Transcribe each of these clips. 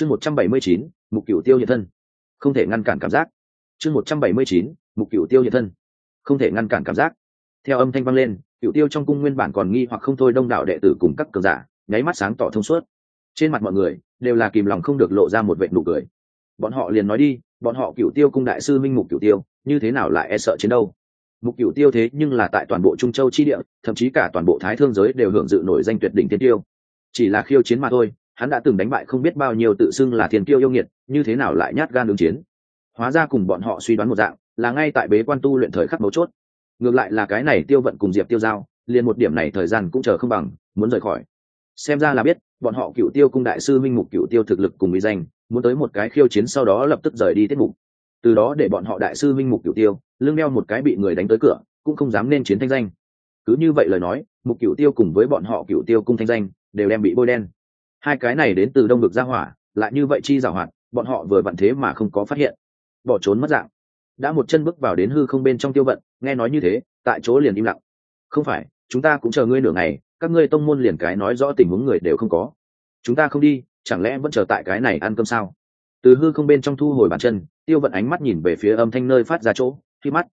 chương một trăm bảy mươi chín, mục cửu tiêu hiện thân. Không thể ngăn cản cảm giác. Chương một trăm bảy mươi chín, mục cửu tiêu hiện thân. Không thể ngăn cản cảm giác. Theo âm thanh vang lên, cửu tiêu trong cung nguyên bản còn nghi hoặc không thôi đông đảo đệ tử cùng các cường giả, nháy mắt sáng tỏ thông suốt. Trên mặt mọi người đều là kìm lòng không được lộ ra một vệ nụ cười. Bọn họ liền nói đi, bọn họ cửu tiêu cung đại sư minh mục cửu tiêu, như thế nào lại e sợ chiến đâu mục cửu tiêu thế nhưng là tại toàn bộ trung châu chi địa, thậm chí cả toàn bộ thái thương giới đều hưởng dự nổi danh tuyệt đỉnh tiên tiêu. Chỉ là khiêu chiến mà thôi hắn đã từng đánh bại không biết bao nhiêu tự xưng là thiên tiêu yêu nghiệt, như thế nào lại nhát gan ứng chiến? Hóa ra cùng bọn họ suy đoán một dạng, là ngay tại bế quan tu luyện thời khắc mấu chốt. Ngược lại là cái này tiêu vận cùng diệp tiêu giao, liền một điểm này thời gian cũng chờ không bằng, muốn rời khỏi. Xem ra là biết, bọn họ cựu tiêu cung đại sư minh mục cựu tiêu thực lực cùng uy danh, muốn tới một cái khiêu chiến sau đó lập tức rời đi tiết mục. Từ đó để bọn họ đại sư minh mục cựu tiêu, lưng đeo một cái bị người đánh tới cửa, cũng không dám nên chiến thanh danh. Cứ như vậy lời nói, mục cựu tiêu cùng với bọn họ cựu tiêu cung thanh danh, đều đem bị bôi đen hai cái này đến từ đông vực ra hỏa, lại như vậy chi giảo hoạt, bọn họ vừa vặn thế mà không có phát hiện. Bỏ trốn mất dạng. Đã một chân bước vào đến hư không bên trong tiêu vận, nghe nói như thế, tại chỗ liền im lặng. Không phải, chúng ta cũng chờ ngươi nửa ngày, các ngươi tông môn liền cái nói rõ tình huống người đều không có. Chúng ta không đi, chẳng lẽ vẫn chờ tại cái này ăn cơm sao? Từ hư không bên trong thu hồi bàn chân, tiêu vận ánh mắt nhìn về phía âm thanh nơi phát ra chỗ, khi mắt.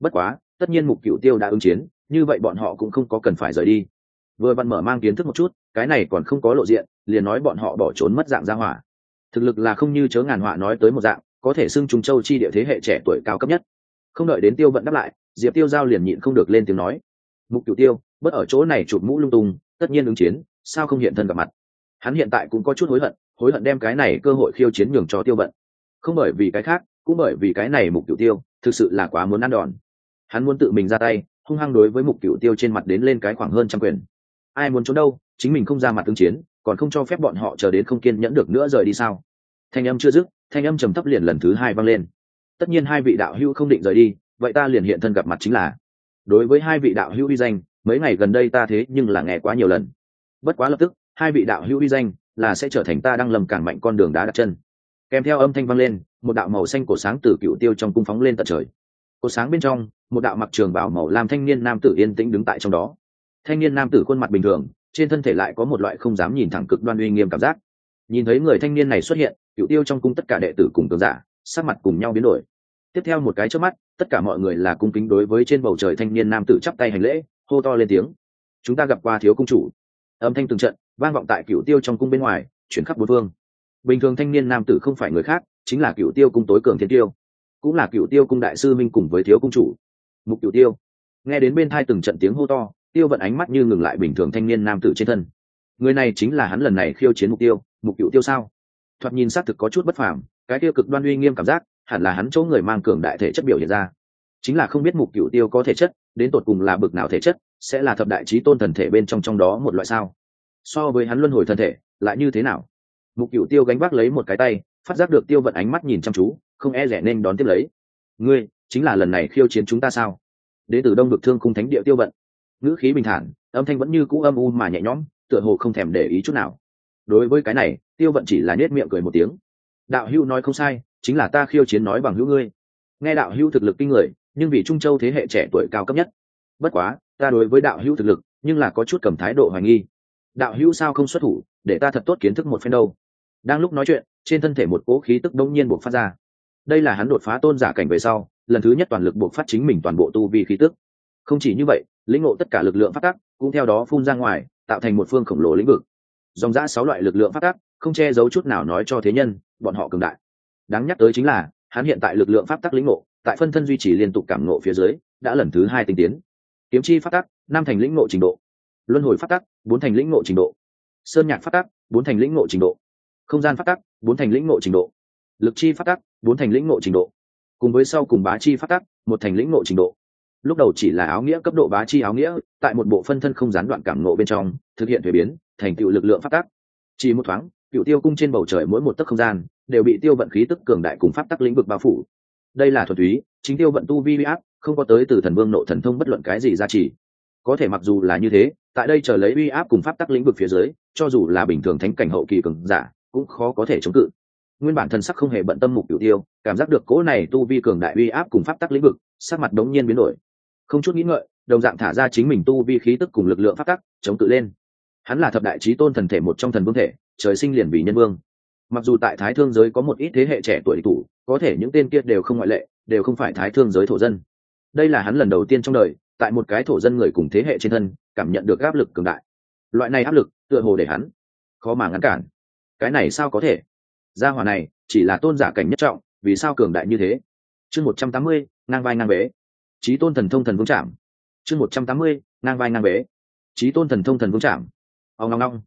Bất quá, tất nhiên mục cựu tiêu đã ứng chiến, như vậy bọn họ cũng không có cần phải rời đi. Vừa vặn mở mang kiến thức một chút, cái này còn không có lộ diện liền nói bọn họ bỏ trốn mất dạng ra hỏa. Thực lực là không như chớ ngàn họa nói tới một dạng, có thể xưng trung châu chi địa thế hệ trẻ tuổi cao cấp nhất. Không đợi đến tiêu vận đáp lại, diệp tiêu giao liền nhịn không được lên tiếng nói. Mục cửu tiêu, bất ở chỗ này chụp mũ lung tung, tất nhiên ứng chiến, sao không hiện thân gặp mặt? Hắn hiện tại cũng có chút hối hận hối hận đem cái này cơ hội khiêu chiến nhường cho tiêu vận. Không bởi vì cái khác, cũng bởi vì cái này mục cửu tiêu, thực sự là quá muốn ăn đòn. Hắn muốn tự mình ra tay, hung hăng đối với mục cửu tiêu trên mặt đến lên cái khoảng hơn trăm quyền. Ai muốn trốn đâu, chính mình không ra mặt ứng chiến còn không cho phép bọn họ chờ đến không kiên nhẫn được nữa rời đi sao? Thanh âm chưa dứt, thanh âm trầm thấp liền lần thứ hai vang lên. Tất nhiên hai vị đạo hữu không định rời đi, vậy ta liền hiện thân gặp mặt chính là. Đối với hai vị đạo hữu uy danh, mấy ngày gần đây ta thế nhưng là nghe quá nhiều lần. Bất quá lập tức, hai vị đạo hữu uy danh là sẽ trở thành ta đang lầm càng mạnh con đường đá đặt chân. Kèm theo âm thanh vang lên, một đạo màu xanh cổ sáng từ cựu tiêu trong cung phóng lên tận trời. Cổ sáng bên trong, một đạo mặc trường bảo màu làm thanh niên nam tử yên tĩnh đứng tại trong đó. Thanh niên nam tử khuôn mặt bình thường trên thân thể lại có một loại không dám nhìn thẳng cực đoan uy nghiêm cảm giác. Nhìn thấy người thanh niên này xuất hiện cựu tiêu trong cung tất cả đệ tử cùng tướng giả, sắc mặt cùng nhau biến đổi. Tiếp theo một cái trước mắt, tất cả mọi người là cung kính đối với trên bầu trời thanh niên nam tử chắp tay hành lễ, hô to lên tiếng. Chúng ta gặp qua thiếu cung chủ. Âm thanh từng trận, vang vọng tại cựu tiêu trong cung bên ngoài, chuyển khắp bốn phương. Bình thường thanh niên nam tử không phải người khác, chính là cựu tiêu cung tối cường thiên tiêu. Cũng là cựu tiêu cung đại sư minh cùng với thiếu cung chủ. Mục cựu tiêu. Nghe đến bên thai từng trận tiếng hô to tiêu vận ánh mắt như ngừng lại bình thường thanh niên nam tử trên thân. Người này chính là hắn lần này khiêu chiến mục tiêu, mục cựu tiêu sao? Thoạt nhìn xác thực có chút bất phàm, cái tiêu cực đoan uy nghiêm cảm giác, hẳn là hắn chỗ người mang cường đại thể chất biểu hiện ra. Chính là không biết mục cựu tiêu có thể chất, đến tột cùng là bực nào thể chất, sẽ là thập đại trí tôn thần thể bên trong trong đó một loại sao? So với hắn luân hồi thân thể, lại như thế nào? Mục cựu tiêu gánh vác lấy một cái tay, phát giác được tiêu vận ánh mắt nhìn chăm chú, không e rẻ nên đón tiếp lấy. Ngươi, chính là lần này khiêu chiến chúng ta sao? Đến từ đông vực thương khung thánh địa tiêu vận ngữ khí bình thản, âm thanh vẫn như cũ âm u mà nhẹ nhõm, tựa hồ không thèm để ý chút nào. Đối với cái này, tiêu vận chỉ là nết miệng cười một tiếng. Đạo hữu nói không sai, chính là ta khiêu chiến nói bằng hữu ngươi. Nghe đạo hữu thực lực kinh người, nhưng vì trung châu thế hệ trẻ tuổi cao cấp nhất. Bất quá, ta đối với đạo hữu thực lực, nhưng là có chút cầm thái độ hoài nghi. Đạo hữu sao không xuất thủ, để ta thật tốt kiến thức một phen đâu. Đang lúc nói chuyện, trên thân thể một cỗ khí tức đông nhiên buộc phát ra. Đây là hắn đột phá tôn giả cảnh về sau, lần thứ nhất toàn lực buộc phát chính mình toàn bộ tu vi khí tức. Không chỉ như vậy lĩnh ngộ tất cả lực lượng phát tắc, cũng theo đó phun ra ngoài, tạo thành một phương khổng lồ lĩnh vực. Dòng giã sáu loại lực lượng phát tắc, không che giấu chút nào nói cho thế nhân, bọn họ cường đại. Đáng nhắc tới chính là, hắn hiện tại lực lượng pháp tắc lĩnh ngộ, tại phân thân duy trì liên tục cảm ngộ phía dưới, đã lần thứ hai tinh tiến. Kiếm chi phát tắc, năm thành lĩnh ngộ trình độ. Luân hồi phát tắc, bốn thành lĩnh ngộ trình độ. Sơn nhạc phát tắc, bốn thành lĩnh ngộ trình độ. Không gian phát tắc, bốn thành lĩnh ngộ trình độ. Lực chi phát tắc, bốn thành lĩnh ngộ trình độ. Cùng với sau cùng bá chi phát tắc, một thành lĩnh ngộ trình độ lúc đầu chỉ là áo nghĩa cấp độ bá chi áo nghĩa, tại một bộ phân thân không gián đoạn cảm nộ bên trong, thực hiện thuế biến, thành tựu lực lượng phát tắc. Chỉ một thoáng, cựu tiêu cung trên bầu trời mỗi một tấc không gian, đều bị tiêu vận khí tức cường đại cùng pháp tắc lĩnh vực bao phủ. Đây là thuần túy, chính tiêu vận tu vi huy áp, không có tới từ thần vương nộ thần thông bất luận cái gì ra chỉ có thể mặc dù là như thế, tại đây chờ lấy uy áp cùng pháp tắc lĩnh vực phía dưới, cho dù là bình thường thánh cảnh hậu kỳ cường giả, cũng khó có thể chống cự. Nguyên bản thần sắc không hề bận tâm mục cựu tiêu, cảm giác được cố này tu vi cường đại uy áp cùng pháp tắc lĩnh vực, sắc mặt đống nhiên biến đổi không chút nghĩ ngợi, đồng dạng thả ra chính mình tu vi khí tức cùng lực lượng pháp tắc, chống cự lên. Hắn là thập đại trí tôn thần thể một trong thần vương thể, trời sinh liền vì nhân vương. Mặc dù tại thái thương giới có một ít thế hệ trẻ tuổi thủ, có thể những tên kia đều không ngoại lệ, đều không phải thái thương giới thổ dân. Đây là hắn lần đầu tiên trong đời, tại một cái thổ dân người cùng thế hệ trên thân, cảm nhận được áp lực cường đại. Loại này áp lực, tựa hồ để hắn khó mà ngăn cản. Cái này sao có thể? Gia hỏa này chỉ là tôn giả cảnh nhất trọng, vì sao cường đại như thế? Chương một trăm tám mươi, ngang vai ngang bế trí tôn thần thông thần vương chạm, chương một trăm tám mươi ngang vai ngang bế. Trí tôn thần thông thần vương chạm, ông ngong ngong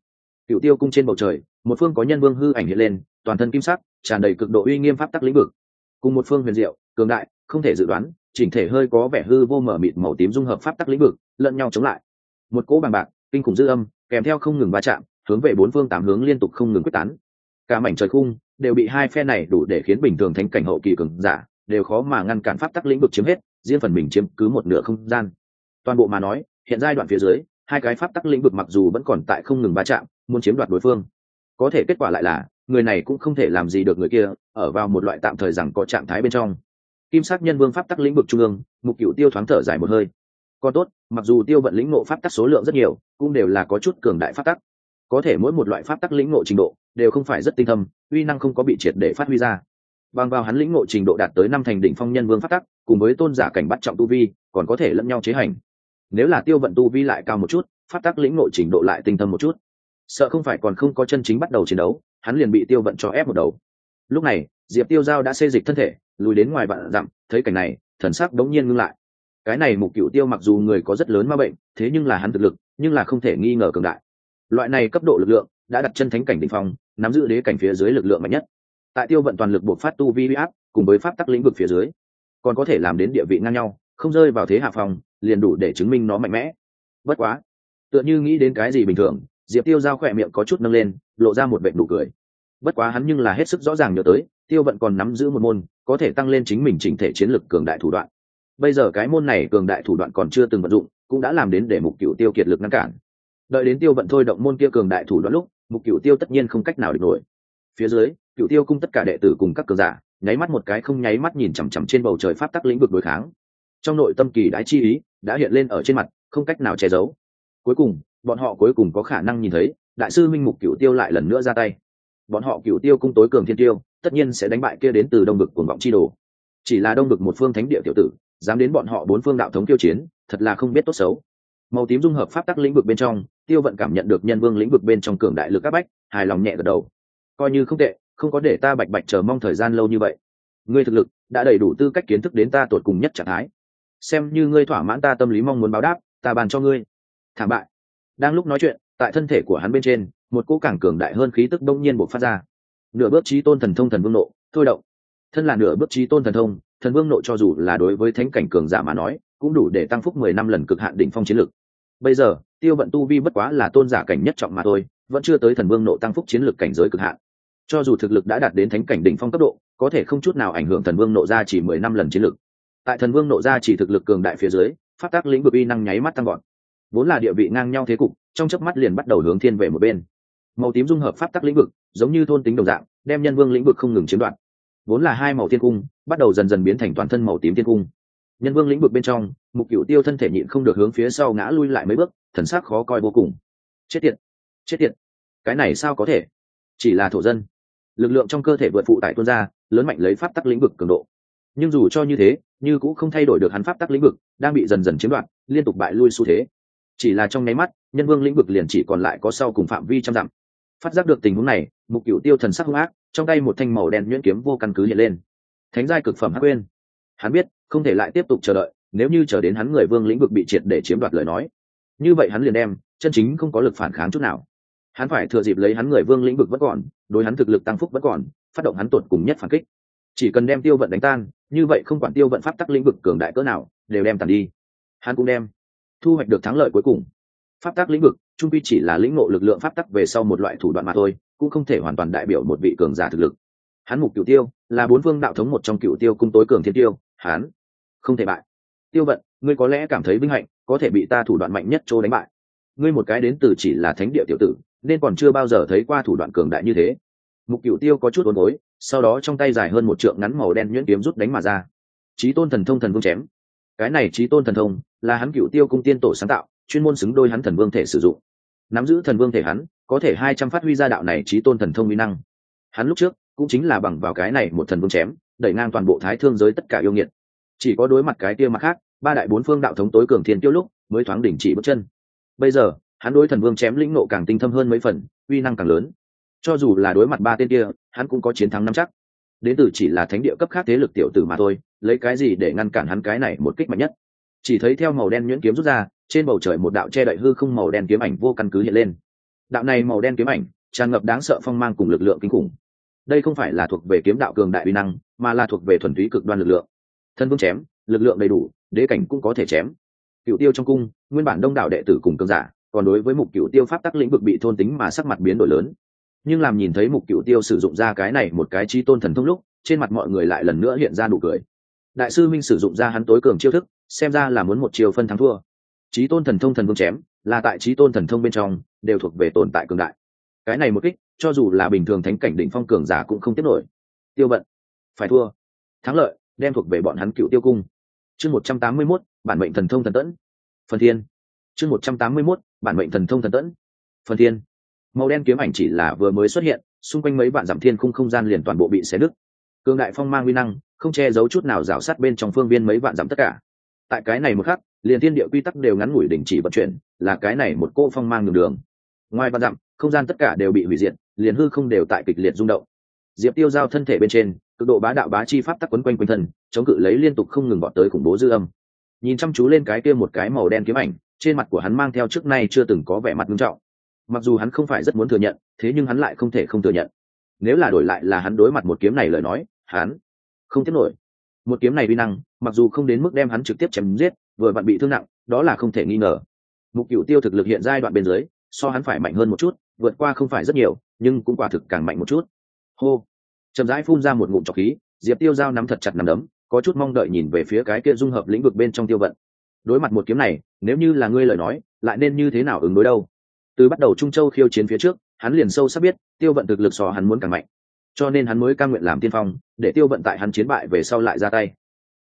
cựu tiêu cung trên bầu trời một phương có nhân vương hư ảnh hiện lên toàn thân kim sắc tràn đầy cực độ uy nghiêm pháp tắc lĩnh vực. Cùng một phương huyền diệu cường đại không thể dự đoán chỉnh thể hơi có vẻ hư vô mở mịt màu tím dung hợp pháp tắc lĩnh vực lẫn nhau chống lại. Một cỗ bằng bạc kinh khủng dư âm kèm theo không ngừng va chạm hướng về bốn phương tám hướng liên tục không ngừng quyết tán. Cả mảnh trời khung đều bị hai phe này đủ để khiến bình thường thánh cảnh hậu kỳ cường giả đều khó mà ngăn cản pháp tắc lĩnh vực chiếm hết riêng phần mình chiếm cứ một nửa không gian. Toàn bộ mà nói, hiện giai đoạn phía dưới, hai cái pháp tắc lĩnh vực mặc dù vẫn còn tại không ngừng va chạm, muốn chiếm đoạt đối phương. Có thể kết quả lại là, người này cũng không thể làm gì được người kia, ở vào một loại tạm thời rằng có trạng thái bên trong. Kim sắc nhân vương pháp tắc lĩnh vực trung ương, mục cựu tiêu thoáng thở dài một hơi. Còn tốt, mặc dù tiêu vận lĩnh ngộ pháp tắc số lượng rất nhiều, cũng đều là có chút cường đại pháp tắc. Có thể mỗi một loại pháp tắc lĩnh ngộ trình độ, đều không phải rất tinh thâm, uy năng không có bị triệt để phát huy ra. Bằng vào hắn lĩnh ngộ trình độ đạt tới năm thành đỉnh phong nhân vương pháp tắc cùng với tôn giả cảnh bắt trọng tu vi, còn có thể lẫn nhau chế hành. Nếu là tiêu vận tu vi lại cao một chút phát tác lĩnh nội trình độ lại tinh thần một chút, sợ không phải còn không có chân chính bắt đầu chiến đấu, hắn liền bị tiêu vận cho ép một đầu. Lúc này, diệp tiêu giao đã xê dịch thân thể, lùi đến ngoài vạn dặm, thấy cảnh này, thần sắc đống nhiên ngưng lại. Cái này mục cựu tiêu mặc dù người có rất lớn ma bệnh, thế nhưng là hắn thực lực, nhưng là không thể nghi ngờ cường đại. Loại này cấp độ lực lượng, đã đặt chân thánh cảnh đ ỉ n h phong, nắm giữ đế cảnh phía dưới lực lượng mạnh nhất. Tại tiêu vận toàn lực buộc phát tu vi huy áp, cùng với pháp tắc lĩnh vực phía dưới còn có thể làm đến địa vị ngang nhau, không rơi vào thế hạ phòng, liền đủ để chứng minh nó mạnh mẽ. Bất quá, tựa như nghĩ đến cái gì bình thường, diệp tiêu giao khỏe miệng có chút nâng lên, lộ ra một vệ nụ cười. Bất quá hắn nhưng là hết sức rõ ràng nhớ tới, tiêu vận còn nắm giữ một môn, có thể tăng lên chính mình chỉnh thể chiến lực cường đại thủ đoạn. Bây giờ cái môn này cường đại thủ đoạn còn chưa từng vận dụng, cũng đã làm đến để mục cựu tiêu kiệt lực ngăn cản. Đợi đến tiêu vận thôi động môn kia cường đại thủ đoạn lúc, mục cựu tiêu tất nhiên không cách nào địch nổi. Phía dưới cựu tiêu cung tất cả đệ tử cùng các cờ giả, nháy mắt một cái không nháy mắt nhìn chằm chằm trên bầu trời pháp tắc lĩnh vực đối kháng. Trong nội tâm kỳ đái chi ý đã hiện lên ở trên mặt, không cách nào che giấu. Cuối cùng, bọn họ cuối cùng có khả năng nhìn thấy, đại sư minh mục cựu tiêu lại lần nữa ra tay. Bọn họ cựu tiêu cung tối cường thiên tiêu, tất nhiên sẽ đánh bại kia đến từ đông bực cuồng vọng chi đồ. Chỉ là đông bực một phương thánh địa tiểu tử, dám đến bọn họ bốn phương đạo thống tiêu chiến, thật là không biết tốt xấu. Màu tím dung hợp pháp tắc lĩnh vực bên trong, tiêu vận cảm nhận được nhân vương lĩnh vực bên trong cường đại lực áp bách, hài lòng nhẹ gật đầu. Coi như không tệ không có để ta bạch bạch chờ mong thời gian lâu như vậy. Ngươi thực lực đã đầy đủ tư cách kiến thức đến ta tột cùng nhất trạng thái. Xem như ngươi thỏa mãn ta tâm lý mong muốn báo đáp, ta bàn cho ngươi. Thảm bại. Đang lúc nói chuyện, tại thân thể của hắn bên trên, một cỗ càng cường đại hơn khí tức đông nhiên bộc phát ra. Nửa bước trí tôn thần thông thần vương nộ, thôi động. Thân là nửa bước trí tôn thần thông, thần vương nộ cho dù là đối với thánh cảnh cường giả mà nói, cũng đủ để tăng phúc mười năm lần cực hạn đỉnh phong chiến lực. Bây giờ, tiêu vận tu vi bất quá là tôn giả cảnh nhất trọng mà thôi, vẫn chưa tới thần vương nộ tăng phúc chiến lực cảnh giới cực hạn cho dù thực lực đã đạt đến thánh cảnh đỉnh phong cấp độ, có thể không chút nào ảnh hưởng thần vương nộ ra chỉ mười năm lần chiến lực tại thần vương nộ ra chỉ thực lực cường đại phía dưới phát tác lĩnh vực uy năng nháy mắt tăng gọn vốn là địa vị ngang nhau thế cục, trong chớp mắt liền bắt đầu hướng thiên về một bên. Màu tím dung hợp pháp tắc lĩnh vực, giống như thôn tính đồng dạng, đem nhân vương lĩnh vực không ngừng chiếm đoạt. Vốn là hai màu thiên cung, bắt đầu dần dần biến thành toàn thân màu tím thiên cung. Nhân vương lĩnh vực bên trong, mục cựu tiêu thân thể nhịn không được hướng phía sau ngã lui lại mấy bước, thần sắc khó coi vô cùng. Chết tiệt! Chết tiệt! Cái này sao có thể? Chỉ là thổ dân. Lực lượng trong cơ thể vượt phụ tại tuôn ra, lớn mạnh lấy pháp tắc lĩnh vực cường độ. Nhưng dù cho như thế, như cũng không thay đổi được hắn pháp tắc lĩnh vực, đang bị dần dần chiếm đoạt, liên tục bại lui xu thế. Chỉ là trong nháy mắt, nhân vương lĩnh vực liền chỉ còn lại có sau cùng phạm vi trăm dặm. Phát giác được tình huống này, mục cựu tiêu thần sắc hung ác, trong tay một thanh màu đen nhuyễn kiếm vô căn cứ hiện lên. Thánh giai cực phẩm hắc quên hắn biết, không thể lại tiếp tục chờ đợi, nếu như chờ đến hắn người vương lĩnh vực bị triệt để chiếm đoạt lời nói. Như vậy hắn liền đem, chân chính không có lực phản kháng chút nào hắn phải thừa dịp lấy hắn người vương lĩnh vực vẫn còn, đối hắn thực lực tăng phúc vẫn còn, phát động hắn tột cùng nhất phản kích. Chỉ cần đem tiêu vận đánh tan, như vậy không quản tiêu vận pháp tắc lĩnh vực cường đại cỡ nào, đều đem tàn đi. Hắn cũng đem thu hoạch được thắng lợi cuối cùng. Pháp tắc lĩnh vực trung quy chỉ là lĩnh ngộ lực lượng pháp tắc về sau một loại thủ đoạn mà thôi, cũng không thể hoàn toàn đại biểu một vị cường giả thực lực. Hắn mục cựu tiêu, là bốn vương đạo thống một trong cựu tiêu cung tối cường thiên tiêu, hắn không thể bại. Tiêu vận, ngươi có lẽ cảm thấy vinh hạnh, có thể bị ta thủ đoạn mạnh nhất chỗ đánh bại. Ngươi một cái đến từ chỉ là thánh địa tiểu tử nên còn chưa bao giờ thấy qua thủ đoạn cường đại như thế. Mục cựu tiêu có chút ốn gối, sau đó trong tay dài hơn một trượng ngắn màu đen nhuyễn kiếm rút đánh mà ra. Trí tôn thần thông thần vương chém. Cái này trí tôn thần thông là hắn cựu tiêu cung tiên tổ sáng tạo, chuyên môn xứng đôi hắn thần vương thể sử dụng. Nắm giữ thần vương thể hắn, có thể hai trăm phát huy ra đạo này trí tôn thần thông uy năng. Hắn lúc trước cũng chính là bằng vào cái này một thần vương chém, đẩy ngang toàn bộ thái thương giới tất cả yêu nghiệt. Chỉ có đối mặt cái kia mặt khác, ba đại bốn phương đạo thống tối cường thiên tiêu lúc, mới thoáng đỉnh chỉ bước chân. Bây giờ hắn đối thần vương chém lĩnh nộ càng tinh thâm hơn mấy phần, uy năng càng lớn. Cho dù là đối mặt ba tên kia, hắn cũng có chiến thắng năm chắc. Đến từ chỉ là thánh địa cấp khác thế lực tiểu tử mà thôi, lấy cái gì để ngăn cản hắn cái này một kích mạnh nhất? Chỉ thấy theo màu đen nhuyễn kiếm rút ra, trên bầu trời một đạo che đậy hư không màu đen kiếm ảnh vô căn cứ hiện lên. Đạo này màu đen kiếm ảnh, tràn ngập đáng sợ phong mang cùng lực lượng kinh khủng. Đây không phải là thuộc về kiếm đạo cường đại uy năng, mà là thuộc về thuần túy cực đoan lực lượng. Thân vương chém, lực lượng đầy đủ, đế cảnh cũng có thể chém. Cựu tiêu trong cung, nguyên bản đông đảo đệ tử cùng cường giả còn đối với mục cựu tiêu pháp tắc lĩnh vực bị thôn tính mà sắc mặt biến đổi lớn. Nhưng làm nhìn thấy mục cựu tiêu sử dụng ra cái này một cái chi tôn thần thông lúc, trên mặt mọi người lại lần nữa hiện ra nụ cười. Đại sư minh sử dụng ra hắn tối cường chiêu thức, xem ra là muốn một chiều phân thắng thua. Trí tôn thần thông thần vương chém, là tại trí tôn thần thông bên trong, đều thuộc về tồn tại cường đại. Cái này một kích, cho dù là bình thường thánh cảnh đỉnh phong cường giả cũng không tiếp nổi. Tiêu bận phải thua. Thắng lợi, đem thuộc về bọn hắn cựu tiêu cung. Chương một trăm tám mươi mốt, bản mệnh thần thông thần tẫn. Phần thiên chương một trăm tám mươi mốt, bản mệnh thần thông thần tẫn. Phần thiên. Màu đen kiếm ảnh chỉ là vừa mới xuất hiện, xung quanh mấy vạn giảm thiên khung không gian liền toàn bộ bị xé nứt. Cương đại phong mang uy năng, không che giấu chút nào rào sát bên trong phương viên mấy vạn giảm tất cả. Tại cái này một khắc, liền thiên địa quy tắc đều ngắn ngủi đình chỉ vận chuyển, là cái này một cô phong mang đường đường. Ngoài vạn dặm, không gian tất cả đều bị hủy diệt, liền hư không đều tại kịch liệt rung động. Diệp tiêu giao thân thể bên trên, cực độ bá đạo bá chi pháp tắc quấn quanh quanh thân, chống cự lấy liên tục không ngừng bọn tới khủng bố dư âm. Nhìn chăm chú lên cái kia một cái màu đen kiếm ảnh trên mặt của hắn mang theo trước nay chưa từng có vẻ mặt nghiêm trọng. Mặc dù hắn không phải rất muốn thừa nhận, thế nhưng hắn lại không thể không thừa nhận. Nếu là đổi lại là hắn đối mặt một kiếm này lời nói, hắn không tiếp nổi. Một kiếm này vi năng, mặc dù không đến mức đem hắn trực tiếp chém giết, vừa vặn bị thương nặng, đó là không thể nghi ngờ. Mục cựu tiêu thực lực hiện giai đoạn bên dưới, so hắn phải mạnh hơn một chút, vượt qua không phải rất nhiều, nhưng cũng quả thực càng mạnh một chút. Hô! Chậm rãi phun ra một ngụm trọc khí, diệp tiêu dao nắm thật chặt nằm đấm, có chút mong đợi nhìn về phía cái kia dung hợp lĩnh vực bên trong tiêu vận đối mặt một kiếm này, nếu như là ngươi lời nói, lại nên như thế nào ứng đối đâu? Từ bắt đầu trung châu khiêu chiến phía trước, hắn liền sâu sắc biết, tiêu vận thực lực so hắn muốn càng mạnh. Cho nên hắn mới ca nguyện làm tiên phong, để tiêu vận tại hắn chiến bại về sau lại ra tay.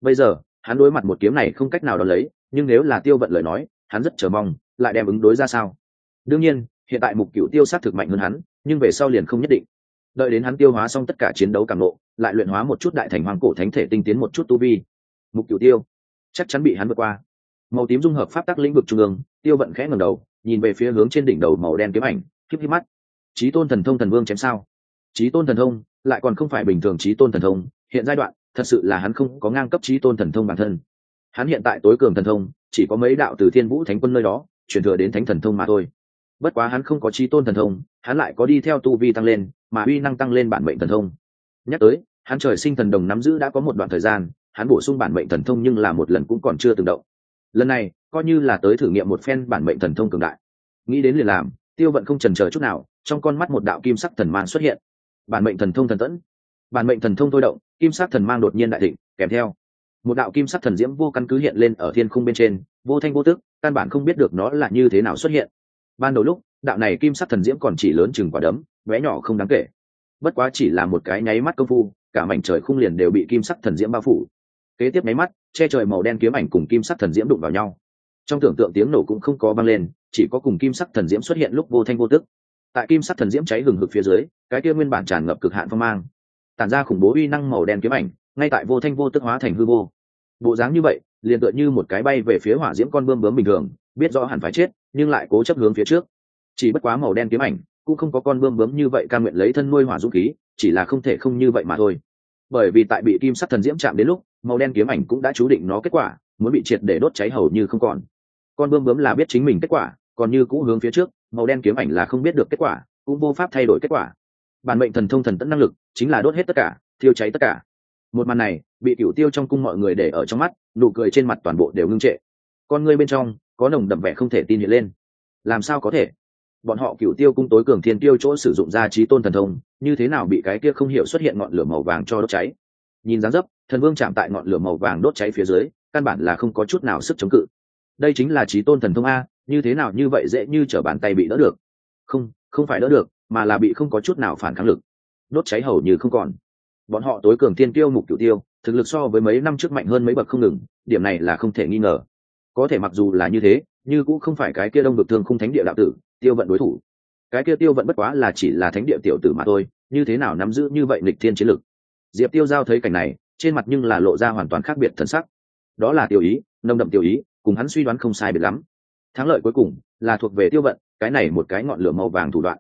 Bây giờ, hắn đối mặt một kiếm này không cách nào đ ó lấy, nhưng nếu là tiêu vận lời nói, hắn rất chờ mong, lại đem ứng đối ra sao? Đương nhiên, hiện tại mục cựu tiêu s á t thực mạnh hơn hắn, nhưng về sau liền không nhất định. Đợi đến hắn tiêu hóa xong tất cả chiến đấu càng lộ, lại luyện hóa một chút đại thành hoàng cổ thánh thể tinh tiến một chút tu vi. Mục cựu tiêu, chắc chắn bị hắn vượt qua màu tím dung hợp pháp tắc lĩnh vực trung ương, tiêu vận khẽ ngầm đầu, nhìn về phía hướng trên đỉnh đầu màu đen kiếm ảnh, khiếp khiếp mắt. Trí tôn thần thông thần vương chém sao? Trí tôn thần thông, lại còn không phải bình thường trí tôn thần thông, hiện giai đoạn, thật sự là hắn không có ngang cấp trí tôn thần thông bản thân. Hắn hiện tại tối cường thần thông, chỉ có mấy đạo từ thiên vũ thánh quân nơi đó, chuyển thừa đến thánh thần thông mà thôi. Bất quá hắn không có trí tôn thần thông, hắn lại có đi theo tu vi tăng lên, mà uy năng tăng lên bản mệnh thần thông. Nhắc tới, hắn trời sinh thần đồng nắm giữ đã có một đoạn thời gian, hắn bổ sung bản mệnh thần thông nhưng là một lần cũng còn chưa từng động lần này, coi như là tới thử nghiệm một phen bản mệnh thần thông cường đại. Nghĩ đến liền làm, tiêu vận không trần chờ chút nào, trong con mắt một đạo kim sắc thần mang xuất hiện. Bản mệnh thần thông thần tẫn. Bản mệnh thần thông thôi động, kim sắc thần mang đột nhiên đại thịnh, kèm theo. Một đạo kim sắc thần diễm vô căn cứ hiện lên ở thiên khung bên trên, vô thanh vô tức, căn bản không biết được nó là như thế nào xuất hiện. Ban đầu lúc, đạo này kim sắc thần diễm còn chỉ lớn chừng quả đấm, bé nhỏ không đáng kể. Bất quá chỉ là một cái nháy mắt công phu, cả mảnh trời khung liền đều bị kim sắc thần diễm bao phủ. Kế tiếp nháy mắt che trời màu đen kiếm ảnh cùng kim sắc thần diễm đụng vào nhau. Trong tưởng tượng tiếng nổ cũng không có vang lên, chỉ có cùng kim sắc thần diễm xuất hiện lúc vô thanh vô tức. Tại kim sắc thần diễm cháy hừng hực phía dưới, cái kia nguyên bản tràn ngập cực hạn phong mang, tản ra khủng bố uy năng màu đen kiếm ảnh, ngay tại vô thanh vô tức hóa thành hư vô. Bộ dáng như vậy, liền tựa như một cái bay về phía hỏa diễm con bươm bướm bình thường, biết rõ hẳn phải chết, nhưng lại cố chấp hướng phía trước. Chỉ bất quá màu đen kiếm ảnh, cũng không có con bươm bướm như vậy ca nguyện lấy thân nuôi hỏa dũng khí, chỉ là không thể không như vậy mà thôi. Bởi vì tại bị kim sắc thần diễm chạm đến lúc màu đen kiếm ảnh cũng đã chú định nó kết quả, muốn bị triệt để đốt cháy hầu như không còn. Con bươm bướm là biết chính mình kết quả, còn như cũ hướng phía trước, màu đen kiếm ảnh là không biết được kết quả, cũng vô pháp thay đổi kết quả. Bản mệnh thần thông thần tẫn năng lực, chính là đốt hết tất cả, thiêu cháy tất cả. Một màn này, bị cửu tiêu trong cung mọi người để ở trong mắt, nụ cười trên mặt toàn bộ đều ngưng trệ. Con ngươi bên trong, có nồng đậm vẻ không thể tin hiện lên. Làm sao có thể? Bọn họ cửu tiêu cung tối cường thiên tiêu chỗ sử dụng ra trí tôn thần thông, như thế nào bị cái kia không hiểu xuất hiện ngọn lửa màu vàng cho đốt cháy? Nhìn dáng dấp thần vương chạm tại ngọn lửa màu vàng đốt cháy phía dưới, căn bản là không có chút nào sức chống cự. Đây chính là trí tôn thần thông a, như thế nào như vậy dễ như t r ở bàn tay bị đỡ được. Không không phải đỡ được, mà là bị không có chút nào phản kháng lực. Đốt cháy hầu như không còn. Bọn họ tối cường tiên tiêu mục cửu tiêu, thực lực so với mấy năm trước mạnh hơn mấy bậc không ngừng, điểm này là không thể nghi ngờ. Có thể mặc dù là như thế, nhưng cũng không phải cái kia đông được thương không thánh địa đạo tử, tiêu vận đối thủ. Cái kia tiêu vận bất quá là chỉ là thánh địa tiểu tử mà thôi, như thế nào nắm giữ như vậy lịch thiên chiến lực? Diệp tiêu giao thấy cảnh này trên mặt nhưng là lộ ra hoàn toàn khác biệt thần sắc. Đó là tiêu ý nông đậm tiêu ý, cùng hắn suy đoán không sai biệt lắm. Thắng lợi cuối cùng là thuộc về tiêu vận, cái này một cái ngọn lửa màu vàng thủ đoạn.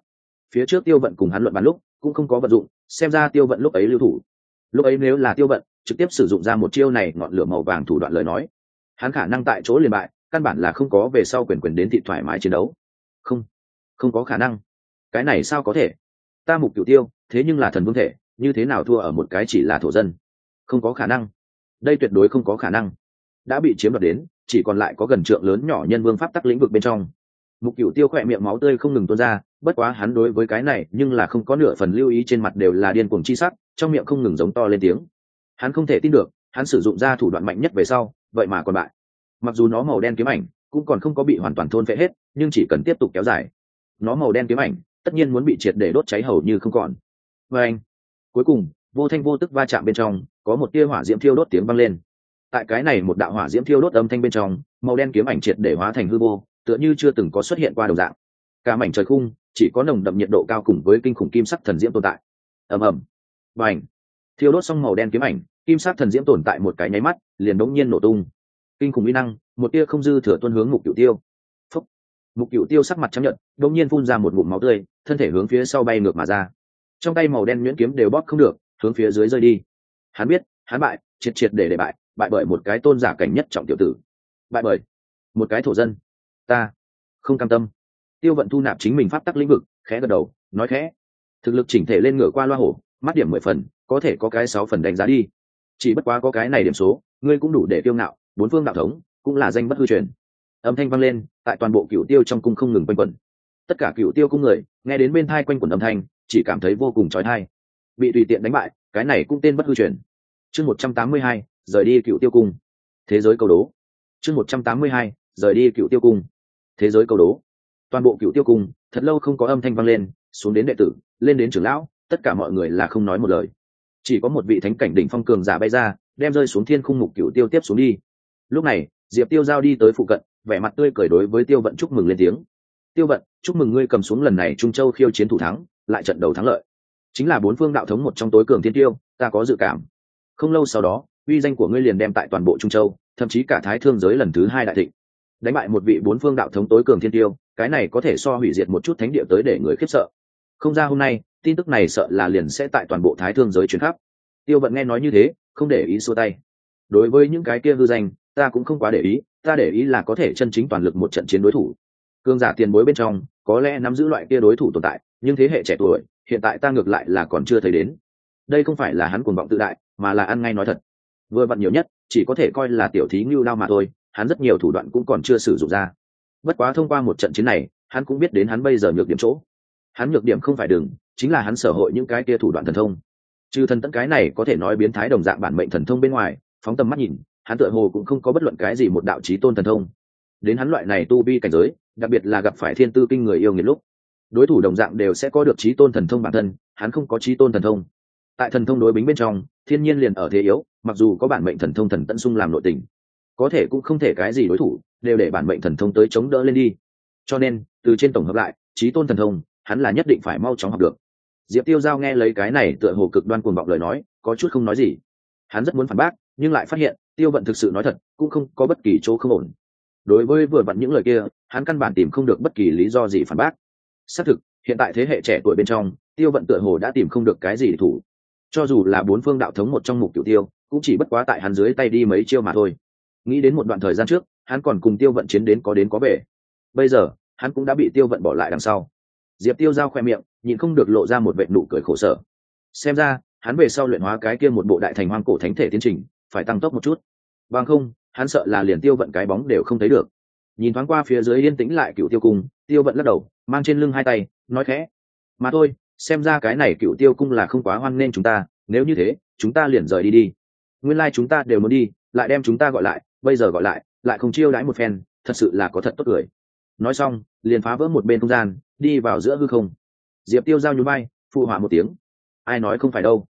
Phía trước tiêu vận cùng hắn luận bàn lúc, cũng không có vận dụng, xem ra tiêu vận lúc ấy lưu thủ. Lúc ấy nếu là tiêu vận, trực tiếp sử dụng ra một chiêu này ngọn lửa màu vàng thủ đoạn lời nói, hắn khả năng tại chỗ liền bại, căn bản là không có về sau quyền quyền đến thị thoải mái chiến đấu. Không không có khả năng. Cái này sao có thể? Ta mục cửu tiêu, thế nhưng là thần vương thể, như thế nào thua ở một cái chỉ là thổ dân? Không có khả năng. Đây tuyệt đối không có khả năng. Đã bị chiếm đoạt đến, chỉ còn lại có gần trượng lớn nhỏ nhân vương pháp tắc lĩnh vực bên trong. Mục cửu tiêu khỏe miệng máu tươi không ngừng tuôn ra, bất quá hắn đối với cái này nhưng là không có nửa phần lưu ý trên mặt đều là điên cuồng chi sắc, trong miệng không ngừng giống to lên tiếng. Hắn không thể tin được, hắn sử dụng ra thủ đoạn mạnh nhất về sau, vậy mà còn bại. Mặc dù nó màu đen kiếm ảnh cũng còn không có bị hoàn toàn thôn phệ hết, nhưng chỉ cần tiếp tục kéo dài. Nó màu đen kiếm ảnh tất nhiên muốn bị triệt để đốt cháy hầu như không còn. Và anh, cuối cùng, vô thanh vô tức va chạm bên trong có một tia hỏa diễm thiêu đốt tiếng vang lên. Tại cái này một đạo hỏa diễm thiêu đốt âm thanh bên trong, màu đen kiếm ảnh triệt để hóa thành hư vô, tựa như chưa từng có xuất hiện qua đồng dạng. Cả mảnh trời khung, chỉ có nồng đậm nhiệt độ cao cùng với kinh khủng kim sắc thần diễm tồn tại. Ầm ầm. Và ảnh thiêu đốt xong màu đen kiếm ảnh, kim sắc thần diễm tồn tại một cái nháy mắt, liền đống nhiên nổ tung. Kinh khủng uy năng, một tia không dư thừa tuân hướng mục cựu tiêu. Phúc. mục cựu tiêu sắc mặt chấp nhận đống nhiên phun ra một ngụm máu tươi, thân thể hướng phía sau bay ngược mà ra. Trong tay màu đen nhuyễn kiếm đều bóp không được, hướng phía dưới rơi đi hắn biết, hắn bại, triệt triệt để để bại bại bởi một cái tôn giả cảnh nhất trọng tiểu tử. Bại bởi một cái thổ dân. Ta không cam tâm. Tiêu vận thu nạp chính mình pháp tắc lĩnh vực, khẽ gật đầu, nói khẽ. Thực lực chỉnh thể lên ngửa qua loa hổ, mắt điểm mười phần, có thể có cái sáu phần đánh giá đi. Chỉ bất quá có cái này điểm số, ngươi cũng đủ để tiêu ngạo, bốn phương đạo thống, cũng là danh bất hư truyền. Âm thanh vang lên, tại toàn bộ cựu tiêu trong cung không ngừng quanh quẩn. Tất cả cựu tiêu cung người, nghe đến bên thai quanh quẩn âm thanh, chỉ cảm thấy vô cùng trói thai bị tùy tiện đánh bại, cái này cũng tên bất hư truyền chương một trăm tám mươi hai, rời đi cựu tiêu cung. Thế giới cầu đố. Chương một trăm tám mươi hai, rời đi cựu tiêu cung. Thế giới cầu đố. Toàn bộ cựu tiêu cung, thật lâu không có âm thanh vang lên, xuống đến đệ tử, lên đến trưởng lão, tất cả mọi người là không nói một lời. Chỉ có một vị thánh cảnh đỉnh phong cường giả bay ra, đem rơi xuống thiên khung mục cựu tiêu tiếp xuống đi. Lúc này, diệp tiêu giao đi tới phụ cận, vẻ mặt tươi cười đối với tiêu vận chúc mừng lên tiếng. Tiêu vận, chúc mừng ngươi cầm xuống lần này trung châu khiêu chiến thủ thắng, lại trận đầu thắng lợi. Chính là bốn phương đạo thống một trong tối cường thiên tiêu, ta có dự cảm không lâu sau đó, uy danh của ngươi liền đem tại toàn bộ trung châu, thậm chí cả thái thương giới lần thứ hai đại thịnh. Đánh bại một vị bốn phương đạo thống tối cường thiên tiêu, cái này có thể so hủy diệt một chút thánh địa tới để người khiếp sợ. Không ra hôm nay, tin tức này sợ là liền sẽ tại toàn bộ thái thương giới chuyển khắp. Tiêu vận nghe nói như thế, không để ý xua tay. Đối với những cái kia hư danh, ta cũng không quá để ý, ta để ý là có thể chân chính toàn lực một trận chiến đối thủ. Cương giả tiền bối bên trong, có lẽ nắm giữ loại kia đối thủ tồn tại, nhưng thế hệ trẻ tuổi, hiện tại ta ngược lại là còn chưa thấy đến đây không phải là hắn cuồng vọng tự đại mà là ăn ngay nói thật. Vừa vặn nhiều nhất chỉ có thể coi là tiểu thí ngưu đao mà thôi hắn rất nhiều thủ đoạn cũng còn chưa sử dụng ra. Bất quá thông qua một trận chiến này hắn cũng biết đến hắn bây giờ nhược điểm chỗ. Hắn nhược điểm không phải đường, chính là hắn sở hội những cái kia thủ đoạn thần thông. Trừ thần tận cái này có thể nói biến thái đồng dạng bản mệnh thần thông bên ngoài phóng tầm mắt nhìn hắn tựa hồ cũng không có bất luận cái gì một đạo trí tôn thần thông. Đến hắn loại này tu vi cảnh giới đặc biệt là gặp phải thiên tư kinh người yêu nghiệt lúc đối thủ đồng dạng đều sẽ có được trí tôn thần thông bản thân hắn không có trí tôn thần thông tại thần thông đối bính bên trong, thiên nhiên liền ở thế yếu, mặc dù có bản mệnh thần thông thần tận sung làm nội tình, có thể cũng không thể cái gì đối thủ, đều để bản mệnh thần thông tới chống đỡ lên đi. Cho nên, từ trên tổng hợp lại, trí tôn thần thông, hắn là nhất định phải mau chóng học được. Diệp tiêu giao nghe lấy cái này tựa hồ cực đoan cuồng vọng lời nói, có chút không nói gì. Hắn rất muốn phản bác, nhưng lại phát hiện, tiêu vận thực sự nói thật, cũng không có bất kỳ chỗ không ổn. Đối với vừa vặn những lời kia, hắn căn bản tìm không được bất kỳ lý do gì phản bác. Xác thực, hiện tại thế hệ trẻ tuổi bên trong, tiêu vận tựa hồ đã tìm không được cái gì để thủ cho dù là bốn phương đạo thống một trong mục tiểu tiêu, cũng chỉ bất quá tại hắn dưới tay đi mấy chiêu mà thôi. Nghĩ đến một đoạn thời gian trước, hắn còn cùng tiêu vận chiến đến có đến có về. Bây giờ, hắn cũng đã bị tiêu vận bỏ lại đằng sau. Diệp tiêu giao khoe miệng, nhịn không được lộ ra một vệ nụ cười khổ sở. Xem ra, hắn về sau luyện hóa cái kia một bộ đại thành hoang cổ thánh thể tiến trình, phải tăng tốc một chút. Bằng không, hắn sợ là liền tiêu vận cái bóng đều không thấy được. Nhìn thoáng qua phía dưới yên tĩnh lại cựu tiêu cung, tiêu vận lắc đầu, mang trên lưng hai tay, nói khẽ, mà thôi xem ra cái này cựu tiêu cung là không quá hoan nghênh chúng ta, nếu như thế, chúng ta liền rời đi đi. Nguyên lai、like、chúng ta đều muốn đi, lại đem chúng ta gọi lại, bây giờ gọi lại lại không chiêu đãi một phen, thật sự là có thật tốt cười. Nói xong, liền phá vỡ một bên không gian, đi vào giữa hư không. Diệp tiêu giao nhún bay phụ họa một tiếng. Ai nói không phải đâu.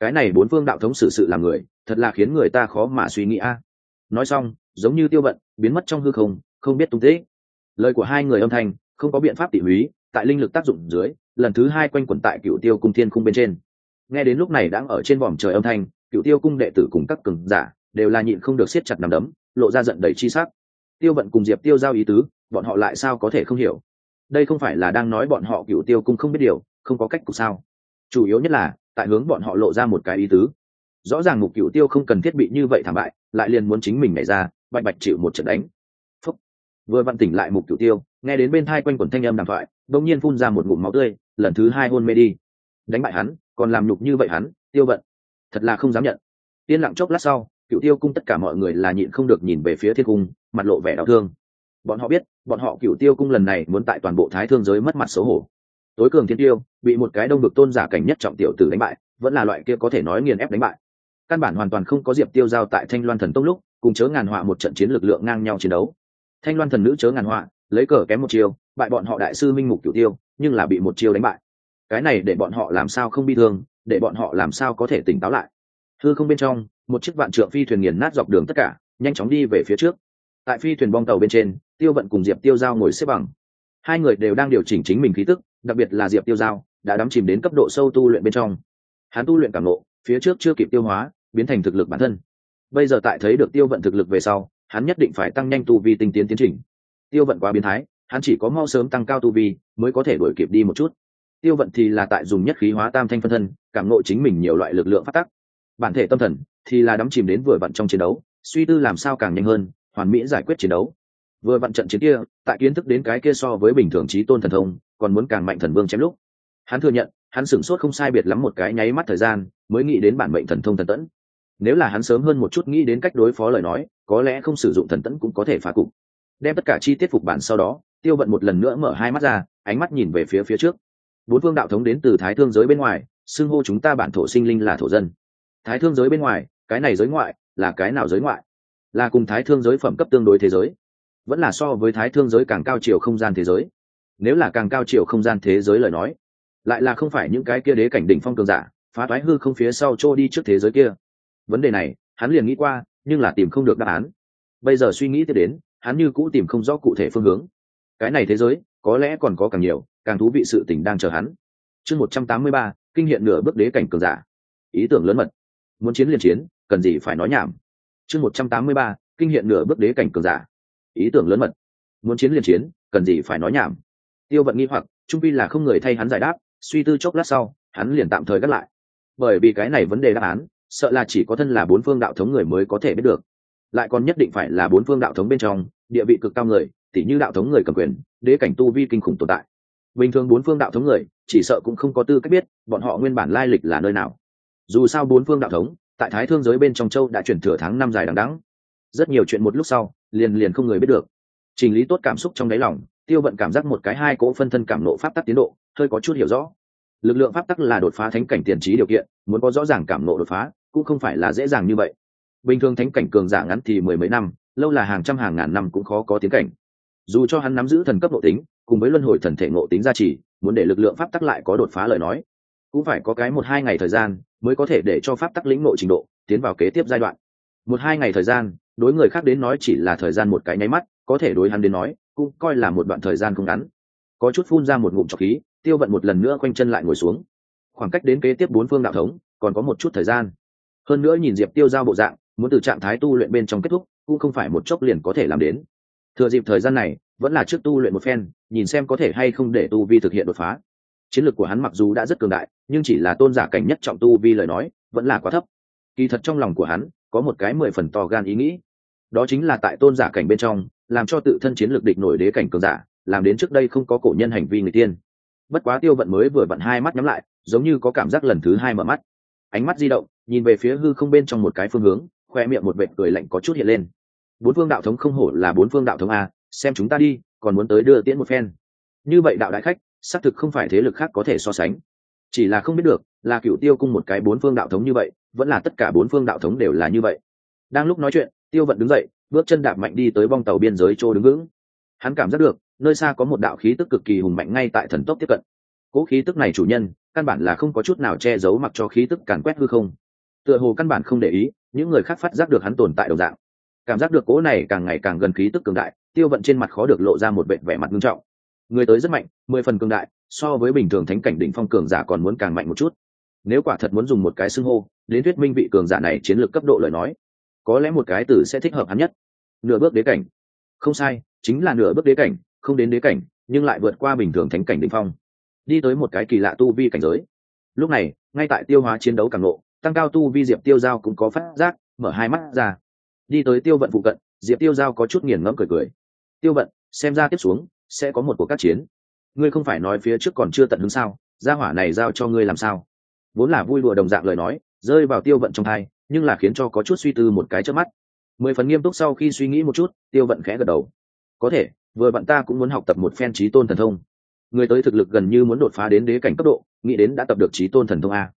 Cái này bốn phương đạo thống xử sự làm người, thật là khiến người ta khó mà suy nghĩ a. Nói xong, giống như tiêu vận, biến mất trong hư không không biết tung tích. Lời của hai người âm thanh, không có biện pháp tỉ húy tại linh lực tác dụng dưới, lần thứ hai quanh quẩn tại cựu tiêu cung thiên cung bên trên. Nghe đến lúc này đang ở trên vòm trời âm thanh cựu tiêu cung đệ tử cùng các cường giả đều là nhịn không được siết chặt nằm đấm, lộ ra giận đầy chi sắc. Tiêu vận cùng diệp tiêu giao ý tứ, bọn họ lại sao có thể không hiểu? Đây không phải là đang nói bọn họ cựu tiêu cung không biết điều, không có cách cục sao? Chủ yếu nhất là, tại hướng bọn họ lộ ra một cái ý tứ. Rõ ràng mục cựu tiêu không cần thiết bị như vậy thảm bại, lại liền muốn chính mình nảy ra, bạch bạch chịu một trận đánh. Phúc. vừa vặn tỉnh lại mục cựu tiêu nghe đến bên thai quanh quẩn thanh âm đàm thoại bỗng nhiên phun ra một ngụm máu tươi, lần thứ hai hôn mê đi. Đánh bại hắn, còn làm nhục như vậy hắn, tiêu vận. Thật là không dám nhận. Yên lặng chốc lát sau, cựu tiêu cung tất cả mọi người là nhịn không được nhìn về phía thiên cung, mặt lộ vẻ đau thương. Bọn họ biết, bọn họ cựu tiêu cung lần này muốn tại toàn bộ thái thương giới mất mặt xấu hổ. Tối cường thiên tiêu, bị một cái đông được tôn giả cảnh nhất trọng tiểu tử đánh bại, vẫn là loại kia có thể nói nghiền ép đánh bại. Căn bản hoàn toàn không có diệp tiêu giao tại thanh loan thần tông lúc, cùng chớ ngàn họa một trận chiến lực lượng ngang nhau chiến đấu. Thanh loan thần nữ chớ ngàn họa lấy cờ kém một chiều bại bọn họ đại sư minh mục cửu tiêu, nhưng là bị một chiều đánh bại. Cái này để bọn họ làm sao không bi thương, để bọn họ làm sao có thể tỉnh táo lại. Thư không bên trong, một chiếc vạn trượng phi thuyền nghiền nát dọc đường tất cả, nhanh chóng đi về phía trước. Tại phi thuyền bong tàu bên trên, tiêu vận cùng diệp tiêu giao ngồi xếp bằng. Hai người đều đang điều chỉnh chính mình khí tức, đặc biệt là diệp tiêu giao, đã đắm chìm đến cấp độ sâu tu luyện bên trong. Hắn tu luyện cảm lộ phía trước chưa kịp tiêu hóa, biến thành thực lực bản thân. Bây giờ tại thấy được tiêu vận thực lực về sau, hắn nhất định phải tăng nhanh tu vi tinh tiến tiến trình tiêu vận quá biến thái, hắn chỉ có mau sớm tăng cao tu vi, mới có thể đuổi kịp đi một chút. Tiêu vận thì là tại dùng nhất khí hóa tam thanh phân thân, cảm ngộ chính mình nhiều loại lực lượng phát tắc. Bản thể tâm thần thì là đắm chìm đến vừa vặn trong chiến đấu, suy tư làm sao càng nhanh hơn, hoàn mỹ giải quyết chiến đấu. Vừa vặn trận chiến kia, tại kiến thức đến cái kia so với bình thường trí tôn thần thông, còn muốn càng mạnh thần vương chém lúc. Hắn thừa nhận, hắn sửng sốt không sai biệt lắm một cái nháy mắt thời gian, mới nghĩ đến bản mệnh thần thông thần tẫn. Nếu là hắn sớm hơn một chút nghĩ đến cách đối phó lời nói, có lẽ không sử dụng thần tẫn cũng có thể phá cục đem tất cả chi tiết phục bản sau đó, tiêu vận một lần nữa mở hai mắt ra, ánh mắt nhìn về phía phía trước. Bốn phương đạo thống đến từ thái thương giới bên ngoài, xưng hô chúng ta bản thổ sinh linh là thổ dân. Thái thương giới bên ngoài, cái này giới ngoại là cái nào giới ngoại? Là cùng thái thương giới phẩm cấp tương đối thế giới. Vẫn là so với thái thương giới càng cao chiều không gian thế giới. Nếu là càng cao chiều không gian thế giới lời nói, lại là không phải những cái kia đế cảnh đỉnh phong cường giả, phá toái hư không phía sau trôi đi trước thế giới kia. Vấn đề này, hắn liền nghĩ qua, nhưng là tìm không được đáp án. Bây giờ suy nghĩ tiếp đến hắn như cũ tìm không rõ cụ thể phương hướng. Cái này thế giới, có lẽ còn có càng nhiều, càng thú vị sự tình đang chờ hắn. Chương một trăm tám mươi ba, kinh hiện nửa bước đế cảnh cường giả. Ý tưởng lớn mật. Muốn chiến liền chiến, cần gì phải nói nhảm. Chương một trăm tám mươi ba, kinh hiện nửa bước đế cảnh cường giả. Ý tưởng lớn mật. Muốn chiến liền chiến, cần gì phải nói nhảm. Tiêu vận nghi hoặc, trung pi là không người thay hắn giải đáp, suy tư chốc lát sau, hắn liền tạm thời gác lại. Bởi vì cái này vấn đề đáp án, sợ là chỉ có thân là bốn phương đạo thống người mới có thể biết được lại còn nhất định phải là bốn phương đạo thống bên trong, địa vị cực cao người, tỉ như đạo thống người cầm quyền, đế cảnh tu vi kinh khủng tồn tại. Bình thường bốn phương đạo thống người, chỉ sợ cũng không có tư cách biết bọn họ nguyên bản lai lịch là nơi nào. Dù sao bốn phương đạo thống, tại thái thương giới bên trong châu đã chuyển thừa tháng năm dài đằng đắng rất nhiều chuyện một lúc sau, liền liền không người biết được. Trình lý tốt cảm xúc trong đáy lòng, tiêu vận cảm giác một cái hai cỗ phân thân cảm nộ pháp tắc tiến độ, hơi có chút hiểu rõ. Lực lượng pháp tắc là đột phá thánh cảnh tiền trí điều kiện, muốn có rõ ràng cảm nộ đột phá, cũng không phải là dễ dàng như vậy bình thường thánh cảnh cường giả ngắn thì mười mấy năm, lâu là hàng trăm hàng ngàn năm cũng khó có tiến cảnh. Dù cho hắn nắm giữ thần cấp nội tính, cùng với luân hồi thần thể ngộ tính gia trì, muốn để lực lượng pháp tắc lại có đột phá lời nói, cũng phải có cái một hai ngày thời gian mới có thể để cho pháp tắc lĩnh ngộ trình độ tiến vào kế tiếp giai đoạn. Một hai ngày thời gian, đối người khác đến nói chỉ là thời gian một cái nháy mắt, có thể đối hắn đến nói, cũng coi là một đoạn thời gian không ngắn. Có chút phun ra một ngụm trọc khí, tiêu vận một lần nữa quanh chân lại ngồi xuống. Khoảng cách đến kế tiếp bốn phương đạo thống, còn có một chút thời gian. Hơn nữa nhìn diệp tiêu giao bộ dạng muốn từ trạng thái tu luyện bên trong kết thúc, cũng không phải một chốc liền có thể làm đến. Thừa dịp thời gian này, vẫn là trước tu luyện một phen, nhìn xem có thể hay không để tu vi thực hiện đột phá. Chiến lược của hắn mặc dù đã rất cường đại, nhưng chỉ là tôn giả cảnh nhất trọng tu vi lời nói, vẫn là quá thấp. Kỳ thật trong lòng của hắn, có một cái mười phần to gan ý nghĩ. Đó chính là tại tôn giả cảnh bên trong, làm cho tự thân chiến lược địch nổi đế cảnh cường giả, làm đến trước đây không có cổ nhân hành vi người tiên. Bất quá tiêu vận mới vừa vặn hai mắt nhắm lại, giống như có cảm giác lần thứ hai mở mắt. Ánh mắt di động, nhìn về phía hư không bên trong một cái phương hướng khoe miệng một vệt cười lạnh có chút hiện lên. Bốn phương đạo thống không hổ là bốn phương đạo thống a, xem chúng ta đi, còn muốn tới đưa tiễn một phen. Như vậy đạo đại khách, xác thực không phải thế lực khác có thể so sánh. Chỉ là không biết được, là cựu tiêu cung một cái bốn phương đạo thống như vậy, vẫn là tất cả bốn phương đạo thống đều là như vậy. Đang lúc nói chuyện, tiêu vận đứng dậy, bước chân đạp mạnh đi tới bong tàu biên giới chỗ đứng vững. Hắn cảm giác được, nơi xa có một đạo khí tức cực kỳ hùng mạnh ngay tại thần tốc tiếp cận. Cỗ khí tức này chủ nhân, căn bản là không có chút nào che giấu mặc cho khí tức càn quét hư không tựa hồ căn bản không để ý, những người khác phát giác được hắn tồn tại đồng dạng. Cảm giác được cỗ này càng ngày càng gần khí tức cường đại, tiêu vận trên mặt khó được lộ ra một vệ vẻ mặt nghiêm trọng. Người tới rất mạnh, mười phần cường đại, so với bình thường thánh cảnh đỉnh phong cường giả còn muốn càng mạnh một chút. Nếu quả thật muốn dùng một cái xưng hô, đến thuyết minh vị cường giả này chiến lược cấp độ lời nói, có lẽ một cái từ sẽ thích hợp hắn nhất. Nửa bước đế cảnh. Không sai, chính là nửa bước đế cảnh, không đến đế cảnh, nhưng lại vượt qua bình thường thánh cảnh đ ỉ n h phong. Đi tới một cái kỳ lạ tu vi cảnh giới. Lúc này, ngay tại tiêu hóa chiến đấu càng lộ tăng cao tu vi diệp tiêu giao cũng có phát giác, mở hai mắt ra. Đi tới tiêu vận phụ cận, diệp tiêu giao có chút nghiền ngẫm cười cười. Tiêu vận, xem ra tiếp xuống sẽ có một cuộc các chiến. Ngươi không phải nói phía trước còn chưa tận hứng sao? Gia hỏa này giao cho ngươi làm sao? Vốn là vui đùa đồng dạng lời nói, rơi vào tiêu vận trong thai, nhưng là khiến cho có chút suy tư một cái trước mắt. Mười phần nghiêm túc sau khi suy nghĩ một chút, tiêu vận khẽ gật đầu. Có thể, vừa bạn ta cũng muốn học tập một phen trí tôn thần thông. Người tới thực lực gần như muốn đột phá đến đế cảnh cấp độ, nghĩ đến đã tập được trí tôn thần thông a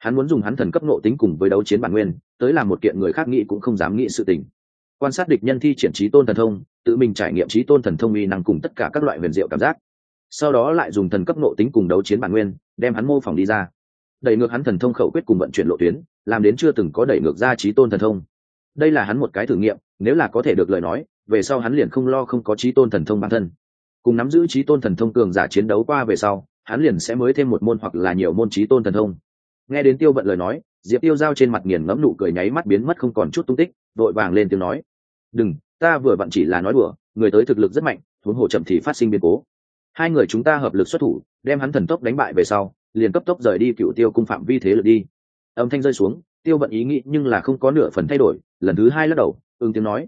hắn muốn dùng hắn thần cấp nộ tính cùng với đấu chiến bản nguyên, tới làm một kiện người khác nghĩ cũng không dám nghĩ sự tình. Quan sát địch nhân thi triển trí tôn thần thông, tự mình trải nghiệm trí tôn thần thông uy năng cùng tất cả các loại huyền diệu cảm giác. Sau đó lại dùng thần cấp nộ tính cùng đấu chiến bản nguyên, đem hắn mô phỏng đi ra. Đẩy ngược hắn thần thông khẩu quyết cùng vận chuyển lộ tuyến, làm đến chưa từng có đẩy ngược ra trí tôn thần thông. Đây là hắn một cái thử nghiệm, nếu là có thể được lời nói, về sau hắn liền không lo không có trí tôn thần thông bản thân. Cùng nắm giữ trí tôn thần thông cường giả chiến đấu qua về sau, hắn liền sẽ mới thêm một môn hoặc là nhiều môn trí tôn thần thông nghe đến tiêu vận lời nói, diệp tiêu giao trên mặt nghiền ngẫm nụ cười nháy mắt biến mất không còn chút tung tích, vội vàng lên tiếng nói. Đừng, ta vừa vặn chỉ là nói đùa, người tới thực lực rất mạnh, huống hồ chậm thì phát sinh biến cố. Hai người chúng ta hợp lực xuất thủ, đem hắn thần tốc đánh bại về sau, liền cấp tốc rời đi cựu tiêu cung phạm vi thế lực đi. Âm thanh rơi xuống, tiêu vận ý nghĩ nhưng là không có nửa phần thay đổi, lần thứ hai lắc đầu ưng tiếng nói.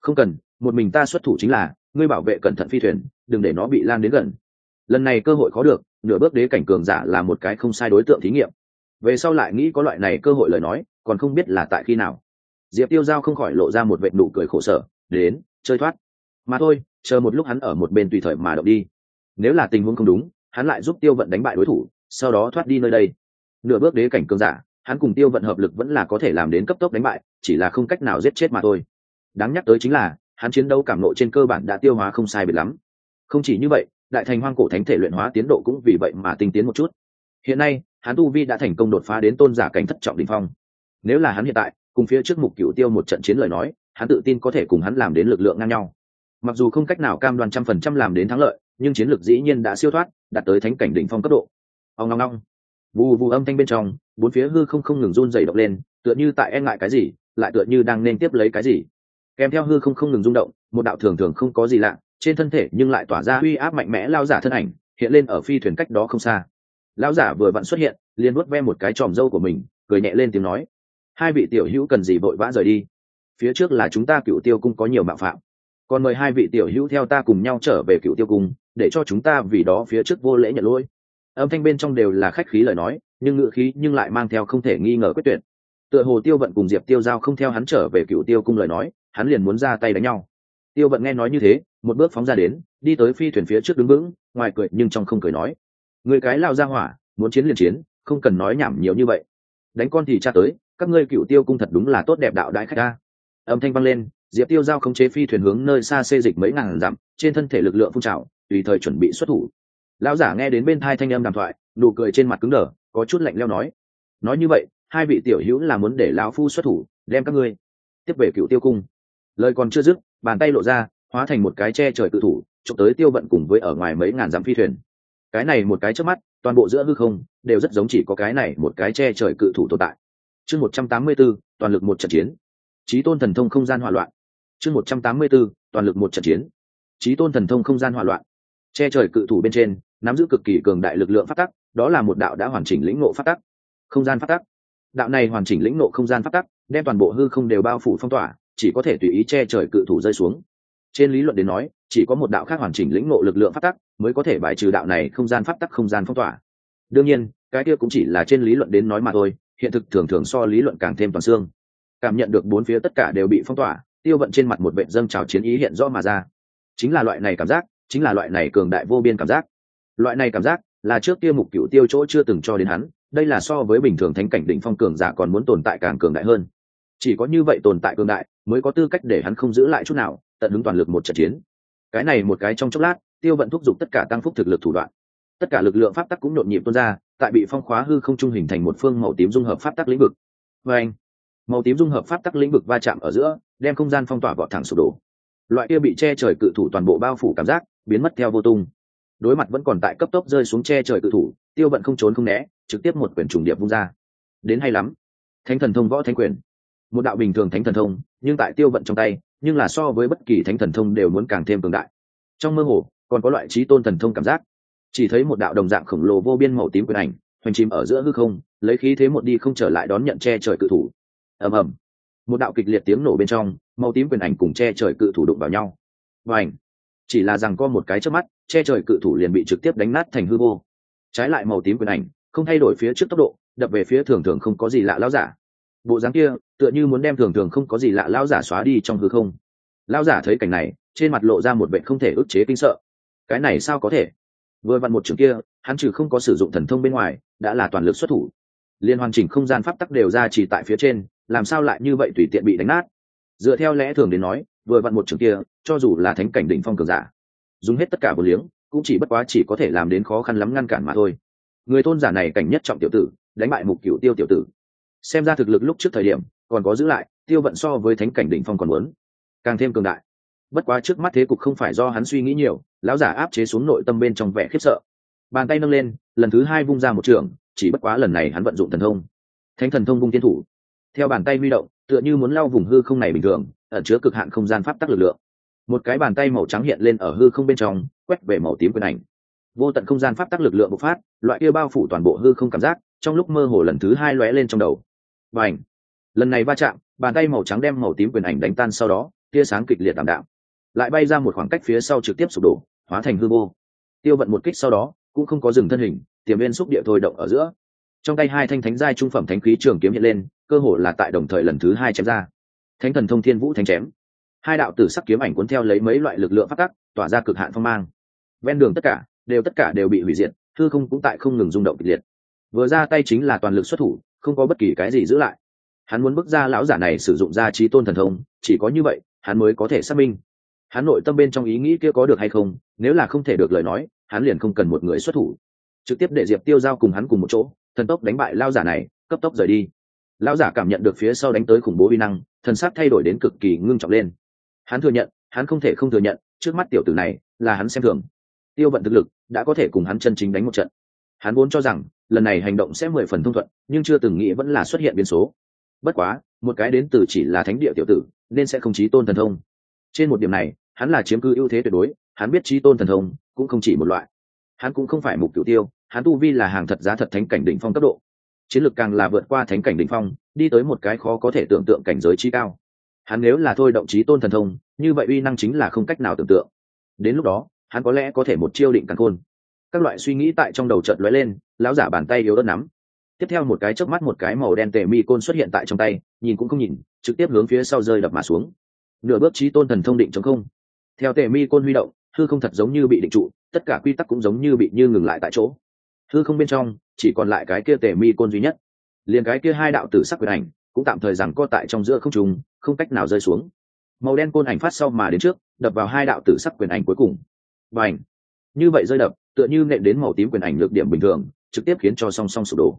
Không cần, một mình ta xuất thủ chính là, ngươi bảo vệ cẩn thận phi thuyền, đừng để nó bị lan đến gần. Lần này cơ hội khó được, nửa bước đế cảnh cường giả là một cái không sai đối tượng thí nghiệm về sau lại nghĩ có loại này cơ hội lời nói, còn không biết là tại khi nào. Diệp tiêu giao không khỏi lộ ra một vệ nụ cười khổ sở, đến, chơi thoát. Mà thôi, chờ một lúc hắn ở một bên tùy thời mà động đi. Nếu là tình huống không đúng, hắn lại giúp tiêu vận đánh bại đối thủ, sau đó thoát đi nơi đây. Nửa bước đế cảnh cường giả, hắn cùng tiêu vận hợp lực vẫn là có thể làm đến cấp tốc đánh bại, chỉ là không cách nào giết chết mà thôi. Đáng nhắc tới chính là, hắn chiến đấu cảm nộ trên cơ bản đã tiêu hóa không sai biệt lắm. Không chỉ như vậy, đại thành hoang cổ thánh thể luyện hóa tiến độ cũng vì vậy mà tinh tiến một chút. Hiện nay hắn tu vi đã thành công đột phá đến tôn giả cảnh thất trọng đình phong. Nếu là hắn hiện tại, cùng phía trước mục cựu tiêu một trận chiến lời nói, hắn tự tin có thể cùng hắn làm đến lực lượng ngang nhau. Mặc dù không cách nào cam đoan trăm phần trăm làm đến thắng lợi, nhưng chiến lược dĩ nhiên đã siêu thoát, đạt tới thánh cảnh đỉnh phong cấp độ. Ông ngong ngong vù vù âm thanh bên trong, bốn phía hư không không ngừng run dày động lên, tựa như tại e ngại cái gì, lại tựa như đang nên tiếp lấy cái gì. Kèm theo hư không không ngừng rung động, một đạo thường thường không có gì lạ, trên thân thể nhưng lại tỏa ra uy áp mạnh mẽ lao giả thân ảnh, hiện lên ở phi thuyền cách đó không xa lão giả vừa vặn xuất hiện, liền vuốt ve một cái tròm dâu của mình, cười nhẹ lên tiếng nói, hai vị tiểu hữu cần gì vội vã rời đi? Phía trước là chúng ta cựu tiêu cung có nhiều mạo phạm, còn mời hai vị tiểu hữu theo ta cùng nhau trở về cựu tiêu cung, để cho chúng ta vì đó phía trước vô lễ nhận lỗi. Âm thanh bên trong đều là khách khí lời nói, nhưng ngựa khí nhưng lại mang theo không thể nghi ngờ quyết tuyệt. Tựa hồ tiêu vận cùng diệp tiêu giao không theo hắn trở về cựu tiêu cung lời nói, hắn liền muốn ra tay đánh nhau. Tiêu vận nghe nói như thế, một bước phóng ra đến, đi tới phi thuyền phía trước đứng vững, ngoài cười nhưng trong không cười nói người cái lao ra hỏa, muốn chiến liền chiến, không cần nói nhảm nhiều như vậy. Đánh con thì cha tới, các ngươi cựu tiêu cung thật đúng là tốt đẹp đạo đại khách ta. Âm thanh vang lên, diệp tiêu giao không chế phi thuyền hướng nơi xa xê dịch mấy ngàn dặm, trên thân thể lực lượng phun trào, tùy thời chuẩn bị xuất thủ. Lão giả nghe đến bên thai thanh âm đàm thoại, nụ cười trên mặt cứng đờ, có chút lạnh leo nói. Nói như vậy, hai vị tiểu hữu là muốn để lão phu xuất thủ, đem các ngươi tiếp về cựu tiêu cung. Lời còn chưa dứt, bàn tay lộ ra, hóa thành một cái che trời tự thủ, chụp tới tiêu vận cùng với ở ngoài mấy ngàn dặm phi thuyền cái này một cái trước mắt, toàn bộ giữa hư không đều rất giống chỉ có cái này một cái che trời cự thủ tồn tại. Chương một trăm tám mươi b ố toàn lực một trận chiến. Trí tôn thần thông không gian hỏa loạn. Chương một trăm tám mươi b ố toàn lực một trận chiến. Trí tôn thần thông không gian hỏa loạn. Che trời cự thủ bên trên, nắm giữ cực kỳ cường đại lực lượng phát tắc, đó là một đạo đã hoàn chỉnh lĩnh ngộ phát tắc. Không gian phát tắc. Đạo này hoàn chỉnh lĩnh ngộ không gian phát tắc, đem toàn bộ hư không đều bao phủ phong tỏa, chỉ có thể tùy ý che trời cự thủ rơi xuống trên lý luận đến nói, chỉ có một đạo khác hoàn chỉnh lĩnh ngộ lực lượng phát tắc mới có thể bài trừ đạo này không gian phát tắc không gian phong tỏa. Đương nhiên, cái kia cũng chỉ là trên lý luận đến nói mà thôi, hiện thực thường thường so lý luận càng thêm toàn xương. Cảm nhận được bốn phía tất cả đều bị phong tỏa, tiêu vận trên mặt một vệ dâng trào chiến ý hiện rõ mà ra. Chính là loại này cảm giác, chính là loại này cường đại vô biên cảm giác. Loại này cảm giác là trước kia mục cựu tiêu chỗ chưa từng cho đến hắn, đây là so với bình thường thánh cảnh đỉnh phong cường giả còn muốn tồn tại càng cường đại hơn. Chỉ có như vậy tồn tại cường đại mới có tư cách để hắn không giữ lại chút nào tận hứng toàn lực một trận chiến. Cái này một cái trong chốc lát, tiêu vận thúc giục tất cả tăng phúc thực lực thủ đoạn. Tất cả lực lượng pháp tắc cũng nhộn nhịp tuôn ra, tại bị phong khóa hư không trung hình thành một phương màu tím dung hợp pháp tắc lĩnh vực. Và anh, màu tím dung hợp pháp tắc lĩnh vực va chạm ở giữa, đem không gian phong tỏa vọt thẳng sụp đổ. Loại kia bị che trời cự thủ toàn bộ bao phủ cảm giác, biến mất theo vô tung. Đối mặt vẫn còn tại cấp tốc rơi xuống che trời cự thủ, tiêu vận không trốn không né, trực tiếp một quyển trùng điệp vung ra. Đến hay lắm. Thánh thần thông võ thánh quyền. Một đạo bình thường thánh thần thông, nhưng tại tiêu vận trong tay nhưng là so với bất kỳ thánh thần thông đều muốn càng thêm cường đại. Trong mơ hồ, còn có loại trí tôn thần thông cảm giác. Chỉ thấy một đạo đồng dạng khổng lồ vô biên màu tím quyền ảnh, hoành chìm ở giữa hư không, lấy khí thế một đi không trở lại đón nhận che trời cự thủ. Ầm ầm. Một đạo kịch liệt tiếng nổ bên trong, màu tím quyền ảnh cùng che trời cự thủ đụng vào nhau. Và ảnh chỉ là rằng có một cái trước mắt, che trời cự thủ liền bị trực tiếp đánh nát thành hư vô. Trái lại màu tím quyền ảnh, không thay đổi phía trước tốc độ, đập về phía thường thường không có gì lạ lao giả. Bộ dáng kia tựa như muốn đem thường thường không có gì lạ lao giả xóa đi trong hư không. Lao giả thấy cảnh này, trên mặt lộ ra một vẻ không thể ức chế kinh sợ. Cái này sao có thể? Vừa vặn một trường kia, hắn trừ không có sử dụng thần thông bên ngoài, đã là toàn lực xuất thủ. Liên hoàn chỉnh không gian pháp tắc đều ra chỉ tại phía trên, làm sao lại như vậy tùy tiện bị đánh nát? Dựa theo lẽ thường đến nói, vừa vặn một trường kia, cho dù là thánh cảnh đỉnh phong cường giả, dùng hết tất cả một liếng, cũng chỉ bất quá chỉ có thể làm đến khó khăn lắm ngăn cản mà thôi. Người tôn giả này cảnh nhất trọng tiểu tử, đánh bại mục cửu tiêu tiểu tử. Xem ra thực lực lúc trước thời điểm còn có giữ lại, tiêu vận so với thánh cảnh đỉnh phong còn muốn, càng thêm cường đại. Bất quá trước mắt thế cục không phải do hắn suy nghĩ nhiều, lão giả áp chế xuống nội tâm bên trong vẻ khiếp sợ. Bàn tay nâng lên, lần thứ hai vung ra một trường, chỉ bất quá lần này hắn vận dụng thần thông. Thánh thần thông vung tiên thủ. Theo bàn tay huy động, tựa như muốn lau vùng hư không này bình thường, ẩn chứa cực hạn không gian pháp tắc lực lượng. Một cái bàn tay màu trắng hiện lên ở hư không bên trong, quét về màu tím quyền ảnh. Vô tận không gian pháp tắc lực lượng bộc phát, loại kia bao phủ toàn bộ hư không cảm giác, trong lúc mơ hồ lần thứ hai lóe lên trong đầu. Và ảnh lần này va chạm, bàn tay màu trắng đem màu tím quyền ảnh đánh tan sau đó, tia sáng kịch liệt đảm đạo lại bay ra một khoảng cách phía sau trực tiếp sụp đổ, hóa thành hư vô. Tiêu vận một kích sau đó, cũng không có dừng thân hình, tiềm viên xúc địa thôi động ở giữa. Trong tay hai thanh thánh giai trung phẩm thánh khí trường kiếm hiện lên, cơ hồ là tại đồng thời lần thứ hai chém ra. Thánh thần thông thiên vũ thánh chém. Hai đạo tử sắc kiếm ảnh cuốn theo lấy mấy loại lực lượng phát tắc, tỏa ra cực hạn phong mang. Ven đường tất cả, đều tất cả đều bị hủy diệt thư không cũng tại không ngừng rung động kịch liệt. Vừa ra tay chính là toàn lực xuất thủ, không có bất kỳ cái gì giữ lại hắn muốn bước ra lão giả này sử dụng ra trí tôn thần thông, chỉ có như vậy, hắn mới có thể xác minh. Hắn nội tâm bên trong ý nghĩ kia có được hay không, nếu là không thể được lời nói, hắn liền không cần một người xuất thủ. Trực tiếp để diệp tiêu giao cùng hắn cùng một chỗ, thần tốc đánh bại lao giả này, cấp tốc rời đi. Lão giả cảm nhận được phía sau đánh tới khủng bố vi năng, thần sắc thay đổi đến cực kỳ ngưng trọng lên. Hắn thừa nhận, hắn không thể không thừa nhận, trước mắt tiểu tử này, là hắn xem thường. Tiêu vận thực lực, đã có thể cùng hắn chân chính đánh một trận. Hắn vốn cho rằng, lần này hành động sẽ mười phần thông thuận, nhưng chưa từng nghĩ vẫn là xuất hiện biến số bất quá, một cái đến từ chỉ là thánh địa tiểu tử, nên sẽ không chí tôn thần thông. Trên một điểm này, hắn là chiếm cư ưu thế tuyệt đối, hắn biết chí tôn thần thông, cũng không chỉ một loại. Hắn cũng không phải mục cửu tiêu, hắn tu vi là hàng thật giá thật thánh cảnh đỉnh phong cấp độ. Chiến lược càng là vượt qua thánh cảnh đỉnh phong, đi tới một cái khó có thể tưởng tượng cảnh giới chi cao. Hắn nếu là thôi động chí tôn thần thông, như vậy uy năng chính là không cách nào tưởng tượng. Đến lúc đó, hắn có lẽ có thể một chiêu định càng khôn. Các loại suy nghĩ tại trong đầu chợt lóe lên, lão giả bàn tay yếu đất nắm tiếp theo một cái chớp mắt một cái màu đen tề mi côn xuất hiện tại trong tay, nhìn cũng không nhìn, trực tiếp hướng phía sau rơi đập mà xuống. Nửa bước trí tôn thần thông định chống không. Theo tề mi côn huy động, hư không thật giống như bị định trụ, tất cả quy tắc cũng giống như bị như ngừng lại tại chỗ. Hư không bên trong, chỉ còn lại cái kia tề mi côn duy nhất. Liền cái kia hai đạo tử sắc quyền ảnh, cũng tạm thời rằng co tại trong giữa không trùng không cách nào rơi xuống. Màu đen côn ảnh phát sau mà đến trước, đập vào hai đạo tử sắc quyền ảnh cuối cùng. Và ảnh như vậy rơi đập, tựa như nện đến màu tím quyền ảnh lược điểm bình thường, trực tiếp khiến cho song song sụp đổ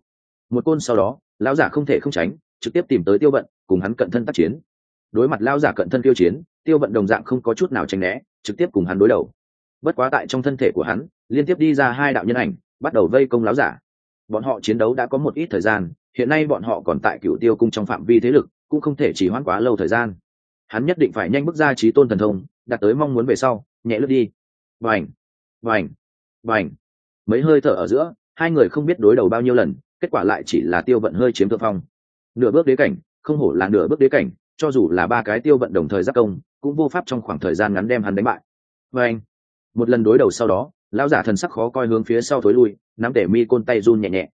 một côn sau đó, lão giả không thể không tránh, trực tiếp tìm tới tiêu vận, cùng hắn cận thân tác chiến. Đối mặt lão giả cận thân tiêu chiến, tiêu vận đồng dạng không có chút nào tránh né, trực tiếp cùng hắn đối đầu. Bất quá tại trong thân thể của hắn, liên tiếp đi ra hai đạo nhân ảnh, bắt đầu vây công lão giả. Bọn họ chiến đấu đã có một ít thời gian, hiện nay bọn họ còn tại cựu tiêu cung trong phạm vi thế lực, cũng không thể chỉ hoãn quá lâu thời gian. Hắn nhất định phải nhanh bước ra trí tôn thần thông, đạt tới mong muốn về sau, nhẹ lướt đi. Vành vành vành mấy hơi thở ở giữa, hai người không biết đối đầu bao nhiêu lần kết quả lại chỉ là tiêu vận hơi chiếm thượng phong. Nửa bước đế cảnh, không hổ là nửa bước đế cảnh, cho dù là ba cái tiêu vận đồng thời giáp công, cũng vô pháp trong khoảng thời gian ngắn đem hắn đánh bại. Vành một lần đối đầu sau đó, lão giả thần sắc khó coi hướng phía sau thối lui, nắm để mi côn tay run nhẹ nhẹ.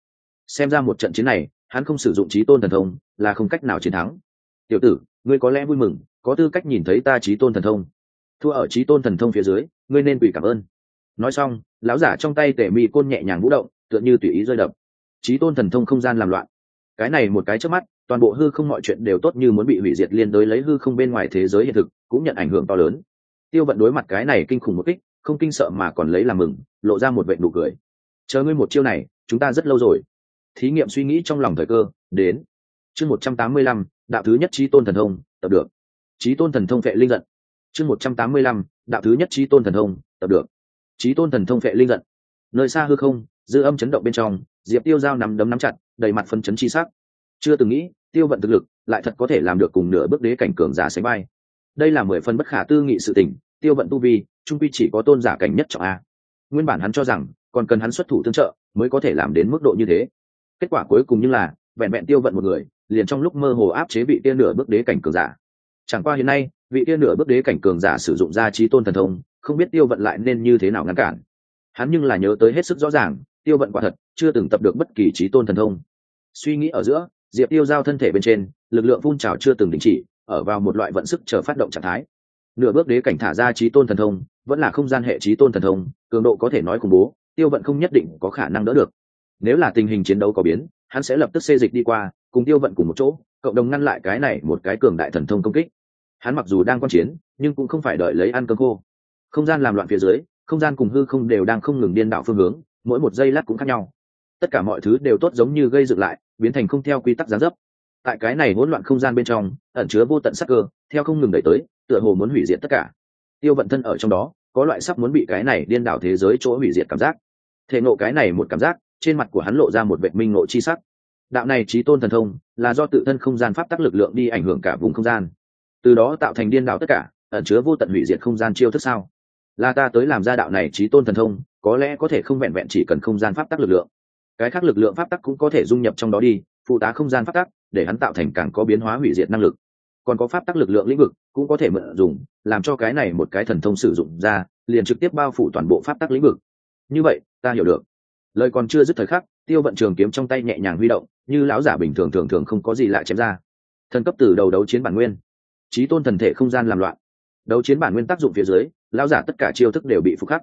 Xem ra một trận chiến này, hắn không sử dụng trí tôn thần thông, là không cách nào chiến thắng. Tiểu tử, ngươi có lẽ vui mừng, có tư cách nhìn thấy ta trí tôn thần thông. Thua ở trí tôn thần thông phía dưới, ngươi nên quỷ cảm ơn. Nói xong, lão giả trong tay tể mi côn nhẹ nhàng vũ động, tựa như tùy ý rơi đập trí tôn thần thông không gian làm loạn. Cái này một cái trước mắt, toàn bộ hư không mọi chuyện đều tốt như muốn bị hủy diệt liên đối lấy hư không bên ngoài thế giới hiện thực, cũng nhận ảnh hưởng to lớn. Tiêu vận đối mặt cái này kinh khủng một kích, không kinh sợ mà còn lấy làm mừng, lộ ra một vệ nụ cười. Chờ ngươi một chiêu này, chúng ta rất lâu rồi. Thí nghiệm suy nghĩ trong lòng thời cơ, đến. Chương một trăm tám mươi lăm, đạo thứ nhất trí tôn thần thông, tập được. Trí tôn thần thông vệ linh giận. Chương một trăm tám mươi lăm, đạo thứ nhất trí tôn thần thông, tập được. Trí tôn thần thông vệ linh giận. Nơi xa hư không, dư âm chấn động bên trong diệp tiêu dao nắm đấm nắm chặt, đầy mặt phân chấn chi sắc. Chưa từng nghĩ, tiêu vận thực lực lại thật có thể làm được cùng nửa bước đế cảnh cường giả sánh bay đây là mười phân bất khả tư nghị sự tình, tiêu vận tu vi, trung quy chỉ có tôn giả cảnh nhất trọng a. Nguyên bản hắn cho rằng, còn cần hắn xuất thủ tương trợ, mới có thể làm đến mức độ như thế. Kết quả cuối cùng như là, vẹn vẹn tiêu vận một người, liền trong lúc mơ hồ áp chế vị tiên nửa bước đế cảnh cường giả. Chẳng qua hiện nay, vị tiên nửa bước đế cảnh cường giả sử dụng ra trí tôn thần thông, không biết tiêu vận lại nên như thế nào ngăn cản. Hắn nhưng là nhớ tới hết sức rõ ràng tiêu vận quả thật chưa từng tập được bất kỳ trí tôn thần thông. Suy nghĩ ở giữa, diệp tiêu giao thân thể bên trên, lực lượng phun trào chưa từng đình chỉ, ở vào một loại vận sức chờ phát động trạng thái. Nửa bước đế cảnh thả ra trí tôn thần thông, vẫn là không gian hệ trí tôn thần thông, cường độ có thể nói khủng bố, tiêu vận không nhất định có khả năng đỡ được. Nếu là tình hình chiến đấu có biến, hắn sẽ lập tức xê dịch đi qua, cùng tiêu vận cùng một chỗ, cộng đồng ngăn lại cái này một cái cường đại thần thông công kích. Hắn mặc dù đang quan chiến, nhưng cũng không phải đợi lấy ăn cơm khô. Không gian làm loạn phía dưới, không gian cùng hư không đều đang không ngừng điên đạo phương hướng mỗi một giây lát cũng khác nhau. Tất cả mọi thứ đều tốt giống như gây dựng lại, biến thành không theo quy tắc giá dấp. Tại cái này hỗn loạn không gian bên trong, ẩn chứa vô tận sắc cơ, theo không ngừng đẩy tới, tựa hồ muốn hủy diệt tất cả. Tiêu vận thân ở trong đó, có loại sắp muốn bị cái này điên đảo thế giới chỗ hủy diệt cảm giác. Thể nộ cái này một cảm giác, trên mặt của hắn lộ ra một vệ minh nộ chi sắc. Đạo này trí tôn thần thông, là do tự thân không gian pháp tắc lực lượng đi ảnh hưởng cả vùng không gian. Từ đó tạo thành điên đảo tất cả, ẩn chứa vô tận hủy diệt không gian chiêu thức sao? Là ta tới làm ra đạo này trí tôn thần thông có lẽ có thể không vẹn vẹn chỉ cần không gian pháp tắc lực lượng. Cái khác lực lượng pháp tắc cũng có thể dung nhập trong đó đi, phụ tá không gian pháp tắc, để hắn tạo thành càng có biến hóa hủy diệt năng lực. Còn có pháp tắc lực lượng lĩnh vực cũng có thể mượn dùng, làm cho cái này một cái thần thông sử dụng ra, liền trực tiếp bao phủ toàn bộ pháp tắc lĩnh vực. Như vậy, ta hiểu được. Lời còn chưa dứt thời khắc, tiêu vận trường kiếm trong tay nhẹ nhàng huy động, như lão giả bình thường thường thường không có gì lại chém ra. Thần cấp từ đầu đấu chiến bản nguyên. Trí tôn thần thể không gian làm loạn. Đấu chiến bản nguyên tác dụng phía dưới, lão giả tất cả chiêu thức đều bị phục khắc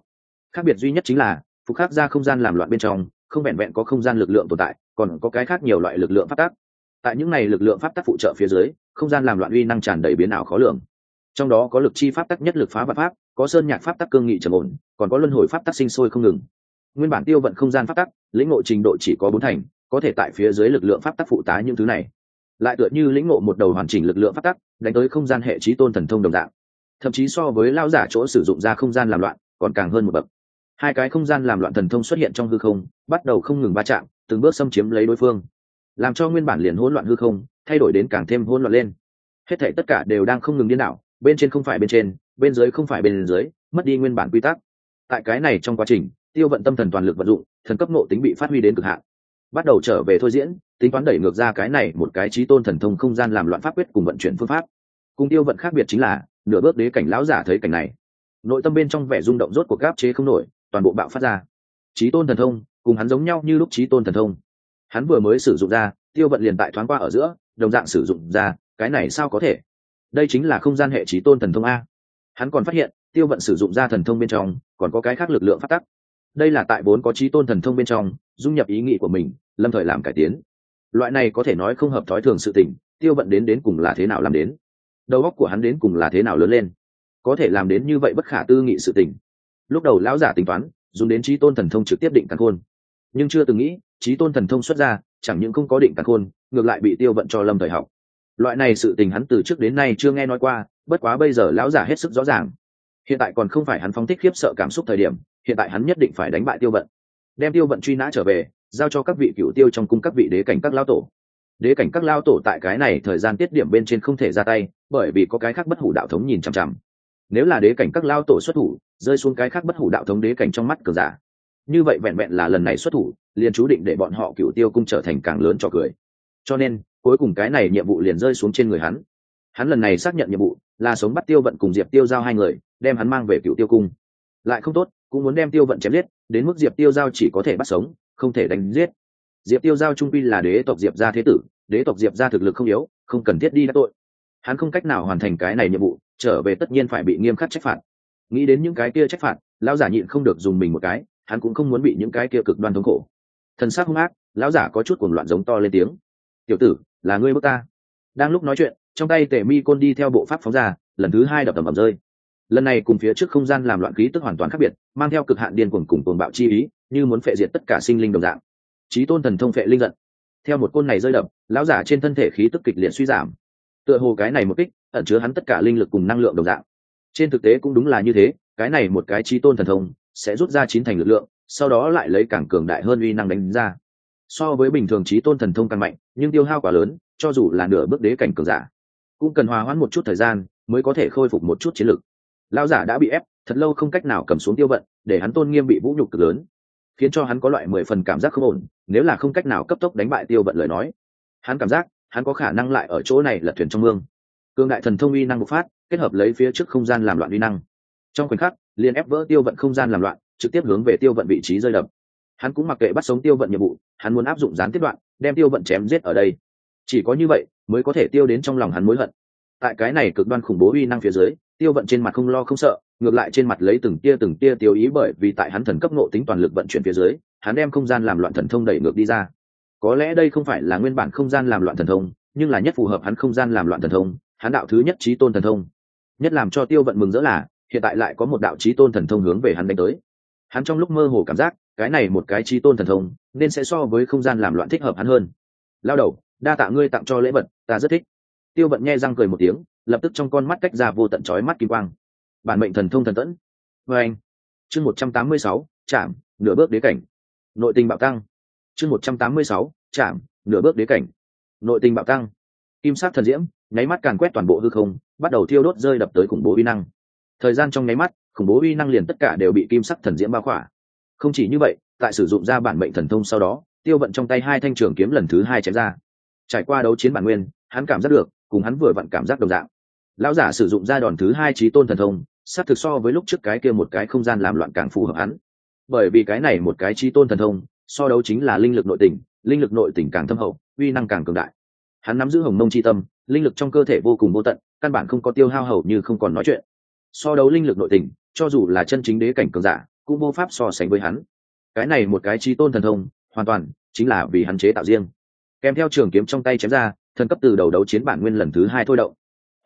khác biệt duy nhất chính là, phục khắc ra không gian làm loạn bên trong, không vẹn vẹn có không gian lực lượng tồn tại, còn có cái khác nhiều loại lực lượng phát tác tại những này lực lượng pháp tắc phụ trợ phía dưới, không gian làm loạn uy năng tràn đầy biến ảo khó lường. Trong đó có lực chi pháp tắc nhất lực phá và pháp, có sơn nhạc pháp tắc cương nghị trầm ổn, còn có luân hồi pháp tắc sinh sôi không ngừng. Nguyên bản tiêu vận không gian pháp tắc, lĩnh ngộ trình độ chỉ có bốn thành, có thể tại phía dưới lực lượng pháp tắc phụ tá những thứ này. Lại tựa như lĩnh ngộ một đầu hoàn chỉnh lực lượng pháp tắc, đánh tới không gian hệ trí tôn thần thông đồng dạng. Thậm chí so với lao giả chỗ sử dụng ra không gian làm loạn, còn càng hơn một bậc hai cái không gian làm loạn thần thông xuất hiện trong hư không, bắt đầu không ngừng va chạm, từng bước xâm chiếm lấy đối phương. Làm cho nguyên bản liền hỗn loạn hư không, thay đổi đến càng thêm hỗn loạn lên. Hết thảy tất cả đều đang không ngừng điên đảo, bên trên không phải bên trên, bên dưới không phải bên dưới, mất đi nguyên bản quy tắc. Tại cái này trong quá trình, tiêu vận tâm thần toàn lực vận dụng, thần cấp nộ tính bị phát huy đến cực hạn. Bắt đầu trở về thôi diễn, tính toán đẩy ngược ra cái này một cái trí tôn thần thông không gian làm loạn pháp quyết cùng vận chuyển phương pháp. Cùng tiêu vận khác biệt chính là, nửa bước đế cảnh lão giả thấy cảnh này. Nội tâm bên trong vẻ rung động rốt của gáp chế không nổi toàn bộ bạo phát ra. Trí tôn thần thông, cùng hắn giống nhau như lúc trí tôn thần thông. Hắn vừa mới sử dụng ra, tiêu vận liền tại thoáng qua ở giữa, đồng dạng sử dụng ra, cái này sao có thể? Đây chính là không gian hệ trí tôn thần thông a. Hắn còn phát hiện, tiêu vận sử dụng ra thần thông bên trong, còn có cái khác lực lượng phát tắc. Đây là tại vốn có trí tôn thần thông bên trong, dung nhập ý nghĩ của mình, lâm thời làm cải tiến. Loại này có thể nói không hợp thói thường sự tình, tiêu vận đến đến cùng là thế nào làm đến? Đầu óc của hắn đến cùng là thế nào lớn lên? Có thể làm đến như vậy bất khả tư nghị sự tình lúc đầu lão giả tính toán, dùng đến trí tôn thần thông trực tiếp định căn khôn. Nhưng chưa từng nghĩ, trí tôn thần thông xuất ra, chẳng những không có định căn khôn, ngược lại bị tiêu vận cho lâm thời học. Loại này sự tình hắn từ trước đến nay chưa nghe nói qua, bất quá bây giờ lão giả hết sức rõ ràng. Hiện tại còn không phải hắn phóng thích khiếp sợ cảm xúc thời điểm, hiện tại hắn nhất định phải đánh bại tiêu vận. Đem tiêu vận truy nã trở về, giao cho các vị cựu tiêu trong cung các vị đế cảnh các lao tổ. Đế cảnh các lao tổ tại cái này thời gian tiết điểm bên trên không thể ra tay, bởi vì có cái khác bất hủ đạo thống nhìn chằm chằm. Nếu là đế cảnh các lao tổ xuất thủ rơi xuống cái khác bất hủ đạo thống đế cảnh trong mắt cờ giả. Như vậy vẹn vẹn là lần này xuất thủ, liền chú định để bọn họ cựu tiêu cung trở thành càng lớn cho cười. Cho nên, cuối cùng cái này nhiệm vụ liền rơi xuống trên người hắn. Hắn lần này xác nhận nhiệm vụ là sống bắt tiêu vận cùng diệp tiêu giao hai người, đem hắn mang về cựu tiêu cung. Lại không tốt, cũng muốn đem tiêu vận chém giết, đến mức diệp tiêu giao chỉ có thể bắt sống, không thể đánh giết. Diệp tiêu giao trung pi là đế tộc diệp gia thế tử, đế tộc diệp gia thực lực không yếu, không cần thiết đi đã tội. Hắn không cách nào hoàn thành cái này nhiệm vụ, trở về tất nhiên phải bị nghiêm khắc trách phạt nghĩ đến những cái kia trách phạt, lão giả nhịn không được dùng mình một cái, hắn cũng không muốn bị những cái kia cực đoan thống khổ. Thần sắc hung ác, lão giả có chút cuồng loạn giống to lên tiếng. Tiểu tử, là ngươi bước ta. Đang lúc nói chuyện, trong tay tể mi côn đi theo bộ pháp phóng ra, lần thứ hai đập tầm ầm rơi. Lần này cùng phía trước không gian làm loạn khí tức hoàn toàn khác biệt, mang theo cực hạn điên cuồng cùng cuồng bạo chi ý, như muốn phệ diệt tất cả sinh linh đồng dạng. Trí tôn thần thông phệ linh giận. Theo một côn này rơi đập, lão giả trên thân thể khí tức kịch liệt suy giảm. Tựa hồ cái này một kích, ẩn chứa hắn tất cả linh lực cùng năng lượng đồng dạng trên thực tế cũng đúng là như thế, cái này một cái trí tôn thần thông, sẽ rút ra chín thành lực lượng, sau đó lại lấy càng cường đại hơn uy năng đánh ra. So với bình thường trí tôn thần thông càng mạnh, nhưng tiêu hao quá lớn, cho dù là nửa bước đế cảnh cường giả, cũng cần hòa hoãn một chút thời gian mới có thể khôi phục một chút chiến lực. Lao giả đã bị ép, thật lâu không cách nào cầm xuống tiêu vận, để hắn tôn nghiêm bị vũ nhục cực lớn, khiến cho hắn có loại mười phần cảm giác không ổn, nếu là không cách nào cấp tốc đánh bại tiêu vận lời nói. Hắn cảm giác, hắn có khả năng lại ở chỗ này là thuyền trong mương cương đại thần thông uy năng bộc phát, kết hợp lấy phía trước không gian làm loạn uy năng. Trong khoảnh khắc, liền ép vỡ tiêu vận không gian làm loạn, trực tiếp hướng về tiêu vận vị trí rơi đập. Hắn cũng mặc kệ bắt sống tiêu vận nhiệm vụ, hắn muốn áp dụng gián tiếp đoạn, đem tiêu vận chém giết ở đây. Chỉ có như vậy, mới có thể tiêu đến trong lòng hắn mối hận. Tại cái này cực đoan khủng bố uy năng phía dưới, tiêu vận trên mặt không lo không sợ, ngược lại trên mặt lấy từng tia từng tia tiêu ý bởi vì tại hắn thần cấp nộ tính toàn lực vận chuyển phía dưới, hắn đem không gian làm loạn thần thông đẩy ngược đi ra. Có lẽ đây không phải là nguyên bản không gian làm loạn thần thông, nhưng là nhất phù hợp hắn không gian làm loạn thần thông hắn đạo thứ nhất trí tôn thần thông. Nhất làm cho tiêu vận mừng rỡ là, hiện tại lại có một đạo trí tôn thần thông hướng về hắn đánh tới. Hắn trong lúc mơ hồ cảm giác, cái này một cái trí tôn thần thông, nên sẽ so với không gian làm loạn thích hợp hắn hơn. Lao đầu, đa tạ ngươi tặng cho lễ vật, ta rất thích. Tiêu vận nghe răng cười một tiếng, lập tức trong con mắt cách ra vô tận trói mắt kim quang. Bản mệnh thần thông thần tẫn. Vê anh. Chương một trăm tám mươi sáu, chạm, nửa bước đế cảnh. Nội tình bạo tăng. Chương một trăm tám mươi sáu, chạm, nửa bước đế cảnh. Nội tình bạo tăng. Kim sắc thần diễm nháy mắt càn quét toàn bộ hư không, bắt đầu thiêu đốt rơi đập tới khủng bố uy năng. Thời gian trong nháy mắt, khủng bố uy năng liền tất cả đều bị kim sắc thần diễm bao khỏa. Không chỉ như vậy, tại sử dụng ra bản mệnh thần thông sau đó, tiêu vận trong tay hai thanh trường kiếm lần thứ hai chém ra. Trải qua đấu chiến bản nguyên, hắn cảm giác được, cùng hắn vừa vặn cảm giác đồng dạng. Lão giả sử dụng ra đòn thứ hai trí tôn thần thông s á thực so với lúc trước cái kia một cái không gian làm loạn càng phù hợp hắn. Bởi vì cái này một cái trí tôn thần thông, so đấu chính là linh lực nội tình, linh lực nội tình càng thâm hậu, uy năng càng cường đại. Hắn nắm giữ hồng mông c tâm linh lực trong cơ thể vô cùng vô tận, căn bản không có tiêu hao hầu như không còn nói chuyện. So đấu linh lực nội tình, cho dù là chân chính đế cảnh cường giả, cũng vô pháp so sánh với hắn. Cái này một cái trí tôn thần thông, hoàn toàn chính là vì hắn chế tạo riêng. Kèm theo trường kiếm trong tay chém ra, thần cấp từ đầu đấu chiến bản nguyên lần thứ hai thôi động.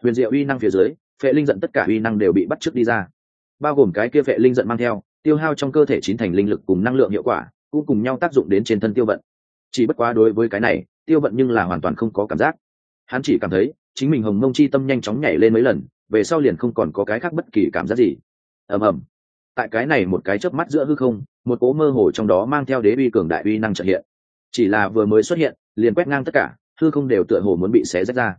Huyền diệu uy năng phía dưới, phệ linh giận tất cả uy năng đều bị bắt trước đi ra. Bao gồm cái kia phệ linh giận mang theo, tiêu hao trong cơ thể chín thành linh lực cùng năng lượng hiệu quả, cũng cùng nhau tác dụng đến trên thân tiêu vận. Chỉ bất quá đối với cái này, tiêu vận nhưng là hoàn toàn không có cảm giác hắn chỉ cảm thấy chính mình hồng mông chi tâm nhanh chóng nhảy lên mấy lần, về sau liền không còn có cái khác bất kỳ cảm giác gì. Ầm ầm. Tại cái này một cái chớp mắt giữa hư không, một cố mơ hồ trong đó mang theo đế uy cường đại uy năng trợ hiện. Chỉ là vừa mới xuất hiện, liền quét ngang tất cả, hư không đều tựa hồ muốn bị xé rách ra.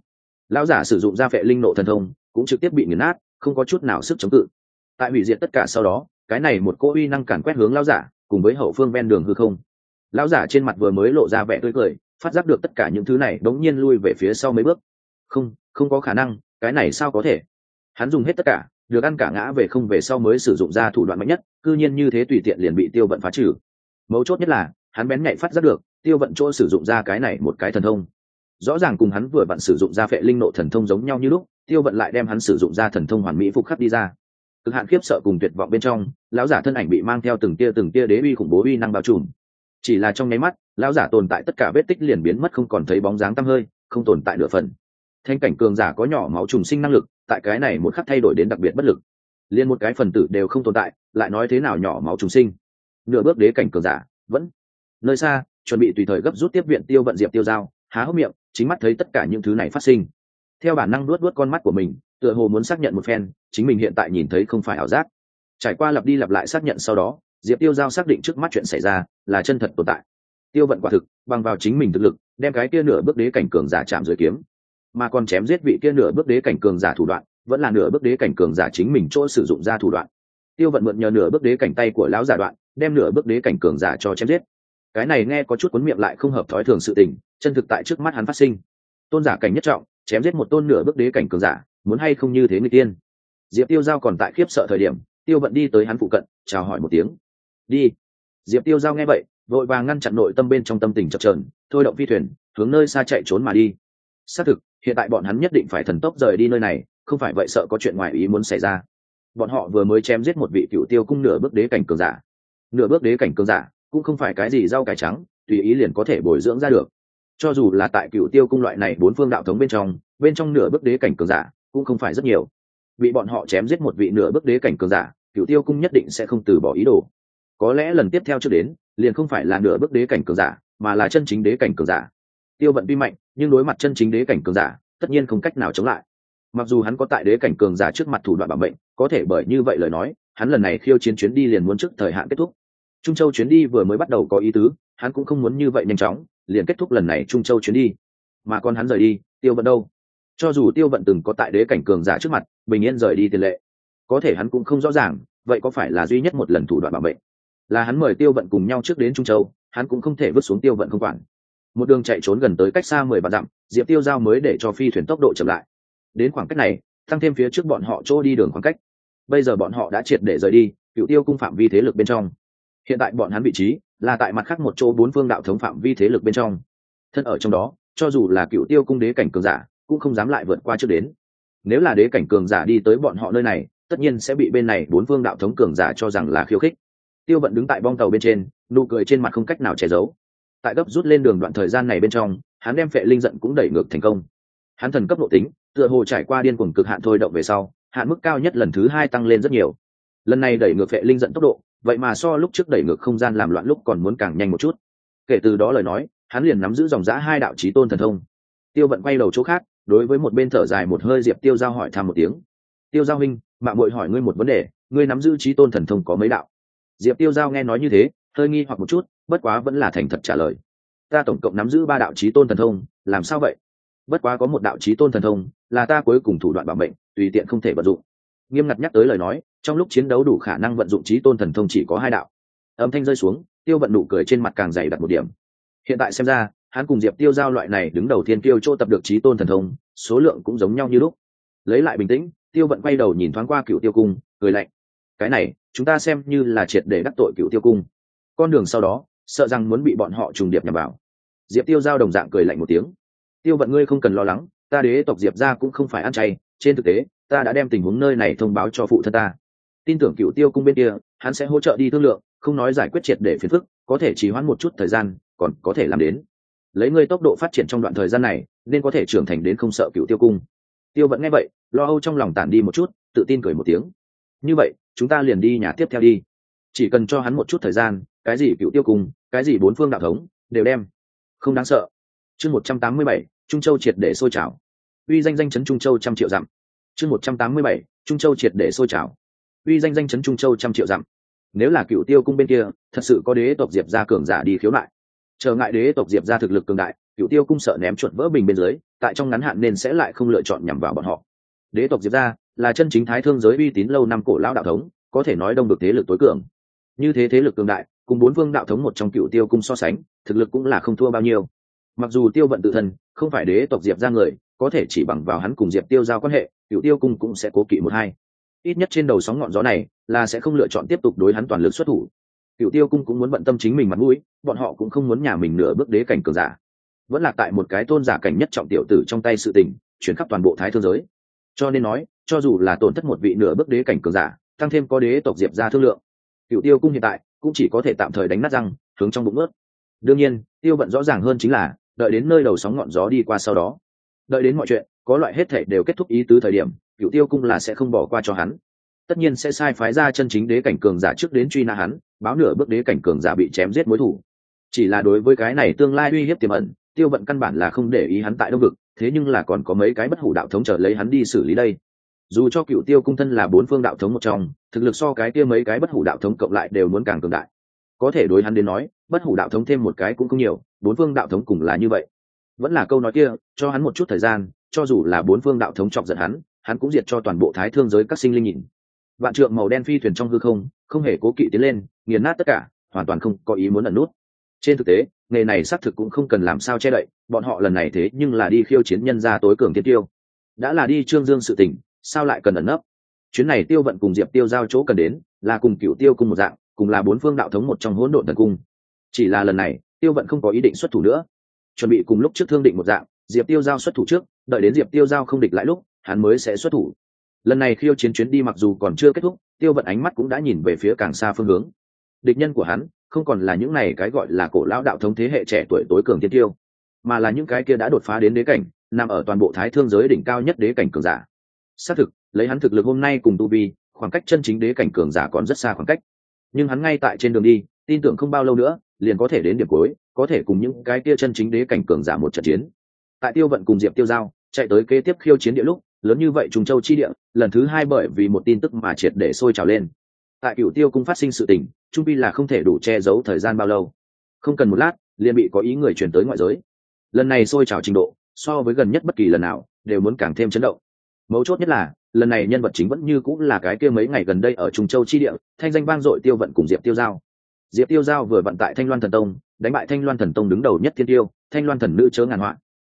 Lão giả sử dụng ra phệ linh nộ thần thông, cũng trực tiếp bị nghiền nát, không có chút nào sức chống cự. Tại hủy diệt tất cả sau đó, cái này một cỗ uy năng càn quét hướng lão giả, cùng với hậu phương ven đường hư không. Lão giả trên mặt vừa mới lộ ra vẻ tươi cười phát giác được tất cả những thứ này đống nhiên lui về phía sau mấy bước. Không không có khả năng, cái này sao có thể? Hắn dùng hết tất cả, được ăn cả ngã về không về sau mới sử dụng ra thủ đoạn mạnh nhất, cư nhiên như thế tùy tiện liền bị tiêu vận phá trừ. Mấu chốt nhất là, hắn bén nhạy phát giác được, tiêu vận chỗ sử dụng ra cái này một cái thần thông. Rõ ràng cùng hắn vừa vặn sử dụng ra phệ linh nộ thần thông giống nhau như lúc, tiêu vận lại đem hắn sử dụng ra thần thông hoàn mỹ phục khắc đi ra. Cực hạn khiếp sợ cùng tuyệt vọng bên trong, lão giả thân ảnh bị mang theo từng tia từng tia đế uy khủng bố uy năng bao trùm. Chỉ là trong nháy mắt lão giả tồn tại tất cả vết tích liền biến mất không còn thấy bóng dáng tăm hơi, không tồn tại nửa phần. Thanh cảnh cường giả có nhỏ máu trùng sinh năng lực, tại cái này một khắc thay đổi đến đặc biệt bất lực. Liền một cái phần tử đều không tồn tại, lại nói thế nào nhỏ máu trùng sinh? Nửa bước đế cảnh cường giả, vẫn nơi xa, chuẩn bị tùy thời gấp rút tiếp viện tiêu vận diệp tiêu dao há hốc miệng, chính mắt thấy tất cả những thứ này phát sinh. Theo bản năng luốt luốt con mắt của mình, tựa hồ muốn xác nhận một phen, chính mình hiện tại nhìn thấy không phải ảo giác. Trải qua lặp đi lặp lại xác nhận sau đó, diệp tiêu giao xác định trước mắt chuyện xảy ra là chân thật tồn tại tiêu vận quả thực, bằng vào chính mình thực lực, đem cái kia nửa bước đế cảnh cường giả chạm dưới kiếm. Mà còn chém giết vị kia nửa bước đế cảnh cường giả thủ đoạn, vẫn là nửa bước đế cảnh cường giả chính mình chỗ sử dụng ra thủ đoạn. Tiêu vận mượn nhờ nửa bước đế cảnh tay của lão giả đoạn, đem nửa bước đế cảnh cường giả cho chém giết. Cái này nghe có chút cuốn miệng lại không hợp thói thường sự tình, chân thực tại trước mắt hắn phát sinh. Tôn giả cảnh nhất trọng, chém giết một tôn nửa bước đế cảnh cường giả, muốn hay không như thế người tiên. Diệp tiêu giao còn tại khiếp sợ thời điểm, tiêu vận đi tới hắn phụ cận, chào hỏi một tiếng. Đi. Diệp tiêu giao nghe vậy vội vàng ngăn chặn nội tâm bên trong tâm tình chập trờn thôi động phi thuyền, hướng nơi xa chạy trốn mà đi. Xác thực, hiện tại bọn hắn nhất định phải thần tốc rời đi nơi này, không phải vậy sợ có chuyện ngoài ý muốn xảy ra. Bọn họ vừa mới chém giết một vị cựu tiêu cung nửa bước đế cảnh cường giả. Nửa bước đế cảnh cường giả cũng không phải cái gì rau cải trắng, tùy ý liền có thể bồi dưỡng ra được. Cho dù là tại cựu tiêu cung loại này bốn phương đạo thống bên trong bên trong nửa bước đế cảnh cường giả cũng không phải rất nhiều. Bị bọn họ chém giết một vị nửa bước đế cảnh cường giả, cựu tiêu cung nhất định sẽ không từ bỏ ý đồ có lẽ lần tiếp theo chưa đến, liền không phải là nửa bước đế cảnh cường giả, mà là chân chính đế cảnh cường giả. Tiêu vận tuy mạnh, nhưng đối mặt chân chính đế cảnh cường giả, tất nhiên không cách nào chống lại. Mặc dù hắn có tại đế cảnh cường giả trước mặt thủ đoạn bảo mệnh, có thể bởi như vậy lời nói, hắn lần này khiêu chiến chuyến đi liền muốn trước thời hạn kết thúc. Trung châu chuyến đi vừa mới bắt đầu có ý tứ, hắn cũng không muốn như vậy nhanh chóng, liền kết thúc lần này trung châu chuyến đi. Mà còn hắn rời đi, tiêu vận đâu? Cho dù tiêu vận từng có tại đế cảnh cường giả trước mặt, bình yên rời đi tiền lệ, có thể hắn cũng không rõ ràng, vậy có phải là duy nhất một lần thủ đoạn bảo mệnh? Là hắn mời tiêu vận cùng nhau trước đến trung châu, hắn cũng không thể vứt xuống tiêu vận không quản. Một đường chạy trốn gần tới cách xa mười vạn dặm, diệp tiêu giao mới để cho phi thuyền tốc độ chậm lại. Đến khoảng cách này, tăng thêm phía trước bọn họ chỗ đi đường khoảng cách. Bây giờ bọn họ đã triệt để rời đi, cựu tiêu cung phạm vi thế lực bên trong. Hiện tại bọn hắn vị trí là tại mặt khác một chỗ bốn phương đạo thống phạm vi thế lực bên trong. Thân ở trong đó, cho dù là cựu tiêu cung đế cảnh cường giả, cũng không dám lại vượt qua trước đến. Nếu là đế cảnh cường giả đi tới bọn họ nơi này, tất nhiên sẽ bị bên này bốn phương đạo thống cường giả cho rằng là khiêu khích tiêu vận đứng tại bong tàu bên trên, nụ cười trên mặt không cách nào che giấu. Tại gấp rút lên đường đoạn thời gian này bên trong, hắn đem phệ linh giận cũng đẩy ngược thành công. Hắn thần cấp độ tính, tựa hồ trải qua điên cuồng cực hạn thôi động về sau, hạn mức cao nhất lần thứ hai tăng lên rất nhiều. Lần này đẩy ngược phệ linh giận tốc độ, vậy mà so lúc trước đẩy ngược không gian làm loạn lúc còn muốn càng nhanh một chút. Kể từ đó lời nói, hắn liền nắm giữ dòng giã hai đạo trí tôn thần thông. Tiêu vận quay đầu chỗ khác, đối với một bên thở dài một hơi diệp tiêu giao hỏi thăm một tiếng. Tiêu giao huynh, mạng bội hỏi ngươi một vấn đề, ngươi nắm giữ trí tôn thần thông có mấy đạo? Diệp tiêu giao nghe nói như thế, hơi nghi hoặc một chút, bất quá vẫn là thành thật trả lời. Ta tổng cộng nắm giữ ba đạo trí tôn thần thông, làm sao vậy? Bất quá có một đạo trí tôn thần thông, là ta cuối cùng thủ đoạn bảo mệnh, tùy tiện không thể vận dụng. Nghiêm ngặt nhắc tới lời nói, trong lúc chiến đấu đủ khả năng vận dụng trí tôn thần thông chỉ có hai đạo. Âm thanh rơi xuống, tiêu vận nụ cười trên mặt càng dày đặt một điểm. Hiện tại xem ra, hắn cùng diệp tiêu giao loại này đứng đầu thiên tiêu chỗ tập được trí tôn thần thông, số lượng cũng giống nhau như lúc. Lấy lại bình tĩnh, tiêu vận quay đầu nhìn thoáng qua cựu tiêu cung, cười lạnh cái này, chúng ta xem như là triệt để đắc tội cựu tiêu cung. Con đường sau đó, sợ rằng muốn bị bọn họ trùng điệp nhằm vào. Diệp tiêu giao đồng dạng cười lạnh một tiếng. Tiêu vận ngươi không cần lo lắng, ta đế tộc diệp ra cũng không phải ăn chay, trên thực tế, ta đã đem tình huống nơi này thông báo cho phụ thân ta. Tin tưởng cựu tiêu cung bên kia, hắn sẽ hỗ trợ đi thương lượng, không nói giải quyết triệt để phiền phức, có thể trì hoãn một chút thời gian, còn có thể làm đến. Lấy ngươi tốc độ phát triển trong đoạn thời gian này, nên có thể trưởng thành đến không sợ cựu tiêu cung. Tiêu vẫn nghe vậy, lo âu trong lòng tản đi một chút, tự tin cười một tiếng như vậy, chúng ta liền đi nhà tiếp theo đi. Chỉ cần cho hắn một chút thời gian, cái gì cựu tiêu cung cái gì bốn phương đạo thống, đều đem. Không đáng sợ. Chương một trăm tám mươi bảy, trung châu triệt để sôi trào. Uy danh danh chấn trung châu trăm triệu dặm. Chương một trăm tám mươi bảy, trung châu triệt để sôi trào. Uy danh danh chấn trung châu trăm triệu dặm. Nếu là cựu tiêu cung bên kia, thật sự có đế tộc diệp ra cường giả đi khiếu nại. Chờ ngại đế tộc diệp ra thực lực cường đại, cựu tiêu cung sợ ném chuột vỡ bình bên dưới, tại trong ngắn hạn nên sẽ lại không lựa chọn nhằm vào bọn họ. Đế tộc diệp ra là chân chính thái thương giới uy tín lâu năm cổ lão đạo thống, có thể nói đông được thế lực tối cường. Như thế thế lực cường đại, cùng bốn vương đạo thống một trong cựu tiêu cung so sánh, thực lực cũng là không thua bao nhiêu. Mặc dù tiêu vận tự thân, không phải đế tộc diệp ra người, có thể chỉ bằng vào hắn cùng diệp tiêu giao quan hệ, cựu tiêu cung cũng sẽ cố kỵ một hai. Ít nhất trên đầu sóng ngọn gió này, là sẽ không lựa chọn tiếp tục đối hắn toàn lực xuất thủ. Cựu tiêu cung cũng muốn bận tâm chính mình mặt mũi, bọn họ cũng không muốn nhà mình nửa bước đế cảnh cường giả. Vẫn là tại một cái tôn giả cảnh nhất trọng tiểu tử trong tay sự tình, chuyển khắp toàn bộ thái thương giới cho nên nói, cho dù là tổn thất một vị nửa bước đế cảnh cường giả, tăng thêm có đế tộc diệp ra thương lượng cựu tiêu cung hiện tại cũng chỉ có thể tạm thời đánh nát răng, hướng trong bụng ướt. Đương nhiên, tiêu bận rõ ràng hơn chính là, đợi đến nơi đầu sóng ngọn gió đi qua sau đó. Đợi đến mọi chuyện, có loại hết thể đều kết thúc ý tứ thời điểm cựu tiêu cung là sẽ không bỏ qua cho hắn. Tất nhiên sẽ sai phái ra chân chính đế cảnh cường giả trước đến truy nã hắn, báo nửa bước đế cảnh cường giả bị chém giết mối thủ. Chỉ là đối với cái này tương lai uy hiếp tiềm ẩn, tiêu vận căn bản là không để ý hắn tại đông vực thế nhưng là còn có mấy cái bất hủ đạo thống trở lấy hắn đi xử lý đây. Dù cho cựu tiêu cung thân là bốn phương đạo thống một trong, thực lực so cái kia mấy cái bất hủ đạo thống cộng lại đều muốn càng cường đại. Có thể đối hắn đến nói, bất hủ đạo thống thêm một cái cũng không nhiều, bốn phương đạo thống cùng là như vậy. Vẫn là câu nói kia, cho hắn một chút thời gian, cho dù là bốn phương đạo thống chọc giận hắn hắn cũng diệt cho toàn bộ thái thương giới các sinh linh nhìn. Vạn trượng màu đen phi thuyền trong hư không không hề cố kỵ tiến lên, nghiền nát tất cả, hoàn toàn không có ý muốn ẩn nút trên thực tế, nghề này xác thực cũng không cần làm sao che đậy, bọn họ lần này thế nhưng là đi khiêu chiến nhân gia tối cường tiên tiêu. Đã là đi trương dương sự tình sao lại cần ẩn nấp? Chuyến này tiêu vận cùng diệp tiêu giao chỗ cần đến, là cùng cựu tiêu cùng một dạng, cùng là bốn phương đạo thống một trong hỗn độn thần cung. Chỉ là lần này, tiêu vận không có ý định xuất thủ nữa. Chuẩn bị cùng lúc trước thương định một dạng, diệp tiêu giao xuất thủ trước, đợi đến diệp tiêu giao không địch lại lúc, hắn mới sẽ xuất thủ. Lần này khiêu chiến chuyến đi mặc dù còn chưa kết thúc, tiêu vận ánh mắt cũng đã nhìn về phía càng xa phương hướng. Địch nhân của hắn không còn là những này cái gọi là cổ lão đạo thống thế hệ trẻ tuổi tối cường tiên tiêu, mà là những cái kia đã đột phá đến đế cảnh, nằm ở toàn bộ thái thương giới đỉnh cao nhất đế cảnh cường giả. Xác thực, lấy hắn thực lực hôm nay cùng tu vi, khoảng cách chân chính đế cảnh cường giả còn rất xa khoảng cách. Nhưng hắn ngay tại trên đường đi, tin tưởng không bao lâu nữa, liền có thể đến điểm cuối, có thể cùng những cái kia chân chính đế cảnh cường giả một trận chiến. Tại tiêu vận cùng diệp tiêu giao, chạy tới kế tiếp khiêu chiến địa lúc, lớn như vậy trùng châu chi địa, lần thứ hai bởi vì một tin tức mà triệt để sôi trào lên. Tại cửu tiêu cung phát sinh sự tình trung pi là không thể đủ che giấu thời gian bao lâu. Không cần một lát, liền bị có ý người chuyển tới ngoại giới. Lần này sôi trào trình độ, so với gần nhất bất kỳ lần nào, đều muốn càng thêm chấn động. Mấu chốt nhất là, lần này nhân vật chính vẫn như cũng là cái kia mấy ngày gần đây ở trung châu chi địa, thanh danh vang dội tiêu vận cùng diệp tiêu giao. Diệp tiêu giao vừa vận tại thanh loan thần tông, đánh bại thanh loan thần tông đứng đầu nhất thiên tiêu, thanh loan thần nữ chớ ngàn hoạn.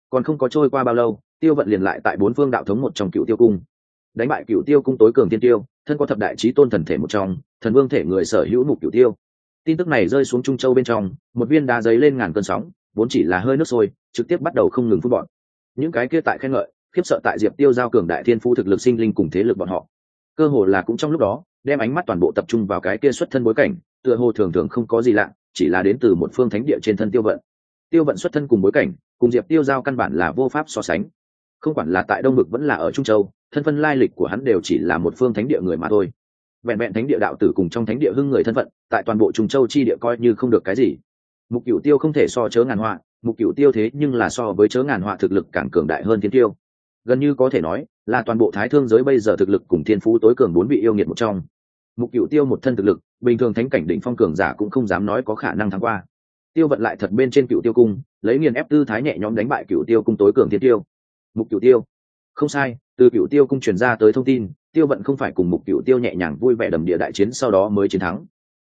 còn không có trôi qua bao lâu, tiêu vận liền lại tại bốn phương đạo thống một trong cựu tiêu cung đánh bại cựu tiêu cung tối cường tiên tiêu, thân có thập đại trí tôn thần thể một trong, thần vương thể người sở hữu mục cựu tiêu. Tin tức này rơi xuống trung châu bên trong, một viên đá giấy lên ngàn cơn sóng, vốn chỉ là hơi nước sôi, trực tiếp bắt đầu không ngừng phút bọn những cái kia tại khen ngợi, khiếp sợ tại diệp tiêu giao cường đại thiên phu thực lực sinh linh cùng thế lực bọn họ. Cơ hồ là cũng trong lúc đó, đem ánh mắt toàn bộ tập trung vào cái kia xuất thân bối cảnh, tựa hồ thường thường không có gì lạ, chỉ là đến từ một phương thánh địa trên thân tiêu vận. Tiêu vận xuất thân cùng bối cảnh, cùng diệp tiêu giao căn bản là vô pháp so sánh không quản là tại đông bực vẫn là ở trung châu, thân phân lai lịch của hắn đều chỉ là một phương thánh địa người mà thôi. Vẹn vẹn thánh địa đạo tử cùng trong thánh địa hưng người thân phận, tại toàn bộ trung châu chi địa coi như không được cái gì. Mục cửu tiêu không thể so chớ ngàn họa, mục cửu tiêu thế nhưng là so với chớ ngàn họa thực lực càng cường đại hơn thiên tiêu. Gần như có thể nói, là toàn bộ thái thương giới bây giờ thực lực cùng thiên phú tối cường bốn vị yêu nghiệt một trong. Mục cửu tiêu một thân thực lực, bình thường thánh cảnh đỉnh phong cường giả cũng không dám nói có khả năng thắng qua. Tiêu vận lại thật bên trên cựu tiêu cung, lấy nghiền ép tư thái nhẹ nhõm đánh bại cựu tiêu cung tối cường thiên tiêu mục cửu tiêu. Không sai, từ cửu tiêu cung truyền ra tới thông tin, tiêu vận không phải cùng mục cửu tiêu nhẹ nhàng vui vẻ đầm địa đại chiến sau đó mới chiến thắng,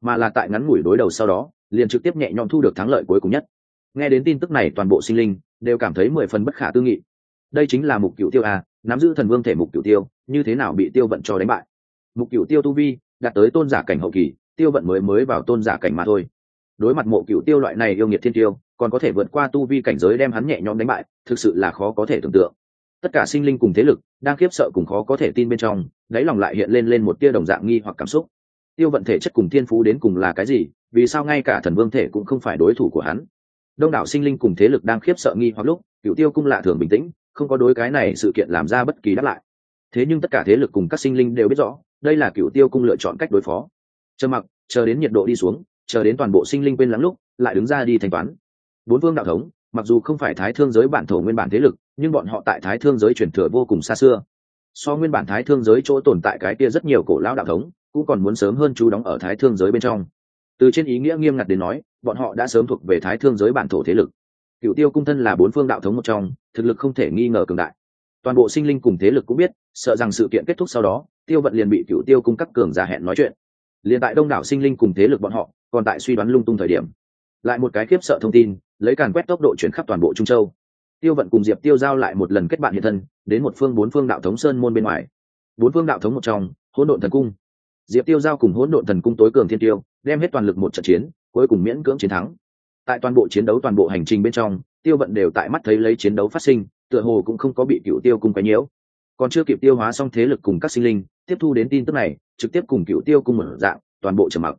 mà là tại ngắn ngủi đối đầu sau đó, liền trực tiếp nhẹ nhõm thu được thắng lợi cuối cùng nhất. Nghe đến tin tức này, toàn bộ sinh linh đều cảm thấy mười phần bất khả tư nghị. Đây chính là mục cửu tiêu a nắm giữ thần vương thể mục cửu tiêu, như thế nào bị tiêu vận cho đánh bại? Mục cửu tiêu tu vi đạt tới tôn giả cảnh hậu kỳ, tiêu vận mới mới vào tôn giả cảnh mà thôi. Đối mặt mộ cựu tiêu loại này yêu nghiệt thiên tiêu còn có thể vượt qua tu vi cảnh giới đem hắn nhẹ nhõm đánh bại, thực sự là khó có thể tưởng tượng. Tất cả sinh linh cùng thế lực, đang khiếp sợ cùng khó có thể tin bên trong, đáy lòng lại hiện lên lên một tia đồng dạng nghi hoặc cảm xúc. Tiêu vận thể chất cùng thiên phú đến cùng là cái gì, vì sao ngay cả thần vương thể cũng không phải đối thủ của hắn? Đông đảo sinh linh cùng thế lực đang khiếp sợ nghi hoặc lúc cựu tiêu cung lạ thường bình tĩnh, không có đối cái này sự kiện làm ra bất kỳ đáp lại. Thế nhưng tất cả thế lực cùng các sinh linh đều biết rõ, đây là cựu tiêu cung lựa chọn cách đối phó. Chờ mặc, chờ đến nhiệt độ đi xuống, chờ đến toàn bộ sinh linh quên lắng lúc, lại đứng ra đi thanh toán bốn vương đạo thống, mặc dù không phải thái thương giới bản thổ nguyên bản thế lực, nhưng bọn họ tại thái thương giới truyền thừa vô cùng xa xưa. So nguyên bản thái thương giới chỗ tồn tại cái kia rất nhiều cổ lão đạo thống, cũng còn muốn sớm hơn chú đóng ở thái thương giới bên trong. Từ trên ý nghĩa nghiêm ngặt đến nói, bọn họ đã sớm thuộc về thái thương giới bản thổ thế lực. Cựu tiêu cung thân là bốn phương đạo thống một trong, thực lực không thể nghi ngờ cường đại. Toàn bộ sinh linh cùng thế lực cũng biết, sợ rằng sự kiện kết thúc sau đó, tiêu vận liền bị cựu tiêu cung các cường giả hẹn nói chuyện. Liền tại đông đảo sinh linh cùng thế lực bọn họ, còn tại suy đoán lung tung thời điểm. Lại một cái khiếp sợ thông tin lấy càn quét tốc độ chuyển khắp toàn bộ trung châu. Tiêu vận cùng diệp tiêu giao lại một lần kết bạn hiện thân, đến một phương bốn phương đạo thống sơn môn bên ngoài. Bốn phương đạo thống một trong, hỗn độn thần cung. Diệp tiêu giao cùng hỗn độn thần cung tối cường thiên tiêu, đem hết toàn lực một trận chiến, cuối cùng miễn cưỡng chiến thắng. Tại toàn bộ chiến đấu toàn bộ hành trình bên trong, tiêu vận đều tại mắt thấy lấy chiến đấu phát sinh, tựa hồ cũng không có bị cựu tiêu cung cái nhiễu. Còn chưa kịp tiêu hóa xong thế lực cùng các sinh linh, tiếp thu đến tin tức này, trực tiếp cùng cựu tiêu cung mở dạng, toàn bộ trầm mặc.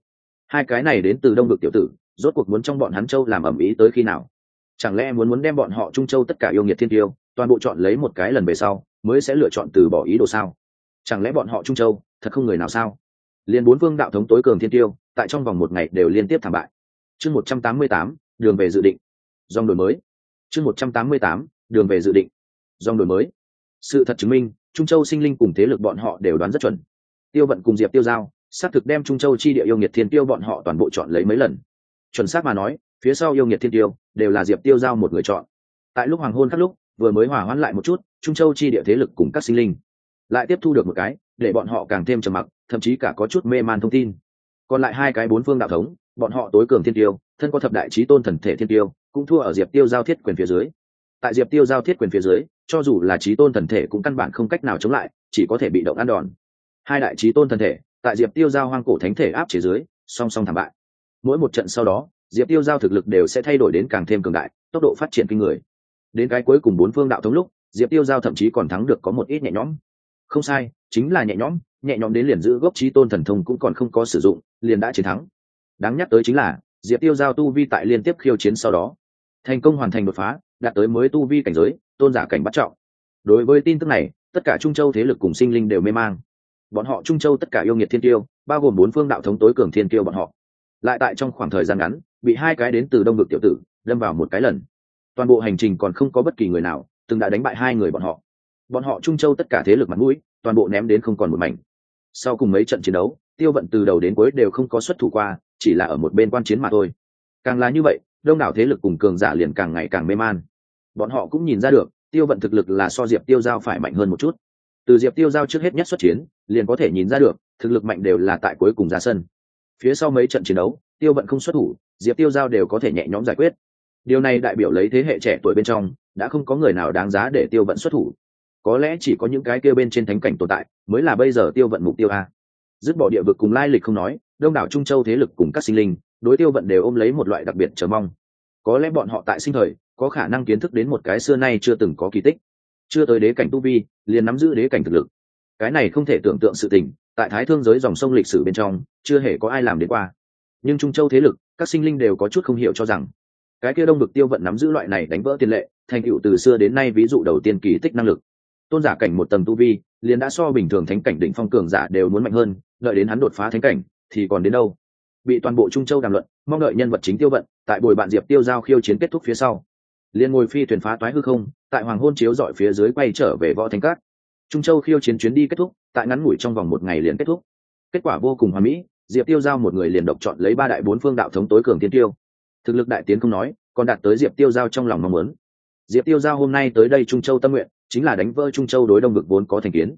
Hai cái này đến từ đông vực tiểu tử rốt cuộc muốn trong bọn hắn châu làm ẩm ý tới khi nào? Chẳng lẽ muốn muốn đem bọn họ trung châu tất cả yêu nghiệt thiên tiêu, toàn bộ chọn lấy một cái lần về sau, mới sẽ lựa chọn từ bỏ ý đồ sao? Chẳng lẽ bọn họ trung châu, thật không người nào sao? Liền bốn vương đạo thống tối cường thiên tiêu, tại trong vòng một ngày đều liên tiếp thảm bại. Chương một trăm tám mươi tám, đường về dự định. Dòng đổi mới. Chương một trăm tám mươi tám, đường về dự định. Dòng đổi mới. Sự thật chứng minh, trung châu sinh linh cùng thế lực bọn họ đều đoán rất chuẩn. Tiêu vận cùng diệp tiêu giao, xác thực đem trung châu chi địa yêu nghiệt thiên tiêu bọn họ toàn bộ chọn lấy mấy lần chuẩn xác mà nói, phía sau yêu nghiệt thiên tiêu đều là diệp tiêu giao một người chọn. Tại lúc hoàng hôn khắc lúc, vừa mới hòa hoãn lại một chút, trung châu chi địa thế lực cùng các sinh linh lại tiếp thu được một cái, để bọn họ càng thêm trầm mặc, thậm chí cả có chút mê man thông tin. Còn lại hai cái bốn phương đạo thống, bọn họ tối cường thiên tiêu, thân có thập đại trí tôn thần thể thiên tiêu, cũng thua ở diệp tiêu giao thiết quyền phía dưới. Tại diệp tiêu giao thiết quyền phía dưới, cho dù là trí tôn thần thể cũng căn bản không cách nào chống lại, chỉ có thể bị động ăn đòn. Hai đại trí tôn thần thể tại diệp tiêu giao hoang cổ thánh thể áp chế dưới, song song thảm bại mỗi một trận sau đó, diệp tiêu giao thực lực đều sẽ thay đổi đến càng thêm cường đại, tốc độ phát triển kinh người. Đến cái cuối cùng bốn phương đạo thống lúc, diệp tiêu giao thậm chí còn thắng được có một ít nhẹ nhõm. Không sai, chính là nhẹ nhõm nhẹ nhõm đến liền giữ gốc trí tôn thần thông cũng còn không có sử dụng, liền đã chiến thắng. Đáng nhắc tới chính là, diệp tiêu giao tu vi tại liên tiếp khiêu chiến sau đó, thành công hoàn thành đột phá, đạt tới mới tu vi cảnh giới, tôn giả cảnh bắt trọng. Đối với tin tức này, tất cả trung châu thế lực cùng sinh linh đều mê mang. Bọn họ trung châu tất cả yêu nghiệt thiên tiêu, bao gồm bốn phương đạo thống tối cường thiên tiêu bọn họ lại tại trong khoảng thời gian ngắn, bị hai cái đến từ đông vực tiểu tử đâm vào một cái lần. Toàn bộ hành trình còn không có bất kỳ người nào, từng đã đánh bại hai người bọn họ. Bọn họ trung châu tất cả thế lực mặt mũi, toàn bộ ném đến không còn một mảnh. Sau cùng mấy trận chiến đấu, tiêu vận từ đầu đến cuối đều không có xuất thủ qua, chỉ là ở một bên quan chiến mà thôi. Càng là như vậy, đông đảo thế lực cùng cường giả liền càng ngày càng mê man. Bọn họ cũng nhìn ra được, tiêu vận thực lực là so diệp tiêu giao phải mạnh hơn một chút. Từ diệp tiêu giao trước hết nhất xuất chiến, liền có thể nhìn ra được, thực lực mạnh đều là tại cuối cùng ra sân phía sau mấy trận chiến đấu, tiêu vận không xuất thủ, diệp tiêu giao đều có thể nhẹ nhõm giải quyết. Điều này đại biểu lấy thế hệ trẻ tuổi bên trong, đã không có người nào đáng giá để tiêu vận xuất thủ. Có lẽ chỉ có những cái kêu bên trên thánh cảnh tồn tại, mới là bây giờ tiêu vận mục tiêu a. Dứt bỏ địa vực cùng lai lịch không nói, đông đảo trung châu thế lực cùng các sinh linh, đối tiêu vận đều ôm lấy một loại đặc biệt chờ mong. Có lẽ bọn họ tại sinh thời, có khả năng kiến thức đến một cái xưa nay chưa từng có kỳ tích. Chưa tới đế cảnh tu vi, liền nắm giữ đế cảnh thực lực. Cái này không thể tưởng tượng sự tình tại thái thương giới dòng sông lịch sử bên trong, chưa hề có ai làm đến qua. Nhưng trung châu thế lực, các sinh linh đều có chút không hiểu cho rằng, cái kia đông bực tiêu vận nắm giữ loại này đánh vỡ tiền lệ, thành tựu từ xưa đến nay ví dụ đầu tiên kỳ tích năng lực. Tôn giả cảnh một tầng tu vi, liền đã so bình thường thánh cảnh đỉnh phong cường giả đều muốn mạnh hơn, đợi đến hắn đột phá thánh cảnh, thì còn đến đâu? Bị toàn bộ trung châu đàm luận, mong đợi nhân vật chính tiêu vận, tại buổi bạn diệp tiêu giao khiêu chiến kết thúc phía sau. Liền ngồi phi thuyền phá toái hư không, tại hoàng hôn chiếu dọi phía dưới quay trở về võ thánh cát trung châu khiêu chiến chuyến đi kết thúc, tại ngắn ngủi trong vòng một ngày liền kết thúc. Kết quả vô cùng hoàn mỹ, diệp tiêu giao một người liền độc chọn lấy ba đại bốn phương đạo thống tối cường tiên tiêu. Thực lực đại tiến không nói, còn đạt tới diệp tiêu giao trong lòng mong muốn. Diệp tiêu giao hôm nay tới đây trung châu tâm nguyện, chính là đánh vỡ trung châu đối đông vực vốn có thành kiến.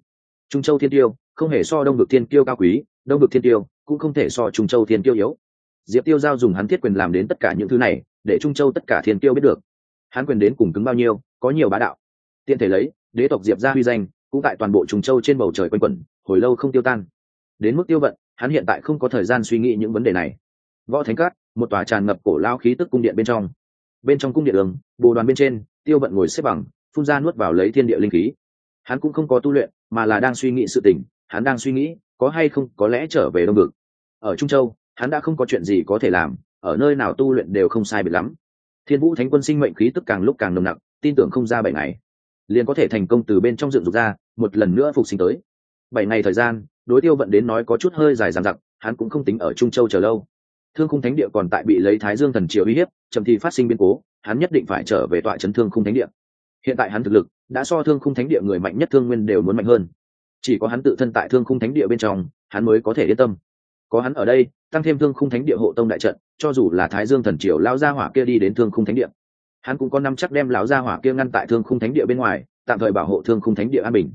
Trung châu thiên tiêu, không hề so đông vực thiên tiêu cao quý, đông vực thiên tiêu cũng không thể so trung châu thiên tiêu yếu. Diệp tiêu giao dùng hắn thiết quyền làm đến tất cả những thứ này, để trung châu tất cả thiên tiêu biết được. Hắn quyền đến cùng cứng bao nhiêu, có nhiều bá đạo. Tiện thể lấy, đế tộc diệp ra huy danh cũng tại toàn bộ trùng châu trên bầu trời quanh quẩn, hồi lâu không tiêu tan. Đến mức tiêu vận, hắn hiện tại không có thời gian suy nghĩ những vấn đề này. Võ thánh cát một tòa tràn ngập cổ lao khí tức cung điện bên trong. Bên trong cung điện đường, bồ đoàn bên trên, tiêu vận ngồi xếp bằng, phun ra nuốt vào lấy thiên địa linh khí. Hắn cũng không có tu luyện, mà là đang suy nghĩ sự tình, hắn đang suy nghĩ, có hay không, có lẽ trở về đông vực. Ở trung châu, hắn đã không có chuyện gì có thể làm, ở nơi nào tu luyện đều không sai biệt lắm. Thiên vũ thánh quân sinh mệnh khí tức càng lúc càng nồng nặc, tin tưởng không ra bảy ngày liền có thể thành công từ bên trong dựng dục ra, một lần nữa phục sinh tới. Bảy ngày thời gian, đối tiêu vận đến nói có chút hơi dài dằng dặc, hắn cũng không tính ở trung châu chờ lâu. Thương khung thánh địa còn tại bị lấy thái dương thần triều uy hiếp, chậm thì phát sinh biến cố, hắn nhất định phải trở về tọa chấn thương khung thánh địa. Hiện tại hắn thực lực, đã so thương khung thánh địa người mạnh nhất thương nguyên đều muốn mạnh hơn. Chỉ có hắn tự thân tại thương khung thánh địa bên trong, hắn mới có thể yên tâm. Có hắn ở đây, tăng thêm thương khung thánh địa hộ tông đại trận, cho dù là thái dương thần triều lao ra hỏa kia đi đến thương khung thánh địa hắn cũng có năm chắc đem lão gia hỏa kia ngăn tại thương khung thánh địa bên ngoài, tạm thời bảo hộ thương khung thánh địa an bình.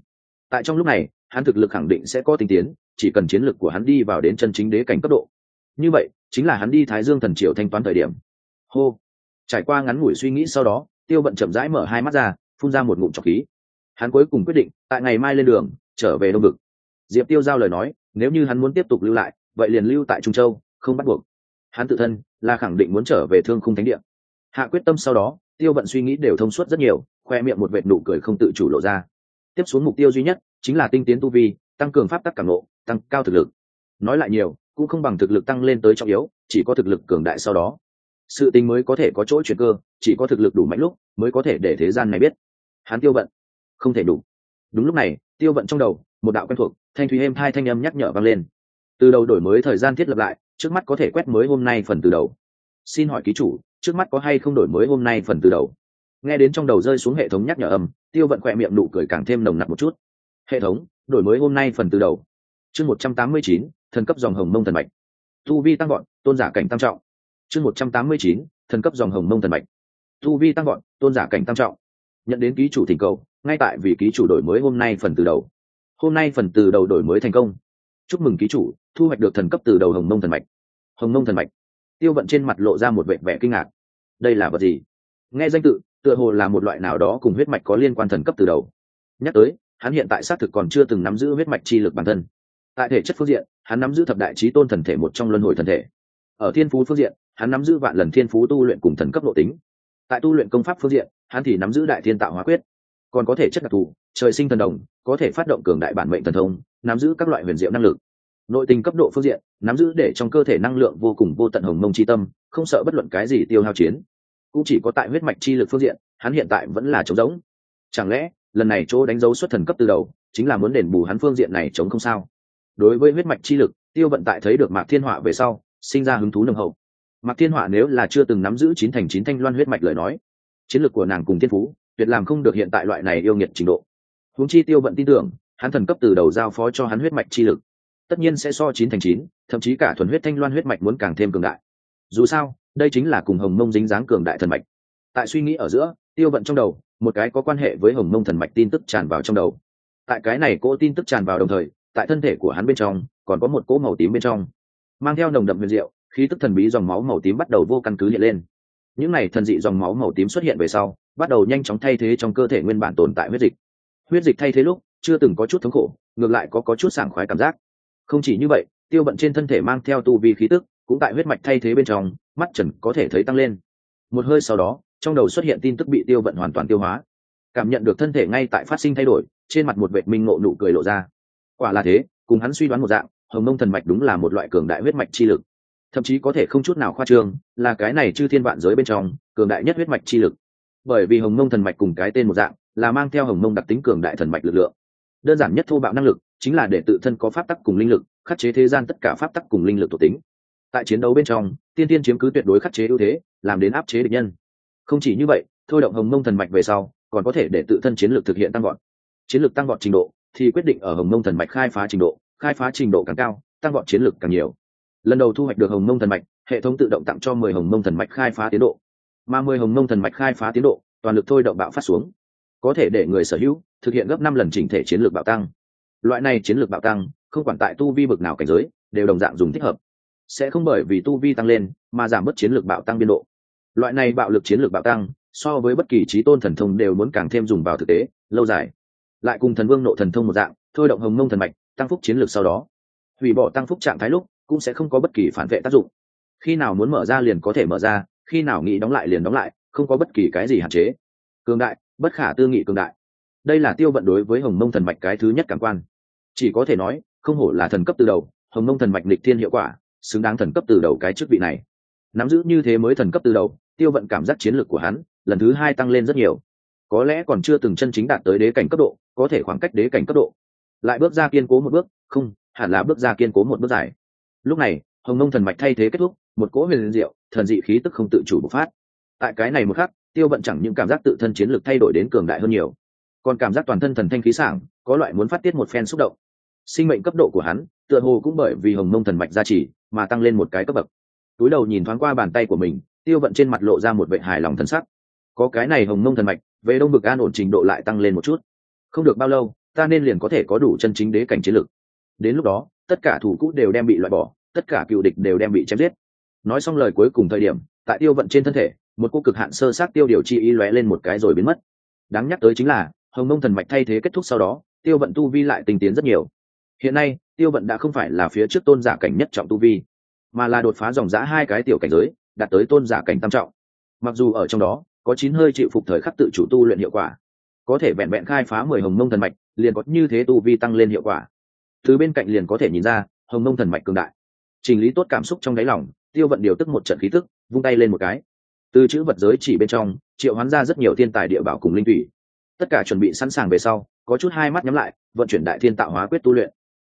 Tại trong lúc này, hắn thực lực khẳng định sẽ có tinh tiến, chỉ cần chiến lực của hắn đi vào đến chân chính đế cảnh cấp độ. Như vậy, chính là hắn đi thái dương thần triều thanh toán thời điểm. Hô! Trải qua ngắn ngủi suy nghĩ sau đó, tiêu bận chậm rãi mở hai mắt ra, phun ra một ngụm trọc khí. Hắn cuối cùng quyết định, tại ngày mai lên đường, trở về đông vực. Diệp tiêu giao lời nói, nếu như hắn muốn tiếp tục lưu lại, vậy liền lưu tại trung châu, không bắt buộc. Hắn tự thân là khẳng định muốn trở về thương khung thánh địa hạ quyết tâm sau đó, tiêu vận suy nghĩ đều thông suốt rất nhiều, khoe miệng một vệt nụ cười không tự chủ lộ ra. Tiếp xuống mục tiêu duy nhất chính là tinh tiến tu vi, tăng cường pháp tắc cảm nộ tăng cao thực lực. Nói lại nhiều, cũng không bằng thực lực tăng lên tới trọng yếu, chỉ có thực lực cường đại sau đó. Sự tình mới có thể có chỗ chuyển cơ, chỉ có thực lực đủ mạnh lúc mới có thể để thế gian này biết. Hắn tiêu vận không thể đủ. Đúng lúc này, tiêu vận trong đầu, một đạo quen thuộc, thanh thúy êm hai thanh âm nhắc nhở vang lên. Từ đầu đổi mới thời gian thiết lập lại, trước mắt có thể quét mới hôm nay phần từ đầu. Xin hỏi ký chủ trước mắt có hay không đổi mới hôm nay phần từ đầu? Nghe đến trong đầu rơi xuống hệ thống nhắc nhở âm, tiêu vận khỏe miệng nụ cười càng thêm nồng nặc một chút. Hệ thống, đổi mới hôm nay phần từ đầu. Chương một trăm tám mươi chín, thần cấp dòng hồng mông thần mạch. Tu vi tăng gọn tôn giả cảnh tam trọng. Chương một trăm tám mươi chín, thần cấp dòng hồng mông thần mạch. Tu vi tăng gọn tôn giả cảnh tam trọng. Nhận đến ký chủ thỉnh cầu, ngay tại vì ký chủ đổi mới hôm nay phần từ đầu. Hôm nay phần từ đầu đổi mới thành công. Chúc mừng ký chủ, thu hoạch được thần cấp từ đầu hồng mông thần mạch. Hồng mông thần mạch tiêu vận trên mặt lộ ra một vẻ vẻ kinh ngạc. Đây là vật gì? Nghe danh tự, tựa hồ là một loại nào đó cùng huyết mạch có liên quan thần cấp từ đầu. Nhắc tới, hắn hiện tại xác thực còn chưa từng nắm giữ huyết mạch chi lực bản thân. Tại thể chất phương diện, hắn nắm giữ thập đại trí tôn thần thể một trong luân hồi thần thể. Ở thiên phú phương diện, hắn nắm giữ vạn lần thiên phú tu luyện cùng thần cấp độ tính. Tại tu luyện công pháp phương diện, hắn thì nắm giữ đại thiên tạo hóa quyết. Còn có thể chất đặc thù, trời sinh thần đồng, có thể phát động cường đại bản mệnh thần thông, nắm giữ các loại huyền diệu năng lực nội tình cấp độ phương diện, nắm giữ để trong cơ thể năng lượng vô cùng vô tận hồng mông chi tâm, không sợ bất luận cái gì tiêu hao chiến. Cũng chỉ có tại huyết mạch chi lực phương diện, hắn hiện tại vẫn là trống giống chẳng lẽ, lần này chỗ đánh dấu xuất thần cấp từ đầu, chính là muốn đền bù hắn phương diện này chống không sao? Đối với huyết mạch chi lực, tiêu vận tại thấy được mạc thiên họa về sau, sinh ra hứng thú nồng hậu. Mạc thiên họa nếu là chưa từng nắm giữ chín thành chín thanh loan huyết mạch lời nói, chiến lược của nàng cùng thiên phú, tuyệt làm không được hiện tại loại này yêu nghiệt trình độ. Huống chi tiêu vận tin tưởng, hắn thần cấp từ đầu giao phó cho hắn huyết mạch chi lực tất nhiên sẽ so chín thành chín, thậm chí cả thuần huyết thanh loan huyết mạch muốn càng thêm cường đại. Dù sao, đây chính là cùng hồng mông dính dáng cường đại thần mạch. Tại suy nghĩ ở giữa, tiêu vận trong đầu, một cái có quan hệ với hồng mông thần mạch tin tức tràn vào trong đầu. Tại cái này cỗ tin tức tràn vào đồng thời, tại thân thể của hắn bên trong, còn có một cỗ màu tím bên trong. Mang theo nồng đậm huyền diệu, khí tức thần bí dòng máu màu tím bắt đầu vô căn cứ hiện lên. Những này thần dị dòng máu màu tím xuất hiện về sau, bắt đầu nhanh chóng thay thế trong cơ thể nguyên bản tồn tại huyết dịch. Huyết dịch thay thế lúc, chưa từng có chút thống khổ, ngược lại có có chút sảng khoái cảm giác không chỉ như vậy, tiêu bận trên thân thể mang theo tu vi khí tức, cũng tại huyết mạch thay thế bên trong, mắt trần có thể thấy tăng lên. Một hơi sau đó, trong đầu xuất hiện tin tức bị tiêu vận hoàn toàn tiêu hóa. Cảm nhận được thân thể ngay tại phát sinh thay đổi, trên mặt một vệ minh ngộ nụ cười lộ ra. Quả là thế, cùng hắn suy đoán một dạng, hồng mông thần mạch đúng là một loại cường đại huyết mạch chi lực. Thậm chí có thể không chút nào khoa trương, là cái này chư thiên vạn giới bên trong, cường đại nhất huyết mạch chi lực. Bởi vì hồng mông thần mạch cùng cái tên một dạng, là mang theo hồng mông đặc tính cường đại thần mạch lực lượng. Đơn giản nhất thô bạo năng lực chính là để tự thân có pháp tắc cùng linh lực, khắc chế thế gian tất cả pháp tắc cùng linh lực thuộc tính. Tại chiến đấu bên trong, tiên tiên chiếm cứ tuyệt đối khắc chế ưu thế, làm đến áp chế địch nhân. Không chỉ như vậy, thôi động hồng mông thần mạch về sau, còn có thể để tự thân chiến lược thực hiện tăng gọn chiến lược tăng gọn trình độ, thì quyết định ở hồng mông thần mạch khai phá trình độ, khai phá trình độ càng cao, tăng gọn chiến lược càng nhiều. Lần đầu thu hoạch được hồng mông thần mạch, hệ thống tự động tặng cho mười hồng mông thần mạch khai phá tiến độ. Mà mười hồng mông thần mạch khai phá tiến độ, toàn lực thôi động bạo phát xuống. Có thể để người sở hữu thực hiện gấp năm lần chỉnh thể chiến lược bạo tăng loại này chiến lược bạo tăng, không quản tại tu vi bực nào cảnh giới, đều đồng dạng dùng thích hợp. Sẽ không bởi vì tu vi tăng lên mà giảm bớt chiến lược bạo tăng biên độ. Loại này bạo lực chiến lược bạo tăng, so với bất kỳ trí tôn thần thông đều muốn càng thêm dùng vào thực tế, lâu dài. Lại cùng thần vương nộ thần thông một dạng, thôi động hồng mông thần mạch, tăng phúc chiến lược sau đó. Hủy bỏ tăng phúc trạng thái lúc, cũng sẽ không có bất kỳ phản vệ tác dụng. Khi nào muốn mở ra liền có thể mở ra, khi nào nghĩ đóng lại liền đóng lại, không có bất kỳ cái gì hạn chế. Cường đại, bất khả tư nghị cường đại đây là tiêu vận đối với hồng mông thần mạch cái thứ nhất cảm quan. Chỉ có thể nói, không hổ là thần cấp từ đầu, hồng mông thần mạch lịch thiên hiệu quả, xứng đáng thần cấp từ đầu cái chức vị này. Nắm giữ như thế mới thần cấp từ đầu, tiêu vận cảm giác chiến lược của hắn, lần thứ hai tăng lên rất nhiều. Có lẽ còn chưa từng chân chính đạt tới đế cảnh cấp độ, có thể khoảng cách đế cảnh cấp độ. Lại bước ra kiên cố một bước, không, hẳn là bước ra kiên cố một bước dài. Lúc này, hồng nông thần mạch thay thế kết thúc, một cỗ huyền diệu, thần dị khí tức không tự chủ bộc phát. Tại cái này một khắc, tiêu vận chẳng những cảm giác tự thân chiến lược thay đổi đến cường đại hơn nhiều còn cảm giác toàn thân thần thanh khí sảng, có loại muốn phát tiết một phen xúc động. Sinh mệnh cấp độ của hắn, tựa hồ cũng bởi vì hồng mông thần mạch gia trì, mà tăng lên một cái cấp bậc. Túi đầu nhìn thoáng qua bàn tay của mình, tiêu vận trên mặt lộ ra một vệ hài lòng thân sắc. Có cái này hồng mông thần mạch, về đông bực an ổn trình độ lại tăng lên một chút. Không được bao lâu, ta nên liền có thể có đủ chân chính đế cảnh chiến lực. đến lúc đó, tất cả thủ cũ đều đem bị loại bỏ, tất cả cựu địch đều đem bị chém giết. Nói xong lời cuối cùng thời điểm, tại tiêu vận trên thân thể, một cô cực hạn sơ sát tiêu điều chi ý lóe lên một cái rồi biến mất. Đáng nhắc tới chính là hồng mông thần mạch thay thế kết thúc sau đó, tiêu vận tu vi lại tinh tiến rất nhiều. Hiện nay, tiêu vận đã không phải là phía trước tôn giả cảnh nhất trọng tu vi, mà là đột phá dòng giã hai cái tiểu cảnh giới, đạt tới tôn giả cảnh tam trọng. Mặc dù ở trong đó, có chín hơi chịu phục thời khắc tự chủ tu luyện hiệu quả, có thể vẹn vẹn khai phá mười hồng mông thần mạch, liền có như thế tu vi tăng lên hiệu quả. Từ bên cạnh liền có thể nhìn ra, hồng mông thần mạch cường đại. Trình lý tốt cảm xúc trong đáy lòng, tiêu vận điều tức một trận khí tức, vung tay lên một cái. Từ chữ vật giới chỉ bên trong, triệu hoán ra rất nhiều thiên tài địa bảo cùng linh thủy tất cả chuẩn bị sẵn sàng về sau, có chút hai mắt nhắm lại, vận chuyển đại thiên tạo hóa quyết tu luyện.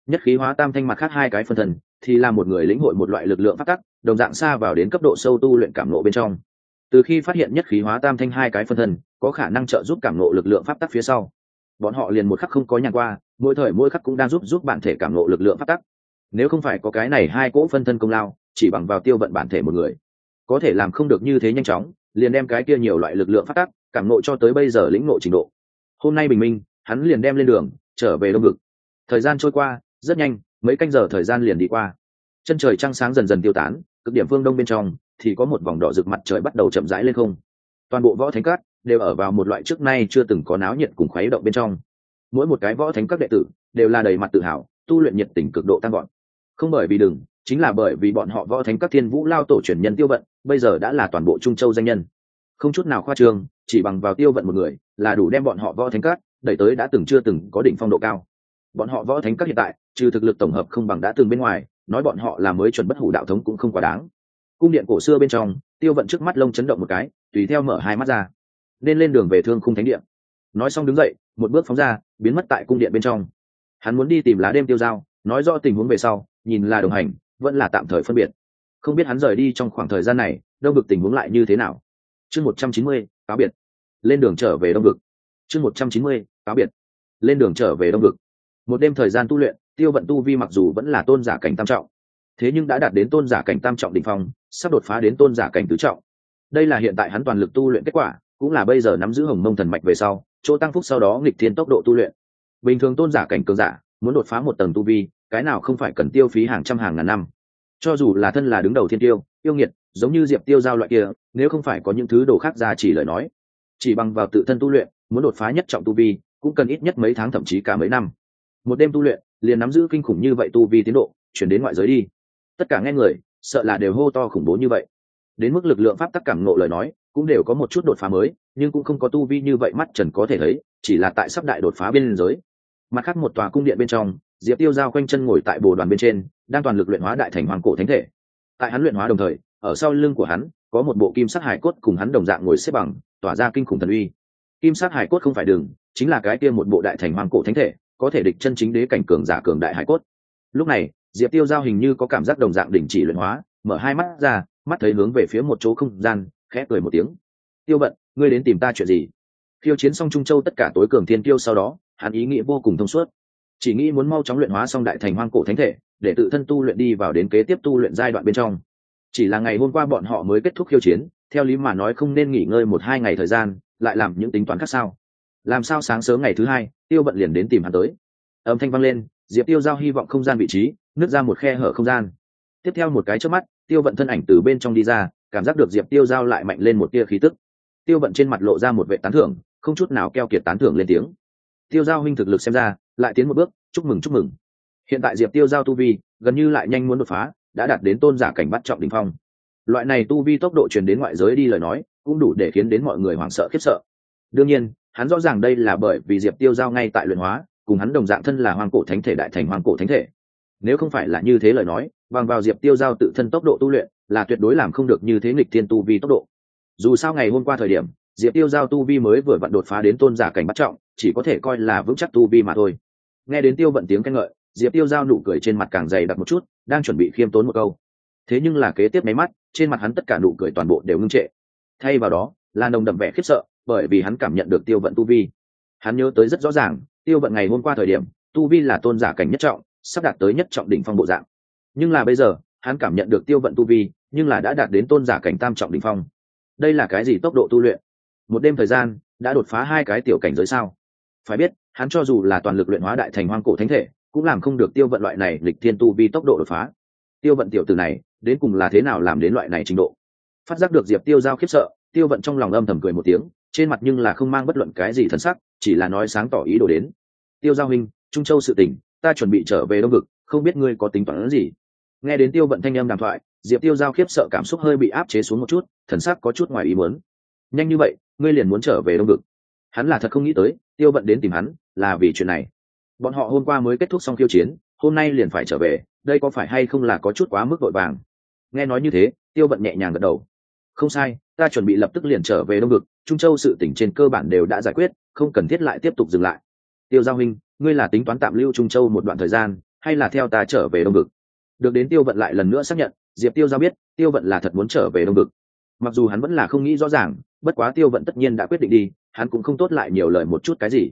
Nhất khí hóa tam thanh mặt khác hai cái phân thần, thì là một người lĩnh hội một loại lực lượng phát tắc, đồng dạng xa vào đến cấp độ sâu tu luyện cảm nộ bên trong. Từ khi phát hiện nhất khí hóa tam thanh hai cái phân thân có khả năng trợ giúp cảm nộ lực lượng pháp tắc phía sau. Bọn họ liền một khắc không có nhàn qua, mỗi thời mỗi khắc cũng đang giúp giúp bản thể cảm nộ lực lượng pháp tắc. Nếu không phải có cái này hai cỗ phân thân công lao, chỉ bằng vào tiêu vận bản thể một người, có thể làm không được như thế nhanh chóng, liền đem cái kia nhiều loại lực lượng pháp tắc, cảm nộ cho tới bây giờ lĩnh nộ trình độ hôm nay bình minh, hắn liền đem lên đường, trở về đông ngực thời gian trôi qua, rất nhanh, mấy canh giờ thời gian liền đi qua. Chân trời trăng sáng dần dần tiêu tán, cực điểm phương đông bên trong, thì có một vòng đỏ rực mặt trời bắt đầu chậm rãi lên không. Toàn bộ võ thánh cát đều ở vào một loại trước nay chưa từng có náo nhiệt cùng khuấy động bên trong. Mỗi một cái võ thánh các đệ tử đều là đầy mặt tự hào, tu luyện nhiệt tình cực độ tăng gọn không bởi vì đừng, chính là bởi vì bọn họ võ thánh các thiên vũ lao tổ truyền nhân tiêu vận, bây giờ đã là toàn bộ trung châu danh nhân không chút nào khoa trương, chỉ bằng vào tiêu vận một người, là đủ đem bọn họ võ thánh các đẩy tới đã từng chưa từng có đỉnh phong độ cao. Bọn họ võ thánh các hiện tại, trừ thực lực tổng hợp không bằng đã từng bên ngoài, nói bọn họ là mới chuẩn bất hủ đạo thống cũng không quá đáng. Cung điện cổ xưa bên trong, tiêu vận trước mắt lông chấn động một cái, tùy theo mở hai mắt ra. Nên lên đường về thương khung thánh điện nói xong đứng dậy, một bước phóng ra, biến mất tại cung điện bên trong. Hắn muốn đi tìm lá đêm tiêu dao nói rõ tình huống về sau, nhìn là đồng hành, vẫn là tạm thời phân biệt. Không biết hắn rời đi trong khoảng thời gian này, đâu được tình huống lại như thế nào chương một trăm chín mươi, cáo biệt. Lên đường trở về đông vực. Chương một trăm chín mươi, cáo biệt. Lên đường trở về đông vực. Một đêm thời gian tu luyện, tiêu vận tu vi mặc dù vẫn là tôn giả cảnh tam trọng, thế nhưng đã đạt đến tôn giả cảnh tam trọng đ ỉ n h phong, sắp đột phá đến tôn giả cảnh tứ trọng. Đây là hiện tại hắn toàn lực tu luyện kết quả, cũng là bây giờ nắm giữ hồng mông thần mạch về sau, chỗ tăng phúc sau đó nghịch thiên tốc độ tu luyện. Bình thường tôn giả cảnh cường giả, muốn đột phá một tầng tu vi, cái nào không phải cần tiêu phí hàng trăm hàng ngàn năm cho dù là thân là đứng đầu thiên tiêu, yêu nghiệt, giống như diệp tiêu giao loại kia, nếu không phải có những thứ đồ khác ra chỉ lời nói. Chỉ bằng vào tự thân tu luyện, muốn đột phá nhất trọng tu vi, cũng cần ít nhất mấy tháng thậm chí cả mấy năm. Một đêm tu luyện, liền nắm giữ kinh khủng như vậy tu vi tiến độ, chuyển đến ngoại giới đi. Tất cả nghe người, sợ là đều hô to khủng bố như vậy. Đến mức lực lượng pháp tắc cảm ngộ lời nói, cũng đều có một chút đột phá mới, nhưng cũng không có tu vi như vậy mắt trần có thể thấy, chỉ là tại sắp đại đột phá bên giới. Mặt khác một tòa cung điện bên trong diệp tiêu giao quanh chân ngồi tại bồ đoàn bên trên, đang toàn lực luyện hóa đại thành hoàng cổ thánh thể. Tại hắn luyện hóa đồng thời, ở sau lưng của hắn, có một bộ kim sắc hải cốt cùng hắn đồng dạng ngồi xếp bằng, tỏa ra kinh khủng thần uy. Kim sắc hải cốt không phải đường, chính là cái kia một bộ đại thành hoàng cổ thánh thể, có thể địch chân chính đế cảnh cường giả cường đại hải cốt. Lúc này, diệp tiêu giao hình như có cảm giác đồng dạng đình chỉ luyện hóa, mở hai mắt ra, mắt thấy hướng về phía một chỗ không gian, khẽ cười một tiếng. Tiêu bận ngươi đến tìm ta chuyện gì? Khiêu chiến xong trung châu tất cả tối cường thiên tiêu sau đó, hắn ý nghĩa vô cùng thông suốt chỉ nghĩ muốn mau chóng luyện hóa xong đại thành hoang cổ thánh thể, để tự thân tu luyện đi vào đến kế tiếp tu luyện giai đoạn bên trong. Chỉ là ngày hôm qua bọn họ mới kết thúc khiêu chiến, theo lý mà nói không nên nghỉ ngơi một hai ngày thời gian, lại làm những tính toán khác sao? Làm sao sáng sớm ngày thứ hai, tiêu bận liền đến tìm hắn tới. Âm thanh vang lên, diệp tiêu giao hy vọng không gian vị trí, nứt ra một khe hở không gian. Tiếp theo một cái trước mắt, tiêu vận thân ảnh từ bên trong đi ra, cảm giác được diệp tiêu giao lại mạnh lên một tia khí tức. Tiêu vận trên mặt lộ ra một vệ tán thưởng, không chút nào keo kiệt tán thưởng lên tiếng tiêu giao huynh thực lực xem ra, lại tiến một bước, chúc mừng chúc mừng. Hiện tại diệp tiêu giao tu vi, gần như lại nhanh muốn đột phá, đã đạt đến tôn giả cảnh bắt trọng đ ỉ n h phong. Loại này tu vi tốc độ truyền đến ngoại giới đi lời nói, cũng đủ để khiến đến mọi người hoảng sợ khiếp sợ. Đương nhiên, hắn rõ ràng đây là bởi vì diệp tiêu giao ngay tại luyện hóa, cùng hắn đồng dạng thân là hoàng cổ thánh thể đại thành hoàng cổ thánh thể. Nếu không phải là như thế lời nói, bằng vào diệp tiêu giao tự thân tốc độ tu luyện, là tuyệt đối làm không được như thế nghịch thiên tu vi tốc độ. Dù sao ngày hôm qua thời điểm diệp tiêu giao tu vi mới vừa vặn đột phá đến tôn giả cảnh bắt trọng, chỉ có thể coi là vững chắc tu vi mà thôi. Nghe đến tiêu vận tiếng khen ngợi, diệp tiêu giao nụ cười trên mặt càng dày đặc một chút, đang chuẩn bị khiêm tốn một câu. Thế nhưng là kế tiếp máy mắt, trên mặt hắn tất cả nụ cười toàn bộ đều ngưng trệ. Thay vào đó, là nồng đậm vẻ khiếp sợ, bởi vì hắn cảm nhận được tiêu vận tu vi. Hắn nhớ tới rất rõ ràng, tiêu vận ngày hôm qua thời điểm, tu vi là tôn giả cảnh nhất trọng, sắp đạt tới nhất trọng đỉnh phong bộ dạng. Nhưng là bây giờ, hắn cảm nhận được tiêu vận tu vi, nhưng là đã đạt đến tôn giả cảnh tam trọng đỉnh phong. Đây là cái gì tốc độ tu luyện? Một đêm thời gian, đã đột phá hai cái tiểu cảnh giới sao? Phải biết, hắn cho dù là toàn lực luyện hóa đại thành hoang cổ thánh thể, cũng làm không được tiêu vận loại này lịch thiên tu vi tốc độ đột phá. Tiêu vận tiểu từ này, đến cùng là thế nào làm đến loại này trình độ? Phát giác được diệp tiêu giao khiếp sợ, tiêu vận trong lòng âm thầm cười một tiếng, trên mặt nhưng là không mang bất luận cái gì thân sắc, chỉ là nói sáng tỏ ý đồ đến. Tiêu giao huynh, trung châu sự tỉnh, ta chuẩn bị trở về đông vực, không biết ngươi có tính toán gì? Nghe đến tiêu vận thanh âm đàm thoại, diệp tiêu giao khiếp sợ cảm xúc hơi bị áp chế xuống một chút, thần sắc có chút ngoài ý muốn. Nhanh như vậy ngươi liền muốn trở về đông vực. Hắn là thật không nghĩ tới, tiêu Bận đến tìm hắn là vì chuyện này. Bọn họ hôm qua mới kết thúc xong khiêu chiến, hôm nay liền phải trở về, đây có phải hay không là có chút quá mức vội vàng? Nghe nói như thế, tiêu Bận nhẹ nhàng gật đầu. Không sai, ta chuẩn bị lập tức liền trở về đông vực, trung châu sự tỉnh trên cơ bản đều đã giải quyết, không cần thiết lại tiếp tục dừng lại. Tiêu giao huynh, ngươi là tính toán tạm lưu trung châu một đoạn thời gian, hay là theo ta trở về đông vực? Được đến tiêu vận lại lần nữa xác nhận, diệp tiêu giao biết, tiêu vận là thật muốn trở về đông vực. Mặc dù hắn vẫn là không nghĩ rõ ràng bất quá tiêu vận tất nhiên đã quyết định đi, hắn cũng không tốt lại nhiều lời một chút cái gì.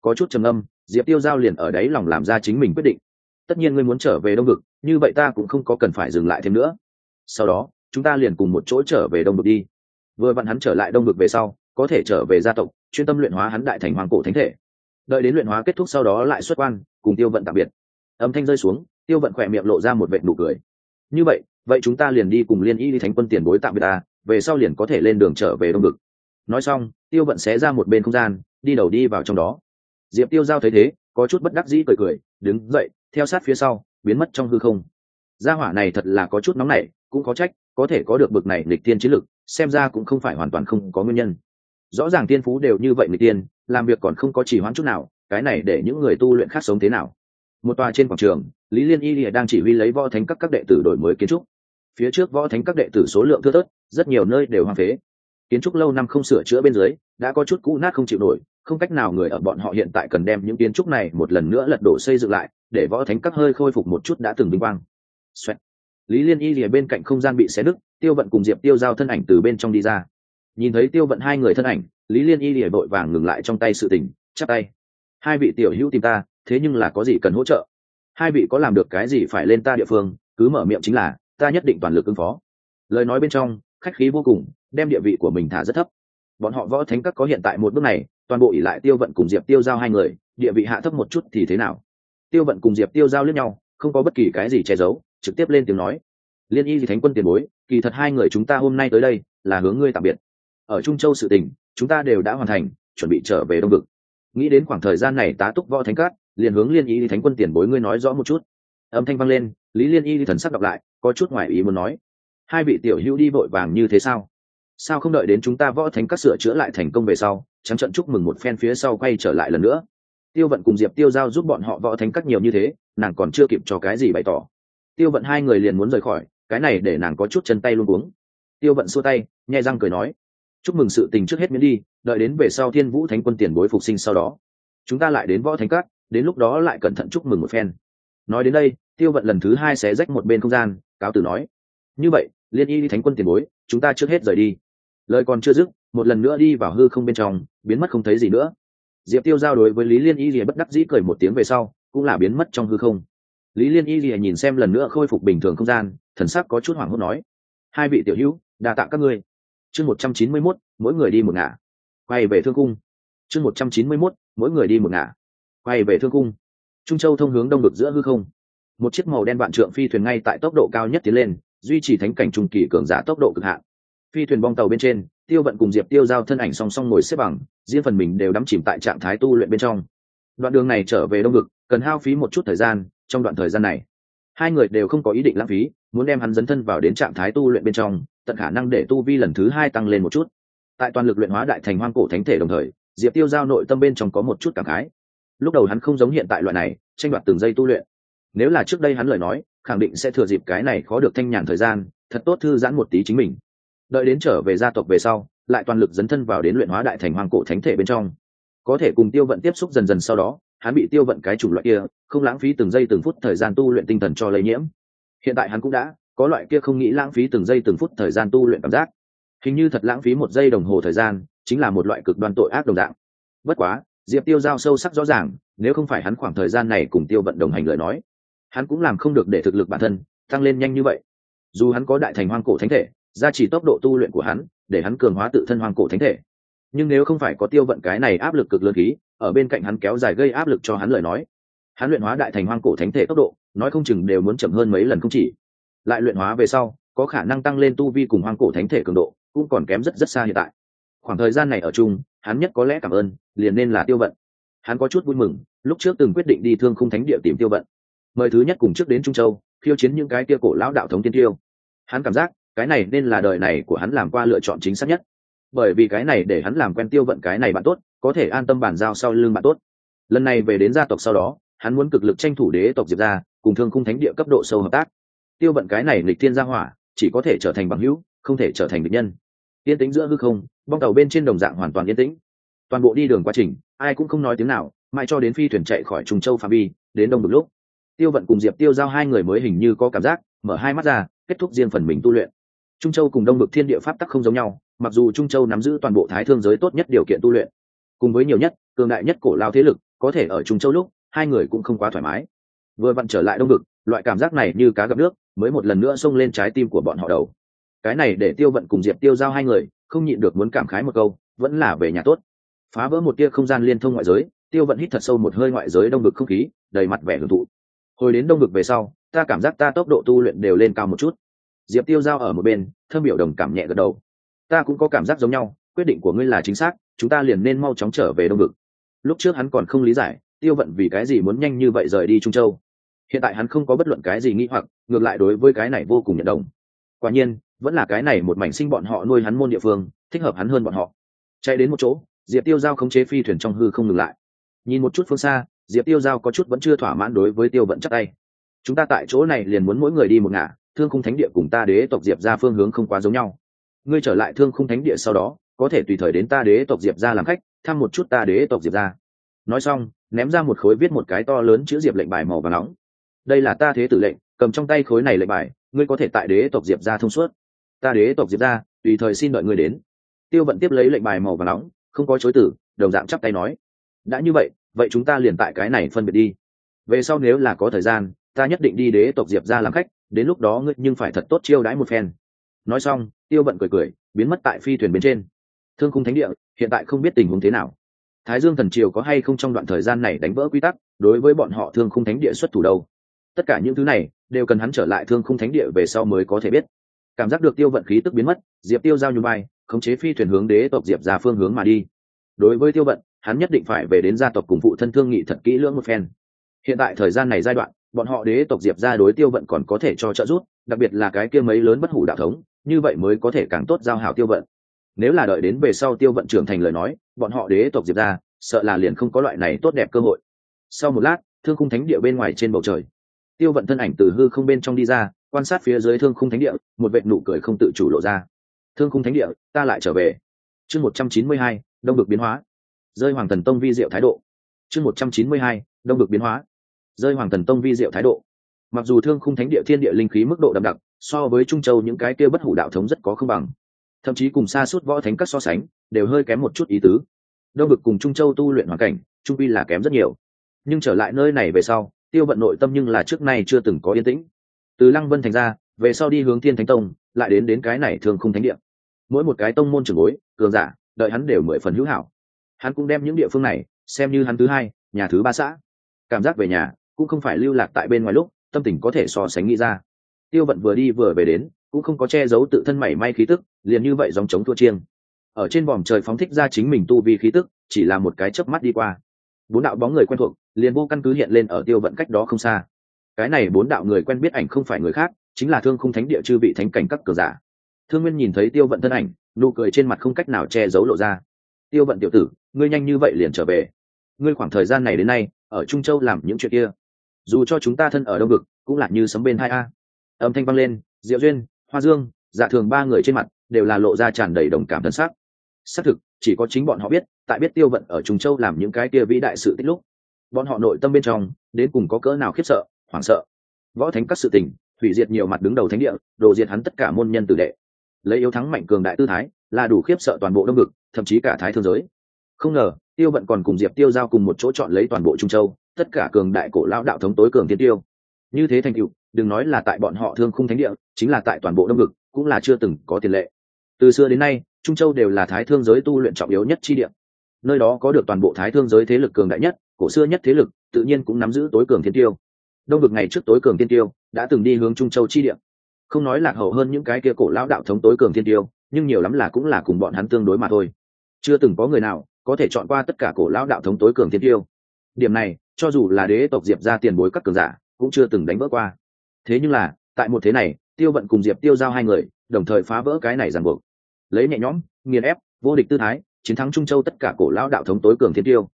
Có chút trầm âm diệp tiêu giao liền ở đấy lòng làm ra chính mình quyết định. Tất nhiên ngươi muốn trở về đông vực, như vậy ta cũng không có cần phải dừng lại thêm nữa. Sau đó, chúng ta liền cùng một chỗ trở về đông vực đi. Vừa vặn hắn trở lại đông vực về sau, có thể trở về gia tộc, chuyên tâm luyện hóa hắn đại thành hoàng cổ thánh thể. Đợi đến luyện hóa kết thúc sau đó lại xuất quan, cùng tiêu vận tạm biệt. Âm thanh rơi xuống, tiêu vận khỏe miệng lộ ra một vệ nụ cười. Như vậy vậy chúng ta liền đi cùng liên y đi thánh quân tiền bối tạm biệt ta về sau liền có thể lên đường trở về đông vực. Nói xong, tiêu vận xé ra một bên không gian, đi đầu đi vào trong đó. Diệp tiêu giao thấy thế, có chút bất đắc dĩ cười cười, đứng dậy, theo sát phía sau, biến mất trong hư không. Gia hỏa này thật là có chút nóng nảy, cũng có trách, có thể có được bực này lịch tiên chiến lực, xem ra cũng không phải hoàn toàn không có nguyên nhân. Rõ ràng tiên phú đều như vậy lịch tiên làm việc còn không có chỉ hoãn chút nào, cái này để những người tu luyện khác sống thế nào? Một tòa trên quảng trường, lý liên y lìa đang chỉ huy lấy võ thánh các các đệ tử đổi mới kiến trúc. Phía trước võ thánh các đệ tử số lượng thưa thớt rất nhiều nơi đều hoang phế. Kiến trúc lâu năm không sửa chữa bên dưới, đã có chút cũ nát không chịu nổi, không cách nào người ở bọn họ hiện tại cần đem những kiến trúc này một lần nữa lật đổ xây dựng lại, để võ thánh các hơi khôi phục một chút đã từng vinh quang. Xoẹt. lý liên y lìa bên cạnh không gian bị xé đứt tiêu vận cùng diệp tiêu giao thân ảnh từ bên trong đi ra. Nhìn thấy tiêu vận hai người thân ảnh, lý liên y lìa vội vàng ngừng lại trong tay sự tình, chắp tay. Hai vị tiểu hữu tìm ta, thế nhưng là có gì cần hỗ trợ? Hai vị có làm được cái gì phải lên ta địa phương, cứ mở miệng chính là, ta nhất định toàn lực ứng phó. Lời nói bên trong khách khí vô cùng, đem địa vị của mình thả rất thấp. Bọn họ võ thánh các có hiện tại một bước này, toàn bộ ỉ lại tiêu vận cùng diệp tiêu giao hai người, địa vị hạ thấp một chút thì thế nào? Tiêu vận cùng diệp tiêu giao lẫn nhau, không có bất kỳ cái gì che giấu, trực tiếp lên tiếng nói. Liên y thì thánh quân tiền bối, kỳ thật hai người chúng ta hôm nay tới đây, là hướng ngươi tạm biệt. Ở trung châu sự tình, chúng ta đều đã hoàn thành, chuẩn bị trở về đông vực. Nghĩ đến khoảng thời gian này tá túc võ thánh cát liền hướng liên y thì thánh quân tiền bối ngươi nói rõ một chút. Âm thanh vang lên, lý liên y thì thần sắc đọc lại, có chút ngoài ý muốn nói hai vị tiểu hữu đi vội vàng như thế sao? Sao không đợi đến chúng ta võ thánh các sửa chữa lại thành công về sau, trắng trận chúc mừng một phen phía sau quay trở lại lần nữa? Tiêu vận cùng diệp tiêu giao giúp bọn họ võ thánh các nhiều như thế, nàng còn chưa kịp cho cái gì bày tỏ. Tiêu vận hai người liền muốn rời khỏi, cái này để nàng có chút chân tay luôn cuống. Tiêu vận xua tay, nhai răng cười nói, chúc mừng sự tình trước hết miễn đi, đợi đến về sau thiên vũ thánh quân tiền bối phục sinh sau đó, chúng ta lại đến võ thánh các, đến lúc đó lại cẩn thận chúc mừng một phen. Nói đến đây, tiêu vận lần thứ hai sẽ rách một bên không gian, cáo tử nói như vậy, liên y đi thánh quân tiền bối, chúng ta trước hết rời đi. Lời còn chưa dứt, một lần nữa đi vào hư không bên trong, biến mất không thấy gì nữa. Diệp tiêu giao đối với lý liên y lìa bất đắc dĩ cười một tiếng về sau, cũng là biến mất trong hư không. Lý liên y lìa nhìn xem lần nữa khôi phục bình thường không gian, thần sắc có chút hoảng hốt nói, hai vị tiểu hữu, đa tạ các ngươi. Chương một trăm chín mươi mốt, mỗi người đi một ngả. Quay về thương cung. Chương một trăm chín mươi mốt, mỗi người đi một ngả. Quay về thương cung. Trung châu thông hướng đông được giữa hư không. Một chiếc màu đen vạn trượng phi thuyền ngay tại tốc độ cao nhất tiến lên duy trì thánh cảnh trung kỳ cường giả tốc độ cực hạn. Phi thuyền bong tàu bên trên, tiêu vận cùng diệp tiêu giao thân ảnh song song ngồi xếp bằng, riêng phần mình đều đắm chìm tại trạng thái tu luyện bên trong. Đoạn đường này trở về đông ngực cần hao phí một chút thời gian, trong đoạn thời gian này, hai người đều không có ý định lãng phí, muốn đem hắn dấn thân vào đến trạng thái tu luyện bên trong, tận khả năng để tu vi lần thứ hai tăng lên một chút. Tại toàn lực luyện hóa đại thành hoang cổ thánh thể đồng thời, diệp tiêu giao nội tâm bên trong có một chút cảm khái. Lúc đầu hắn không giống hiện tại loại này, tranh đoạt từng giây tu luyện. Nếu là trước đây hắn lời nói khẳng định sẽ thừa dịp cái này khó được thanh nhàn thời gian, thật tốt thư giãn một tí chính mình. Đợi đến trở về gia tộc về sau, lại toàn lực dấn thân vào đến luyện hóa đại thành hoàng cổ thánh thể bên trong. Có thể cùng tiêu vận tiếp xúc dần dần sau đó, hắn bị tiêu vận cái chủng loại kia, không lãng phí từng giây từng phút thời gian tu luyện tinh thần cho lây nhiễm. Hiện tại hắn cũng đã có loại kia không nghĩ lãng phí từng giây từng phút thời gian tu luyện cảm giác. Hình như thật lãng phí một giây đồng hồ thời gian, chính là một loại cực đoan tội ác đồng dạng. Bất quá, diệp tiêu giao sâu sắc rõ ràng, nếu không phải hắn khoảng thời gian này cùng tiêu vận đồng hành lời nói hắn cũng làm không được để thực lực bản thân tăng lên nhanh như vậy. Dù hắn có đại thành hoang cổ thánh thể, gia trì tốc độ tu luyện của hắn, để hắn cường hóa tự thân hoang cổ thánh thể. Nhưng nếu không phải có tiêu vận cái này áp lực cực lớn khí, ở bên cạnh hắn kéo dài gây áp lực cho hắn lời nói. Hắn luyện hóa đại thành hoang cổ thánh thể tốc độ, nói không chừng đều muốn chậm hơn mấy lần không chỉ. Lại luyện hóa về sau, có khả năng tăng lên tu vi cùng hoang cổ thánh thể cường độ, cũng còn kém rất rất xa hiện tại. Khoảng thời gian này ở chung, hắn nhất có lẽ cảm ơn, liền nên là tiêu vận. Hắn có chút vui mừng, lúc trước từng quyết định đi thương khung thánh địa tìm tiêu vận mời thứ nhất cùng trước đến trung châu, khiêu chiến những cái kia cổ lão đạo thống tiên tiêu. Hắn cảm giác, cái này nên là đời này của hắn làm qua lựa chọn chính xác nhất. Bởi vì cái này để hắn làm quen tiêu vận cái này bạn tốt, có thể an tâm bàn giao sau lưng bạn tốt. Lần này về đến gia tộc sau đó, hắn muốn cực lực tranh thủ đế tộc diệp ra cùng thương khung thánh địa cấp độ sâu hợp tác. Tiêu vận cái này lịch thiên gia hỏa, chỉ có thể trở thành bằng hữu, không thể trở thành bệnh nhân. Yên tĩnh giữa hư không, bong tàu bên trên đồng dạng hoàn toàn yên tĩnh. Toàn bộ đi đường quá trình, ai cũng không nói tiếng nào, mãi cho đến phi thuyền chạy khỏi trùng châu phạm vi, đến đông một lúc tiêu vận cùng diệp tiêu giao hai người mới hình như có cảm giác, mở hai mắt ra, kết thúc riêng phần mình tu luyện. Trung châu cùng đông bực thiên địa pháp tắc không giống nhau, mặc dù trung châu nắm giữ toàn bộ thái thương giới tốt nhất điều kiện tu luyện, cùng với nhiều nhất, cường đại nhất cổ lao thế lực, có thể ở trung châu lúc, hai người cũng không quá thoải mái. Vừa vặn trở lại đông bực loại cảm giác này như cá gặp nước, mới một lần nữa xông lên trái tim của bọn họ đầu. Cái này để tiêu vận cùng diệp tiêu giao hai người, không nhịn được muốn cảm khái một câu, vẫn là về nhà tốt. Phá vỡ một tia không gian liên thông ngoại giới, tiêu vận hít thật sâu một hơi ngoại giới đông bực không khí, đầy mặt vẻ hưởng thụ hồi đến đông vực về sau, ta cảm giác ta tốc độ tu luyện đều lên cao một chút. Diệp tiêu giao ở một bên, thơm biểu đồng cảm nhẹ gật đầu. Ta cũng có cảm giác giống nhau, quyết định của ngươi là chính xác, chúng ta liền nên mau chóng trở về đông vực. Lúc trước hắn còn không lý giải, tiêu vận vì cái gì muốn nhanh như vậy rời đi trung châu. Hiện tại hắn không có bất luận cái gì nghĩ hoặc, ngược lại đối với cái này vô cùng nhận đồng. Quả nhiên, vẫn là cái này một mảnh sinh bọn họ nuôi hắn môn địa phương, thích hợp hắn hơn bọn họ. Chạy đến một chỗ, diệp tiêu giao khống chế phi thuyền trong hư không ngừng lại. Nhìn một chút phương xa diệp tiêu giao có chút vẫn chưa thỏa mãn đối với tiêu vận chắc tay. Chúng ta tại chỗ này liền muốn mỗi người đi một ngả, thương khung thánh địa cùng ta đế tộc diệp ra phương hướng không quá giống nhau. Ngươi trở lại thương khung thánh địa sau đó, có thể tùy thời đến ta đế tộc diệp ra làm khách, thăm một chút ta đế tộc diệp ra. Nói xong, ném ra một khối viết một cái to lớn chữ diệp lệnh bài màu và nóng. Đây là ta thế tử lệnh, cầm trong tay khối này lệnh bài, ngươi có thể tại đế tộc diệp ra thông suốt. Ta đế tộc diệp ra, tùy thời xin đợi ngươi đến. Tiêu vận tiếp lấy lệnh bài màu và nóng, không có chối tử đồng dạng chắp tay nói. Đã như vậy vậy chúng ta liền tại cái này phân biệt đi. Về sau nếu là có thời gian, ta nhất định đi đế tộc diệp ra làm khách, đến lúc đó ngươi nhưng phải thật tốt chiêu đãi một phen. Nói xong, tiêu bận cười cười, biến mất tại phi thuyền bên trên. Thương khung thánh địa, hiện tại không biết tình huống thế nào. Thái dương thần triều có hay không trong đoạn thời gian này đánh vỡ quy tắc, đối với bọn họ thương khung thánh địa xuất thủ đâu? Tất cả những thứ này, đều cần hắn trở lại thương khung thánh địa về sau mới có thể biết. Cảm giác được tiêu vận khí tức biến mất, diệp tiêu giao như bay, khống chế phi thuyền hướng đế tộc diệp ra phương hướng mà đi. Đối với tiêu vận hắn nhất định phải về đến gia tộc cùng phụ thân thương nghị thật kỹ lưỡng một phen. Hiện tại thời gian này giai đoạn, bọn họ đế tộc diệp ra đối tiêu vận còn có thể cho trợ giúp, đặc biệt là cái kia mấy lớn bất hủ đạo thống, như vậy mới có thể càng tốt giao hảo tiêu vận. Nếu là đợi đến về sau tiêu vận trưởng thành lời nói, bọn họ đế tộc diệp ra sợ là liền không có loại này tốt đẹp cơ hội. Sau một lát, thương khung thánh địa bên ngoài trên bầu trời. Tiêu vận thân ảnh từ hư không bên trong đi ra, quan sát phía dưới thương khung thánh địa, một vệ nụ cười không tự chủ lộ ra. Thương khung thánh địa, ta lại trở về. Chương một trăm chín mươi hai, đông được biến hóa rơi hoàng thần tông vi diệu thái độ. Chương một trăm chín mươi hai, đông được biến hóa. Rơi hoàng thần tông vi diệu thái độ. Mặc dù thương khung thánh địa thiên địa linh khí mức độ đậm đặc, so với trung châu những cái kia bất hủ đạo thống rất có không bằng. Thậm chí cùng xa suốt võ thánh các so sánh, đều hơi kém một chút ý tứ. Đông vực cùng trung châu tu luyện hoàn cảnh, trung quy là kém rất nhiều. Nhưng trở lại nơi này về sau, tiêu vận nội tâm nhưng là trước nay chưa từng có yên tĩnh. Từ lăng vân thành ra, về sau đi hướng thiên thánh tông, lại đến đến cái này thường không thánh địa. Mỗi một cái tông môn trường bối, cường giả, đợi hắn đều mười phần hữu hảo hắn cũng đem những địa phương này, xem như hắn thứ hai, nhà thứ ba xã. Cảm giác về nhà, cũng không phải lưu lạc tại bên ngoài lúc, tâm tình có thể so sánh nghĩ ra. Tiêu vận vừa đi vừa về đến, cũng không có che giấu tự thân mảy may khí tức, liền như vậy dòng chống thua chiêng. Ở trên vòm trời phóng thích ra chính mình tu vi khí tức, chỉ là một cái chớp mắt đi qua. Bốn đạo bóng người quen thuộc, liền vô căn cứ hiện lên ở tiêu vận cách đó không xa. Cái này bốn đạo người quen biết ảnh không phải người khác, chính là thương khung thánh địa chư vị thánh cảnh các cờ giả. Thương nguyên nhìn thấy tiêu vận thân ảnh, nụ cười trên mặt không cách nào che giấu lộ ra tiêu vận tiểu tử, ngươi nhanh như vậy liền trở về. Ngươi khoảng thời gian này đến nay, ở trung châu làm những chuyện kia. Dù cho chúng ta thân ở đông vực, cũng là như sấm bên hai a. Âm thanh vang lên, diệu duyên, hoa dương dạ thường ba người trên mặt đều là lộ ra tràn đầy đồng cảm thân xác. xác thực, chỉ có chính bọn họ biết, tại biết tiêu vận ở trung châu làm những cái kia vĩ đại sự tích lúc, bọn họ nội tâm bên trong, đến cùng có cỡ nào khiếp sợ, hoảng sợ. Võ thánh các sự tình, hủy diệt nhiều mặt đứng đầu thánh địa, đồ diệt hắn tất cả môn nhân tử đệ. Lấy yếu thắng mạnh cường đại tư thái là đủ khiếp sợ toàn bộ đông ngực thậm chí cả thái thương giới. Không ngờ, tiêu vận còn cùng diệp tiêu giao cùng một chỗ chọn lấy toàn bộ trung châu, tất cả cường đại cổ lão đạo thống tối cường tiên tiêu. Như thế thành cựu đừng nói là tại bọn họ thương khung thánh địa, chính là tại toàn bộ đông ngực cũng là chưa từng có tiền lệ. Từ xưa đến nay, trung châu đều là thái thương giới tu luyện trọng yếu nhất chi địa. Nơi đó có được toàn bộ thái thương giới thế lực cường đại nhất, cổ xưa nhất thế lực, tự nhiên cũng nắm giữ tối cường thiên tiêu. Đông vực ngày trước tối cường thiên tiêu, đã từng đi hướng trung châu chi địa. Không nói lạc hậu hơn những cái kia cổ lão đạo thống tối cường thiên tiêu nhưng nhiều lắm là cũng là cùng bọn hắn tương đối mà thôi. Chưa từng có người nào có thể chọn qua tất cả cổ lão đạo thống tối cường thiên tiêu. Điểm này, cho dù là đế tộc diệp ra tiền bối các cường giả, cũng chưa từng đánh vỡ qua. Thế nhưng là, tại một thế này, tiêu vận cùng diệp tiêu giao hai người, đồng thời phá vỡ cái này ràng buộc. Lấy nhẹ nhõm, nghiền ép, vô địch tư thái, chiến thắng trung châu tất cả cổ lão đạo thống tối cường thiên tiêu.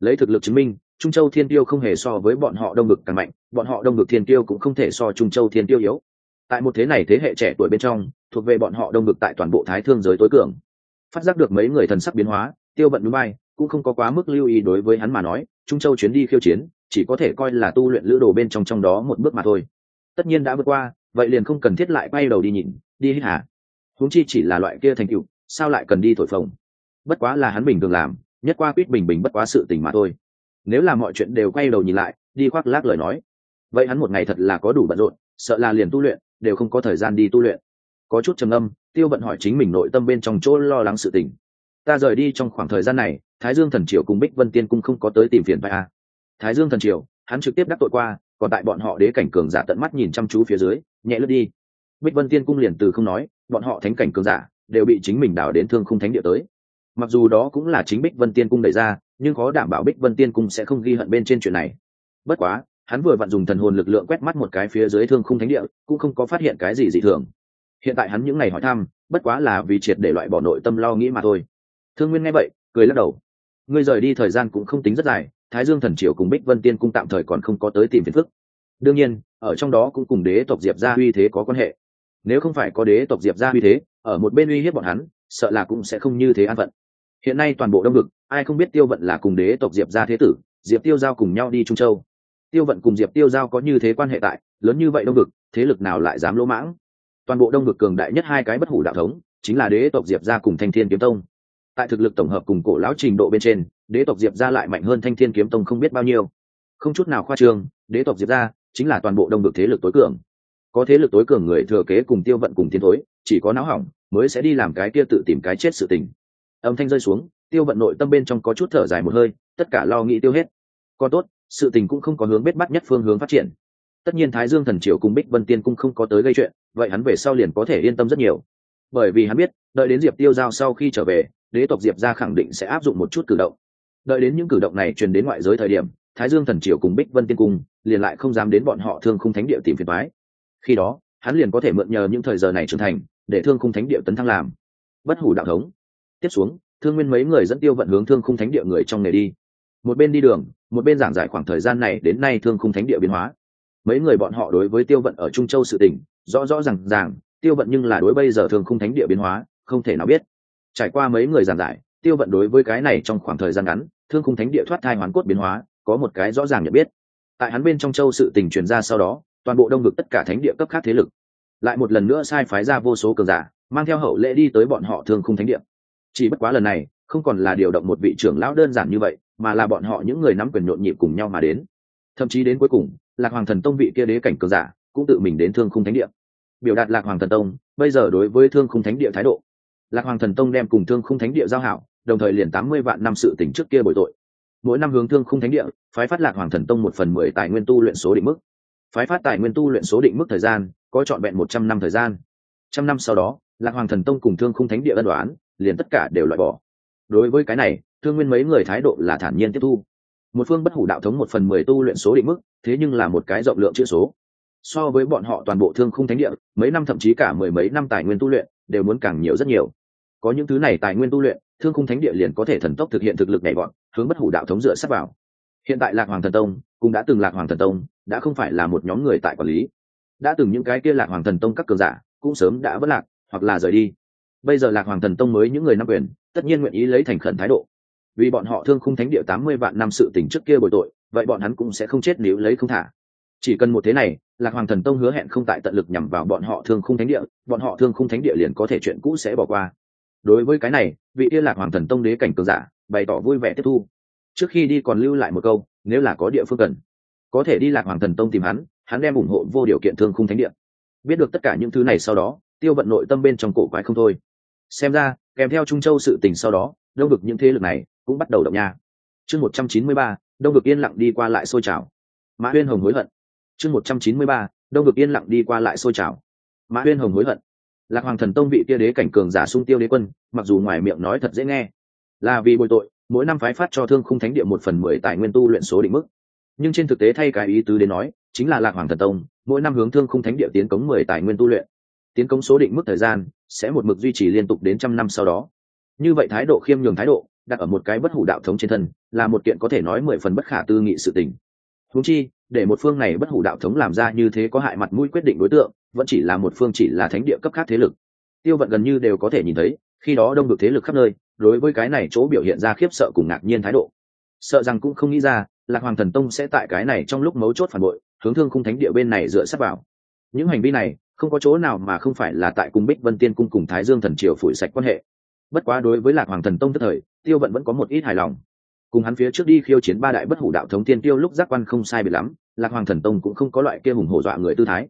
Lấy thực lực chứng minh, trung châu thiên tiêu không hề so với bọn họ đông ngực càng mạnh, bọn họ đông ngực thiên tiêu cũng không thể so trung châu thiên tiêu yếu tại một thế này thế hệ trẻ tuổi bên trong, thuộc về bọn họ đông ngực tại toàn bộ thái thương giới tối cường. Phát giác được mấy người thần sắc biến hóa, tiêu vận núi bay, cũng không có quá mức lưu ý đối với hắn mà nói, trung châu chuyến đi khiêu chiến, chỉ có thể coi là tu luyện lữ đồ bên trong trong đó một bước mà thôi. Tất nhiên đã vượt qua, vậy liền không cần thiết lại bay đầu đi nhìn, đi hít hả huống chi chỉ là loại kia thành cựu sao lại cần đi thổi phồng? Bất quá là hắn bình thường làm, nhất qua quýt bình bình bất quá sự tình mà thôi. Nếu là mọi chuyện đều quay đầu nhìn lại, đi khoác lác lời nói. Vậy hắn một ngày thật là có đủ bận rộn, sợ là liền tu luyện đều không có thời gian đi tu luyện. Có chút trầm âm tiêu bận hỏi chính mình nội tâm bên trong chỗ lo lắng sự tình. Ta rời đi trong khoảng thời gian này, thái dương thần triều cùng bích vân tiên cung không có tới tìm phiền vai a à? thái dương thần triều, hắn trực tiếp đắc tội qua, còn tại bọn họ đế cảnh cường giả tận mắt nhìn chăm chú phía dưới, nhẹ lướt đi. Bích vân tiên cung liền từ không nói, bọn họ thánh cảnh cường giả đều bị chính mình đào đến thương khung thánh địa tới. Mặc dù đó cũng là chính bích vân tiên cung đẩy ra, nhưng có đảm bảo bích vân tiên cung sẽ không ghi hận bên trên chuyện này. Bất quá hắn vừa vặn dùng thần hồn lực lượng quét mắt một cái phía dưới thương khung thánh địa, cũng không có phát hiện cái gì dị thường. Hiện tại hắn những ngày hỏi thăm, bất quá là vì triệt để loại bỏ nội tâm lo nghĩ mà thôi. Thương nguyên nghe vậy, cười lắc đầu. Ngươi rời đi thời gian cũng không tính rất dài, thái dương thần triều cùng bích vân tiên cung tạm thời còn không có tới tìm phiền phức. Đương nhiên, ở trong đó cũng cùng đế tộc diệp gia uy thế có quan hệ. Nếu không phải có đế tộc diệp gia uy thế, ở một bên uy hiếp bọn hắn, sợ là cũng sẽ không như thế an phận. Hiện nay toàn bộ đông ngực ai không biết tiêu vận là cùng đế tộc diệp gia thế tử, diệp tiêu giao cùng nhau đi trung châu tiêu vận cùng diệp tiêu giao có như thế quan hệ tại, lớn như vậy đông vực, thế lực nào lại dám lỗ mãng? Toàn bộ đông vực cường đại nhất hai cái bất hủ đạo thống, chính là đế tộc diệp gia cùng thanh thiên kiếm tông. Tại thực lực tổng hợp cùng cổ lão trình độ bên trên, đế tộc diệp gia lại mạnh hơn thanh thiên kiếm tông không biết bao nhiêu. Không chút nào khoa trương, đế tộc diệp gia chính là toàn bộ đông vực thế lực tối cường. Có thế lực tối cường người thừa kế cùng tiêu vận cùng tiến thối, chỉ có não hỏng mới sẽ đi làm cái kia tự tìm cái chết sự tình. Âm thanh rơi xuống, tiêu vận nội tâm bên trong có chút thở dài một hơi, tất cả lo nghĩ tiêu hết. Còn tốt sự tình cũng không có hướng bết bắt nhất phương hướng phát triển. Tất nhiên thái dương thần triều cùng bích vân tiên cung không có tới gây chuyện, vậy hắn về sau liền có thể yên tâm rất nhiều. Bởi vì hắn biết, đợi đến diệp tiêu giao sau khi trở về, đế tộc diệp ra khẳng định sẽ áp dụng một chút cử động. Đợi đến những cử động này truyền đến ngoại giới thời điểm, thái dương thần triều cùng bích vân tiên cung liền lại không dám đến bọn họ thương khung thánh địa tìm phiền thoái khi đó, hắn liền có thể mượn nhờ những thời giờ này trưởng thành, để thương khung thánh địa tấn thăng làm bất hủ đạo thống. Tiếp xuống, thương nguyên mấy người dẫn tiêu vận hướng thương khung thánh địa người trong nghề đi một bên đi đường, một bên giảng giải khoảng thời gian này đến nay thương khung thánh địa biến hóa. Mấy người bọn họ đối với tiêu vận ở trung châu sự tỉnh rõ rõ r à n g ràng, tiêu vận nhưng là đối bây giờ thương khung thánh địa biến hóa, không thể nào biết. Trải qua mấy người giảng giải, tiêu vận đối với cái này trong khoảng thời gian ngắn, thương khung thánh địa thoát thai hoán cốt biến hóa, có một cái rõ ràng nhận biết. Tại hắn bên trong châu sự tình truyền ra sau đó, toàn bộ đông vực tất cả thánh địa cấp khác thế lực, lại một lần nữa sai phái ra vô số cường giả, mang theo hậu lễ đi tới bọn họ thương khung thánh địa. Chỉ bất quá lần này không còn là điều động một vị trưởng lão đơn giản như vậy, mà là bọn họ những người nắm quyền nhộn nhịp cùng nhau mà đến. Thậm chí đến cuối cùng, lạc hoàng thần tông vị kia đế cảnh cường giả cũng tự mình đến thương khung thánh địa. Biểu đạt lạc hoàng thần tông, bây giờ đối với thương khung thánh địa thái độ. Lạc hoàng thần tông đem cùng thương khung thánh địa giao hảo, đồng thời liền tám mươi vạn năm sự tỉnh trước kia bồi tội. Mỗi năm hướng thương khung thánh địa, phái phát lạc hoàng thần tông một phần mười tài nguyên tu luyện số định mức. Phái phát tài nguyên tu luyện số định mức thời gian, có trọn vẹn một trăm năm thời gian. Trăm năm sau đó, lạc hoàng thần tông cùng thương khung thánh địa ân đoán, liền tất cả đều loại bỏ đối với cái này, thương nguyên mấy người thái độ là thản nhiên tiếp thu. Một phương bất hủ đạo thống một phần mười tu luyện số định mức, thế nhưng là một cái rộng lượng chữ số. So với bọn họ toàn bộ thương khung thánh địa, mấy năm thậm chí cả mười mấy năm tài nguyên tu luyện đều muốn càng nhiều rất nhiều. Có những thứ này tài nguyên tu luyện, thương khung thánh địa liền có thể thần tốc thực hiện thực lực nhảy bọn hướng bất hủ đạo thống dựa sát vào. Hiện tại lạc hoàng thần tông cũng đã từng lạc hoàng thần tông, đã không phải là một nhóm người tại quản lý. Đã từng những cái kia lạc hoàng thần tông các cường giả cũng sớm đã vất lạc hoặc là rời đi. Bây giờ lạc hoàng thần tông mới những người nắm quyền tất nhiên nguyện ý lấy thành khẩn thái độ. Vì bọn họ thương khung thánh địa tám mươi vạn năm sự tình trước kia bồi tội, vậy bọn hắn cũng sẽ không chết nếu lấy không thả. Chỉ cần một thế này, lạc hoàng thần tông hứa hẹn không tại tận lực nhằm vào bọn họ thương khung thánh địa, bọn họ thương khung thánh địa liền có thể chuyện cũ sẽ bỏ qua. Đối với cái này, vị yêu lạc hoàng thần tông đế cảnh cường giả, bày tỏ vui vẻ tiếp thu. Trước khi đi còn lưu lại một câu, nếu là có địa phương cần, có thể đi lạc hoàng thần tông tìm hắn hắn đem ủng hộ vô điều kiện thương khung thánh địa. Biết được tất cả những thứ này sau đó, tiêu vận nội tâm bên trong cổ quái không thôi. Xem ra kèm theo trung châu sự tình sau đó, đông vực những thế lực này cũng bắt đầu động nha. Chương một trăm chín mươi ba, đông vực yên lặng đi qua lại sôi trào. Mã huyên hồng hối hận. Chương một trăm chín mươi ba, đông vực yên lặng đi qua lại sôi trào. Mã huyên hồng hối hận. Lạc hoàng thần tông vị kia đế cảnh cường giả sung tiêu đế quân, mặc dù ngoài miệng nói thật dễ nghe, là vì bồi tội, mỗi năm phái phát cho thương khung thánh địa một phần mười tài nguyên tu luyện số định mức. Nhưng trên thực tế thay cái ý tứ đến nói, chính là lạc hoàng thần tông, mỗi năm hướng thương khung thánh địa tiến cống mười tài nguyên tu luyện tiến công số định mức thời gian sẽ một mực duy trì liên tục đến trăm năm sau đó. Như vậy thái độ khiêm nhường thái độ, đặt ở một cái bất hủ đạo thống trên thân, là một kiện có thể nói mười phần bất khả tư nghị sự tình. Húng chi, để một phương này bất hủ đạo thống làm ra như thế có hại mặt mũi quyết định đối tượng, vẫn chỉ là một phương chỉ là thánh địa cấp khác thế lực. Tiêu vận gần như đều có thể nhìn thấy, khi đó đông được thế lực khắp nơi, đối với cái này chỗ biểu hiện ra khiếp sợ cùng ngạc nhiên thái độ. Sợ rằng cũng không nghĩ ra, lạc hoàng thần tông sẽ tại cái này trong lúc mấu chốt phản bội, hướng thương khung thánh địa bên này dựa sát vào. Những hành vi này không có chỗ nào mà không phải là tại cung bích vân tiên cung cùng thái dương thần triều phủi sạch quan hệ. Bất quá đối với lạc hoàng thần tông tức thời, tiêu vận vẫn có một ít hài lòng. Cùng hắn phía trước đi khiêu chiến ba đại bất hủ đạo thống tiên tiêu lúc giác quan không sai bị lắm, lạc hoàng thần tông cũng không có loại kia hùng hổ dọa người tư thái.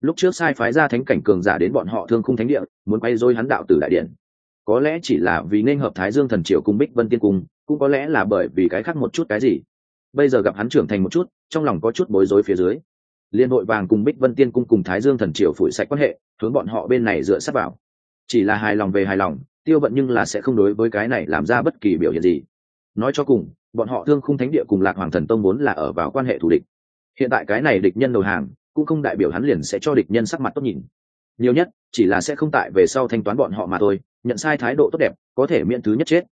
Lúc trước sai phái ra thánh cảnh cường giả đến bọn họ thương khung thánh địa, muốn quay dôi hắn đạo từ đại điện. Có lẽ chỉ là vì nên hợp thái dương thần triều cung bích vân tiên cung, cũng có lẽ là bởi vì cái khác một chút cái gì. Bây giờ gặp hắn trưởng thành một chút, trong lòng có chút bối rối phía dưới liên hội vàng cùng bích vân tiên cung cùng thái dương thần triều phủi sạch quan hệ, hướng bọn họ bên này dựa sát vào. Chỉ là hài lòng về hài lòng, tiêu vận nhưng là sẽ không đối với cái này làm ra bất kỳ biểu hiện gì. Nói cho cùng, bọn họ thương khung thánh địa cùng lạc hoàng thần tông vốn là ở vào quan hệ thù địch. Hiện tại cái này địch nhân đầu hàng, cũng không đại biểu hắn liền sẽ cho địch nhân sắc mặt tốt nhìn. Nhiều nhất, chỉ là sẽ không tại về sau thanh toán bọn họ mà thôi, nhận sai thái độ tốt đẹp, có thể miễn thứ nhất chết.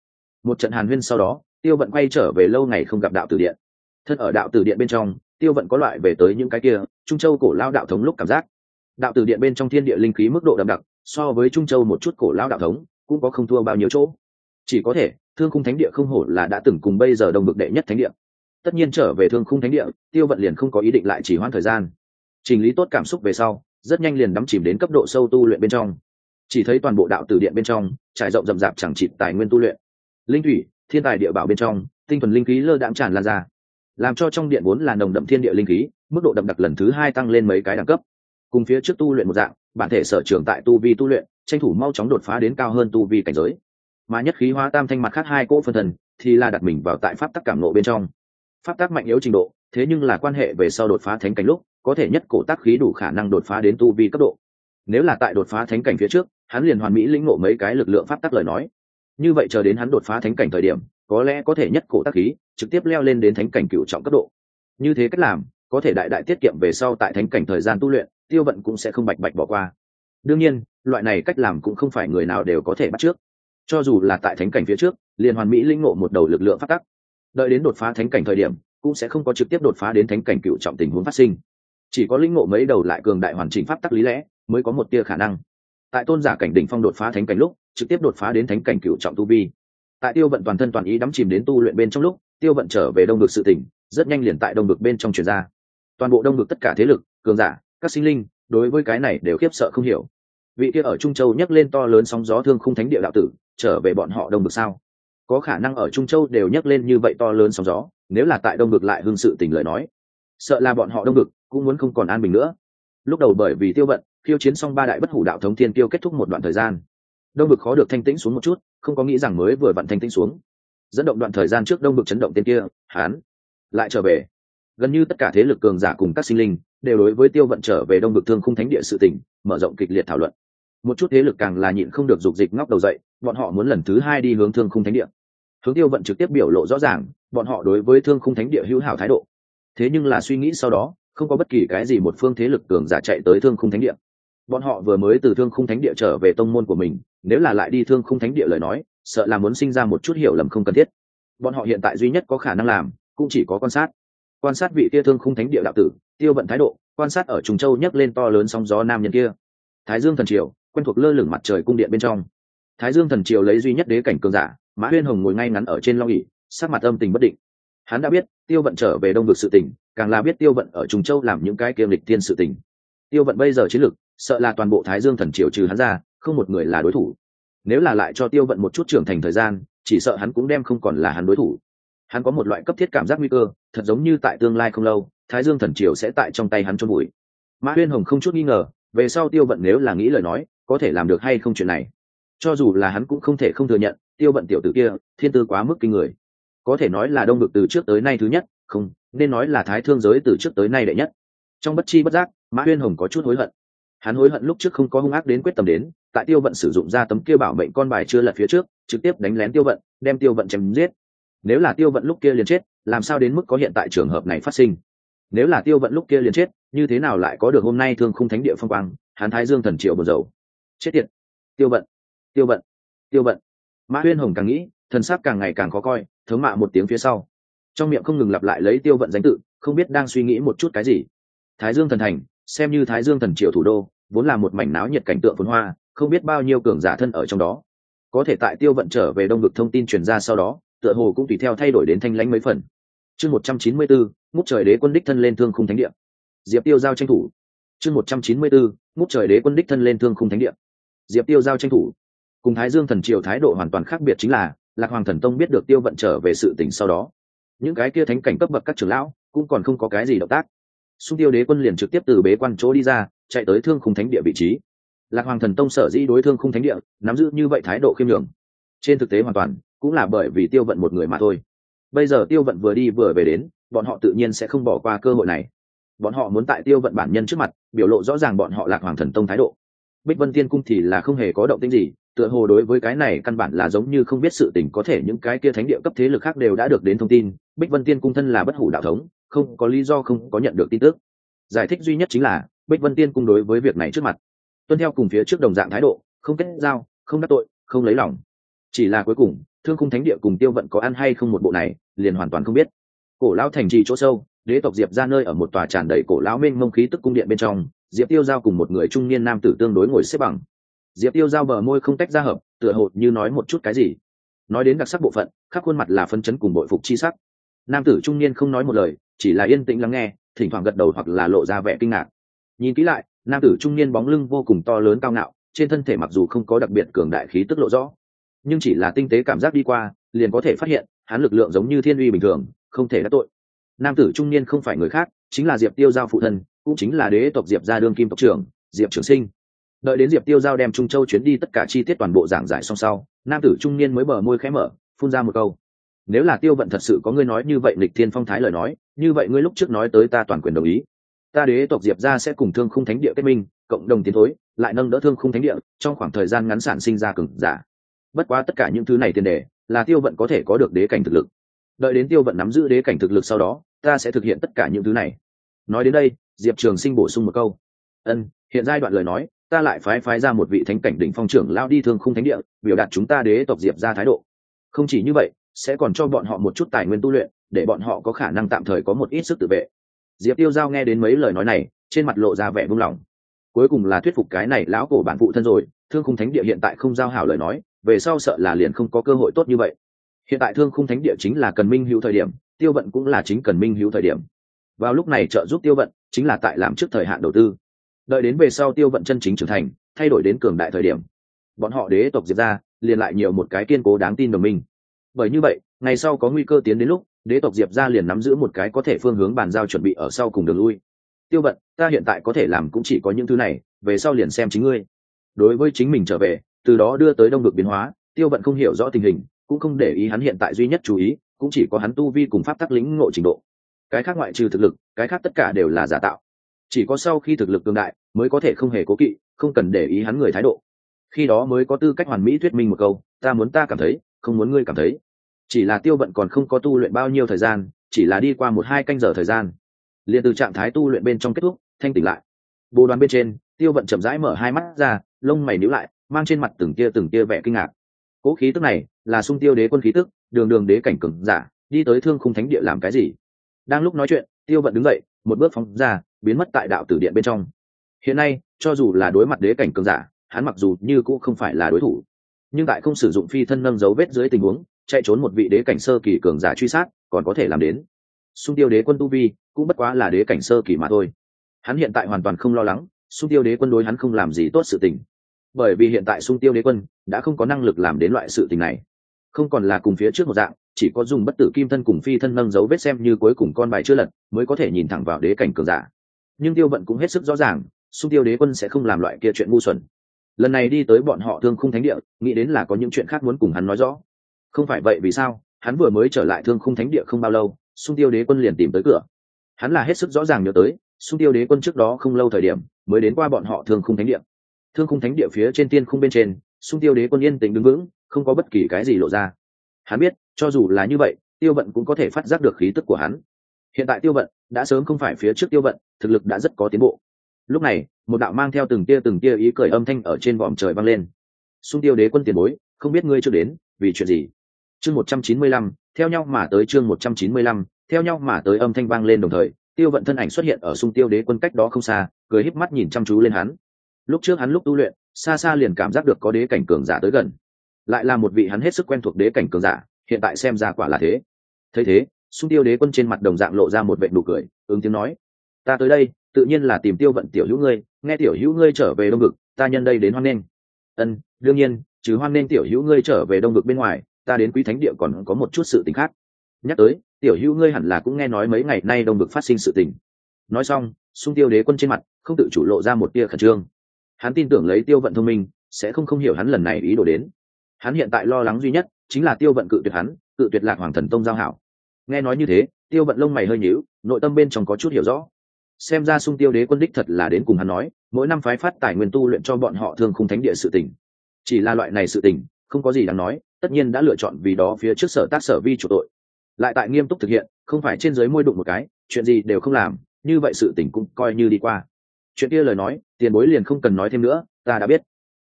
Một trận hàn huyên sau đó, tiêu vận quay trở về lâu ngày không gặp đạo tử điện. Thân ở đạo tử điện bên trong tiêu vận có loại về tới những cái kia, trung châu cổ lao đạo thống lúc cảm giác. Đạo tử điện bên trong thiên địa linh khí mức độ đậm đặc, so với trung châu một chút cổ lao đạo thống, cũng có không thua bao nhiêu chỗ. Chỉ có thể, thương khung thánh địa không hổ là đã từng cùng bây giờ đồng bực đệ nhất thánh địa. Tất nhiên trở về thương khung thánh địa, tiêu vận liền không có ý định lại chỉ hoãn thời gian. Chỉnh lý tốt cảm xúc về sau, rất nhanh liền đắm chìm đến cấp độ sâu tu luyện bên trong. Chỉ thấy toàn bộ đạo tử điện bên trong, trải rộng rậm rạp chẳng chịt tài nguyên tu luyện. Linh thủy, thiên tài địa bảo bên trong, tinh thuần linh khí lơ đãng tràn lan ra làm cho trong điện vốn là nồng đậm thiên địa linh khí, mức độ đậm đặc lần thứ hai tăng lên mấy cái đẳng cấp. Cùng phía trước tu luyện một dạng, bản thể sở trường tại tu vi tu luyện, tranh thủ mau chóng đột phá đến cao hơn tu vi cảnh giới. Mà nhất khí hóa tam thanh mặt khác hai cỗ phân thần, thì là đặt mình vào tại pháp tắc cảm nộ bên trong. Pháp tắc mạnh yếu trình độ, thế nhưng là quan hệ về sau đột phá thánh cảnh lúc, có thể nhất cổ tác khí đủ khả năng đột phá đến tu vi cấp độ. Nếu là tại đột phá thánh cảnh phía trước, hắn liền hoàn mỹ lĩnh ngộ mấy cái lực lượng pháp tắc lời nói. Như vậy chờ đến hắn đột phá thánh cảnh thời điểm, có lẽ có thể nhất cổ tác khí trực tiếp leo lên đến thánh cảnh cựu trọng cấp độ. Như thế cách làm, có thể đại đại tiết kiệm về sau tại thánh cảnh thời gian tu luyện, tiêu vận cũng sẽ không bạch bạch bỏ qua. Đương nhiên, loại này cách làm cũng không phải người nào đều có thể bắt trước. Cho dù là tại thánh cảnh phía trước liền hoàn mỹ linh ngộ một đầu lực lượng phát tắc. Đợi đến đột phá thánh cảnh thời điểm, cũng sẽ không có trực tiếp đột phá đến thánh cảnh cựu trọng tình huống phát sinh. Chỉ có linh ngộ mấy đầu lại cường đại hoàn chỉnh pháp tắc lý lẽ, mới có một tia khả năng. Tại tôn giả cảnh đỉnh phong đột phá thánh cảnh lúc, trực tiếp đột phá đến thánh cảnh cựu trọng tu vi. Tại tiêu vận toàn thân toàn ý đắm chìm đến tu luyện bên trong lúc tiêu vận trở về đông được sự tỉnh, rất nhanh liền tại đông được bên trong truyền ra. Toàn bộ đông được tất cả thế lực, cường giả, các sinh linh, đối với cái này đều khiếp sợ không hiểu. Vị kia ở trung châu nhấc lên to lớn sóng gió thương khung thánh địa đạo tử, trở về bọn họ đông được sao? Có khả năng ở trung châu đều nhấc lên như vậy to lớn sóng gió, nếu là tại đông được lại hương sự tình lời nói. Sợ là bọn họ đông được cũng muốn không còn an bình nữa. Lúc đầu bởi vì tiêu vận, khiêu chiến xong ba đại bất hủ đạo thống thiên tiêu kết thúc một đoạn thời gian. Đông vực khó được thanh tĩnh xuống một chút, không có nghĩ rằng mới vừa vặn thanh tĩnh xuống dẫn động đoạn thời gian trước đông vực chấn động tên kia, hán, lại trở về. Gần như tất cả thế lực cường giả cùng các sinh linh đều đối với tiêu vận trở về đông vực thương khung thánh địa sự tỉnh, mở rộng kịch liệt thảo luận. Một chút thế lực càng là nhịn không được dục dịch ngóc đầu dậy, bọn họ muốn lần thứ hai đi hướng thương khung thánh địa. Hướng tiêu vận trực tiếp biểu lộ rõ ràng, bọn họ đối với thương khung thánh địa hữu hảo thái độ. Thế nhưng là suy nghĩ sau đó, không có bất kỳ cái gì một phương thế lực cường giả chạy tới thương khung thánh địa bọn họ vừa mới từ thương khung thánh địa trở về tông môn của mình, nếu là lại đi thương khung thánh địa lời nói, sợ là muốn sinh ra một chút hiểu lầm không cần thiết. Bọn họ hiện tại duy nhất có khả năng làm, cũng chỉ có quan sát. Quan sát vị kia thương khung thánh địa đạo tử, tiêu vận thái độ, quan sát ở trùng châu nhấc lên to lớn sóng gió nam nhân kia. Thái dương thần triều, quen thuộc lơ lửng mặt trời cung điện bên trong. Thái dương thần triều lấy duy nhất đế cảnh cường giả, mã huyên hồng ngồi ngay ngắn ở trên long ỉ sắc mặt âm tình bất định. Hắn đã biết, tiêu vận trở về đông vực sự tỉnh càng là biết tiêu vận ở trùng châu làm những cái kiêm lịch tiên sự tỉnh tiêu vận bây giờ chiến lược sợ là toàn bộ thái dương thần triều trừ hắn ra, không một người là đối thủ. Nếu là lại cho tiêu vận một chút trưởng thành thời gian, chỉ sợ hắn cũng đem không còn là hắn đối thủ. Hắn có một loại cấp thiết cảm giác nguy cơ, thật giống như tại tương lai không lâu, thái dương thần triều sẽ tại trong tay hắn trôn bụi. Mã huyên hồng không chút nghi ngờ, về sau tiêu vận nếu là nghĩ lời nói, có thể làm được hay không chuyện này. Cho dù là hắn cũng không thể không thừa nhận, tiêu vận tiểu tử kia, thiên tư quá mức kinh người. Có thể nói là đông được từ trước tới nay thứ nhất, không, nên nói là thái thương giới từ trước tới nay đệ nhất. Trong bất chi bất giác, mã huyên hồng có chút hối hận hắn hối hận lúc trước không có hung ác đến quyết tâm đến, tại tiêu vận sử dụng ra tấm kia bảo mệnh con bài chưa lật phía trước, trực tiếp đánh lén tiêu vận, đem tiêu vận chém giết. Nếu là tiêu vận lúc kia liền chết, làm sao đến mức có hiện tại trường hợp này phát sinh? Nếu là tiêu vận lúc kia liền chết, như thế nào lại có được hôm nay thương khung thánh địa phong quang hán thái dương thần triệu bồn dầu chết tiệt. Tiêu vận tiêu vận tiêu vận. Mã huyên hồng càng nghĩ, thần sắc càng ngày càng khó coi, thống mạ một tiếng phía sau. Trong miệng không ngừng lặp lại lấy tiêu vận danh tự, không biết đang suy nghĩ một chút cái gì. Thái dương thần thành xem như thái dương thần Triều thủ đô, vốn là một mảnh náo nhiệt cảnh tượng phồn hoa, không biết bao nhiêu cường giả thân ở trong đó. Có thể tại tiêu vận trở về đông vực thông tin truyền ra sau đó, tựa hồ cũng tùy theo thay đổi đến thanh lãnh mấy phần. Chương một trăm chín mươi bốn ngút trời đế quân đích thân lên thương khung thánh địa. Diệp tiêu giao tranh thủ. Chương một trăm chín mươi bốn ngút trời đế quân đích thân lên thương khung thánh địa. Diệp tiêu giao tranh thủ. Cùng thái dương thần triều thái độ hoàn toàn khác biệt chính là, lạc hoàng thần tông biết được tiêu vận trở về sự tình sau đó. Những cái kia thánh cảnh cấp bậc các trưởng lão cũng còn không có cái gì động tác xung tiêu đế quân liền trực tiếp từ bế quan chỗ đi ra, chạy tới thương khung thánh địa vị trí. Lạc hoàng thần tông sở dĩ đối thương khung thánh địa nắm giữ như vậy thái độ khiêm nhường. Trên thực tế hoàn toàn, cũng là bởi vì tiêu vận một người mà thôi. Bây giờ tiêu vận vừa đi vừa về đến, bọn họ tự nhiên sẽ không bỏ qua cơ hội này. Bọn họ muốn tại tiêu vận bản nhân trước mặt, biểu lộ rõ ràng bọn họ lạc hoàng thần tông thái độ. Bích vân tiên cung thì là không hề có động tĩnh gì, tựa hồ đối với cái này căn bản là giống như không biết sự tình có thể những cái kia thánh địa cấp thế lực khác đều đã được đến thông tin. Bích vân tiên cung thân là bất hủ đạo thống không có lý do không có nhận được tin tức. Giải thích duy nhất chính là, bích vân tiên cung đối với việc này trước mặt. Tuân theo cùng phía trước đồng dạng thái độ, không kết giao, không đắc tội, không lấy lòng. Chỉ là cuối cùng, thương khung thánh địa cùng tiêu vận có ăn hay không một bộ này, liền hoàn toàn không biết. Cổ lão thành trì chỗ sâu, đế tộc diệp ra nơi ở một tòa tràn đầy cổ lão mênh mông khí tức cung điện bên trong, diệp tiêu giao cùng một người trung niên nam tử tương đối ngồi xếp bằng. Diệp tiêu giao bờ môi không tách ra hợp, tựa hồ như nói một chút cái gì. Nói đến đặc sắc bộ phận, khắp khuôn mặt là phân chấn cùng bội phục chi sắc. Nam tử trung niên không nói một lời chỉ là yên tĩnh lắng nghe, thỉnh thoảng gật đầu hoặc là lộ ra vẻ kinh ngạc. Nhìn kỹ lại, nam tử trung niên bóng lưng vô cùng to lớn cao ngạo, trên thân thể mặc dù không có đặc biệt cường đại khí tức lộ rõ, nhưng chỉ là tinh tế cảm giác đi qua, liền có thể phát hiện, hắn lực lượng giống như thiên uy bình thường, không thể đã tội. Nam tử trung niên không phải người khác, chính là diệp tiêu giao phụ thân, cũng chính là đế tộc diệp gia đương kim tộc trưởng, diệp trường sinh. Đợi đến diệp tiêu giao đem trung châu chuyến đi tất cả chi tiết toàn bộ giảng giải xong sau, nam tử trung niên mới bờ môi khẽ mở, phun ra một câu. Nếu là tiêu vận thật sự có ngươi nói như vậy, lịch thiên phong thái lời nói như vậy ngươi lúc trước nói tới ta toàn quyền đồng ý. Ta đế tộc diệp ra sẽ cùng thương khung thánh địa kết minh, cộng đồng tiến thối, lại nâng đỡ thương khung thánh địa, trong khoảng thời gian ngắn sản sinh ra cừng giả. Bất quá tất cả những thứ này tiền đề, là tiêu vận có thể có được đế cảnh thực lực. Đợi đến tiêu vận nắm giữ đế cảnh thực lực sau đó, ta sẽ thực hiện tất cả những thứ này. Nói đến đây, diệp trường sinh bổ sung một câu. Ân, hiện giai đoạn lời nói, ta lại phái phái ra một vị thánh cảnh đỉnh phong trưởng lao đi thương khung thánh địa, biểu đạt chúng ta đế tộc diệp ra thái độ. Không chỉ như vậy, sẽ còn cho bọn họ một chút tài nguyên tu luyện để bọn họ có khả năng tạm thời có một ít sức tự vệ. Diệp tiêu giao nghe đến mấy lời nói này, trên mặt lộ ra vẻ buông lỏng. Cuối cùng là thuyết phục cái này lão cổ bản phụ thân rồi, thương khung thánh địa hiện tại không giao hảo lời nói, về sau sợ là liền không có cơ hội tốt như vậy. Hiện tại thương khung thánh địa chính là cần minh hữu thời điểm, tiêu vận cũng là chính cần minh hữu thời điểm. Vào lúc này trợ giúp tiêu vận chính là tại làm trước thời hạn đầu tư. Đợi đến về sau tiêu vận chân chính trưởng thành, thay đổi đến cường đại thời điểm, bọn họ đế tộc diệt ra liền lại nhiều một cái kiên cố đáng tin đồng minh. Bởi như vậy, ngày sau có nguy cơ tiến đến lúc đế tộc diệp ra liền nắm giữ một cái có thể phương hướng bàn giao chuẩn bị ở sau cùng đường lui. Tiêu vận, ta hiện tại có thể làm cũng chỉ có những thứ này, về sau liền xem chính ngươi. Đối với chính mình trở về, từ đó đưa tới đông được biến hóa, tiêu vận không hiểu rõ tình hình, cũng không để ý hắn hiện tại duy nhất chú ý, cũng chỉ có hắn tu vi cùng pháp tắc lĩnh ngộ trình độ. Cái khác ngoại trừ thực lực, cái khác tất cả đều là giả tạo. Chỉ có sau khi thực lực tương đại, mới có thể không hề cố kỵ, không cần để ý hắn người thái độ. Khi đó mới có tư cách hoàn mỹ thuyết minh một câu, ta muốn ta cảm thấy, không muốn ngươi cảm thấy chỉ là tiêu vận còn không có tu luyện bao nhiêu thời gian, chỉ là đi qua một hai canh giờ thời gian. Liền từ trạng thái tu luyện bên trong kết thúc, thanh tỉnh lại. Bồ đoàn bên trên, tiêu vận chậm rãi mở hai mắt ra, lông mày níu lại, mang trên mặt từng tia từng tia vẻ kinh ngạc. Cố khí tức này là sung tiêu đế quân khí tức, đường đường đế cảnh cừng giả, đi tới thương khung thánh địa làm cái gì? Đang lúc nói chuyện, tiêu vận đứng dậy, một bước phóng ra, biến mất tại đạo tử điện bên trong. Hiện nay, cho dù là đối mặt đế cảnh cường giả, hắn mặc dù như cũng không phải là đối thủ, nhưng tại không sử dụng phi thân nâng dấu vết dưới tình huống chạy trốn một vị đế cảnh sơ kỳ cường giả truy sát, còn có thể làm đến. Xung tiêu đế quân tu vi cũng bất quá là đế cảnh sơ kỳ mà thôi. Hắn hiện tại hoàn toàn không lo lắng, xung tiêu đế quân đối hắn không làm gì tốt sự tình. Bởi vì hiện tại xung tiêu đế quân đã không có năng lực làm đến loại sự tình này. Không còn là cùng phía trước một dạng, chỉ có dùng bất tử kim thân cùng phi thân nâng dấu vết xem như cuối cùng con bài chưa lật, mới có thể nhìn thẳng vào đế cảnh cường giả. Nhưng tiêu vận cũng hết sức rõ ràng, xung tiêu đế quân sẽ không làm loại kia chuyện ngu xuẩn. Lần này đi tới bọn họ thương khung thánh địa, nghĩ đến là có những chuyện khác muốn cùng hắn nói rõ không phải vậy vì sao? Hắn vừa mới trở lại thương khung thánh địa không bao lâu xung tiêu đế quân liền tìm tới cửa. Hắn là hết sức rõ ràng nhớ tới xung tiêu đế quân trước đó không lâu thời điểm, mới đến qua bọn họ thương khung thánh địa. Thương khung thánh địa phía trên tiên khung bên trên xung tiêu đế quân yên tĩnh đứng vững, không có bất kỳ cái gì lộ ra. Hắn biết, cho dù là như vậy, tiêu vận cũng có thể phát giác được khí tức của hắn. Hiện tại tiêu vận đã sớm không phải phía trước tiêu vận, thực lực đã rất có tiến bộ. Lúc này, một đạo mang theo từng tia từng tia ý cười âm thanh ở trên vòm trời vang lên. Xung tiêu đế quân tiền bối, không biết ngươi chưa đến, vì chuyện gì? Chương một trăm chín mươi lăm, theo nhau mà tới chương một trăm chín mươi lăm, theo nhau mà tới âm thanh vang lên đồng thời, tiêu vận thân ảnh xuất hiện ở xung tiêu đế quân cách đó không xa, cười híp mắt nhìn chăm chú lên hắn. Lúc trước hắn lúc tu luyện, xa xa liền cảm giác được có đế cảnh cường giả tới gần. Lại là một vị hắn hết sức quen thuộc đế cảnh cường giả, hiện tại xem ra quả là thế. Thấy thế, xung tiêu đế quân trên mặt đồng dạng lộ ra một vệ nụ cười, ứng tiếng nói, ta tới đây, tự nhiên là tìm tiêu vận tiểu hữu ngươi, nghe tiểu hữu ngươi trở về đông vực, ta nhân đây đến hoan nghênh. Ân, đương nhiên, trừ hoan nghênh tiểu hữu ngươi trở về đông vực bên ngoài ta đến quý thánh địa còn có một chút sự tình khác. Nhắc tới, tiểu hữu ngươi hẳn là cũng nghe nói mấy ngày nay đông bực phát sinh sự tình. Nói xong sung tiêu đế quân trên mặt, không tự chủ lộ ra một tia khẩn trương. Hắn tin tưởng lấy tiêu vận thông minh, sẽ không không hiểu hắn lần này ý đồ đến. Hắn hiện tại lo lắng duy nhất, chính là tiêu vận cự tuyệt hắn, cự tuyệt lạc hoàng thần tông giao hảo. Nghe nói như thế, tiêu vận lông mày hơi nhíu, nội tâm bên trong có chút hiểu rõ. Xem ra sung tiêu đế quân đích thật là đến cùng hắn nói, mỗi năm phái phát tài nguyên tu luyện cho bọn họ thường khung thánh địa sự tình. Chỉ là loại này sự tình không có gì đáng nói, tất nhiên đã lựa chọn vì đó phía trước sở tác sở vi chủ tội. Lại tại nghiêm túc thực hiện, không phải trên giới môi đụng một cái, chuyện gì đều không làm, như vậy sự tình cũng coi như đi qua. Chuyện kia lời nói, tiền bối liền không cần nói thêm nữa, ta đã biết.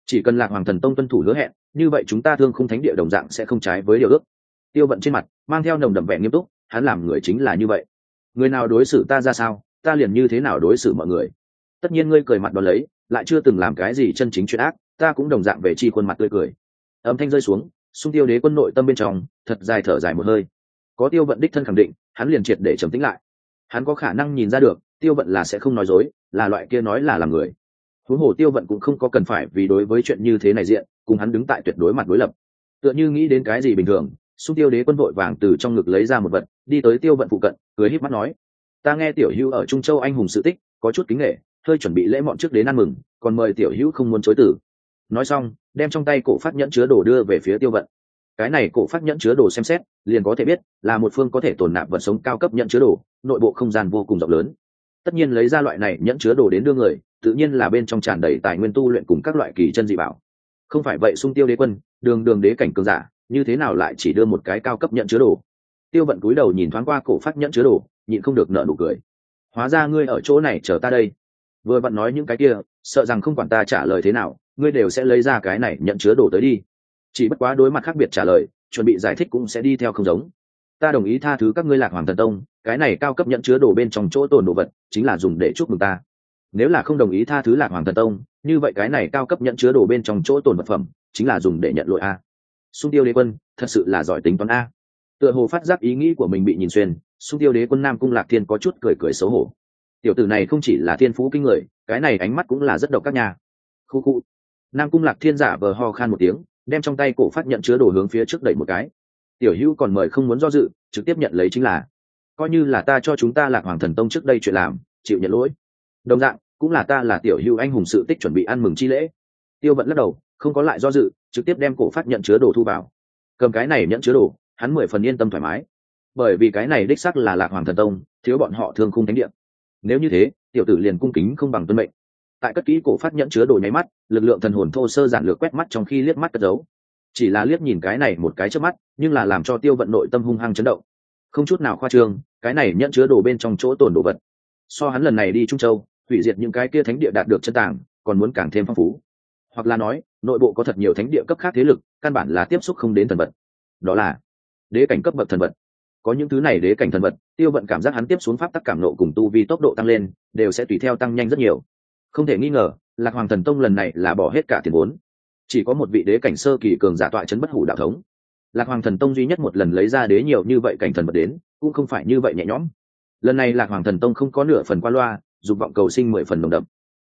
Chỉ cần lạc hoàng thần tông tuân thủ hứa hẹn, như vậy chúng ta thương không thánh địa đồng dạng sẽ không trái với điều ước. Tiêu vận trên mặt, mang theo nồng đậm vẻ nghiêm túc, hắn làm người chính là như vậy. Người nào đối xử ta ra sao, ta liền như thế nào đối xử mọi người. Tất nhiên ngươi cười mặt đ ó lấy, lại chưa từng làm cái gì chân chính chuyện ác, ta cũng đồng dạng về chi khuôn mặt tươi cười âm thanh rơi xuống sung tiêu đế quân nội tâm bên trong, thật dài thở dài một hơi. Có tiêu vận đích thân khẳng định, hắn liền triệt để trầm tĩnh lại. Hắn có khả năng nhìn ra được, tiêu vận là sẽ không nói dối, là loại kia nói là làm người. Huống hồ tiêu vận cũng không có cần phải vì đối với chuyện như thế này diện, cùng hắn đứng tại tuyệt đối mặt đối lập. Tựa như nghĩ đến cái gì bình thường, xung tiêu đế quân vội vàng từ trong ngực lấy ra một vật, đi tới tiêu vận phụ cận, cười híp mắt nói, ta nghe tiểu hữu ở trung châu anh hùng sự tích, có chút kính nghệ hơi chuẩn bị lễ mọn trước đến ăn mừng, còn mời tiểu hữu không muốn chối tử nói xong, đem trong tay cổ phát nhẫn chứa đồ đưa về phía tiêu vận. Cái này cổ phát nhẫn chứa đồ xem xét, liền có thể biết là một phương có thể tồn nạp vật sống cao cấp nhẫn chứa đồ, nội bộ không gian vô cùng rộng lớn. Tất nhiên lấy ra loại này nhẫn chứa đồ đến đưa người, tự nhiên là bên trong tràn đầy tài nguyên tu luyện cùng các loại kỳ chân dị bảo. Không phải vậy sung tiêu đế quân, đường đường đế cảnh cường giả, như thế nào lại chỉ đưa một cái cao cấp nhận chứa đồ? Tiêu vận cúi đầu nhìn thoáng qua cổ phát nhẫn chứa đồ, nhịn không được nợ nụ cười. Hóa ra ngươi ở chỗ này chờ ta đây. Vừa vặn nói những cái kia, sợ rằng không quản ta trả lời thế nào ngươi đều sẽ lấy ra cái này nhận chứa đồ tới đi. Chỉ bất quá đối mặt khác biệt trả lời, chuẩn bị giải thích cũng sẽ đi theo không giống. Ta đồng ý tha thứ các ngươi lạc hoàng thần tông, cái này cao cấp nhận chứa đồ bên trong chỗ tồn đồ vật, chính là dùng để chúc mừng ta. Nếu là không đồng ý tha thứ lạc hoàng thần tông, như vậy cái này cao cấp nhận chứa đồ bên trong chỗ tồn vật phẩm, chính là dùng để nhận lỗi a. Xung tiêu đế quân, thật sự là giỏi tính toán a. Tựa hồ phát giác ý nghĩ của mình bị nhìn xuyên xung tiêu đế quân nam cung lạc thiên có chút cười cười xấu hổ. Tiểu tử này không chỉ là thiên phú kinh người, cái này ánh mắt cũng là rất độc các nhà khu khu nam cung lạc thiên giả vờ ho khan một tiếng, đem trong tay cổ phát nhận chứa đồ hướng phía trước đẩy một cái. Tiểu hữu còn mời không muốn do dự, trực tiếp nhận lấy chính là, coi như là ta cho chúng ta lạc hoàng thần tông trước đây chuyện làm, chịu nhận lỗi. Đồng dạng, cũng là ta là tiểu hữu anh hùng sự tích chuẩn bị ăn mừng chi lễ. Tiêu vận lắc đầu, không có lại do dự, trực tiếp đem cổ phát nhận chứa đồ thu vào. Cầm cái này nhận chứa đồ, hắn mười phần yên tâm thoải mái. Bởi vì cái này đích sắc là lạc hoàng thần tông, thiếu bọn họ thường khung thánh điện nếu như thế, tiểu tử liền cung kính không bằng tuân mệnh tại cất kỹ cổ phát nhẫn chứa đồ nháy mắt, lực lượng thần hồn thô sơ giản lược quét mắt trong khi liếc mắt cất giấu. Chỉ là liếc nhìn cái này một cái trước mắt, nhưng là làm cho tiêu vận nội tâm hung hăng chấn động. Không chút nào khoa trương, cái này nhẫn chứa đồ bên trong chỗ tổn đồ vật. So hắn lần này đi trung châu, hủy diệt những cái kia thánh địa đạt được chân tảng còn muốn càng thêm phong phú. Hoặc là nói, nội bộ có thật nhiều thánh địa cấp khác thế lực, căn bản là tiếp xúc không đến thần vật. Đó là đế cảnh cấp bậc thần vật. Có những thứ này đế cảnh thần vật, tiêu vận cảm giác hắn tiếp xuống pháp tắc cảm nộ cùng tu vi tốc độ tăng lên, đều sẽ tùy theo tăng nhanh rất nhiều không thể nghi ngờ, lạc hoàng thần tông lần này là bỏ hết cả tiền vốn. Chỉ có một vị đế cảnh sơ kỳ cường giả tọa chấn bất hủ đạo thống. Lạc hoàng thần tông duy nhất một lần lấy ra đế nhiều như vậy cảnh thần vật đến, cũng không phải như vậy nhẹ nhõm. Lần này lạc hoàng thần tông không có nửa phần qua loa, dục vọng cầu sinh mười phần nồng đậm.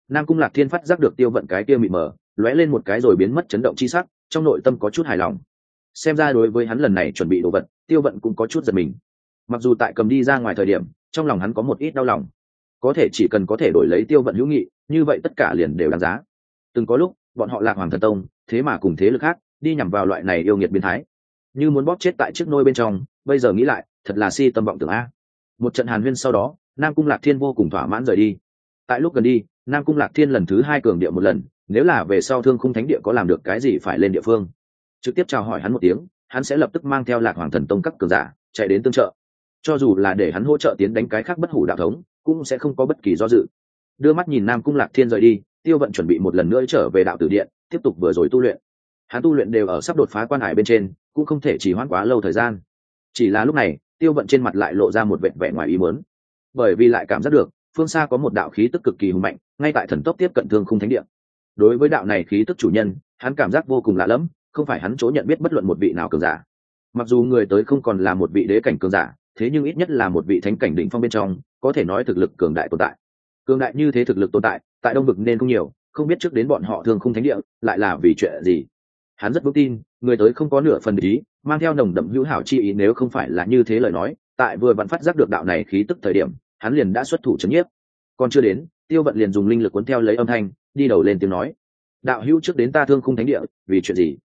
Nam cung lạc thiên phát giác được tiêu vận cái kia mị mờ, lóe lên một cái rồi biến mất chấn động chi sắc, trong nội tâm có chút hài lòng. Xem ra đối với hắn lần này chuẩn bị đồ vật, tiêu vận cũng có chút giật mình. Mặc dù tại cầm đi ra ngoài thời điểm, trong lòng hắn có một ít đau lòng có thể chỉ cần có thể đổi lấy tiêu vận hữu nghị, như vậy tất cả liền đều đáng giá. Từng có lúc, bọn họ lạc hoàng thần tông, thế mà cùng thế lực khác, đi nhằm vào loại này yêu nghiệt biến thái. Như muốn bóp chết tại chiếc nôi bên trong, bây giờ nghĩ lại, thật là si tâm vọng tưởng a. Một trận hàn huyên sau đó, nam cung lạc thiên vô cùng thỏa mãn rời đi. Tại lúc gần đi, nam cung lạc thiên lần thứ hai cường địa một lần, nếu là về sau thương khung thánh địa có làm được cái gì phải lên địa phương. Trực tiếp chào hỏi hắn một tiếng, hắn sẽ lập tức mang theo lạc hoàng thần tông các cường giả, chạy đến tương trợ. Cho dù là để hắn hỗ trợ tiến đánh cái khác bất hủ đạo thống cũng sẽ không có bất kỳ do dự. Đưa mắt nhìn nam cung lạc thiên rời đi, tiêu vận chuẩn bị một lần nữa trở về đạo tử điện, tiếp tục vừa rồi tu luyện. Hắn tu luyện đều ở sắp đột phá quan hải bên trên, cũng không thể chỉ hoãn quá lâu thời gian. Chỉ là lúc này, tiêu vận trên mặt lại lộ ra một vẹn vẻ ngoài ý muốn. Bởi vì lại cảm giác được, phương xa có một đạo khí tức cực kỳ hùng mạnh, ngay tại thần tốc tiếp cận thương khung thánh địa. Đối với đạo này khí tức chủ nhân, hắn cảm giác vô cùng lạ lẫm, không phải hắn chỗ nhận biết bất luận một vị nào cường giả. Mặc dù người tới không còn là một vị đế cảnh cường giả thế nhưng ít nhất là một vị thánh cảnh đỉnh phong bên trong, có thể nói thực lực cường đại tồn tại. Cường đại như thế thực lực tồn tại tại đông vực nên không nhiều, không biết trước đến bọn họ thường không thánh địa, lại là vì chuyện gì. Hắn rất vững tin, người tới không có nửa phần ý, mang theo nồng đậm hữu hảo chi ý nếu không phải là như thế lời nói, tại vừa vặn phát giác được đạo này khí tức thời điểm, hắn liền đã xuất thủ c nhiếp. Còn chưa đến, tiêu vận liền dùng linh lực cuốn theo lấy âm thanh, đi đầu lên tiếng nói. Đạo hữu trước đến ta thương khung thánh địa, vì chuyện gì?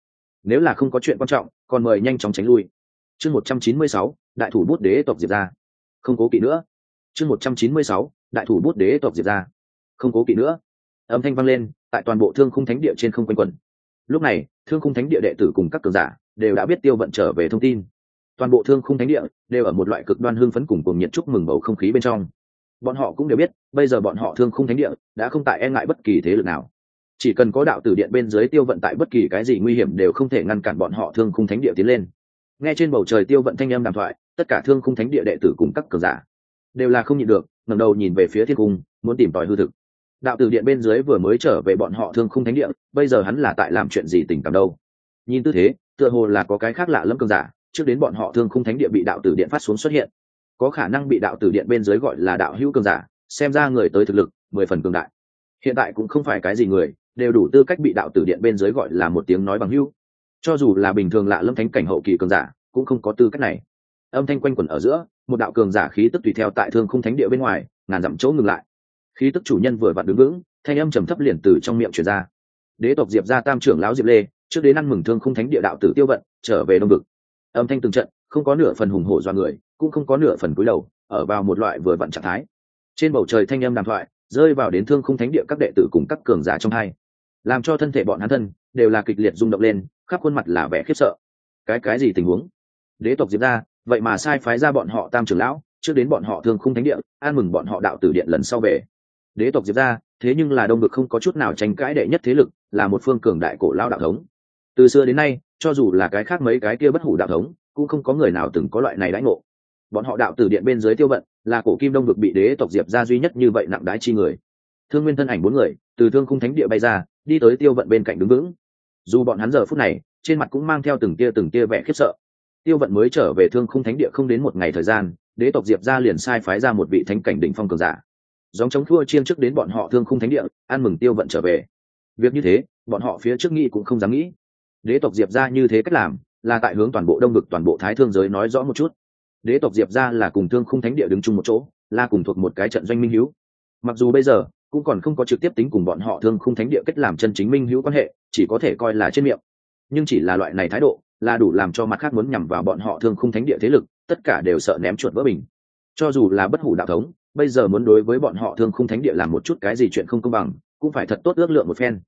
Nếu là không có chuyện quan trọng, còn mời nhanh chóng tránh lui chương một trăm chín mươi sáu, đại thủ bút đế tộc diệp ra không cố kỵ nữa. Chương một trăm chín mươi sáu, đại thủ bút đế tộc diệp ra không cố kỵ nữa. Âm thanh vang lên, tại toàn bộ thương khung thánh địa trên không quanh quẩn. Lúc này, thương khung thánh địa đệ tử cùng các cường giả đều đã biết tiêu vận trở về thông tin. Toàn bộ thương khung thánh địa đều ở một loại cực đoan hương phấn cùng cùng nhiệt chúc mừng bầu không khí bên trong. Bọn họ cũng đều biết, bây giờ bọn họ thương khung thánh địa đã không tại e ngại bất kỳ thế lực nào. Chỉ cần có đạo tử điện bên dưới tiêu vận tại bất kỳ cái gì nguy hiểm đều không thể ngăn cản bọn họ thương khung thánh địa tiến lên nghe trên bầu trời tiêu vận thanh âm đàm thoại, tất cả thương khung thánh địa đệ tử cùng các cường giả đều là không nhịn được, ngẩng đầu nhìn về phía thiên cung, muốn tìm tòi hư thực. Đạo tử điện bên dưới vừa mới trở về bọn họ thương khung thánh địa, bây giờ hắn là tại làm chuyện gì tình cảm đâu? Nhìn tư thế, tựa hồ là có cái khác lạ lẫm cường giả, trước đến bọn họ thương khung thánh địa bị đạo tử điện phát xuống xuất hiện. Có khả năng bị đạo tử điện bên dưới gọi là đạo hữu cường giả, xem ra người tới thực lực, mười phần cường đại. Hiện tại cũng không phải cái gì người, đều đủ tư cách bị đạo tử điện bên dưới gọi là một tiếng nói bằng hữu cho dù là bình thường lạ lâm thánh cảnh hậu kỳ cường giả, cũng không có tư cách này. Âm thanh quanh quẩn ở giữa, một đạo cường giả khí tức tùy theo tại thương không thánh địa bên ngoài, ngàn dặm chỗ ngừng lại. Khí tức chủ nhân vừa vặn đứng vững, thanh âm trầm thấp liền từ trong miệng truyền ra. Đế tộc diệp ra tam trưởng lão diệp lê, trước đến ăn mừng thương không thánh địa đạo tử tiêu vận, trở về đông vực. Âm thanh từng trận, không có nửa phần hùng hổ do người, cũng không có nửa phần cúi đầu, ở vào một loại vừa vặn trạng thái. Trên bầu trời thanh âm đàm thoại, rơi vào đến thương không thánh địa các đệ tử cùng các cường giả trong hai làm cho thân thể bọn hắn thân đều là kịch liệt rung động lên, khắp khuôn mặt là vẻ khiếp sợ. Cái cái gì tình huống? Đế tộc diệp ra, vậy mà sai phái ra bọn họ tam trưởng lão, trước đến bọn họ thương khung thánh địa, an mừng bọn họ đạo tử điện lần sau về. Đế tộc diệp ra, thế nhưng là đông Bực không có chút nào tranh cãi đệ nhất thế lực, là một phương cường đại cổ lao đạo thống. Từ xưa đến nay, cho dù là cái khác mấy cái kia bất hủ đạo thống, cũng không có người nào từng có loại này đãi ngộ. Bọn họ đạo tử điện bên dưới tiêu vận, là cổ kim đông Bực bị đế tộc diệp ra duy nhất như vậy nặng đái chi người thương nguyên thân ảnh bốn người từ thương khung thánh địa bay ra, đi tới tiêu vận bên cạnh đứng vững. Dù bọn hắn giờ phút này, trên mặt cũng mang theo từng tia từng tia vẻ khiếp sợ. Tiêu vận mới trở về thương khung thánh địa không đến một ngày thời gian, đế tộc diệp ra liền sai phái ra một vị thánh cảnh đỉnh phong cường giả. Dòng chống thua chiên trước đến bọn họ thương khung thánh địa ăn mừng tiêu vận trở về. Việc như thế, bọn họ phía trước nghĩ cũng không dám nghĩ. Đế tộc diệp ra như thế cách làm, là tại hướng toàn bộ đông vực, toàn bộ thái thương giới nói rõ một chút. Đế tộc diệp ra là cùng thương khung thánh địa đứng chung một chỗ, là cùng thuộc một cái trận doanh minh hữu mặc dù bây giờ cũng còn không có trực tiếp tính cùng bọn họ thương khung thánh địa kết làm chân chính minh hữu quan hệ, chỉ có thể coi là trên miệng. Nhưng chỉ là loại này thái độ, là đủ làm cho mặt khác muốn nhằm vào bọn họ thương khung thánh địa thế lực, tất cả đều sợ ném chuột vỡ bình. Cho dù là bất hủ đạo thống, bây giờ muốn đối với bọn họ thương khung thánh địa làm một chút cái gì chuyện không công bằng, cũng phải thật tốt ước lượng một phen.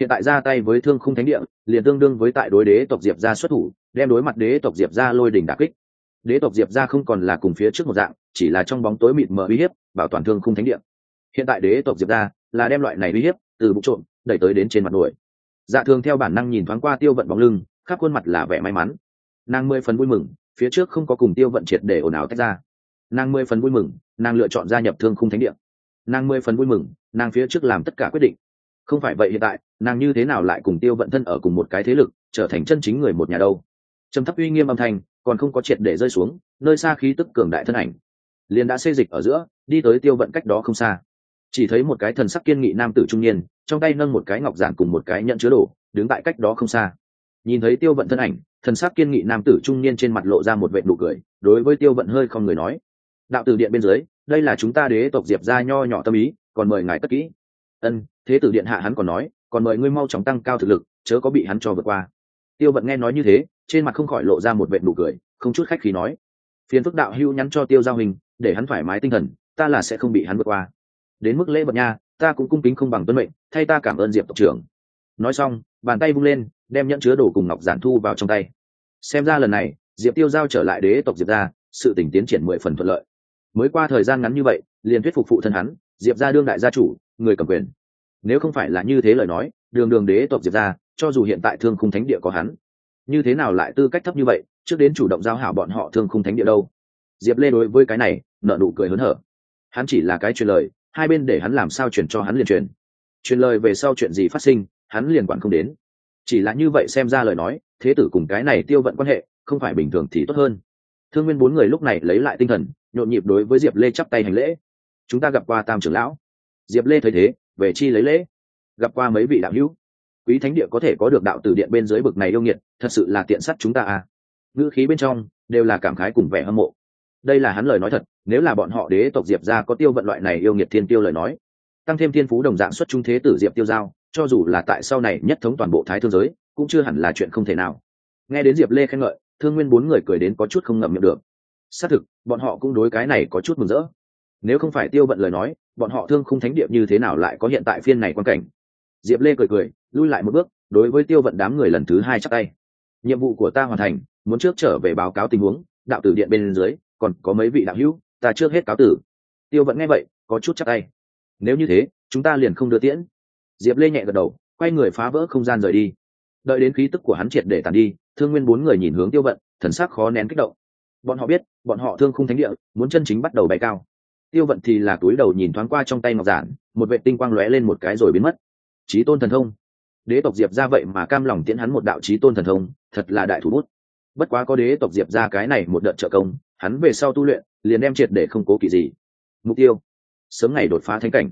Hiện tại ra tay với thương khung thánh địa, liền tương đương với tại đối đế tộc diệp ra xuất thủ, đem đối mặt đế tộc diệp ra lôi đỉnh đà kích. Đế tộc diệp ra không còn là cùng phía trước một dạng, chỉ là trong bóng tối mịt mờ uy hiếp, bảo toàn thương khung thánh địa hiện tại đế tộc diệp ra là đem loại này uy hiếp từ vụ trộm đẩy tới đến trên mặt đuổi. Dạ thường theo bản năng nhìn thoáng qua tiêu vận bóng lưng, khắp khuôn mặt là vẻ may mắn. Nàng mười phần vui mừng, phía trước không có cùng tiêu vận triệt để ồn ào tách ra. Nàng mười phần vui mừng, nàng lựa chọn gia nhập thương khung thánh địa. Nàng mười phần vui mừng, nàng phía trước làm tất cả quyết định. Không phải vậy hiện tại, nàng như thế nào lại cùng tiêu vận thân ở cùng một cái thế lực, trở thành chân chính người một nhà đâu? Trầm thấp uy nghiêm âm thanh, còn không có triệt để rơi xuống, nơi xa khí tức cường đại thân ảnh, liền đã xê dịch ở giữa, đi tới tiêu vận cách đó không xa chỉ thấy một cái thần sắc kiên nghị nam tử trung niên, trong tay nâng một cái ngọc giản cùng một cái nhận chứa đồ, đứng tại cách đó không xa. Nhìn thấy tiêu vận thân ảnh, thần sắc kiên nghị nam tử trung niên trên mặt lộ ra một vệ nụ cười, đối với tiêu vận hơi không người nói, đạo tử điện bên dưới, đây là chúng ta đế tộc diệp ra nho nhỏ tâm ý, còn mời ngài tất kỹ. Ân, thế tử điện hạ hắn còn nói, còn mời ngươi mau chóng tăng cao thực lực, chớ có bị hắn cho vượt qua. Tiêu vận nghe nói như thế, trên mặt không khỏi lộ ra một vệ nụ cười, không chút khách khí nói, phiền phức đạo hưu nhắn cho tiêu giao hình, để hắn thoải mái tinh thần, ta là sẽ không bị hắn vượt qua đến mức lễ vật nha, ta cũng cung kính không bằng tuân mệnh, thay ta cảm ơn diệp tộc trưởng. Nói xong, bàn tay vung lên, đem nhẫn chứa đồ cùng ngọc giản thu vào trong tay. Xem ra lần này, diệp tiêu giao trở lại đế tộc diệp ra sự tỉnh tiến triển mười phần thuận lợi. Mới qua thời gian ngắn như vậy, liền thuyết phục phụ thân hắn, diệp ra đương đại gia chủ, người cầm quyền. Nếu không phải là như thế lời nói, đường đường đế tộc diệp ra cho dù hiện tại thương khung thánh địa có hắn, như thế nào lại tư cách thấp như vậy, trước đến chủ động giao hảo bọn họ thương khung thánh địa đâu? Diệp lê đối với cái này nợ nụ cười hớn hở. Hắn chỉ là cái truyền lời hai bên để hắn làm sao chuyển cho hắn liền truyền truyền lời về sau chuyện gì phát sinh, hắn liền quản không đến. Chỉ là như vậy xem ra lời nói, thế tử cùng cái này tiêu vận quan hệ, không phải bình thường thì tốt hơn. Thương nguyên bốn người lúc này lấy lại tinh thần, nhộn nhịp đối với diệp lê chắp tay hành lễ. Chúng ta gặp qua tam trưởng lão. Diệp lê thấy thế, về chi lấy lễ? Gặp qua mấy vị đạo hữu? Quý thánh địa có thể có được đạo từ điện bên dưới bực này yêu nghiệt, thật sự là tiện sắt chúng ta à? Ngữ khí bên trong đều là cảm khái cùng vẻ hâm mộ đây là hắn lời nói thật, nếu là bọn họ đế tộc diệp ra có tiêu vận loại này yêu nghiệt thiên tiêu lời nói, tăng thêm thiên phú đồng dạng xuất trung thế tử diệp tiêu giao, cho dù là tại sau này nhất thống toàn bộ thái thương giới, cũng chưa hẳn là chuyện không thể nào. Nghe đến diệp lê khen ngợi, thương nguyên bốn người cười đến có chút không ngậm miệng được. Xác thực, bọn họ cũng đối cái này có chút mừng rỡ. Nếu không phải tiêu vận lời nói, bọn họ thương không thánh điệp như thế nào lại có hiện tại phiên này quan cảnh? Diệp lê cười cười, lui lại một bước, đối với tiêu vận đám người lần thứ hai chắc tay. Nhiệm vụ của ta hoàn thành, muốn trước trở về báo cáo tình huống, đạo tử điện bên dưới còn có mấy vị đạo hữu, ta trước hết cáo tử. Tiêu vận nghe vậy, có chút chắc tay. Nếu như thế, chúng ta liền không đưa tiễn. Diệp lê nhẹ gật đầu, quay người phá vỡ không gian rời đi. Đợi đến khí tức của hắn triệt để tàn đi, thương nguyên bốn người nhìn hướng tiêu vận, thần sắc khó nén kích động. Bọn họ biết, bọn họ thương khung thánh địa, muốn chân chính bắt đầu bay cao. Tiêu vận thì là túi đầu nhìn thoáng qua trong tay ngọc giản, một vệ tinh quang lóe lên một cái rồi biến mất. Trí tôn thần thông. Đế tộc diệp ra vậy mà cam lòng tiễn hắn một đạo trí tôn thần thông, thật là đại thủ bút. Bất quá có đế tộc diệp ra cái này một đợt trợ công hắn về sau tu luyện, liền đem triệt để không cố kỵ gì. Mục tiêu, sớm ngày đột phá thánh cảnh.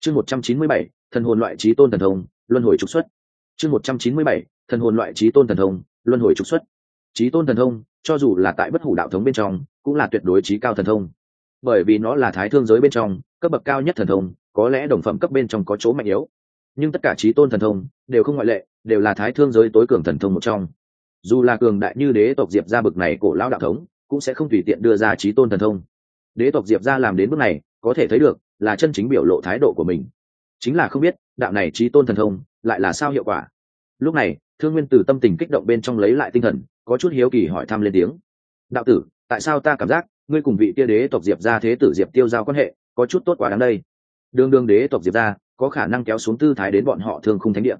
Chương một trăm chín mươi bảy, thần hồn loại trí tôn thần thông, luân hồi trục xuất. Chương một trăm chín mươi bảy, thần hồn loại trí tôn thần thông, luân hồi trục xuất. Trí tôn thần thông, cho dù là tại bất hủ đạo thống bên trong, cũng là tuyệt đối trí cao thần thông. Bởi vì nó là thái thương giới bên trong, cấp bậc cao nhất thần thông, có lẽ đồng phẩm cấp bên trong có chỗ mạnh yếu. Nhưng tất cả trí tôn thần thông, đều không ngoại lệ, đều là thái thương giới tối cường thần thông một trong. Dù là cường đại như đế tộc diệp gia bực này cổ lão đạo thống cũng sẽ không tùy tiện đưa ra trí tôn thần thông. Đế tộc diệp gia làm đến bước này, có thể thấy được là chân chính biểu lộ thái độ của mình. Chính là không biết, đạo này trí tôn thần thông lại là sao hiệu quả. Lúc này, thương nguyên từ tâm tình kích động bên trong lấy lại tinh thần, có chút hiếu kỳ hỏi thăm lên tiếng. Đạo tử, tại sao ta cảm giác ngươi cùng vị tia đế tộc diệp gia thế tử diệp tiêu giao quan hệ có chút tốt quá đáng đây? Đương đương đế tộc diệp gia có khả năng kéo xuống tư thái đến bọn họ thương khung thánh địa.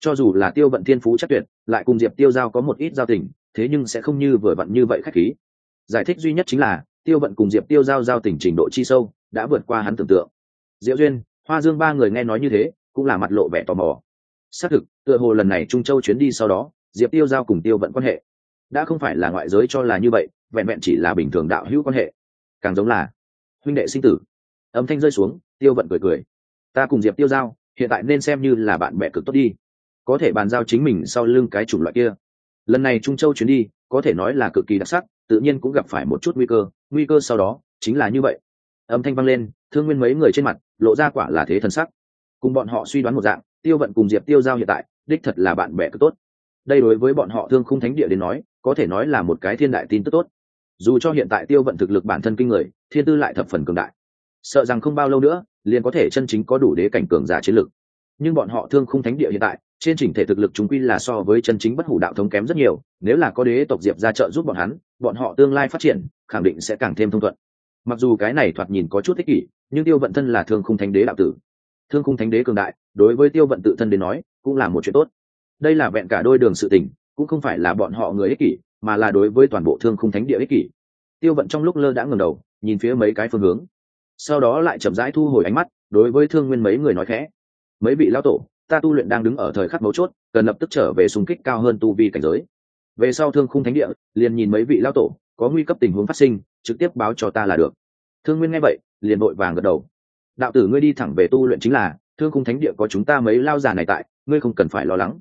Cho dù là tiêu vận thiên phú chắc tuyệt, lại cùng diệp tiêu giao có một ít giao tình, thế nhưng sẽ không như vừa vặn như vậy khách khí giải thích duy nhất chính là, tiêu vận cùng diệp tiêu giao giao tình trình độ chi sâu, đã vượt qua hắn tưởng tượng. Diệu duyên, hoa dương ba người nghe nói như thế, cũng là mặt lộ vẻ tò mò. Xác thực, tựa hồ lần này trung châu chuyến đi sau đó, diệp tiêu giao cùng tiêu vận quan hệ, đã không phải là ngoại giới cho là như vậy, vẹn vẹn chỉ là bình thường đạo hữu quan hệ. Càng giống là, huynh đệ sinh tử. Âm thanh rơi xuống, tiêu vận cười cười. Ta cùng diệp tiêu giao, hiện tại nên xem như là bạn bè cực tốt đi. Có thể bàn giao chính mình sau lưng cái chủng loại kia. Lần này trung châu chuyến đi, có thể nói là cực kỳ đặc sắc tự nhiên cũng gặp phải một chút nguy cơ nguy cơ sau đó chính là như vậy. Âm thanh vang lên, thương nguyên mấy người trên mặt lộ ra quả là thế thần sắc. Cùng bọn họ suy đoán một dạng, tiêu vận cùng diệp tiêu giao hiện tại, đích thật là bạn bè cực tốt. Đây đối với bọn họ thương khung thánh địa đến nói, có thể nói là một cái thiên đại tin tức tốt. Dù cho hiện tại tiêu vận thực lực bản thân kinh người, thiên tư lại thập phần cường đại. Sợ rằng không bao lâu nữa, liền có thể chân chính có đủ đế cảnh cường giả chiến lực. Nhưng bọn họ thương khung thánh địa hiện tại trên chỉnh thể thực lực chúng quy là so với chân chính bất hủ đạo thống kém rất nhiều, nếu là có đế tộc diệp ra trợ giúp bọn hắn, bọn họ tương lai phát triển, khẳng định sẽ càng thêm thông thuận. Mặc dù cái này thoạt nhìn có chút thích kỷ, nhưng tiêu vận thân là thương khung thánh đế đạo tử. Thương khung thánh đế cường đại, đối với tiêu vận tự thân đến nói, cũng là một chuyện tốt. Đây là vẹn cả đôi đường sự tình, cũng không phải là bọn họ người ích kỷ, mà là đối với toàn bộ thương khung thánh địa ích kỷ. Tiêu vận trong lúc lơ đã ngầm đầu, nhìn phía mấy cái phương hướng. Sau đó lại chậm rãi thu hồi ánh mắt, đối với thương nguyên mấy người nói khẽ. Mấy vị lão tổ ta tu luyện đang đứng ở thời khắc mấu chốt, cần lập tức trở về xung kích cao hơn tu vi cảnh giới. Về sau thương khung thánh địa, liền nhìn mấy vị lao tổ, có nguy cấp tình huống phát sinh, trực tiếp báo cho ta là được. Thương nguyên nghe vậy, liền vội vàng gật đầu. Đạo tử ngươi đi thẳng về tu luyện chính là, thương khung thánh địa có chúng ta mấy lao già này tại, ngươi không cần phải lo lắng.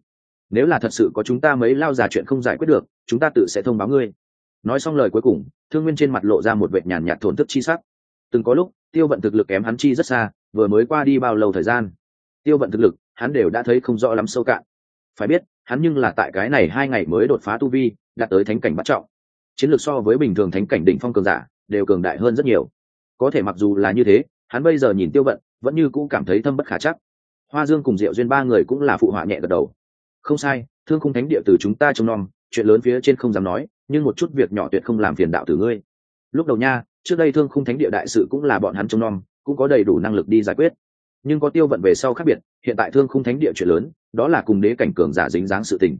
Nếu là thật sự có chúng ta mấy lao già chuyện không giải quyết được, chúng ta tự sẽ thông báo ngươi. Nói xong lời cuối cùng, thương nguyên trên mặt lộ ra một vệ nhàn nhạt thổn thức chi sắc. Từng có lúc, tiêu vận thực lực kém hắn chi rất xa, vừa mới qua đi bao lâu thời gian? Tiêu vận thực lực, hắn đều đã thấy không rõ lắm sâu cạn. Phải biết, hắn nhưng là tại cái này hai ngày mới đột phá tu vi, đạt tới thánh cảnh bắt trọng. Chiến lược so với bình thường thánh cảnh đỉnh phong cường giả, đều cường đại hơn rất nhiều. Có thể mặc dù là như thế, hắn bây giờ nhìn tiêu vận, vẫn như cũ cảm thấy thâm bất khả chắc. Hoa dương cùng diệu duyên ba người cũng là phụ họa nhẹ gật đầu. Không sai, thương khung thánh địa từ chúng ta trông nom, chuyện lớn phía trên không dám nói, nhưng một chút việc nhỏ tuyệt không làm phiền đạo từ ngươi. Lúc đầu nha, trước đây thương khung thánh địa đại sự cũng là bọn hắn trông nom, cũng có đầy đủ năng lực đi giải quyết nhưng có tiêu vận về sau khác biệt, hiện tại thương khung thánh địa chuyện lớn, đó là cùng đế cảnh cường giả dính dáng sự tình.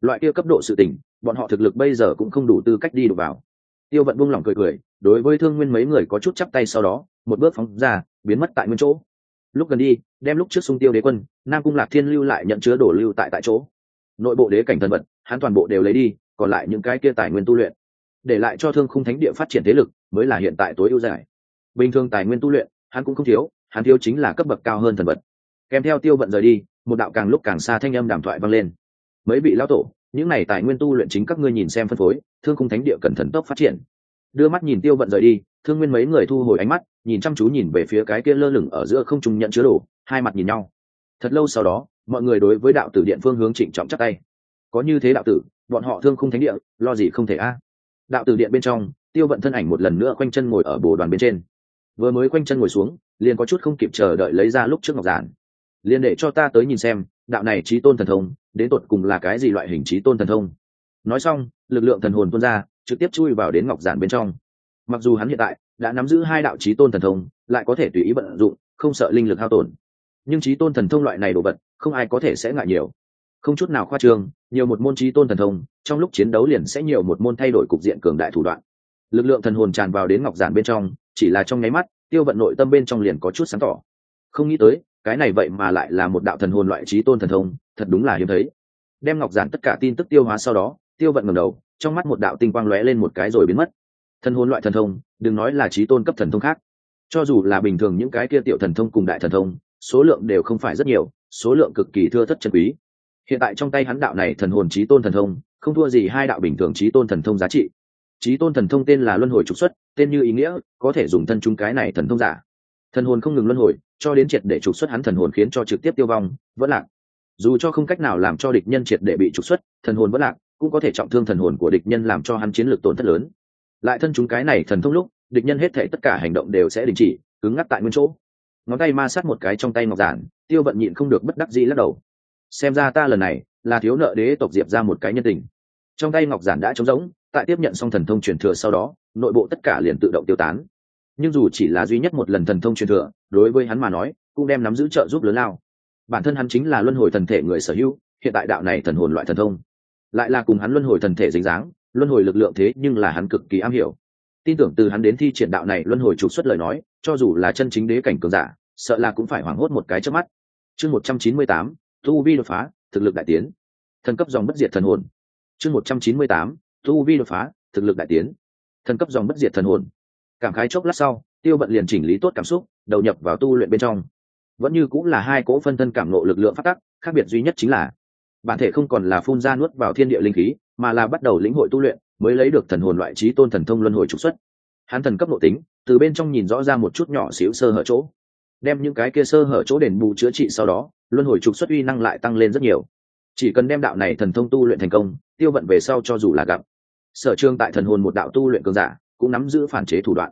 Loại kia cấp độ sự tình, bọn họ thực lực bây giờ cũng không đủ tư cách đi được vào. Tiêu vận buông lỏng cười cười, đối với thương nguyên mấy người có chút chắp tay sau đó, một bước phóng ra, biến mất tại nguyên chỗ. Lúc gần đi, đem lúc trước sung tiêu đế quân, nam cung lạc thiên lưu lại nhận chứa đổ lưu tại tại chỗ. Nội bộ đế cảnh thần vật, hắn toàn bộ đều lấy đi, còn lại những cái kia tài nguyên tu luyện. Để lại cho thương khung thánh địa phát triển thế lực, mới là hiện tại tối ưu giải. Bình thường tài nguyên tu luyện, hắn cũng không thiếu hắn thiếu chính là cấp bậc cao hơn thần vật. Kèm theo tiêu vận rời đi, một đạo càng lúc càng xa thanh âm đàm thoại vang lên. Mấy vị lão tổ, những này tài nguyên tu luyện chính các ngươi nhìn xem phân phối, thương khung thánh địa cần thần tốc phát triển. Đưa mắt nhìn tiêu vận rời đi, thương nguyên mấy người thu hồi ánh mắt, nhìn chăm chú nhìn về phía cái kia lơ lửng ở giữa không trung nhận chứa đồ, hai mặt nhìn nhau. Thật lâu sau đó, mọi người đối với đạo tử điện phương hướng trịnh trọng chắc tay. Có như thế đạo tử, bọn họ thương khung thánh địa, lo gì không thể a? Đạo tử điện bên trong, tiêu vận thân ảnh một lần nữa quanh chân ngồi ở bồ đoàn bên trên. Vừa mới quanh chân ngồi xuống liền có chút không kịp chờ đợi lấy ra lúc trước ngọc giản. Liền để cho ta tới nhìn xem, đạo này trí tôn thần thông, đến tột cùng là cái gì loại hình trí tôn thần thông. Nói xong, lực lượng thần hồn tuôn ra, trực tiếp chui vào đến ngọc giản bên trong. Mặc dù hắn hiện tại đã nắm giữ hai đạo trí tôn thần thông, lại có thể tùy ý vận dụng, không sợ linh lực hao tổn. Nhưng trí tôn thần thông loại này đồ vật, không ai có thể sẽ ngại nhiều. Không chút nào khoa trương, nhiều một môn trí tôn thần thông, trong lúc chiến đấu liền sẽ nhiều một môn thay đổi cục diện cường đại thủ đoạn. Lực lượng thần hồn tràn vào đến ngọc giản bên trong, chỉ là trong nháy mắt tiêu vận nội tâm bên trong liền có chút sáng tỏ. Không nghĩ tới, cái này vậy mà lại là một đạo thần hồn loại trí tôn thần thông, thật đúng là hiếm thấy. Đem ngọc giản tất cả tin tức tiêu hóa sau đó, tiêu vận ngầm đầu, trong mắt một đạo tinh quang lóe lên một cái rồi biến mất. Thần hồn loại thần thông, đừng nói là trí tôn cấp thần thông khác. Cho dù là bình thường những cái kia tiểu thần thông cùng đại thần thông, số lượng đều không phải rất nhiều, số lượng cực kỳ thưa thất chân quý. Hiện tại trong tay hắn đạo này thần hồn trí tôn thần thông, không thua gì hai đạo bình thường trí tôn thần thông giá trị trí tôn thần thông tên là luân hồi trục xuất, tên như ý nghĩa, có thể dùng thân chúng cái này thần thông giả. Thần hồn không ngừng luân hồi, cho đến triệt để trục xuất hắn thần hồn khiến cho trực tiếp tiêu vong, vẫn lạc. Dù cho không cách nào làm cho địch nhân triệt để bị trục xuất, thần hồn vẫn lạc, cũng có thể trọng thương thần hồn của địch nhân làm cho hắn chiến lược tổn thất lớn. Lại thân chúng cái này thần thông lúc, địch nhân hết thể tất cả hành động đều sẽ đình chỉ, cứng ngắc tại nguyên chỗ. Ngón tay ma sát một cái trong tay ngọc giản, tiêu vận nhịn không được bất đắc dĩ lắc đầu. Xem ra ta lần này là thiếu nợ đế tộc diệp ra một cái nhân tình. Trong tay ngọc giản đã trống rỗng tại tiếp nhận xong thần thông truyền thừa sau đó, nội bộ tất cả liền tự động tiêu tán. Nhưng dù chỉ là duy nhất một lần thần thông truyền thừa, đối với hắn mà nói, cũng đem nắm giữ trợ giúp lớn lao. Bản thân hắn chính là luân hồi thần thể người sở hữu, hiện tại đạo này thần hồn loại thần thông, lại là cùng hắn luân hồi thần thể dính dáng, luân hồi lực lượng thế nhưng là hắn cực kỳ am hiểu. Tin tưởng từ hắn đến thi triển đạo này luân hồi trục xuất lời nói, cho dù là chân chính đế cảnh cường giả, sợ là cũng phải hoảng hốt một cái trước mắt. Chương một trăm chín mươi tám, tu vi đột phá, thực lực đại tiến. Thần cấp dòng bất diệt thần hồn. Chương một trăm chín mươi tám tu vi đột phá, thực lực đại tiến. Thần cấp dòng bất diệt thần hồn. Cảm khái chốc lát sau, tiêu bận liền chỉnh lý tốt cảm xúc, đầu nhập vào tu luyện bên trong. Vẫn như cũng là hai cỗ phân thân cảm nộ lực lượng phát tắc, khác biệt duy nhất chính là, bản thể không còn là phun ra nuốt vào thiên địa linh khí, mà là bắt đầu lĩnh hội tu luyện, mới lấy được thần hồn loại trí tôn thần thông luân hồi trục xuất. Hắn thần cấp nội tính, từ bên trong nhìn rõ ra một chút nhỏ xíu sơ hở chỗ. Đem những cái kia sơ hở chỗ đền bù chữa trị sau đó, luân hồi trục xuất uy năng lại tăng lên rất nhiều. Chỉ cần đem đạo này thần thông tu luyện thành công, tiêu vận về sau cho dù là gặp sở trường tại thần hồn một đạo tu luyện cường giả, cũng nắm giữ phản chế thủ đoạn.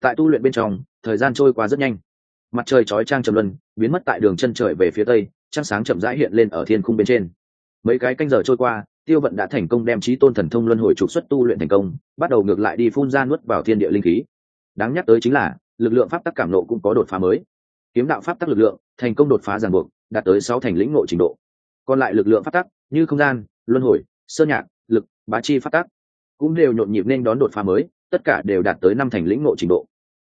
Tại tu luyện bên trong, thời gian trôi qua rất nhanh. Mặt trời chói trang trầm luân, biến mất tại đường chân trời về phía tây, trăng sáng chậm rãi hiện lên ở thiên khung bên trên. Mấy cái canh giờ trôi qua, tiêu vận đã thành công đem trí tôn thần thông luân hồi trục xuất tu luyện thành công, bắt đầu ngược lại đi phun ra nuốt vào thiên địa linh khí. Đáng nhắc tới chính là, lực lượng pháp tắc cảm nộ cũng có đột phá mới. Kiếm đạo pháp tắc lực lượng, thành công đột phá ràng buộc, đạt tới sáu thành lĩnh ngộ trình độ. Còn lại lực lượng pháp tắc như không gian, luân hồi, sơn nhạc, lực, bá chi pháp tắc cũng đều nhộn nhịp nên đón đột phá mới, tất cả đều đạt tới năm thành lĩnh ngộ trình độ.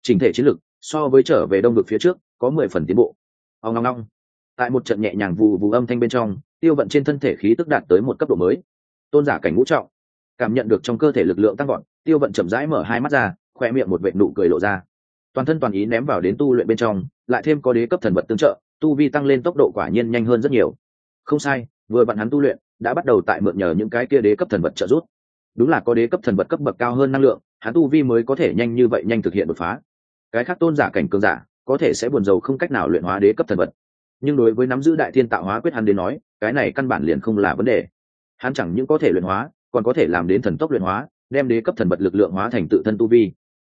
Trình thể chiến lực, so với trở về đông vực phía trước, có mười phần tiến bộ. Ông ngong ngong tại một trận nhẹ nhàng vù vù âm thanh bên trong, tiêu vận trên thân thể khí tức đạt tới một cấp độ mới. Tôn giả cảnh ngũ trọng. Cảm nhận được trong cơ thể lực lượng tăng gọn tiêu vận chậm rãi mở hai mắt ra, khoe miệng một vệ nụ cười lộ ra. Toàn thân toàn ý ném vào đến tu luyện bên trong, lại thêm có đế cấp thần vật tương trợ, tu vi tăng lên tốc độ quả nhiên nhanh hơn rất nhiều. Không sai, vừa bạn hắn tu luyện, đã bắt đầu tại mượn nhờ những cái kia đế cấp thần vật trợ giúp đúng là có đế cấp thần vật cấp bậc cao hơn năng lượng, hắn tu vi mới có thể nhanh như vậy nhanh thực hiện đột phá. Cái khác tôn giả cảnh cường giả, có thể sẽ buồn rầu không cách nào luyện hóa đế cấp thần vật. Nhưng đối với nắm giữ đại thiên tạo hóa quyết hắn đến nói, cái này căn bản liền không là vấn đề. Hắn chẳng những có thể luyện hóa, còn có thể làm đến thần tốc luyện hóa, đem đế cấp thần vật lực lượng hóa thành tự thân tu vi.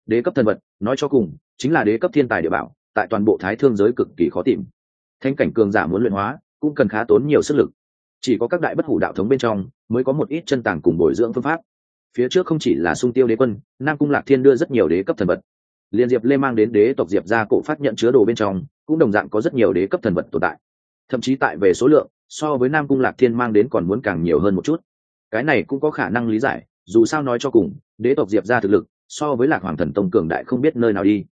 Đế cấp thần vật, nói cho cùng, chính là đế cấp thiên tài địa bảo, tại toàn bộ thái thương giới cực kỳ khó tìm. Thanh cảnh cường giả muốn luyện hóa, cũng cần khá tốn nhiều sức lực chỉ có các đại bất hủ đạo thống bên trong mới có một ít chân tàng cùng bồi dưỡng phương pháp. Phía trước không chỉ là sung tiêu đế quân, nam cung lạc thiên đưa rất nhiều đế cấp thần vật. Liên diệp lê mang đến đế tộc diệp ra cổ phát nhận chứa đồ bên trong, cũng đồng dạng có rất nhiều đế cấp thần vật tồn tại. Thậm chí tại về số lượng, so với nam cung lạc thiên mang đến còn muốn càng nhiều hơn một chút. Cái này cũng có khả năng lý giải, dù sao nói cho cùng, đế tộc diệp ra thực lực, so với lạc hoàng thần tông cường đại không biết nơi nào đi.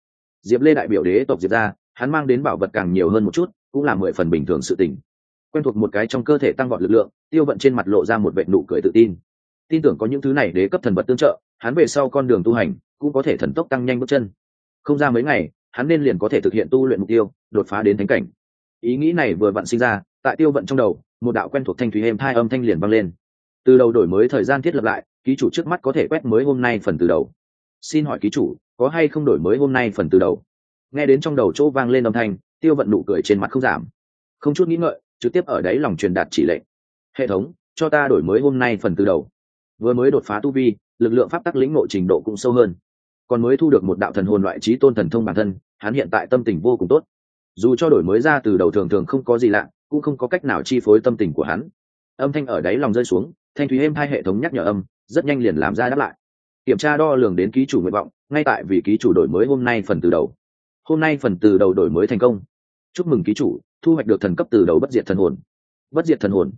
Diệp lê đại biểu đế tộc diệp ra hắn mang đến bảo vật càng nhiều hơn một chút, cũng là mười phần bình thường sự tình quen thuộc một cái trong cơ thể tăng vọt lực lượng, tiêu vận trên mặt lộ ra một vệ nụ cười tự tin. Tin tưởng có những thứ này đế cấp thần vật tương trợ, hắn về sau con đường tu hành cũng có thể thần tốc tăng nhanh bước chân. Không ra mấy ngày, hắn nên liền có thể thực hiện tu luyện mục tiêu, đột phá đến thánh cảnh. Ý nghĩ này vừa vặn sinh ra, tại tiêu vận trong đầu, một đạo quen thuộc thanh thủy êm hai âm thanh liền vang lên. Từ đầu đổi mới thời gian thiết lập lại, ký chủ trước mắt có thể quét mới hôm nay phần từ đầu. Xin hỏi ký chủ, có hay không đổi mới hôm nay phần từ đầu? Nghe đến trong đầu chỗ vang lên âm thanh, tiêu vận nụ cười trên mặt không giảm. Không chút nghĩ ngợi trực tiếp ở đấy lòng truyền đạt chỉ lệnh. Hệ thống, cho ta đổi mới hôm nay phần từ đầu. Vừa mới đột phá tu vi, lực lượng pháp tắc lĩnh ngộ trình độ cũng sâu hơn. Còn mới thu được một đạo thần hồn loại trí tôn thần thông bản thân, hắn hiện tại tâm tình vô cùng tốt. Dù cho đổi mới ra từ đầu thường thường không có gì lạ, cũng không có cách nào chi phối tâm tình của hắn. Âm thanh ở đáy lòng rơi xuống, thanh thúy êm hai hệ thống nhắc nhở âm, rất nhanh liền làm ra đáp lại. Kiểm tra đo lường đến ký chủ nguyện vọng, ngay tại vì ký chủ đổi mới hôm nay phần từ đầu. Hôm nay phần từ đầu đổi mới thành công. Chúc mừng ký chủ thu hoạch được thần cấp từ đầu bất diệt thần hồn. Bất diệt thần hồn.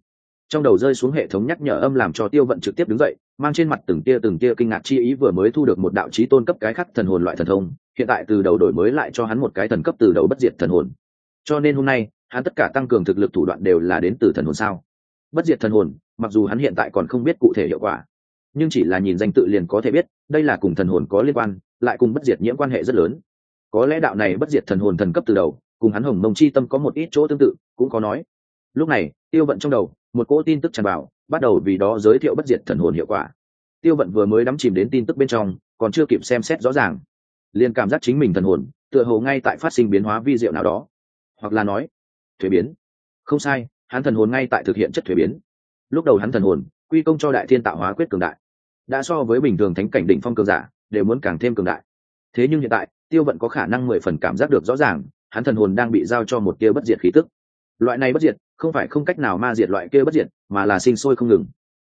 Trong đầu rơi xuống hệ thống nhắc nhở âm làm cho tiêu vận trực tiếp đứng dậy, mang trên mặt từng tia từng tia kinh ngạc chi ý vừa mới thu được một đạo trí tôn cấp cái khắc thần hồn loại thần thông, hiện tại từ đầu đổi mới lại cho hắn một cái thần cấp từ đầu bất diệt thần hồn. Cho nên hôm nay, hắn tất cả tăng cường thực lực thủ đoạn đều là đến từ thần hồn sao? Bất diệt thần hồn, mặc dù hắn hiện tại còn không biết cụ thể hiệu quả, nhưng chỉ là nhìn danh tự liền có thể biết, đây là cùng thần hồn có liên quan, lại cùng bất diệt nhiễm quan hệ rất lớn. Có lẽ đạo này bất diệt thần hồn thần cấp từ đầu cùng hắn hồng mông chi tâm có một ít chỗ tương tự, cũng có nói. Lúc này, tiêu vận trong đầu, một cỗ tin tức tràn vào, bắt đầu vì đó giới thiệu bất diệt thần hồn hiệu quả. Tiêu vận vừa mới đắm chìm đến tin tức bên trong, còn chưa kịp xem xét rõ ràng, liền cảm giác chính mình thần hồn, tựa hồ ngay tại phát sinh biến hóa vi diệu nào đó. Hoặc là nói, thuế biến. Không sai, hắn thần hồn ngay tại thực hiện chất thuế biến. Lúc đầu hắn thần hồn, quy công cho đại thiên tạo hóa quyết cường đại. Đã so với bình thường thánh cảnh đỉnh phong cường giả, đều muốn càng thêm cường đại. Thế nhưng hiện tại, tiêu vận có khả năng mười phần cảm giác được rõ ràng hắn thần hồn đang bị giao cho một kia bất diệt khí tức. Loại này bất diệt, không phải không cách nào ma diệt loại kia bất diệt, mà là sinh sôi không ngừng.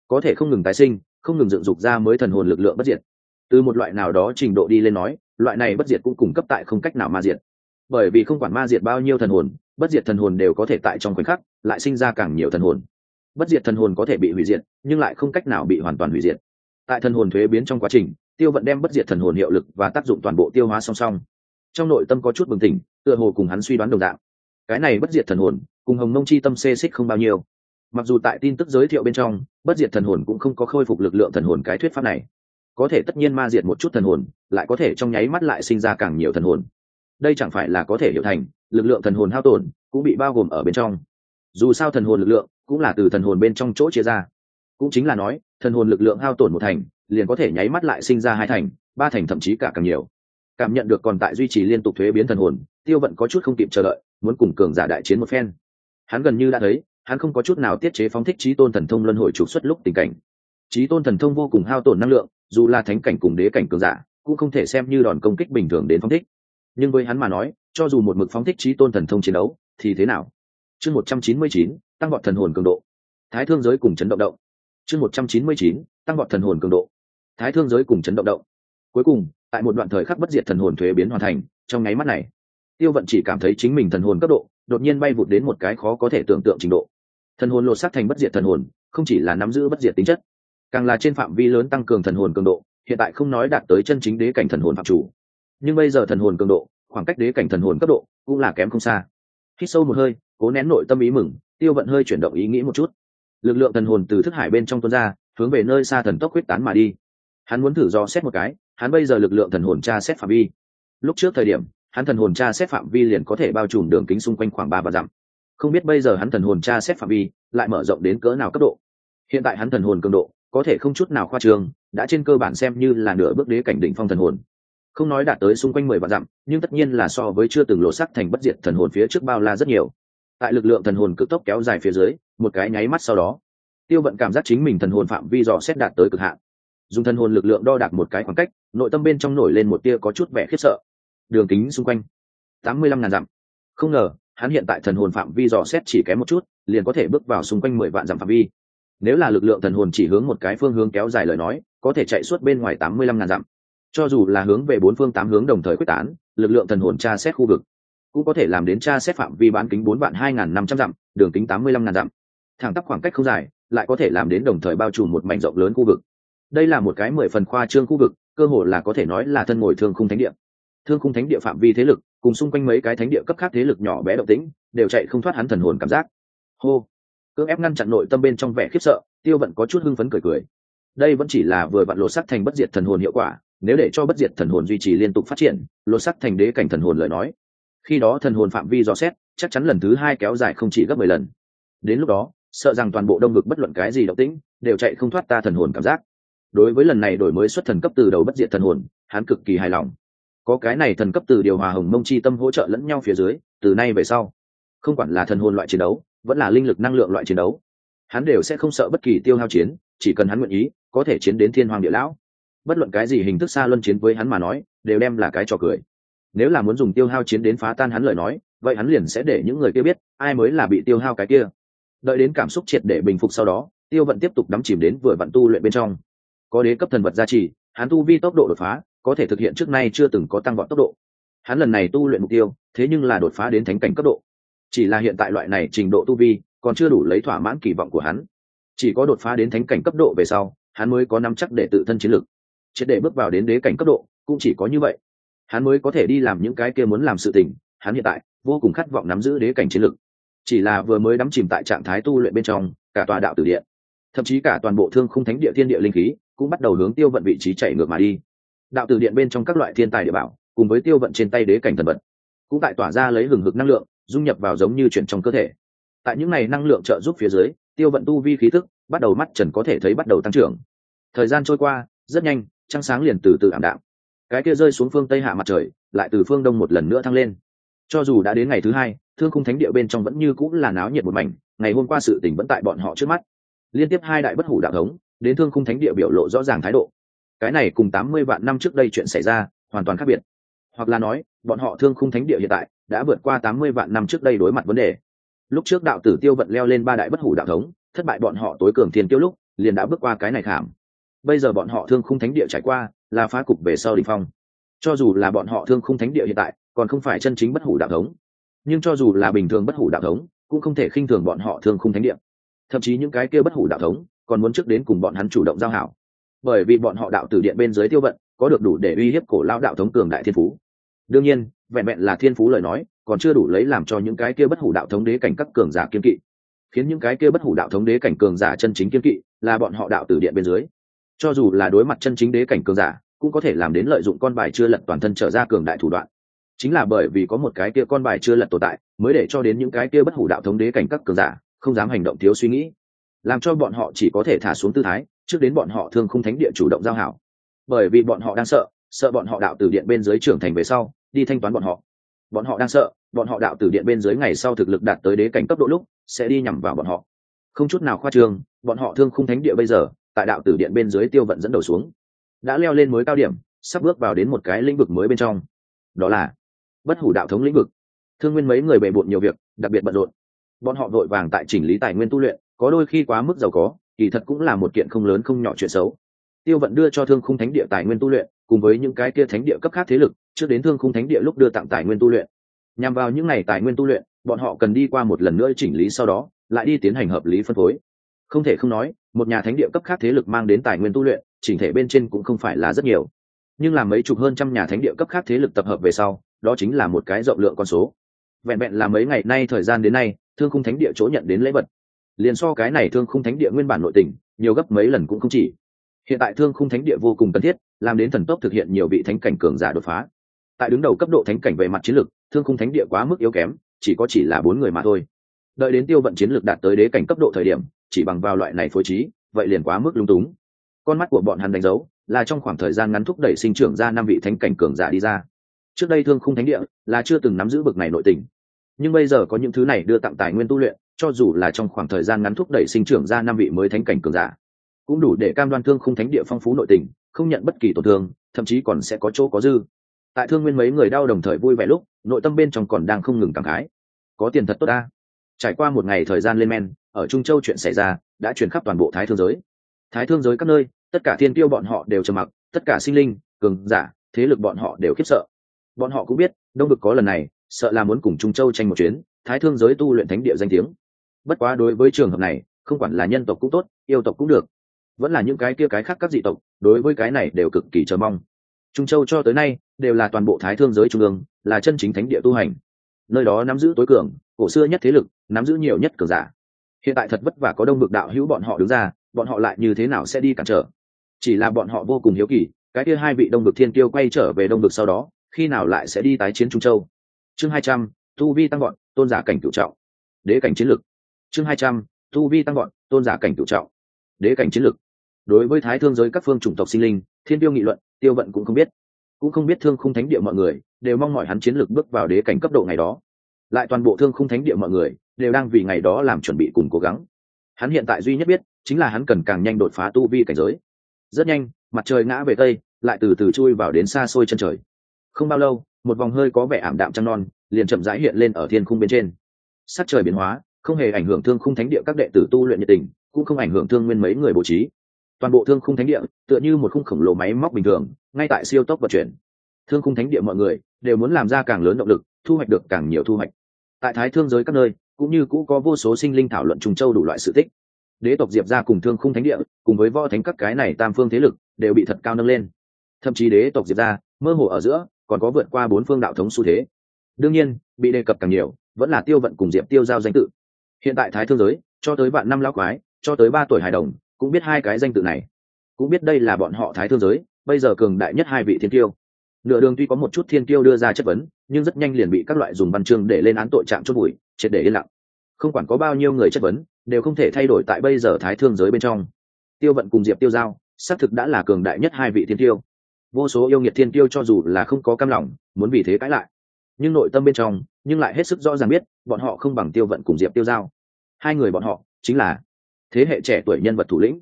Có thể không ngừng tái sinh, không ngừng dựng dục ra mới thần hồn lực lượng bất diệt. Từ một loại nào đó trình độ đi lên nói, loại này bất diệt cũng cung cấp tại không cách nào ma diệt. Bởi vì không quản ma diệt bao nhiêu thần hồn, bất diệt thần hồn đều có thể tại trong khoảnh khắc lại sinh ra càng nhiều thần hồn. Bất diệt thần hồn có thể bị hủy diệt, nhưng lại không cách nào bị hoàn toàn hủy diệt. Tại thần hồn thuế biến trong quá trình, tiêu vận đem bất diệt thần hồn hiệu lực và tác dụng toàn bộ tiêu hóa song song. Trong nội tâm có chút bừng tỉnh tựa hồ cùng hắn suy đoán đồng dạng. Cái này bất diệt thần hồn, cùng hồng mông chi tâm xê xích không bao nhiêu. Mặc dù tại tin tức giới thiệu bên trong, bất diệt thần hồn cũng không có khôi phục lực lượng thần hồn cái thuyết pháp này. Có thể tất nhiên ma diệt một chút thần hồn, lại có thể trong nháy mắt lại sinh ra càng nhiều thần hồn. Đây chẳng phải là có thể hiểu thành, lực lượng thần hồn hao tổn cũng bị bao gồm ở bên trong. Dù sao thần hồn lực lượng cũng là từ thần hồn bên trong chỗ chia ra. Cũng chính là nói, thần hồn lực lượng hao tổn một thành, liền có thể nháy mắt lại sinh ra hai thành, ba thành thậm chí cả càng nhiều. Cảm nhận được còn tại duy trì liên tục thuế biến thần hồn tiêu vận có chút không kịp chờ đợi, muốn cùng cường giả đại chiến một phen. Hắn gần như đã thấy, hắn không có chút nào tiết chế phóng thích trí tôn thần thông luân hồi trục xuất lúc tình cảnh. Trí tôn thần thông vô cùng hao tổn năng lượng, dù là thánh cảnh cùng đế cảnh cường giả, cũng không thể xem như đòn công kích bình thường đến phóng thích. Nhưng với hắn mà nói, cho dù một mực phóng thích trí tôn thần thông chiến đấu, thì thế nào? Chương một trăm chín mươi chín, tăng vọt thần hồn cường độ. Thái thương giới cùng chấn động động. Chương một trăm chín mươi chín, tăng vọt thần hồn cường độ. Thái thương giới cùng chấn động động. Cuối cùng, tại một đoạn thời khắc bất diệt thần hồn thuế biến hoàn thành, trong nháy mắt này tiêu vận chỉ cảm thấy chính mình thần hồn cấp độ, đột nhiên bay vụt đến một cái khó có thể tưởng tượng trình độ. Thần hồn lột xác thành bất diệt thần hồn, không chỉ là nắm giữ bất diệt tính chất, càng là trên phạm vi lớn tăng cường thần hồn cường độ, hiện tại không nói đạt tới chân chính đế cảnh thần hồn phạm chủ. Nhưng bây giờ thần hồn cường độ, khoảng cách đế cảnh thần hồn cấp độ cũng là kém không xa. Khi sâu một hơi, cố nén nội tâm ý mừng, tiêu vận hơi chuyển động ý nghĩ một chút. Lực lượng thần hồn từ thức hải bên trong tuôn ra, hướng về nơi xa thần tốc huyết tán mà đi. Hắn muốn thử do xét một cái, hắn bây giờ lực lượng thần hồn tra xét phạm vi. Lúc trước thời điểm hắn thần hồn tra xét phạm vi liền có thể bao trùm đường kính xung quanh khoảng ba và dặm. Không biết bây giờ hắn thần hồn tra xét phạm vi lại mở rộng đến cỡ nào cấp độ? Hiện tại hắn thần hồn cường độ có thể không chút nào khoa trương, đã trên cơ bản xem như là nửa bước đế cảnh đỉnh phong thần hồn. Không nói đạt tới xung quanh mười vạn dặm, nhưng tất nhiên là so với chưa từng lộ sắc thành bất diệt thần hồn phía trước bao la rất nhiều. Tại lực lượng thần hồn cực tốc kéo dài phía dưới, một cái nháy mắt sau đó, tiêu vận cảm giác chính mình thần hồn phạm vi dò xét đạt tới cực hạn. Dùng thần hồn lực lượng đo đạc một cái khoảng cách, nội tâm bên trong nổi lên một tia có chút vẻ khiếp sợ đường kính xung quanh. Tám mươi lăm ngàn dặm. Không ngờ, hắn hiện tại thần hồn phạm vi dò xét chỉ kém một chút, liền có thể bước vào xung quanh mười vạn dặm phạm vi. Nếu là lực lượng thần hồn chỉ hướng một cái phương hướng kéo dài lời nói, có thể chạy suốt bên ngoài tám mươi lăm ngàn dặm. Cho dù là hướng về bốn phương tám hướng đồng thời quyết tán, lực lượng thần hồn tra xét khu vực cũng có thể làm đến tra xét phạm vi bán kính bốn vạn hai n g h n năm trăm dặm, đường kính tám mươi lăm ngàn dặm. Thẳng tắp khoảng cách không dài, lại có thể làm đến đồng thời bao trùm một mảnh rộng lớn khu vực. Đây là một cái mười phần khoa trương khu vực, cơ hồ là có thể nói là thân ngồi thương khung thánh địa thương khung thánh địa phạm vi thế lực, cùng xung quanh mấy cái thánh địa cấp khác thế lực nhỏ bé động tĩnh, đều chạy không thoát hắn thần hồn cảm giác. Hô! Cưỡng ép ngăn chặn nội tâm bên trong vẻ khiếp sợ, tiêu vận có chút hưng phấn cười cười. Đây vẫn chỉ là vừa vặn lột sắc thành bất diệt thần hồn hiệu quả, nếu để cho bất diệt thần hồn duy trì liên tục phát triển, lột sắc thành đế cảnh thần hồn lời nói. Khi đó thần hồn phạm vi dò xét, chắc chắn lần thứ hai kéo dài không chỉ gấp mười lần. Đến lúc đó, sợ rằng toàn bộ đông ngực bất luận cái gì động tĩnh, đều chạy không thoát ta thần hồn cảm giác. Đối với lần này đổi mới xuất thần cấp từ đầu bất diệt thần hồn, hắn cực kỳ hài lòng có cái này thần cấp từ điều hòa hồng mông chi tâm hỗ trợ lẫn nhau phía dưới, từ nay về sau, không quản là thần hồn loại chiến đấu, vẫn là linh lực năng lượng loại chiến đấu, hắn đều sẽ không sợ bất kỳ tiêu hao chiến, chỉ cần hắn nguyện ý, có thể chiến đến thiên hoàng địa lão. Bất luận cái gì hình thức xa luân chiến với hắn mà nói, đều đem là cái trò cười. Nếu là muốn dùng tiêu hao chiến đến phá tan hắn lời nói, vậy hắn liền sẽ để những người kia biết, ai mới là bị tiêu hao cái kia. Đợi đến cảm xúc triệt để bình phục sau đó, tiêu vận tiếp tục đắm chìm đến vừa vận tu luyện bên trong. Có đế cấp thần vật gia trì, hắn tu vi tốc độ đột phá có thể thực hiện trước nay chưa từng có tăng vọt tốc độ. Hắn lần này tu luyện mục tiêu, thế nhưng là đột phá đến thánh cảnh cấp độ. Chỉ là hiện tại loại này trình độ tu vi, còn chưa đủ lấy thỏa mãn kỳ vọng của hắn. Chỉ có đột phá đến thánh cảnh cấp độ về sau, hắn mới có nắm chắc để tự thân chiến lực triệt để bước vào đến đế cảnh cấp độ, cũng chỉ có như vậy. Hắn mới có thể đi làm những cái kia muốn làm sự tình, hắn hiện tại vô cùng khát vọng nắm giữ đế cảnh chiến lực chỉ là vừa mới đắm chìm tại trạng thái tu luyện bên trong, cả tòa đạo tử điện, thậm chí cả toàn bộ thương khung thánh địa thiên địa linh khí, cũng bắt đầu hướng tiêu vận vị trí chạy ngược mà đi đạo tử điện bên trong các loại thiên tài địa bảo, cùng với tiêu vận trên tay đế cảnh thần vật, cũng tại tỏa ra lấy hừng hực năng lượng, dung nhập vào giống như chuyển trong cơ thể. Tại những này năng lượng trợ giúp phía dưới, tiêu vận tu vi khí thức bắt đầu mắt trần có thể thấy bắt đầu tăng trưởng. Thời gian trôi qua, rất nhanh, trăng sáng liền từ từ ảm đạm. Cái kia rơi xuống phương tây hạ mặt trời, lại từ phương đông một lần nữa thăng lên. Cho dù đã đến ngày thứ hai, thương khung thánh địa bên trong vẫn như cũng là náo nhiệt một mảnh, ngày hôm qua sự tỉnh vẫn tại bọn họ trước mắt. Liên tiếp hai đại bất hủ đạo thống, đến thương khung thánh địa biểu lộ rõ ràng thái độ cái này cùng tám mươi vạn năm trước đây chuyện xảy ra, hoàn toàn khác biệt. Hoặc là nói, bọn họ thương khung thánh địa hiện tại, đã vượt qua tám mươi vạn năm trước đây đối mặt vấn đề. Lúc trước đạo tử tiêu vận leo lên ba đại bất hủ đạo thống, thất bại bọn họ tối cường thiên tiêu lúc, liền đã bước qua cái này khảm. Bây giờ bọn họ thương khung thánh địa trải qua, là phá cục về sau đình phong. Cho dù là bọn họ thương khung thánh địa hiện tại, còn không phải chân chính bất hủ đạo thống. Nhưng cho dù là bình thường bất hủ đạo thống, cũng không thể khinh thường bọn họ thương khung thánh địa. Thậm chí những cái kia bất hủ đạo thống, còn muốn trước đến cùng bọn hắn chủ động giao hảo bởi vì bọn họ đạo tử điện bên dưới tiêu vận, có được đủ để uy hiếp cổ lao đạo thống cường đại thiên phú. Đương nhiên, vẹn vẹn là thiên phú lời nói, còn chưa đủ lấy làm cho những cái kia bất hủ đạo thống đế cảnh các cường giả kiên kỵ. Khiến những cái kia bất hủ đạo thống đế cảnh cường giả chân chính kiên kỵ là bọn họ đạo tử điện bên dưới. Cho dù là đối mặt chân chính đế cảnh cường giả, cũng có thể làm đến lợi dụng con bài chưa lật toàn thân trở ra cường đại thủ đoạn. Chính là bởi vì có một cái kia con bài chưa lật tồn tại, mới để cho đến những cái kia bất hủ đạo thống đế cảnh các cường giả không dám hành động thiếu suy nghĩ, làm cho bọn họ chỉ có thể thả xuống tư thái trước đến bọn họ thường không thánh địa chủ động giao hảo. Bởi vì bọn họ đang sợ sợ bọn họ đạo tử điện bên dưới trưởng thành về sau, đi thanh toán bọn họ. Bọn họ đang sợ, bọn họ đạo tử điện bên dưới ngày sau thực lực đạt tới đế cảnh cấp độ lúc, sẽ đi nhằm vào bọn họ. Không chút nào khoa trương, bọn họ thương khung thánh địa bây giờ, tại đạo tử điện bên dưới tiêu vận dẫn đầu xuống. Đã leo lên mới cao điểm, sắp bước vào đến một cái lĩnh vực mới bên trong. Đó là bất hủ đạo thống lĩnh vực. Thương nguyên mấy người bề bộn nhiều việc, đặc biệt bận rộn. Bọn họ vội vàng tại chỉnh lý tài nguyên tu luyện, có đôi khi quá mức giàu có kỳ thật cũng là một kiện không lớn không nhỏ chuyện xấu. Tiêu vận đưa cho thương khung thánh địa tài nguyên tu luyện, cùng với những cái kia thánh địa cấp khác thế lực, trước đến thương khung thánh địa lúc đưa tặng tài nguyên tu luyện. Nhằm vào những ngày tài nguyên tu luyện, bọn họ cần đi qua một lần nữa chỉnh lý sau đó, lại đi tiến hành hợp lý phân phối. Không thể không nói, một nhà thánh địa cấp khác thế lực mang đến tài nguyên tu luyện, chỉnh thể bên trên cũng không phải là rất nhiều. Nhưng là mấy chục hơn trăm nhà thánh địa cấp khác thế lực tập hợp về sau, đó chính là một cái rộng lượng con số. Vẹn vẹn là mấy ngày nay thời gian đến nay, thương khung thánh địa chỗ nhận đến lễ vật liền so cái này thương khung thánh địa nguyên bản nội tình, nhiều gấp mấy lần cũng không chỉ. Hiện tại thương khung thánh địa vô cùng cần thiết, làm đến thần tốc thực hiện nhiều vị thánh cảnh cường giả đột phá. Tại đứng đầu cấp độ thánh cảnh về mặt chiến lược, thương khung thánh địa quá mức yếu kém, chỉ có chỉ là bốn người mà thôi. Đợi đến tiêu vận chiến lược đạt tới đế cảnh cấp độ thời điểm, chỉ bằng vào loại này phối trí, vậy liền quá mức lung túng. Con mắt của bọn hắn đánh dấu là trong khoảng thời gian ngắn thúc đẩy sinh trưởng ra năm vị thánh cảnh cường giả đi ra. Trước đây thương khung thánh địa là chưa từng nắm giữ bực này nội tình. Nhưng bây giờ có những thứ này đưa tặng tài nguyên tu luyện cho dù là trong khoảng thời gian ngắn thúc đẩy sinh trưởng ra năm vị mới thánh cảnh cường giả, cũng đủ để cam đoan thương khung thánh địa phong phú nội tình, không nhận bất kỳ tổn thương, thậm chí còn sẽ có chỗ có dư. Tại thương nguyên mấy người đau đồng thời vui vẻ lúc, nội tâm bên trong còn đang không ngừng cảm khái. Có tiền thật tốt ta trải qua một ngày thời gian lên men, ở trung châu chuyện xảy ra, đã truyền khắp toàn bộ thái thương giới. Thái thương giới các nơi, tất cả thiên tiêu bọn họ đều trầm mặc, tất cả sinh linh, cường giả, thế lực bọn họ đều khiếp sợ. Bọn họ cũng biết, đông vực có lần này, sợ là muốn cùng trung châu tranh một chuyến, thái thương giới tu luyện thánh địa danh tiếng bất quá đối với trường hợp này, không quản là nhân tộc cũng tốt, yêu tộc cũng được. Vẫn là những cái kia cái khác các dị tộc, đối với cái này đều cực kỳ chờ mong. Trung châu cho tới nay, đều là toàn bộ thái thương giới trung ương, là chân chính thánh địa tu hành. Nơi đó nắm giữ tối cường, cổ xưa nhất thế lực, nắm giữ nhiều nhất cường giả. Hiện tại thật vất vả có đông Bực đạo hữu bọn họ đứng ra, bọn họ lại như thế nào sẽ đi cản trở? Chỉ là bọn họ vô cùng hiếu kỳ, cái kia hai vị đông Bực thiên tiêu quay trở về đông Bực sau đó, khi nào lại sẽ đi tái chiến trung châu? Chương hai trăm, tu vi tăng gọn tôn giả cảnh cựu trọng. Đế cảnh chiến lực chương hai trăm, tu vi tăng gọn tôn giả cảnh tự trọng. Đế cảnh chiến lực. Đối với thái thương giới các phương chủng tộc sinh linh, thiên tiêu nghị luận, tiêu vận cũng không biết. Cũng không biết thương khung thánh địa mọi người đều mong mỏi hắn chiến lược bước vào đế cảnh cấp độ ngày đó. Lại toàn bộ thương khung thánh địa mọi người đều đang vì ngày đó làm chuẩn bị cùng cố gắng. Hắn hiện tại duy nhất biết chính là hắn cần càng nhanh đột phá tu vi cảnh giới. Rất nhanh, mặt trời ngã về tây, lại từ từ chui vào đến xa xôi chân trời. Không bao lâu, một vòng hơi có vẻ ảm đạm trăng non liền chậm rãi hiện lên ở thiên khung bên trên. Sắc trời biến hóa không hề ảnh hưởng thương khung thánh địa các đệ tử tu luyện nhiệt tình, cũng không ảnh hưởng thương nguyên mấy người bố trí. Toàn bộ thương khung thánh địa, tựa như một khung khổng lồ máy móc bình thường, ngay tại siêu tốc vận chuyển. Thương khung thánh địa mọi người đều muốn làm ra càng lớn động lực, thu hoạch được càng nhiều thu hoạch. Tại thái thương giới các nơi, cũng như cũ có vô số sinh linh thảo luận trùng châu đủ loại sự tích. Đế tộc diệp ra cùng thương khung thánh địa, cùng với võ thánh các cái này tam phương thế lực, đều bị thật cao nâng lên. Thậm chí đế tộc diệp ra mơ hồ ở giữa, còn có vượt qua bốn phương đạo thống xu thế. Đương nhiên, bị đề cập càng nhiều, vẫn là tiêu vận cùng diệp tiêu giao danh tự hiện tại thái thương giới, cho tới bạn năm lão quái, cho tới ba tuổi hài đồng, cũng biết hai cái danh tự này. Cũng biết đây là bọn họ thái thương giới, bây giờ cường đại nhất hai vị thiên tiêu nửa đường tuy có một chút thiên tiêu đưa ra chất vấn, nhưng rất nhanh liền bị các loại dùng văn chương để lên án tội trạng chốt bụi, triệt để yên lặng. Không quản có bao nhiêu người chất vấn, đều không thể thay đổi tại bây giờ thái thương giới bên trong. Tiêu vận cùng diệp tiêu giao, xác thực đã là cường đại nhất hai vị thiên tiêu vô số yêu nghiệt thiên tiêu cho dù là không có cam lòng, muốn vì thế cãi lại. Nhưng nội tâm bên trong, nhưng lại hết sức rõ ràng biết, bọn họ không bằng tiêu vận cùng diệp tiêu giao hai người bọn họ chính là thế hệ trẻ tuổi nhân vật thủ lĩnh.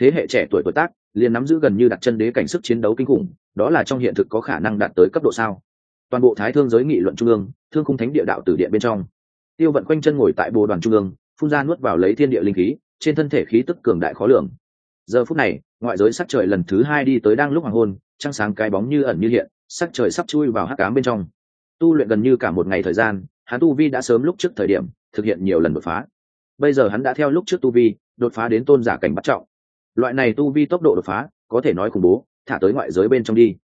Thế hệ trẻ tuổi tuổi tác liền nắm giữ gần như đặt chân đế cảnh sức chiến đấu kinh khủng, đó là trong hiện thực có khả năng đạt tới cấp độ sao? Toàn bộ thái thương giới nghị luận trung ương, thương khung thánh địa đạo tử điện bên trong, tiêu vận quanh chân ngồi tại bồ đoàn trung ương, phun ra nuốt vào lấy thiên địa linh khí, trên thân thể khí tức cường đại khó lường. Giờ phút này, ngoại giới sắc trời lần thứ hai đi tới đang lúc hoàng hôn, trăng sáng cái bóng như ẩn như hiện, sắc trời sắp chui vào hắc cám bên trong. Tu luyện gần như cả một ngày thời gian, hắn tu vi đã sớm lúc trước thời điểm thực hiện nhiều lần đột phá bây giờ hắn đã theo lúc trước tu vi, đột phá đến tôn giả cảnh bắt trọng. Loại này tu vi tốc độ đột phá, có thể nói khủng bố, thả tới ngoại giới bên trong đi.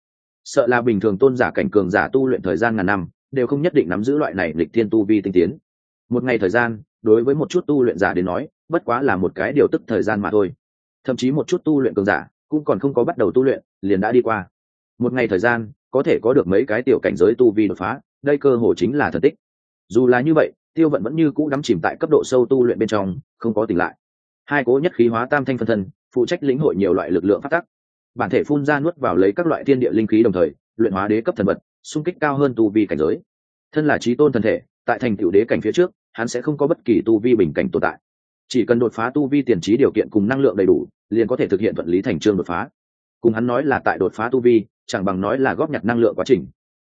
Sợ là bình thường tôn giả cảnh cường giả tu luyện thời gian ngàn năm, đều không nhất định nắm giữ loại này lịch thiên tu vi tinh tiến. Một ngày thời gian, đối với một chút tu luyện giả đến nói, bất quá là một cái điều tức thời gian mà thôi. Thậm chí một chút tu luyện cường giả, cũng còn không có bắt đầu tu luyện, liền đã đi qua. Một ngày thời gian, có thể có được mấy cái tiểu cảnh giới tu vi đột phá, đây cơ hồ chính là thần tích. Dù là như vậy tiêu vận vẫn như cũ đắm chìm tại cấp độ sâu tu luyện bên trong, không có tỉnh lại. Hai cố nhất khí hóa tam thanh phân thân, phụ trách lĩnh hội nhiều loại lực lượng phát tắc. Bản thể phun ra nuốt vào lấy các loại thiên địa linh khí đồng thời, luyện hóa đế cấp thần vật, xung kích cao hơn tu vi cảnh giới. Thân là trí tôn thần thể, tại thành tựu đế cảnh phía trước, hắn sẽ không có bất kỳ tu vi bình cảnh tồn tại. Chỉ cần đột phá tu vi tiền trí điều kiện cùng năng lượng đầy đủ, liền có thể thực hiện thuận lý thành trương đột phá. Cùng hắn nói là tại đột phá tu vi, chẳng bằng nói là góp nhặt năng lượng quá trình.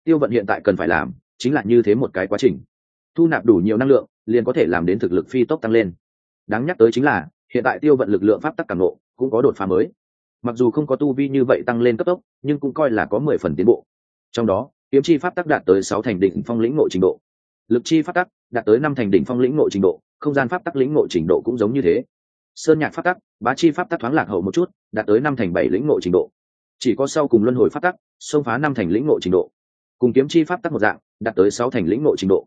Tiêu vận hiện tại cần phải làm, chính là như thế một cái quá trình thu nạp đủ nhiều năng lượng, liền có thể làm đến thực lực phi tốc tăng lên. Đáng nhắc tới chính là, hiện tại tiêu vận lực lượng pháp tắc càng nộ, cũng có đột phá mới. Mặc dù không có tu vi như vậy tăng lên cấp tốc, nhưng cũng coi là có mười phần tiến bộ. Trong đó, kiếm chi pháp tắc đạt tới sáu thành đỉnh phong lĩnh ngộ trình độ. Lực chi pháp tắc đạt tới năm thành đỉnh phong lĩnh ngộ trình độ, không gian pháp tắc lĩnh ngộ trình độ cũng giống như thế. Sơn nhạc pháp tắc, bá chi pháp tắc thoáng lạc hậu một chút, đạt tới năm thành bảy lĩnh ngộ trình độ. Chỉ có sau cùng luân hồi pháp tắc, xông phá năm thành lĩnh ngộ trình độ. Cùng kiếm chi pháp tắc một dạng, đạt tới sáu thành lĩnh ngộ trình độ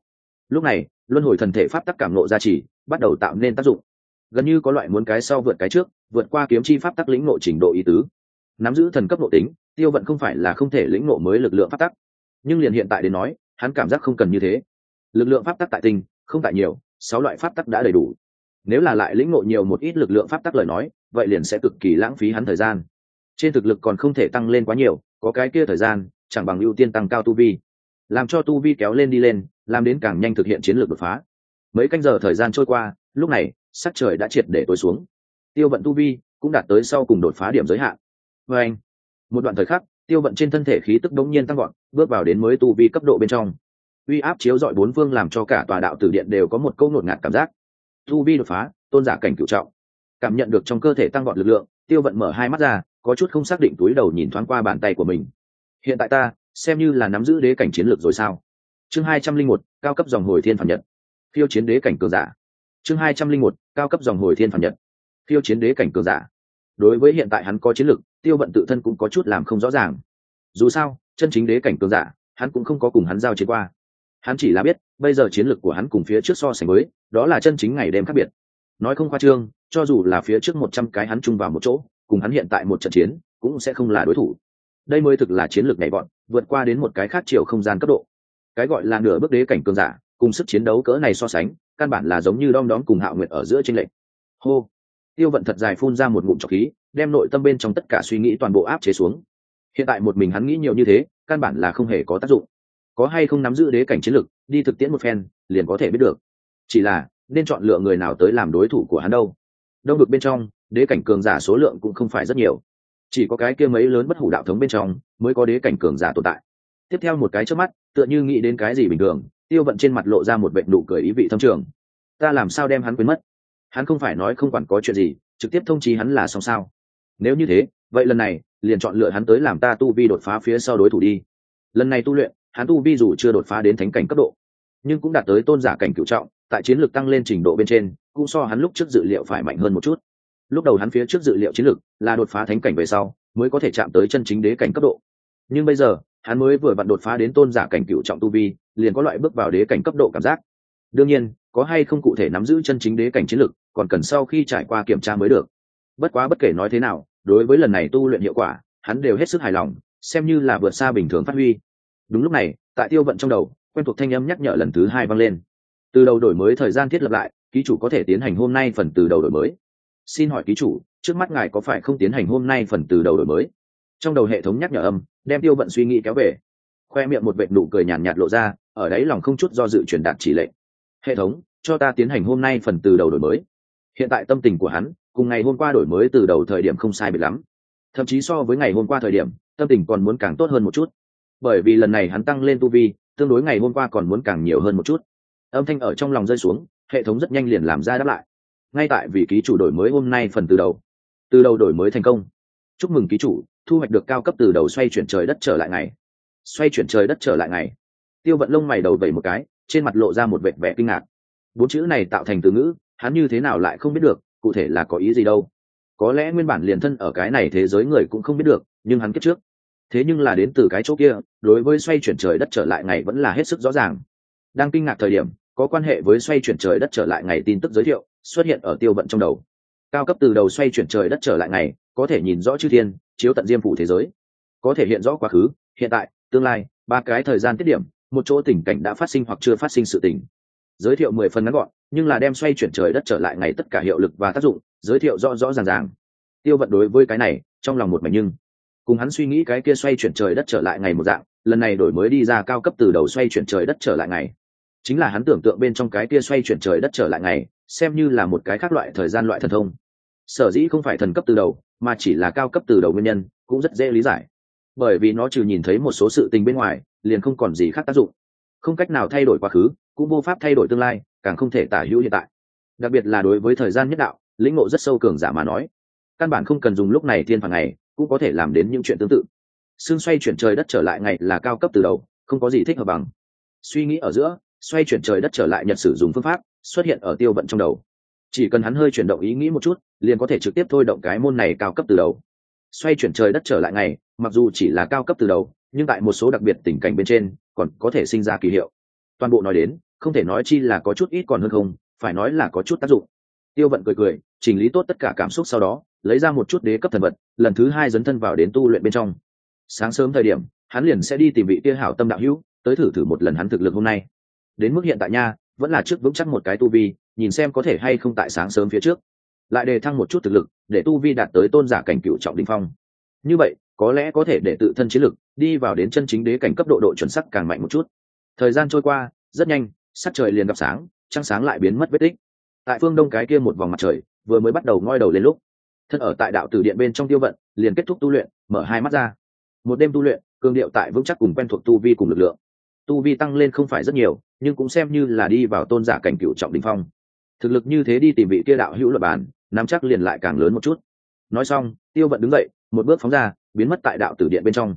lúc này, luân hồi thần thể pháp tắc cảm nộ gia trì bắt đầu tạo nên tác dụng. Gần như có loại muốn cái sau vượt cái trước, vượt qua kiếm chi pháp tắc lĩnh nộ trình độ ý tứ. Nắm giữ thần cấp nộ tính, tiêu vận không phải là không thể lĩnh ngộ mới lực lượng pháp tắc. Nhưng liền hiện tại đến nói, hắn cảm giác không cần như thế. Lực lượng pháp tắc tại tinh, không tại nhiều, sáu loại pháp tắc đã đầy đủ. Nếu là lại lĩnh ngộ nhiều một ít lực lượng pháp tắc lời nói, vậy liền sẽ cực kỳ lãng phí hắn thời gian. Trên thực lực còn không thể tăng lên quá nhiều, có cái kia thời gian, chẳng bằng ưu tiên tăng cao tu vi. Làm cho tu vi kéo lên đi lên làm đến càng nhanh thực hiện chiến lược đột phá. Mấy canh giờ thời gian trôi qua, lúc này, sắc trời đã triệt để tối xuống. Tiêu vận tu vi cũng đạt tới sau cùng đột phá điểm giới hạn. Vê anh, một đoạn thời khắc, tiêu vận trên thân thể khí tức đống nhiên tăng gọn bước vào đến mới tu vi cấp độ bên trong. Uy áp chiếu dọi bốn phương làm cho cả tòa đạo tử điện đều có một câu ngột ngạt cảm giác. Tu vi đột phá, tôn giả cảnh cựu trọng. Cảm nhận được trong cơ thể tăng gọn lực lượng, tiêu vận mở hai mắt ra, có chút không xác định túi đầu nhìn thoáng qua bàn tay của mình. Hiện tại ta, xem như là nắm giữ đế cảnh chiến lược rồi sao? Chương hai trăm linh một, cao cấp dòng hồi thiên phản nhật. Phiêu chiến đế cảnh cường giả. Chương hai trăm linh một, cao cấp dòng hồi thiên phản nhật. Phiêu chiến đế cảnh cường giả. Đối với hiện tại hắn có chiến lược tiêu vận tự thân cũng có chút làm không rõ ràng. Dù sao, chân chính đế cảnh cường giả, hắn cũng không có cùng hắn giao chiến qua. Hắn chỉ là biết, bây giờ chiến lược của hắn cùng phía trước so sánh với, đó là chân chính ngày đêm khác biệt. Nói không khoa trương, cho dù là phía trước một trăm cái hắn chung vào một chỗ, cùng hắn hiện tại một trận chiến, cũng sẽ không là đối thủ. Đây mới thực là chiến lược nhảy bọn vượt qua đến một cái khác chiều không gian cấp độ cái gọi là nửa bước đế cảnh cường giả, cùng sức chiến đấu cỡ này so sánh, căn bản là giống như đom đóm cùng hạo nguyệt ở giữa tranh lệch. Hô! Tiêu vận thật dài phun ra một ngụm trọc khí, đem nội tâm bên trong tất cả suy nghĩ toàn bộ áp chế xuống. Hiện tại một mình hắn nghĩ nhiều như thế, căn bản là không hề có tác dụng. Có hay không nắm giữ đế cảnh chiến lực, đi thực tiễn một phen, liền có thể biết được. Chỉ là, nên chọn lựa người nào tới làm đối thủ của hắn đâu. Đông được bên trong, đế cảnh cường giả số lượng cũng không phải rất nhiều. Chỉ có cái kia mấy lớn bất hủ đạo thống bên trong, mới có đế cảnh cường giả tồn tại tiếp theo một cái trước mắt, tựa như nghĩ đến cái gì bình thường, tiêu vận trên mặt lộ ra một vệ nụ cười ý vị thâm trường. Ta làm sao đem hắn quên mất? Hắn không phải nói không quản có chuyện gì, trực tiếp thông chí hắn là xong sao? Nếu như thế, vậy lần này, liền chọn lựa hắn tới làm ta tu vi đột phá phía sau đối thủ đi. Lần này tu luyện, hắn tu vi dù chưa đột phá đến thánh cảnh cấp độ, nhưng cũng đạt tới tôn giả cảnh cựu trọng, tại chiến lược tăng lên trình độ bên trên, cũng so hắn lúc trước dự liệu phải mạnh hơn một chút. Lúc đầu hắn phía trước dự liệu chiến lược là đột phá thánh cảnh về sau, mới có thể chạm tới chân chính đế cảnh cấp độ. Nhưng bây giờ hắn mới vừa vặn đột phá đến tôn giả cảnh cựu trọng tu vi, liền có loại bước vào đế cảnh cấp độ cảm giác. Đương nhiên, có hay không cụ thể nắm giữ chân chính đế cảnh chiến lược còn cần sau khi trải qua kiểm tra mới được. Bất quá bất kể nói thế nào, đối với lần này tu luyện hiệu quả, hắn đều hết sức hài lòng, xem như là vượt xa bình thường phát huy. Đúng lúc này, tại tiêu vận trong đầu, quen thuộc thanh âm nhắc nhở lần thứ hai vang lên. Từ đầu đổi mới thời gian thiết lập lại, ký chủ có thể tiến hành hôm nay phần từ đầu đổi mới. Xin hỏi ký chủ, trước mắt ngài có phải không tiến hành hôm nay phần từ đầu đổi mới? Trong đầu hệ thống nhắc nhở âm đem tiêu vận suy nghĩ kéo về. Khoe miệng một vệ nụ cười nhàn nhạt, nhạt lộ ra ở đấy lòng không chút do dự truyền đạt chỉ lệnh. Hệ thống cho ta tiến hành hôm nay phần từ đầu đổi mới. Hiện tại tâm tình của hắn cùng ngày hôm qua đổi mới từ đầu thời điểm không sai biệt lắm. Thậm chí so với ngày hôm qua thời điểm tâm tình còn muốn càng tốt hơn một chút. Bởi vì lần này hắn tăng lên tu vi tương đối ngày hôm qua còn muốn càng nhiều hơn một chút. Âm thanh ở trong lòng rơi xuống hệ thống rất nhanh liền làm ra đáp lại. Ngay tại vị ký chủ đổi mới hôm nay phần từ đầu. Từ đầu đổi mới thành công. Chúc mừng ký chủ thu hoạch được cao cấp từ đầu xoay chuyển trời đất trở lại ngày. Xoay chuyển trời đất trở lại ngày. Tiêu vận lông mày đầu vẩy một cái, trên mặt lộ ra một vệt vẻ kinh ngạc. Bốn chữ này tạo thành từ ngữ, hắn như thế nào lại không biết được, cụ thể là có ý gì đâu. Có lẽ nguyên bản liền thân ở cái này thế giới người cũng không biết được, nhưng hắn kết trước. Thế nhưng là đến từ cái chỗ kia, đối với xoay chuyển trời đất trở lại ngày vẫn là hết sức rõ ràng. Đang kinh ngạc thời điểm, có quan hệ với xoay chuyển trời đất trở lại ngày tin tức giới thiệu, xuất hiện ở tiêu vận trong đầu. Cao cấp từ đầu xoay chuyển trời đất trở lại ngày có thể nhìn rõ chư thiên, chiếu tận diêm phủ thế giới. Có thể hiện rõ quá khứ, hiện tại, tương lai, ba cái thời gian tiết điểm, một chỗ tình cảnh đã phát sinh hoặc chưa phát sinh sự tình. Giới thiệu mười phần ngắn gọn, nhưng là đem xoay chuyển trời đất trở lại ngày tất cả hiệu lực và tác dụng, giới thiệu rõ rõ ràng ràng. Tiêu vận đối với cái này, trong lòng một mảnh nhưng. Cùng hắn suy nghĩ cái kia xoay chuyển trời đất trở lại ngày một dạng, lần này đổi mới đi ra cao cấp từ đầu xoay chuyển trời đất trở lại ngày. Chính là hắn tưởng tượng bên trong cái kia xoay chuyển trời đất trở lại ngày, xem như là một cái khác loại thời gian loại thần thông. Sở dĩ không phải thần cấp từ đầu mà chỉ là cao cấp từ đầu nguyên nhân, cũng rất dễ lý giải. Bởi vì nó trừ nhìn thấy một số sự tình bên ngoài, liền không còn gì khác tác dụng. Không cách nào thay đổi quá khứ, cũng vô pháp thay đổi tương lai, càng không thể tả hữu hiện tại. Đặc biệt là đối với thời gian nhất đạo, lĩnh ngộ rất sâu cường giả mà nói, căn bản không cần dùng lúc này thiên phản ngày, cũng có thể làm đến những chuyện tương tự. Xương xoay chuyển trời đất trở lại ngày là cao cấp từ đầu, không có gì thích hợp bằng. Suy nghĩ ở giữa, xoay chuyển trời đất trở lại nhật sử dụng phương pháp, xuất hiện ở tiêu vận trong đầu chỉ cần hắn hơi chuyển động ý nghĩ một chút, liền có thể trực tiếp thôi động cái môn này cao cấp từ đầu. Xoay chuyển trời đất trở lại ngày, mặc dù chỉ là cao cấp từ đầu, nhưng tại một số đặc biệt tình cảnh bên trên, còn có thể sinh ra kỳ hiệu. Toàn bộ nói đến, không thể nói chi là có chút ít còn hơn không, phải nói là có chút tác dụng. Tiêu vận cười cười, chỉnh lý tốt tất cả cảm xúc sau đó, lấy ra một chút đế cấp thần vật, lần thứ hai dấn thân vào đến tu luyện bên trong. Sáng sớm thời điểm, hắn liền sẽ đi tìm vị kia hảo tâm đạo hữu, tới thử thử một lần hắn thực lực hôm nay. Đến mức hiện tại nha, vẫn là trước vững chắc một cái tu vi nhìn xem có thể hay không tại sáng sớm phía trước. Lại đề thăng một chút thực lực, để tu vi đạt tới tôn giả cảnh cựu trọng đình phong. Như vậy, có lẽ có thể để tự thân chiến lực đi vào đến chân chính đế cảnh cấp độ độ chuẩn sắc càng mạnh một chút. Thời gian trôi qua, rất nhanh, sắc trời liền gặp sáng, trăng sáng lại biến mất vết tích. Tại phương đông cái kia một vòng mặt trời, vừa mới bắt đầu ngoi đầu lên lúc. Thân ở tại đạo tử điện bên trong tiêu vận, liền kết thúc tu luyện, mở hai mắt ra. Một đêm tu luyện, cương điệu tại vững chắc cùng quen thuộc tu vi cùng lực lượng. Tu vi tăng lên không phải rất nhiều, nhưng cũng xem như là đi vào tôn giả cảnh cựu trọng đình phong thực lực như thế đi tìm vị kia đạo hữu luật bản, nắm chắc liền lại càng lớn một chút. Nói xong, tiêu vận đứng dậy, một bước phóng ra, biến mất tại đạo tử điện bên trong.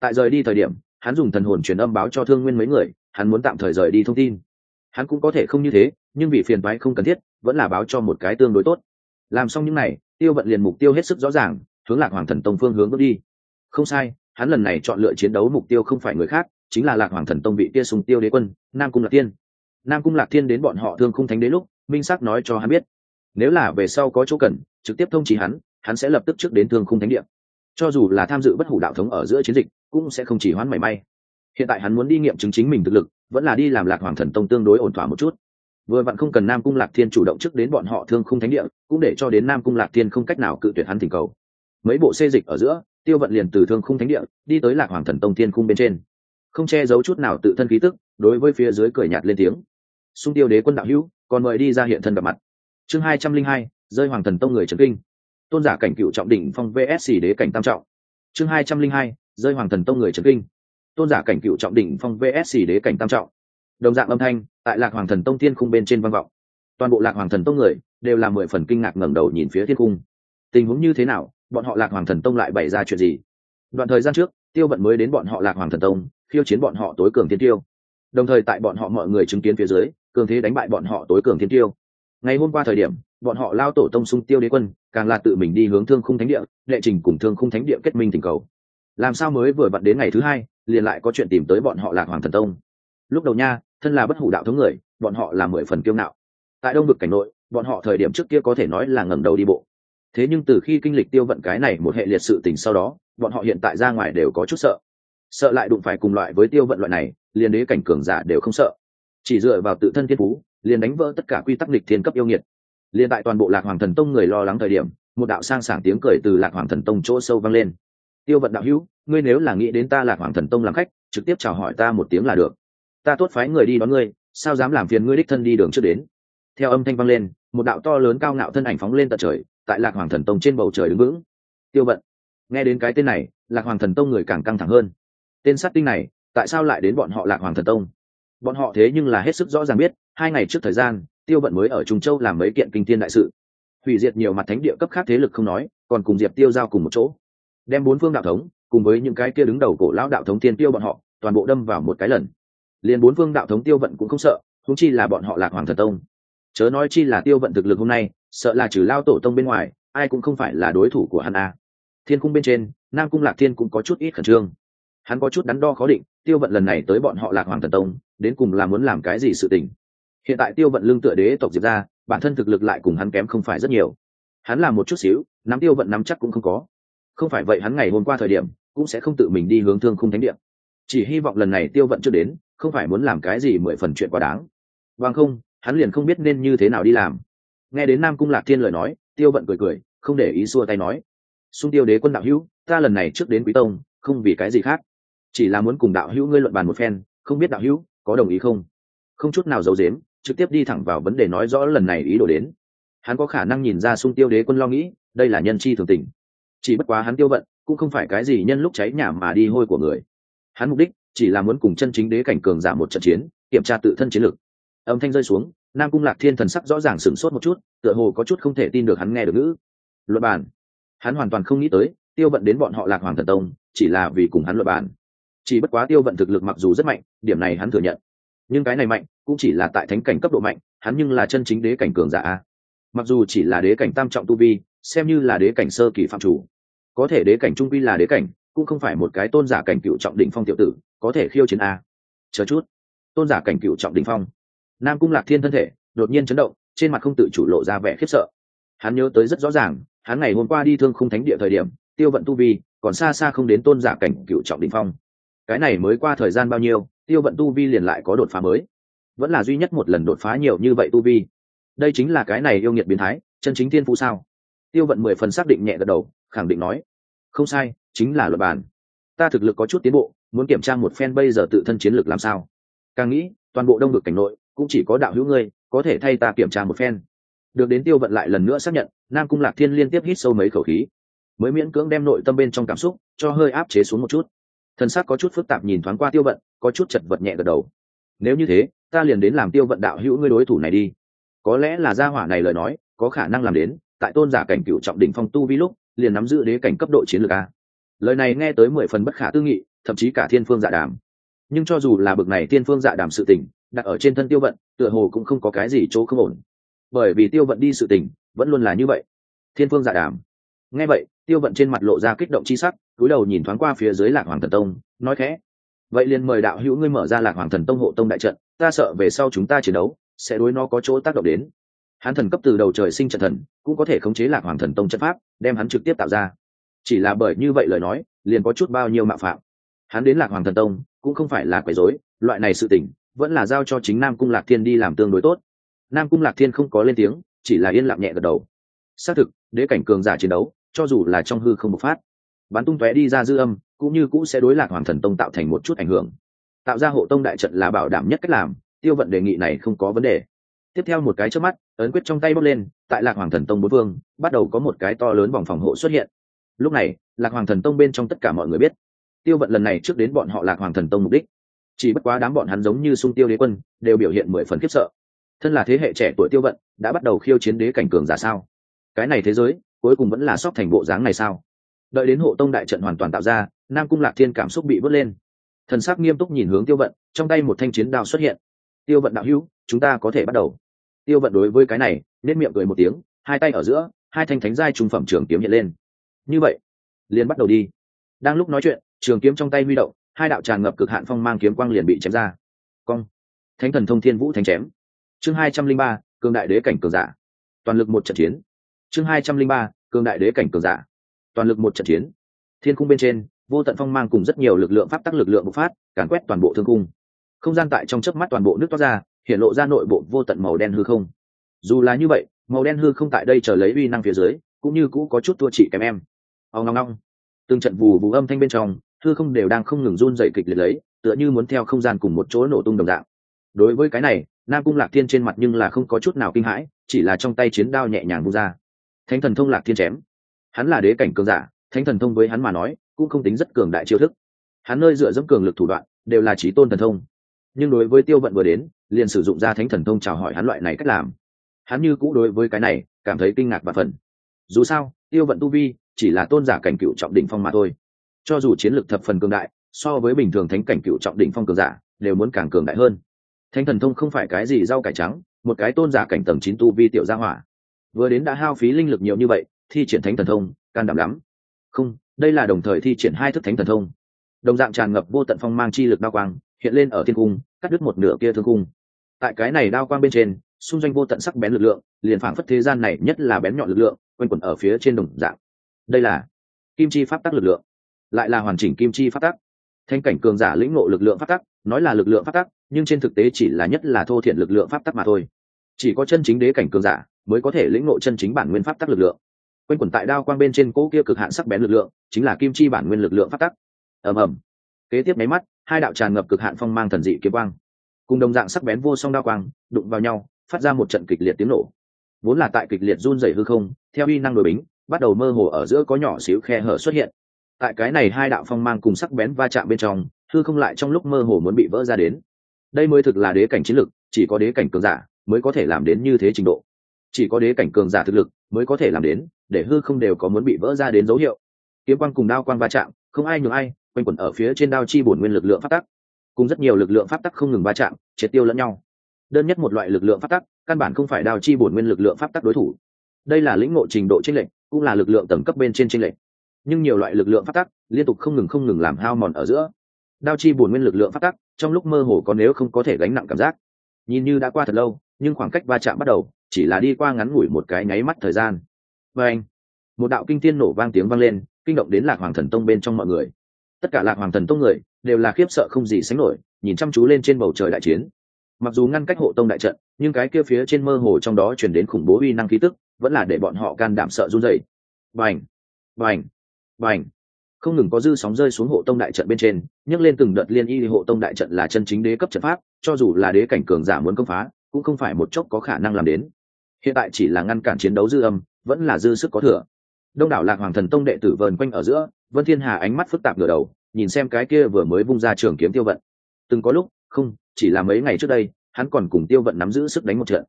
Tại rời đi thời điểm, hắn dùng thần hồn truyền âm báo cho thương nguyên mấy người, hắn muốn tạm thời rời đi thông tin. Hắn cũng có thể không như thế, nhưng vì phiền thoái không cần thiết, vẫn là báo cho một cái tương đối tốt. Làm xong những này, tiêu vận liền mục tiêu hết sức rõ ràng, hướng lạc hoàng thần tông phương hướng bước đi. Không sai, hắn lần này chọn lựa chiến đấu mục tiêu không phải người khác, chính là lạc hoàng thần tông bị tia sùng tiêu đế quân, nam cung lạc tiên nam cung lạc thiên đến bọn họ thương khung thánh đế lúc minh sắc nói cho hắn biết. Nếu là về sau có chỗ cần, trực tiếp thông chỉ hắn hắn sẽ lập tức trước đến thương khung thánh địa cho dù là tham dự bất hủ đạo thống ở giữa chiến dịch, cũng sẽ không chỉ hoãn mảy may. Hiện tại hắn muốn đi nghiệm chứng chính mình thực lực, vẫn là đi làm lạc hoàng thần tông tương đối ổn thỏa một chút. Vừa vặn không cần nam cung lạc thiên chủ động trước đến bọn họ thương khung thánh địa cũng để cho đến nam cung lạc thiên không cách nào cự tuyệt hắn thỉnh cầu. Mấy bộ xê dịch ở giữa, tiêu vận liền từ thương khung thánh địa đi tới lạc hoàng thần tông thiên khung bên trên. Không che giấu chút nào tự thân khí tức, đối với phía dưới cười nhạt lên tiếng xung tiêu đế quân đạo hữu, còn mời đi ra hiện thân gặp mặt. Chương hai trăm linh hai, rơi hoàng thần tông người trần kinh. Tôn giả cảnh cựu trọng đỉnh phong vsc đế cảnh tam trọng. Chương hai trăm linh hai, rơi hoàng thần tông người trần kinh. Tôn giả cảnh cựu trọng đỉnh phong vsc đế cảnh tam trọng. Đồng dạng âm thanh, tại lạc hoàng thần tông thiên khung bên trên vang vọng. Toàn bộ lạc hoàng thần tông người đều là mười phần kinh ngạc ngẩng đầu nhìn phía thiên cung tình huống như thế nào, bọn họ lạc hoàng thần tông lại bày ra chuyện gì? Đoạn thời gian trước, tiêu vận mới đến bọn họ lạc hoàng thần tông, khiêu chiến bọn họ tối cường thiên tiêu. Đồng thời tại bọn họ mọi người chứng kiến phía dưới cường thế đánh bại bọn họ tối cường thiên tiêu. Ngày hôm qua thời điểm, bọn họ lao tổ tông sung tiêu đế quân, càng là tự mình đi hướng thương khung thánh địa, đệ trình cùng thương khung thánh địa kết minh tình cầu. Làm sao mới vừa vặn đến ngày thứ hai, liền lại có chuyện tìm tới bọn họ lạc hoàng thần tông. Lúc đầu nha, thân là bất hủ đạo thống người, bọn họ là mười phần kiêu ngạo. Tại đông vực cảnh nội, bọn họ thời điểm trước kia có thể nói là ngẩng đầu đi bộ. Thế nhưng từ khi kinh lịch tiêu vận cái này một hệ liệt sự tình sau đó, bọn họ hiện tại ra ngoài đều có chút sợ. Sợ lại đụng phải cùng loại với tiêu vận loại này, liền đế cảnh cường giả đều không sợ chỉ dựa vào tự thân thiên phú, liền đánh vỡ tất cả quy tắc lịch thiên cấp yêu nghiệt. Liền tại toàn bộ lạc hoàng thần tông người lo lắng thời điểm, một đạo sang sảng tiếng cười từ lạc hoàng thần tông chỗ sâu vang lên. Tiêu vận đạo hữu, ngươi nếu là nghĩ đến ta lạc hoàng thần tông làm khách, trực tiếp chào hỏi ta một tiếng là được. Ta tốt phái người đi đón ngươi, sao dám làm phiền ngươi đích thân đi đường trước đến? Theo âm thanh vang lên, một đạo to lớn cao ngạo thân ảnh phóng lên tận trời, tại lạc hoàng thần tông trên bầu trời đứng vững. Tiêu vận, nghe đến cái tên này, lạc hoàng thần tông người càng căng thẳng hơn. Tên sát tinh này, tại sao lại đến bọn họ lạc hoàng thần tông? Bọn họ thế nhưng là hết sức rõ ràng biết, hai ngày trước thời gian, tiêu vận mới ở trung châu làm mấy kiện kinh thiên đại sự. Hủy diệt nhiều mặt thánh địa cấp khác thế lực không nói, còn cùng diệp tiêu giao cùng một chỗ. Đem bốn phương đạo thống, cùng với những cái kia đứng đầu cổ lão đạo thống tiên tiêu bọn họ, toàn bộ đâm vào một cái lần. Liền bốn phương đạo thống tiêu vận cũng không sợ thúng chi là bọn họ lạc hoàng thần tông. Chớ nói chi là tiêu vận thực lực hôm nay, sợ là trừ lao tổ tông bên ngoài, ai cũng không phải là đối thủ của hắn a. Thiên cung bên trên, nam cung lạc thiên cũng có chút ít khẩn trương hắn có chút đắn đo khó định, tiêu vận lần này tới bọn họ lạc hoàng thần tông, đến cùng là muốn làm cái gì sự tình. Hiện tại tiêu vận lương tựa đế tộc diệp ra, bản thân thực lực lại cùng hắn kém không phải rất nhiều. Hắn làm một chút xíu, nắm tiêu vận nắm chắc cũng không có. Không phải vậy hắn ngày hôm qua thời điểm, cũng sẽ không tự mình đi hướng thương khung thánh điện chỉ hy vọng lần này tiêu vận chưa đến, không phải muốn làm cái gì mười phần chuyện quá đáng. Vâng không, hắn liền không biết nên như thế nào đi làm. Nghe đến nam cung lạc thiên lời nói, tiêu vận cười cười, không để ý xua tay nói. Xung tiêu đế quân đạo hữu, ta lần này trước đến quý tông, không vì cái gì khác chỉ là muốn cùng đạo hữu ngươi luận bàn một phen, không biết đạo hữu có đồng ý không? Không chút nào giấu dếm trực tiếp đi thẳng vào vấn đề nói rõ lần này ý đồ đến. Hắn có khả năng nhìn ra sung tiêu đế quân lo nghĩ, đây là nhân chi thường tình. Chỉ bất quá hắn tiêu vận, cũng không phải cái gì nhân lúc cháy nhà mà đi hôi của người. Hắn mục đích chỉ là muốn cùng chân chính đế cảnh cường giả một trận chiến, kiểm tra tự thân chiến lược. Âm thanh rơi xuống, nam cung lạc thiên thần sắc rõ ràng sửng sốt một chút, tựa hồ có chút không thể tin được hắn nghe được ngữ. Luật bản hắn hoàn toàn không nghĩ tới, tiêu vận đến bọn họ lạc hoàng thần tông, chỉ là vì cùng hắn luật bản chỉ bất quá tiêu vận thực lực mặc dù rất mạnh, điểm này hắn thừa nhận. Nhưng cái này mạnh, cũng chỉ là tại thánh cảnh cấp độ mạnh, hắn nhưng là chân chính đế cảnh cường giả mặc dù chỉ là đế cảnh tam trọng tu vi, xem như là đế cảnh sơ kỳ phạm chủ, có thể đế cảnh trung vi là đế cảnh, cũng không phải một cái tôn giả cảnh cựu trọng đỉnh phong tiểu tử, có thể khiêu chiến a. Chờ chút. Tôn giả cảnh cựu trọng đỉnh phong. Nam cung lạc thiên thân thể, đột nhiên chấn động, trên mặt không tự chủ lộ ra vẻ khiếp sợ. Hắn nhớ tới rất rõ ràng, hắn ngày hôm qua đi thương khung thánh địa thời điểm, tiêu vận tu vi, còn xa xa không đến tôn giả cảnh cựu trọng đỉnh phong cái này mới qua thời gian bao nhiêu, tiêu vận tu vi liền lại có đột phá mới. Vẫn là duy nhất một lần đột phá nhiều như vậy tu vi. Đây chính là cái này yêu nghiệt biến thái, chân chính thiên phú sao? Tiêu vận mười phần xác định nhẹ gật đầu, khẳng định nói, không sai, chính là luật bản. Ta thực lực có chút tiến bộ, muốn kiểm tra một phen bây giờ tự thân chiến lược làm sao. Càng nghĩ, toàn bộ đông được cảnh nội, cũng chỉ có đạo hữu ngươi, có thể thay ta kiểm tra một phen. Được đến tiêu vận lại lần nữa xác nhận, nam cung lạc thiên liên tiếp hít sâu mấy khẩu khí. Mới miễn cưỡng đem nội tâm bên trong cảm xúc, cho hơi áp chế xuống một chút thân xác có chút phức tạp nhìn thoáng qua tiêu vận, có chút chật vật nhẹ gật đầu. Nếu như thế, ta liền đến làm tiêu vận đạo hữu ngươi đối thủ này đi. Có lẽ là gia hỏa này lời nói, có khả năng làm đến, tại tôn giả cảnh cựu trọng đỉnh phong tu vi lúc, liền nắm giữ đế cảnh cấp độ chiến lược a. Lời này nghe tới mười phần bất khả tư nghị, thậm chí cả thiên phương dạ đàm. Nhưng cho dù là bực này thiên phương dạ đàm sự tình, đặt ở trên thân tiêu vận, tựa hồ cũng không có cái gì chỗ không ổn. Bởi vì tiêu vận đi sự tình, vẫn luôn là như vậy. Thiên phương dạ đàm. Nghe vậy, tiêu vận trên mặt lộ ra kích động chi sắc cúi đầu nhìn thoáng qua phía dưới lạc hoàng thần tông, nói khẽ, vậy liền mời đạo hữu ngươi mở ra lạc hoàng thần tông hộ tông đại trận, ta sợ về sau chúng ta chiến đấu, sẽ đối nó có chỗ tác động đến. Hắn thần cấp từ đầu trời sinh trận thần, cũng có thể khống chế lạc hoàng thần tông trận pháp, đem hắn trực tiếp tạo ra. Chỉ là bởi như vậy lời nói, liền có chút bao nhiêu mạo phạm. Hắn đến lạc hoàng thần tông, cũng không phải là quấy rối, loại này sự tình, vẫn là giao cho chính nam cung lạc thiên đi làm tương đối tốt. Nam cung lạc thiên không có lên tiếng, chỉ là yên lặng nhẹ gật đầu. Xác thực, đế cảnh cường giả chiến đấu, cho dù là trong hư không bộc phát bắn tung tóe đi ra dư âm, cũng như cũ sẽ đối lạc hoàng thần tông tạo thành một chút ảnh hưởng. Tạo ra hộ tông đại trận là bảo đảm nhất cách làm, tiêu vận đề nghị này không có vấn đề. Tiếp theo một cái trước mắt, ấn quyết trong tay bốc lên, tại lạc hoàng thần tông bốn phương, bắt đầu có một cái to lớn vòng phòng hộ xuất hiện. Lúc này, lạc hoàng thần tông bên trong tất cả mọi người biết, tiêu vận lần này trước đến bọn họ lạc hoàng thần tông mục đích. Chỉ bất quá đám bọn hắn giống như sung tiêu đế quân, đều biểu hiện mười phần khiếp sợ. Thân là thế hệ trẻ tuổi tiêu vận, đã bắt đầu khiêu chiến đế cảnh cường giả sao? Cái này thế giới, cuối cùng vẫn là sóp thành bộ dáng này sao? Đợi đến hộ tông đại trận hoàn toàn tạo ra, nam cung lạc thiên cảm xúc bị bớt lên. Thần sắc nghiêm túc nhìn hướng tiêu vận, trong tay một thanh chiến đao xuất hiện. Tiêu vận đạo hữu, chúng ta có thể bắt đầu. Tiêu vận đối với cái này nết miệng cười một tiếng, hai tay ở giữa, hai thanh thánh giai trung phẩm trường kiếm hiện lên. Như vậy, liền bắt đầu đi. Đang lúc nói chuyện, trường kiếm trong tay huy động, hai đạo tràn ngập cực hạn phong mang kiếm quang liền bị chém ra. Cong. Thánh thần thông thiên vũ thánh chém. Chương hai trăm linh ba cường đại đế cảnh cường giả. Toàn lực một trận chiến. Chương hai trăm linh ba cường đại đế cảnh cường giả toàn lực một trận chiến. Thiên cung bên trên, vô tận phong mang cùng rất nhiều lực lượng pháp tắc lực lượng bộc phát, càn quét toàn bộ thương cung không gian tại trong chớp mắt toàn bộ nước toát ra, hiện lộ ra nội bộ vô tận màu đen hư không. Dù là như vậy, màu đen hư không tại đây chờ lấy uy năng phía dưới, cũng như cũ có chút thua chị kém em. Ao ngong ngong từng trận vù vù âm thanh bên trong, hư không đều đang không ngừng run dậy kịch liệt lấy, tựa như muốn theo không gian cùng một chỗ nổ tung đồng dạng. Đối với cái này, nam cung lạc thiên trên mặt nhưng là không có chút nào kinh hãi, chỉ là trong tay chiến đao nhẹ nhàng vung ra. Thánh thần thông lạc thiên chém hắn là đế cảnh cường giả, thánh thần thông với hắn mà nói, cũng không tính rất cường đại chiêu thức. Hắn nơi dựa dẫm cường lực thủ đoạn, đều là trí tôn thần thông. Nhưng đối với tiêu vận vừa đến, liền sử dụng ra thánh thần thông chào hỏi hắn loại này cách làm. Hắn như cũ đối với cái này, cảm thấy kinh ngạc và phần dù sao, tiêu vận tu vi, chỉ là tôn giả cảnh cựu trọng đỉnh phong mà thôi. Cho dù chiến lược thập phần cường đại, so với bình thường thánh cảnh cựu trọng đỉnh phong cường giả, đều muốn càng cường đại hơn. Thánh thần thông không phải cái gì rau cải trắng, một cái tôn giả cảnh tầng chín tu vi tiểu gia hỏa. Vừa đến đã hao phí linh lực nhiều như vậy thi triển thánh thần thông, can đảm lắm. Không, đây là đồng thời thi triển hai thức thánh thần thông. Đồng dạng tràn ngập vô tận phong mang chi lực đao quang, hiện lên ở thiên cung, cắt đứt một nửa kia thương cung. Tại cái này đao quang bên trên, xung doanh vô tận sắc bén lực lượng, liền phảng phất thế gian này nhất là bén nhọn lực lượng, quanh quẩn ở phía trên đồng dạng. Đây là kim chi pháp tắc lực lượng, lại là hoàn chỉnh kim chi pháp tắc. Thanh cảnh cường giả lĩnh ngộ lực lượng pháp tắc, nói là lực lượng pháp tắc, nhưng trên thực tế chỉ là nhất là thô thiện lực lượng pháp tắc mà thôi. Chỉ có chân chính đế cảnh cường giả mới có thể lĩnh ngộ chân chính bản nguyên pháp tắc lực lượng quanh quẩn tại đao quang bên trên cỗ kia cực hạn sắc bén lực lượng, chính là kim chi bản nguyên lực lượng phát tắc. Ầm ầm. Kế tiếp máy mắt, hai đạo tràn ngập cực hạn phong mang thần dị kiếm quang. Cùng đồng dạng sắc bén vô song đao quang, đụng vào nhau, phát ra một trận kịch liệt tiếng nổ. Vốn là tại kịch liệt run rẩy hư không, theo uy năng đổi bính, bắt đầu mơ hồ ở giữa có nhỏ xíu khe hở xuất hiện. Tại cái này hai đạo phong mang cùng sắc bén va chạm bên trong, hư không lại trong lúc mơ hồ muốn bị vỡ ra đến. Đây mới thực là đế cảnh chiến lực, chỉ có đế cảnh cường giả mới có thể làm đến như thế trình độ chỉ có đế cảnh cường giả thực lực mới có thể làm đến, để hư không đều có muốn bị vỡ ra đến dấu hiệu. Kiếm quang cùng đao quang va chạm, không ai nhường ai, quanh quẩn ở phía trên đao chi bổn nguyên lực lượng phát tắc. Cùng rất nhiều lực lượng pháp tắc không ngừng va chạm, triệt tiêu lẫn nhau. Đơn nhất một loại lực lượng pháp tắc, căn bản không phải đao chi bổn nguyên lực lượng pháp tắc đối thủ. Đây là lĩnh ngộ trình độ tranh lệch, cũng là lực lượng tầng cấp bên trên tranh lệch. Nhưng nhiều loại lực lượng pháp tắc liên tục không ngừng không ngừng làm hao mòn ở giữa. Đao chi bổn nguyên lực lượng pháp tắc, trong lúc mơ hồ có nếu không có thể gánh nặng cảm giác. Nhìn như đã qua thật lâu, nhưng khoảng cách va chạm bắt đầu chỉ là đi qua ngắn ngủi một cái nháy mắt thời gian. Và anh, một đạo kinh thiên nổ vang tiếng vang lên, kinh động đến lạc hoàng thần tông bên trong mọi người. Tất cả lạc hoàng thần tông người đều là khiếp sợ không gì sánh nổi, nhìn chăm chú lên trên bầu trời đại chiến. Mặc dù ngăn cách hộ tông đại trận, nhưng cái kia phía trên mơ hồ trong đó chuyển đến khủng bố uy năng khí tức, vẫn là để bọn họ can đảm sợ run dậy vành vành vành không ngừng có dư sóng rơi xuống hộ tông đại trận bên trên, nhấc lên từng đợt liên y hộ tông đại trận là chân chính đế cấp trận pháp, cho dù là đế cảnh cường giả muốn công phá, cũng không phải một chốc có khả năng làm đến hiện tại chỉ là ngăn cản chiến đấu dư âm, vẫn là dư sức có thừa. Đông đảo lạc hoàng thần tông đệ tử vờn quanh ở giữa, vân thiên hà ánh mắt phức tạp ngửa đầu, nhìn xem cái kia vừa mới vung ra trường kiếm tiêu vận. Từng có lúc, không, chỉ là mấy ngày trước đây, hắn còn cùng tiêu vận nắm giữ sức đánh một trận.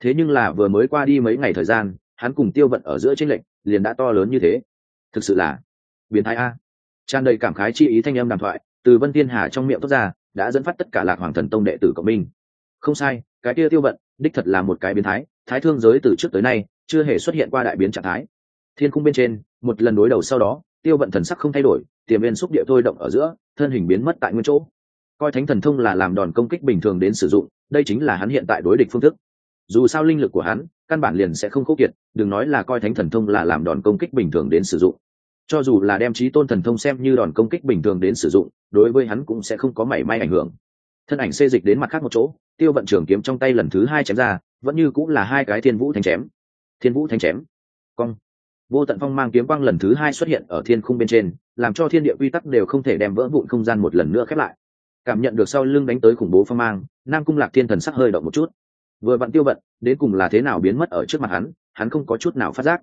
Thế nhưng là vừa mới qua đi mấy ngày thời gian, hắn cùng tiêu vận ở giữa tranh lệnh liền đã to lớn như thế. Thực sự là biến thái a. Tràn đầy cảm khái chi ý thanh âm đàm thoại, từ vân thiên hà trong miệng thoát ra, đã dẫn phát tất cả lạc hoàng thần tông đệ tử cộng minh không sai, cái kia tiêu vận, đích thật là một cái biến thái thái thương giới từ trước tới nay chưa hề xuất hiện qua đại biến trạng thái. Thiên cung bên trên, một lần đối đầu sau đó, tiêu vận thần sắc không thay đổi tiềm viên xúc địa thôi động ở giữa, thân hình biến mất tại nguyên chỗ. Coi thánh thần thông là làm đòn công kích bình thường đến sử dụng, đây chính là hắn hiện tại đối địch phương thức. Dù sao linh lực của hắn, căn bản liền sẽ không khốc kiệt, đừng nói là coi thánh thần thông là làm đòn công kích bình thường đến sử dụng. Cho dù là đem trí tôn thần thông xem như đòn công kích bình thường đến sử dụng, đối với hắn cũng sẽ không có mảy may ảnh hưởng. Thân ảnh xê dịch đến mặt khác một chỗ, tiêu vận trưởng kiếm trong tay lần thứ hai chém ra vẫn như cũng là hai cái thiên vũ thanh chém. Thiên vũ thanh chém. Cong. Vô tận phong mang kiếm quang lần thứ hai xuất hiện ở thiên khung bên trên, làm cho thiên địa quy tắc đều không thể đem vỡ vụn không gian một lần nữa khép lại. Cảm nhận được sau lưng đánh tới khủng bố phong mang, nam cung lạc thiên thần sắc hơi động một chút. Vừa vặn tiêu vận, đến cùng là thế nào biến mất ở trước mặt hắn hắn không có chút nào phát giác.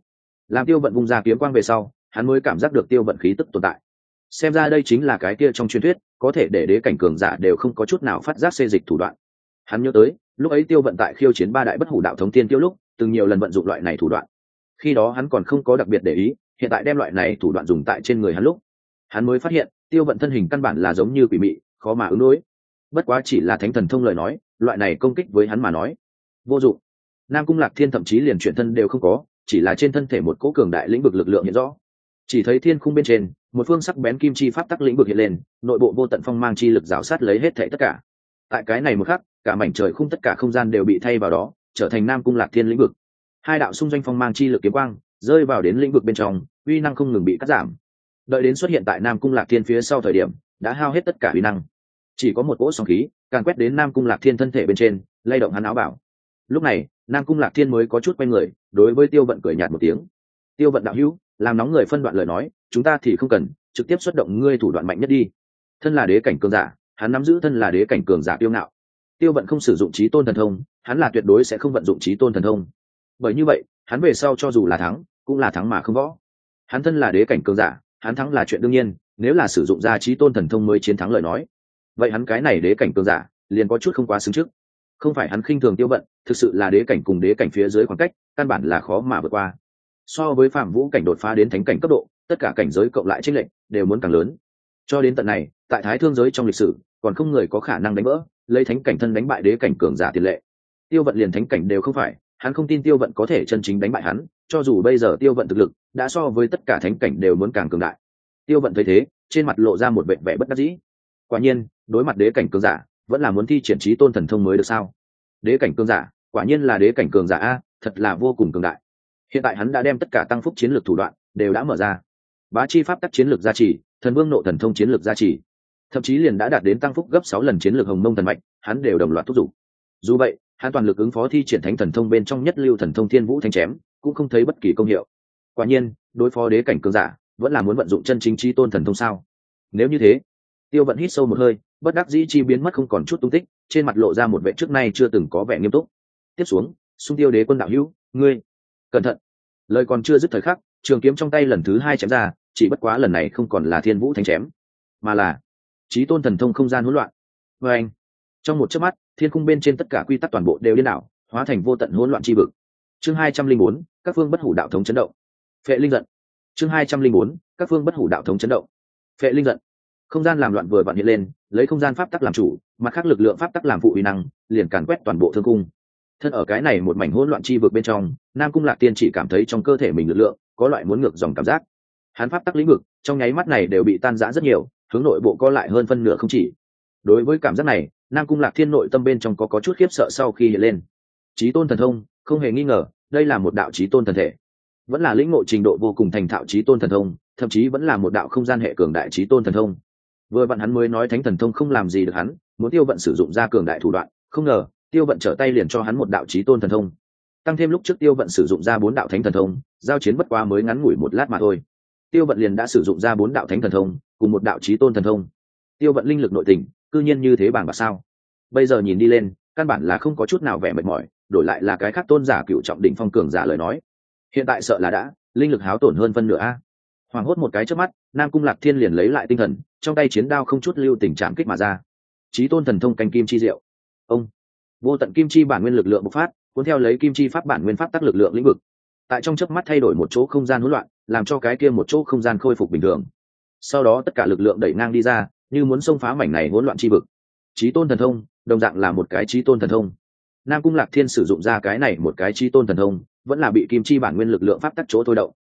Làm tiêu vận vung ra kiếm quang về sau, hắn mới cảm giác được tiêu vận khí tức tồn tại. Xem ra đây chính là cái kia trong truyền thuyết, có thể để đế cảnh cường giả đều không có chút nào phát giác xê dịch thủ đoạn hắn nhớ tới, lúc ấy tiêu vận tại khiêu chiến ba đại bất hủ đạo thống tiên tiêu lúc, từng nhiều lần vận dụng loại này thủ đoạn. Khi đó hắn còn không có đặc biệt để ý, hiện tại đem loại này thủ đoạn dùng tại trên người hắn lúc. Hắn mới phát hiện, tiêu vận thân hình căn bản là giống như quỷ mị, khó mà ứng đối. Bất quá chỉ là thánh thần thông lời nói, loại này công kích với hắn mà nói, vô dụng. Nam cung lạc thiên thậm chí liền chuyển thân đều không có, chỉ là trên thân thể một cỗ cường đại lĩnh vực lực lượng hiện rõ. Chỉ thấy thiên khung bên trên, một phương sắc bén kim chi pháp tắc lĩnh vực hiện lên, nội bộ vô tận phong mang chi lực rào sát lấy hết thể tất cả. Tại cái này một khắc cả mảnh trời khung tất cả không gian đều bị thay vào đó, trở thành nam cung lạc thiên lĩnh vực. Hai đạo xung doanh phong mang chi lực kiếm quang, rơi vào đến lĩnh vực bên trong, uy năng không ngừng bị cắt giảm. Đợi đến xuất hiện tại nam cung lạc thiên phía sau thời điểm, đã hao hết tất cả uy năng. Chỉ có một cỗ sóng khí càng quét đến nam cung lạc thiên thân thể bên trên, lay động hắn áo bảo. Lúc này, nam cung lạc thiên mới có chút quay người, đối với tiêu vận cười nhạt một tiếng. Tiêu vận đạo hữu, làm nóng người phân đoạn lời nói, chúng ta thì không cần, trực tiếp xuất động ngươi thủ đoạn mạnh nhất đi. Thân là đế cảnh cường giả, hắn nắm giữ thân là đế cảnh cường giả tiêu ngạo tiêu vận không sử dụng trí tôn thần thông, hắn là tuyệt đối sẽ không vận dụng trí tôn thần thông. Bởi như vậy, hắn về sau cho dù là thắng, cũng là thắng mà không võ. Hắn thân là đế cảnh cường giả, hắn thắng là chuyện đương nhiên, nếu là sử dụng ra trí tôn thần thông mới chiến thắng lời nói. Vậy hắn cái này đế cảnh cường giả, liền có chút không quá xứng trước. Không phải hắn khinh thường tiêu vận, thực sự là đế cảnh cùng đế cảnh phía dưới khoảng cách, căn bản là khó mà vượt qua. So với phạm vũ cảnh đột phá đến thánh cảnh cấp độ, tất cả cảnh giới cộng lại trích lệnh đều muốn càng lớn. Cho đến tận này, tại thái thương giới trong lịch sử còn không người có khả năng đánh vỡ, lấy thánh cảnh thân đánh bại đế cảnh cường giả tiền lệ. Tiêu vận liền thánh cảnh đều không phải, hắn không tin tiêu vận có thể chân chính đánh bại hắn, cho dù bây giờ tiêu vận thực lực đã so với tất cả thánh cảnh đều muốn càng cường đại. Tiêu vận thấy thế, trên mặt lộ ra một vẻ vẻ bất đắc dĩ. Quả nhiên, đối mặt đế cảnh cường giả, vẫn là muốn thi triển trí tôn thần thông mới được sao? Đế cảnh cường giả, quả nhiên là đế cảnh cường giả a, thật là vô cùng cường đại. Hiện tại hắn đã đem tất cả tăng phúc chiến lược thủ đoạn đều đã mở ra. Bá chi pháp tắc chiến lược gia trì, thần vương nộ thần thông chiến lược gia trì thậm chí liền đã đạt đến tăng phúc gấp sáu lần chiến lược hồng mông thần mạch, hắn đều đồng loạt thúc giục. Dù vậy, hắn toàn lực ứng phó thi triển thánh thần thông bên trong nhất lưu thần thông thiên vũ thanh chém, cũng không thấy bất kỳ công hiệu. Quả nhiên, đối phó đế cảnh cường giả, vẫn là muốn vận dụng chân chính chi tôn thần thông sao? Nếu như thế, tiêu vận hít sâu một hơi, bất đắc dĩ chi biến mất không còn chút tung tích, trên mặt lộ ra một vệ trước nay chưa từng có vẻ nghiêm túc. Tiếp xuống xung tiêu đế quân đạo hữu, ngươi, cẩn thận. Lời còn chưa dứt thời khắc, trường kiếm trong tay lần thứ hai chém ra, chỉ bất quá lần này không còn là thiên vũ thanh chém, mà là trí tôn thần thông không gian hỗn loạn. Vê anh, trong một chớp mắt, thiên cung bên trên tất cả quy tắc toàn bộ đều điên đảo, hóa thành vô tận hỗn loạn chi vực. Chương hai trăm linh bốn, các phương bất hủ đạo thống chấn động. Phệ linh giận. Chương hai trăm linh bốn, các phương bất hủ đạo thống chấn động. Phệ linh giận. Không gian làm loạn vừa vặn hiện lên, lấy không gian pháp tắc làm chủ, mặt khác lực lượng pháp tắc làm phụ uy năng, liền càn quét toàn bộ thương cung thân ở cái này một mảnh hỗn loạn chi vực bên trong, nam cung lạc tiên chỉ cảm thấy trong cơ thể mình lực lượng có loại muốn ngược dòng cảm giác. Hắn pháp tắc lĩnh vực, trong nháy mắt này đều bị tan rã rất nhiều hướng nội bộ co lại hơn phân nửa không chỉ. Đối với cảm giác này, nam cung lạc thiên nội tâm bên trong có có chút khiếp sợ sau khi hiện lên. Trí tôn thần thông, không hề nghi ngờ, đây là một đạo trí tôn thần thể. Vẫn là lĩnh ngộ trình độ vô cùng thành thạo trí tôn thần thông, thậm chí vẫn là một đạo không gian hệ cường đại trí tôn thần thông. Vừa vặn hắn mới nói thánh thần thông không làm gì được hắn, muốn tiêu vận sử dụng ra cường đại thủ đoạn, không ngờ, tiêu vận trở tay liền cho hắn một đạo trí tôn thần thông. Tăng thêm lúc trước tiêu vận sử dụng ra bốn đạo thánh thần thông, giao chiến bất quá mới ngắn ngủi một lát mà thôi. Tiêu vận liền đã sử dụng ra bốn đạo thánh thần thông cùng một đạo trí tôn thần thông. Tiêu vận linh lực nội tình, cư nhiên như thế bảng bạc sao? Bây giờ nhìn đi lên, căn bản là không có chút nào vẻ mệt mỏi, đổi lại là cái khác tôn giả cựu trọng đỉnh phong cường giả lời nói. Hiện tại sợ là đã, linh lực háo tổn hơn phân nửa a. Hoảng hốt một cái trước mắt, nam cung lạc thiên liền lấy lại tinh thần, trong tay chiến đao không chút lưu tình trạng kích mà ra. Trí tôn thần thông canh kim chi diệu. Ông. Vô tận kim chi bản nguyên lực lượng bộc phát, cuốn theo lấy kim chi pháp bản nguyên pháp tác lực lượng lĩnh vực. Tại trong chớp mắt thay đổi một chỗ không gian hỗn loạn, làm cho cái kia một chỗ không gian khôi phục bình thường sau đó tất cả lực lượng đẩy ngang đi ra, như muốn xông phá mảnh này hỗn loạn chi vực. Trí tôn thần thông, đồng dạng là một cái trí tôn thần thông. Nam cung lạc thiên sử dụng ra cái này một cái trí tôn thần thông, vẫn là bị kim chi bản nguyên lực lượng pháp tắc chỗ thôi động.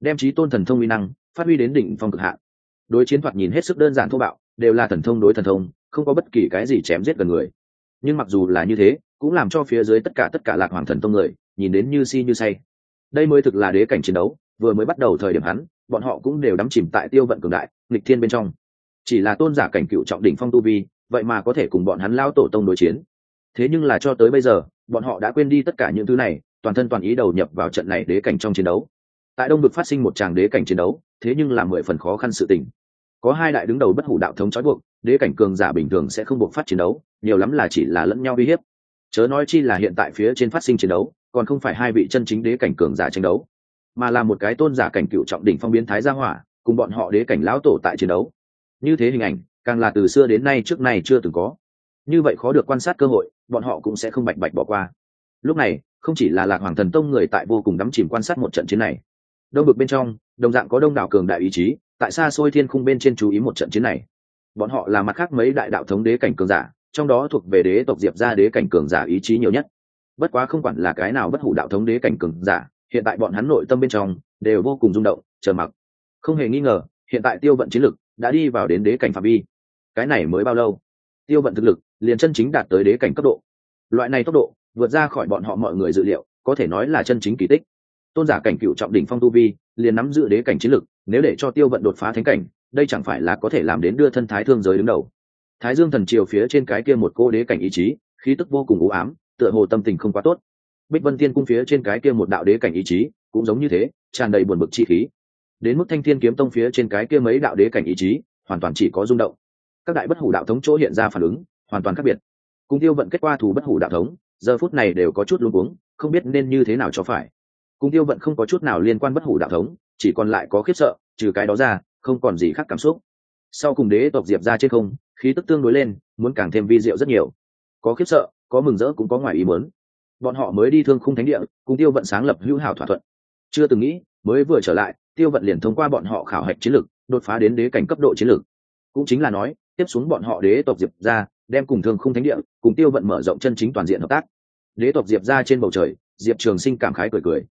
Đem trí tôn thần thông uy năng, phát huy đến đỉnh phong cực hạn. Đối chiến thoạt nhìn hết sức đơn giản thô bạo, đều là thần thông đối thần thông, không có bất kỳ cái gì chém giết gần người. Nhưng mặc dù là như thế, cũng làm cho phía dưới tất cả tất cả lạc hoàng thần tông người, nhìn đến như si như say. Đây mới thực là đế cảnh chiến đấu, vừa mới bắt đầu thời điểm hắn bọn họ cũng đều đắm chìm tại tiêu vận cường đại, nghịch thiên bên trong. Chỉ là tôn giả cảnh cựu trọng đỉnh phong tu vi, vậy mà có thể cùng bọn hắn lao tổ tông đối chiến. Thế nhưng là cho tới bây giờ, bọn họ đã quên đi tất cả những thứ này, toàn thân toàn ý đầu nhập vào trận này đế cảnh trong chiến đấu. Tại đông bực phát sinh một tràng đế cảnh chiến đấu, thế nhưng là mười phần khó khăn sự tình. Có hai đại đứng đầu bất hủ đạo thống trói buộc, đế cảnh cường giả bình thường sẽ không buộc phát chiến đấu, nhiều lắm là chỉ là lẫn nhau uy hiếp. Chớ nói chi là hiện tại phía trên phát sinh chiến đấu, còn không phải hai vị chân chính đế cảnh cường giả tranh đấu mà là một cái tôn giả cảnh cựu trọng đỉnh phong biến thái gia hỏa, cùng bọn họ đế cảnh lão tổ tại chiến đấu. Như thế hình ảnh, càng là từ xưa đến nay trước nay chưa từng có. Như vậy khó được quan sát cơ hội, bọn họ cũng sẽ không bạch bạch bỏ qua. Lúc này, không chỉ là lạc hoàng thần tông người tại vô cùng đắm chìm quan sát một trận chiến này, đông bực bên trong, đồng dạng có đông đảo cường đại ý chí, tại xa xôi thiên khung bên trên chú ý một trận chiến này. Bọn họ là mặt khác mấy đại đạo thống đế cảnh cường giả, trong đó thuộc về đế tộc diệp ra đế cảnh cường giả ý chí nhiều nhất. Bất quá không quản là cái nào bất hủ đạo thống đế cảnh cường giả hiện tại bọn hắn nội tâm bên trong đều vô cùng rung động, chờ mặc. Không hề nghi ngờ, hiện tại tiêu vận chiến lực đã đi vào đến đế cảnh phạm vi. Cái này mới bao lâu? Tiêu vận thực lực liền chân chính đạt tới đế cảnh cấp độ. Loại này tốc độ vượt ra khỏi bọn họ mọi người dự liệu, có thể nói là chân chính kỳ tích. Tôn giả cảnh cựu trọng đỉnh phong tu vi liền nắm giữ đế cảnh chiến lực, nếu để cho tiêu vận đột phá thánh cảnh, đây chẳng phải là có thể làm đến đưa thân thái thương giới đứng đầu. Thái dương thần triều phía trên cái kia một cô đế cảnh ý chí, khí tức vô cùng u ám, tựa hồ tâm tình không quá tốt bích vân tiên cung phía trên cái kia một đạo đế cảnh ý chí, cũng giống như thế, tràn đầy buồn bực chi khí. Đến mức thanh thiên kiếm tông phía trên cái kia mấy đạo đế cảnh ý chí, hoàn toàn chỉ có rung động. Các đại bất hủ đạo thống chỗ hiện ra phản ứng, hoàn toàn khác biệt. Cùng tiêu vận kết qua thù bất hủ đạo thống, giờ phút này đều có chút luống cuống, không biết nên như thế nào cho phải. Cùng tiêu vận không có chút nào liên quan bất hủ đạo thống, chỉ còn lại có khiếp sợ, trừ cái đó ra, không còn gì khác cảm xúc. Sau cùng đế tộc diệp ra trên không, khí tức tương đối lên, muốn càng thêm vi diệu rất nhiều. Có khiếp sợ, có mừng rỡ cũng có ngoài ý muốn bọn họ mới đi thương khung thánh địa, cùng tiêu vận sáng lập hữu hảo thỏa thuận. Chưa từng nghĩ, mới vừa trở lại, tiêu vận liền thông qua bọn họ khảo hạch chiến lược đột phá đến đế cảnh cấp độ chiến lược cũng chính là nói, tiếp xuống bọn họ đế tộc diệp ra đem cùng thương khung thánh địa, cùng tiêu vận mở rộng chân chính toàn diện hợp tác. Đế tộc diệp ra trên bầu trời, diệp trường sinh cảm khái cười cười.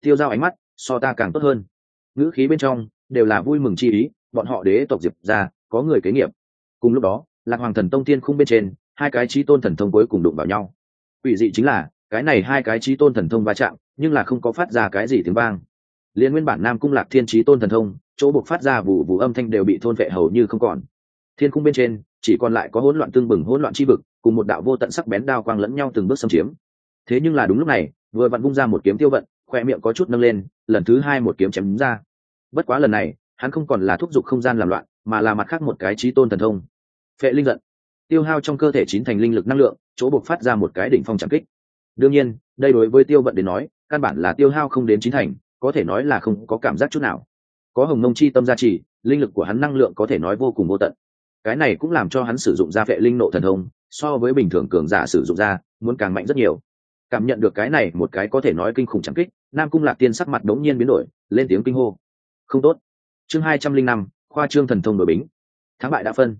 Tiêu giao ánh mắt, so ta càng tốt hơn. Ngữ khí bên trong, đều là vui mừng chi ý, bọn họ đế tộc diệp ra có người kế nghiệp. Cùng lúc đó, lạc hoàng thần tông tiên khung bên trên, hai cái trí tôn thần thông cuối cùng đụng vào nhau. Quỷ dị chính là cái này hai cái trí tôn thần thông va chạm, nhưng là không có phát ra cái gì tiếng vang. Liên nguyên bản nam cung lạc thiên trí tôn thần thông, chỗ buộc phát ra vụ vụ âm thanh đều bị thôn vệ hầu như không còn. Thiên cung bên trên, chỉ còn lại có hỗn loạn tương bừng, hỗn loạn chi vực, cùng một đạo vô tận sắc bén đao quang lẫn nhau từng bước xâm chiếm. Thế nhưng là đúng lúc này, vừa vặn vung ra một kiếm tiêu vận, khoe miệng có chút nâng lên, lần thứ hai một kiếm chém ra. Bất quá lần này, hắn không còn là thúc giục không gian làm loạn, mà là mặt khác một cái trí tôn thần thông. Phệ linh giận. Tiêu hao trong cơ thể chín thành linh lực năng lượng, chỗ buộc phát ra một cái đỉnh phong trảm kích đương nhiên đây đối với tiêu vận đến nói căn bản là tiêu hao không đến chín thành có thể nói là không có cảm giác chút nào. Có hồng nông chi tâm gia trì linh lực của hắn năng lượng có thể nói vô cùng vô tận. Cái này cũng làm cho hắn sử dụng ra vệ linh nộ thần hồng, so với bình thường cường giả sử dụng ra muốn càng mạnh rất nhiều. Cảm nhận được cái này một cái có thể nói kinh khủng trắng kích nam cung lạc tiên sắc mặt đống nhiên biến đổi lên tiếng kinh hô. Không tốt. Chương hai trăm linh năm khoa trương thần thông đổi bính. Thắng bại đã phân.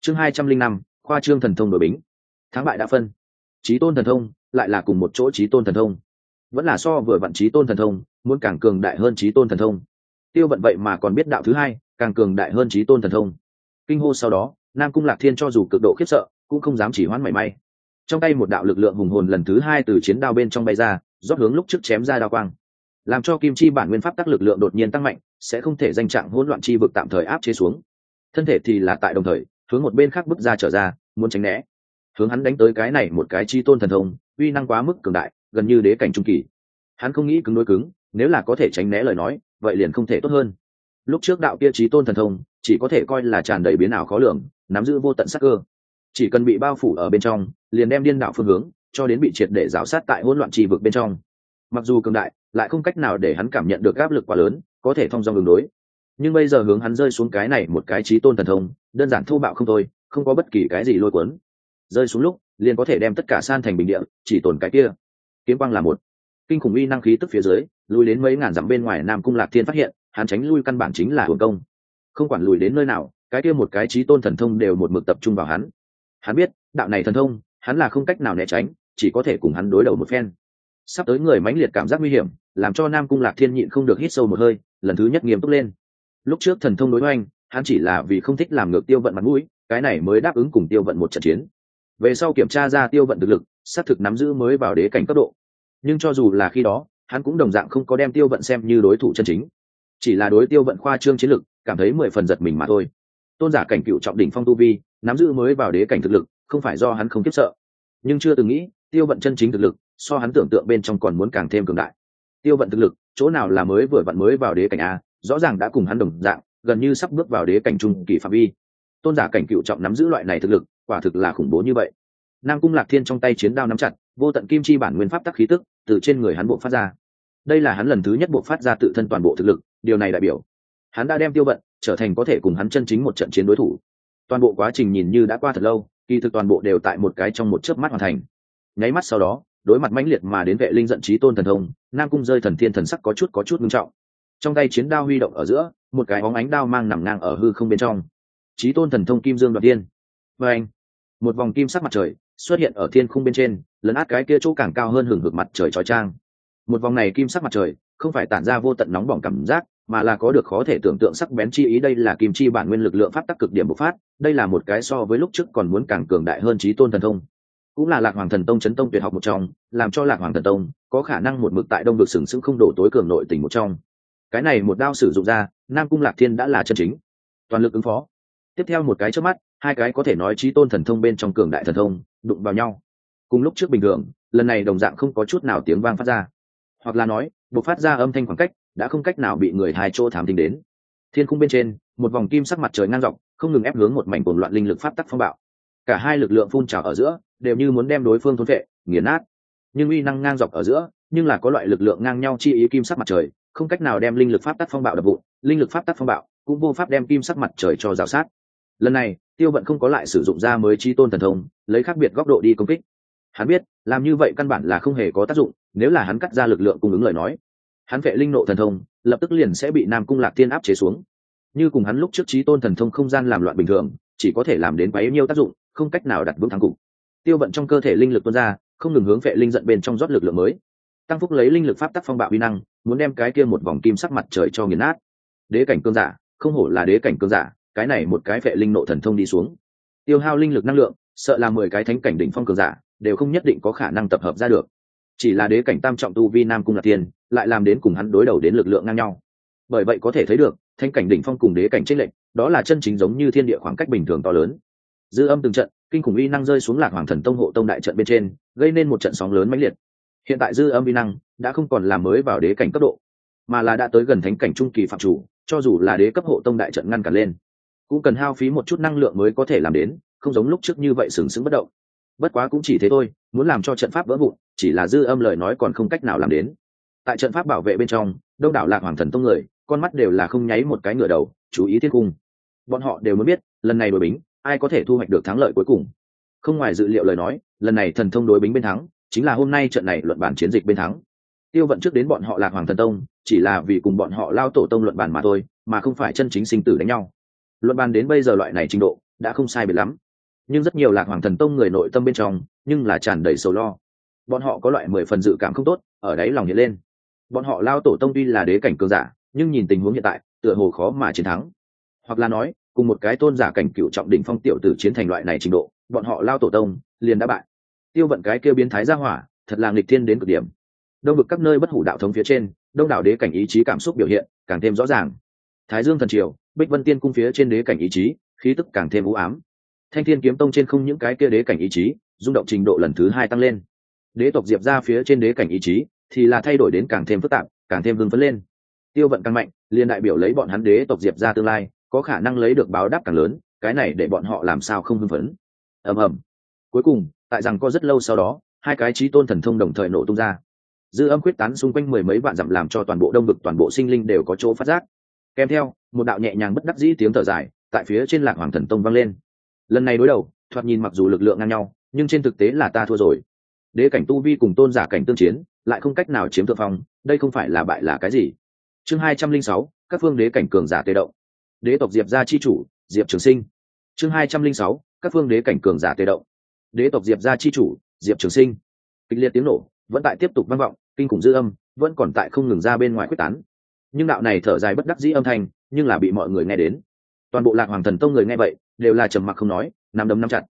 Chương hai trăm linh năm khoa trương thần thông đổi bính. Thắng bại đã phân. Trí tôn thần thông lại là cùng một chỗ trí tôn thần thông. Vẫn là so vừa vặn trí tôn thần thông, muốn càng cường đại hơn trí tôn thần thông. Tiêu vận vậy mà còn biết đạo thứ hai, càng cường đại hơn trí tôn thần thông. Kinh hô sau đó, nam cung lạc thiên cho dù cực độ khiếp sợ, cũng không dám chỉ hoãn mảy may. Trong tay một đạo lực lượng hùng hồn lần thứ hai từ chiến đao bên trong bay ra, rót hướng lúc trước chém ra đao quang. Làm cho kim chi bản nguyên pháp tác lực lượng đột nhiên tăng mạnh, sẽ không thể danh trạng hỗn loạn chi vực tạm thời áp chế xuống. Thân thể thì là tại đồng thời, hướng một bên khác bước ra trở ra, muốn tránh né hướng hắn đánh tới cái này một cái chi tôn thần thông, uy năng quá mức cường đại, gần như đế cảnh trung kỳ. Hắn không nghĩ cứng đối cứng, nếu là có thể tránh né lời nói, vậy liền không thể tốt hơn. Lúc trước đạo kia trí tôn thần thông, chỉ có thể coi là tràn đầy biến ảo khó lường, nắm giữ vô tận sắc cơ. Chỉ cần bị bao phủ ở bên trong, liền đem điên đạo phương hướng, cho đến bị triệt để rào sát tại hỗn loạn trì vực bên trong. Mặc dù cường đại, lại không cách nào để hắn cảm nhận được áp lực quá lớn, có thể thông dong đường đối. Nhưng bây giờ hướng hắn rơi xuống cái này một cái trí tôn thần thông, đơn giản thô bạo không thôi, không có bất kỳ cái gì lôi cuốn rơi xuống lúc, liền có thể đem tất cả san thành bình địa, chỉ tồn cái kia. Kiếm quang là một. Kinh khủng uy năng khí tức phía dưới lùi đến mấy ngàn dặm bên ngoài nam cung lạc thiên phát hiện, hắn tránh lui căn bản chính là hồn công. Không quản lùi đến nơi nào, cái kia một cái trí tôn thần thông đều một mực tập trung vào hắn. Hắn biết, đạo này thần thông, hắn là không cách nào né tránh, chỉ có thể cùng hắn đối đầu một phen. Sắp tới người mãnh liệt cảm giác nguy hiểm, làm cho nam cung lạc thiên nhịn không được hít sâu một hơi, lần thứ nhất nghiêm túc lên. Lúc trước thần thông đối với anh hắn chỉ là vì không thích làm ngược tiêu vận mặt mũi, cái này mới đáp ứng cùng tiêu vận một trận chiến về sau kiểm tra ra tiêu vận thực lực, xác thực nắm giữ mới vào đế cảnh cấp độ. Nhưng cho dù là khi đó, hắn cũng đồng dạng không có đem tiêu vận xem như đối thủ chân chính. Chỉ là đối tiêu vận khoa trương chiến lực, cảm thấy mười phần giật mình mà thôi. Tôn giả cảnh cựu trọng đỉnh phong tu vi, nắm giữ mới vào đế cảnh thực lực, không phải do hắn không kiếp sợ. Nhưng chưa từng nghĩ, tiêu vận chân chính thực lực, so hắn tưởng tượng bên trong còn muốn càng thêm cường đại. Tiêu vận thực lực, chỗ nào là mới vừa vặn mới vào đế cảnh a, rõ ràng đã cùng hắn đồng dạng, gần như sắp bước vào đế cảnh trung kỳ phạm vi. Tôn giả cảnh cựu trọng nắm giữ loại này thực lực quả thực là khủng bố như vậy. Nam cung lạc thiên trong tay chiến đao nắm chặt, vô tận kim chi bản nguyên pháp tắc khí tức từ trên người hắn bộ phát ra. Đây là hắn lần thứ nhất bộ phát ra tự thân toàn bộ thực lực, điều này đại biểu hắn đã đem tiêu vận trở thành có thể cùng hắn chân chính một trận chiến đối thủ. Toàn bộ quá trình nhìn như đã qua thật lâu, kỳ thực toàn bộ đều tại một cái trong một chớp mắt hoàn thành. Nháy mắt sau đó, đối mặt mãnh liệt mà đến vệ linh giận trí tôn thần thông, nam cung rơi thần thiên thần sắc có chút có chút ngưng trọng. Trong tay chiến đao huy động ở giữa, một cái bóng ánh đao mang nằm ngang ở hư không bên trong. Trí tôn thần thông kim dương đoạt tiên và anh, một vòng kim sắc mặt trời xuất hiện ở thiên khung bên trên, lấn át cái kia chỗ càng cao hơn hừng hực mặt trời trói trang. Một vòng này kim sắc mặt trời không phải tản ra vô tận nóng bỏng cảm giác, mà là có được khó thể tưởng tượng sắc bén chi ý. Đây là kim chi bản nguyên lực lượng pháp tắc cực điểm bộc phát, đây là một cái so với lúc trước còn muốn càng cường đại hơn trí tôn thần thông. Cũng là lạc hoàng thần tông chấn tông tuyệt học một trong, làm cho lạc hoàng thần tông có khả năng một mực tại đông được sừng sững không đổ tối cường nội tình một trong. Cái này một đao sử dụng ra, nam cung lạc thiên đã là chân chính. Toàn lực ứng phó. Tiếp theo một cái trước mắt hai cái có thể nói trí tôn thần thông bên trong cường đại thần thông, đụng vào nhau. Cùng lúc trước bình thường, lần này đồng dạng không có chút nào tiếng vang phát ra. Hoặc là nói buộc phát ra âm thanh khoảng cách, đã không cách nào bị người hai chỗ thám tính đến. Thiên cung bên trên, một vòng kim sắc mặt trời ngang dọc, không ngừng ép hướng một mảnh cuồng loạn linh lực pháp tắc phong bạo. Cả hai lực lượng phun trào ở giữa, đều như muốn đem đối phương thốn vệ nghiền nát. Nhưng uy năng ngang dọc ở giữa, nhưng là có loại lực lượng ngang nhau chi ý kim sắc mặt trời, không cách nào đem linh lực pháp tắc phong bạo đập vụ linh lực pháp tắc phong bạo cũng vô pháp đem kim sắc mặt trời cho rào sát lần này, tiêu vận không có lại sử dụng ra mới chi tôn thần thông, lấy khác biệt góc độ đi công kích. Hắn biết, làm như vậy căn bản là không hề có tác dụng, nếu là hắn cắt ra lực lượng cung ứng lời nói. Hắn vệ linh nộ thần thông, lập tức liền sẽ bị nam cung lạc tiên áp chế xuống. Như cùng hắn lúc trước trí tôn thần thông không gian làm loạn bình thường, chỉ có thể làm đến bấy nhiêu tác dụng, không cách nào đặt vững thắng cục. Tiêu vận trong cơ thể linh lực tuôn ra, không ngừng hướng vệ linh giận bên trong rót lực lượng mới. Tăng phúc lấy linh lực pháp tắc phong bạo uy năng, muốn đem cái kia một vòng kim sắc mặt trời cho nghiền nát. Đế cảnh cương giả, không hổ là đế cảnh cương giả cái này một cái vệ linh nộ thần thông đi xuống. Tiêu hao linh lực năng lượng, sợ là mười cái thánh cảnh đỉnh phong cường giả, đều không nhất định có khả năng tập hợp ra được. Chỉ là đế cảnh tam trọng tu vi nam cung lạc tiên, lại làm đến cùng hắn đối đầu đến lực lượng ngang nhau. Bởi vậy có thể thấy được, thánh cảnh đỉnh phong cùng đế cảnh trích lệnh đó là chân chính giống như thiên địa khoảng cách bình thường to lớn. Dư âm từng trận, kinh khủng uy năng rơi xuống lạc hoàng thần tông hộ tông đại trận bên trên, gây nên một trận sóng lớn mãnh liệt. Hiện tại dư âm uy năng đã không còn là mới vào đế cảnh cấp độ, mà là đã tới gần thánh cảnh trung kỳ phạm chủ, cho dù là đế cấp hộ tông đại trận ngăn cản lên cũng cần hao phí một chút năng lượng mới có thể làm đến, không giống lúc trước như vậy sừng sững bất động. Bất quá cũng chỉ thế thôi, muốn làm cho trận pháp vỡ vụn, chỉ là dư âm lời nói còn không cách nào làm đến. Tại trận pháp bảo vệ bên trong, đông đảo lạc hoàng thần tông người, con mắt đều là không nháy một cái ngựa đầu, chú ý thiên cung. Bọn họ đều muốn biết, lần này đội bính, ai có thể thu hoạch được thắng lợi cuối cùng. Không ngoài dự liệu lời nói, lần này thần thông đối bính bên thắng, chính là hôm nay trận này luận bản chiến dịch bên thắng. Tiêu vận trước đến bọn họ lạc hoàng thần tông, chỉ là vì cùng bọn họ lao tổ tông luận bản mà thôi, mà không phải chân chính sinh tử đánh nhau luận bàn đến bây giờ loại này trình độ, đã không sai biệt lắm. Nhưng rất nhiều lạc hoàng thần tông người nội tâm bên trong, nhưng là tràn đầy sầu lo. Bọn họ có loại mười phần dự cảm không tốt, ở đấy lòng hiện lên. Bọn họ lao tổ tông tuy là đế cảnh cường giả, nhưng nhìn tình huống hiện tại, tựa hồ khó mà chiến thắng. Hoặc là nói, cùng một cái tôn giả cảnh cựu trọng đỉnh phong tiểu tử chiến thành loại này trình độ, bọn họ lao tổ tông, liền đã bại. Tiêu vận cái kêu biến thái ra hỏa, thật là nghịch thiên đến cực điểm. Đông vực các nơi bất hủ đạo thống phía trên, đông đảo đế cảnh ý chí cảm xúc biểu hiện, càng thêm rõ ràng. Thái dương thần triều bích vân tiên cung phía trên đế cảnh ý chí, khí tức càng thêm u ám. Thanh thiên kiếm tông trên không những cái kia đế cảnh ý chí, rung động trình độ lần thứ hai tăng lên. Đế tộc diệp ra phía trên đế cảnh ý chí thì là thay đổi đến càng thêm phức tạp, càng thêm vương phấn lên. Tiêu vận càng mạnh, liền đại biểu lấy bọn hắn đế tộc diệp ra tương lai, có khả năng lấy được báo đáp càng lớn, cái này để bọn họ làm sao không hưng phấn. Ầm ầm. Cuối cùng, tại rằng có rất lâu sau đó, hai cái trí tôn thần thông đồng thời nổ tung ra. Dư âm quyết tán xung quanh mười mấy vạn dặm làm cho toàn bộ đông vực, toàn bộ sinh linh đều có chỗ phát giác kèm theo, một đạo nhẹ nhàng bất đắc dĩ tiếng thở dài tại phía trên lạc hoàng thần tông vang lên. Lần này đối đầu, thoạt nhìn mặc dù lực lượng ngang nhau, nhưng trên thực tế là ta thua rồi. Đế cảnh tu vi cùng tôn giả cảnh tương chiến, lại không cách nào chiếm thượng phong, đây không phải là bại là cái gì? Chương hai trăm linh sáu, các phương đế cảnh cường giả tê động. Đế tộc diệp gia chi chủ, diệp trường sinh. Chương hai trăm linh sáu, các phương đế cảnh cường giả tê động. Đế tộc diệp gia chi chủ, diệp trường sinh. Kịch liệt tiếng nổ, vẫn tại tiếp tục vang vọng, kinh khủng dư âm, vẫn còn tại không ngừng ra bên ngoài quyết tán nhưng đạo này thở dài bất đắc dĩ âm thanh, nhưng là bị mọi người nghe đến. Toàn bộ lạc hoàng thần tông người nghe vậy, đều là trầm mặc không nói nằm đấm nắm chặt.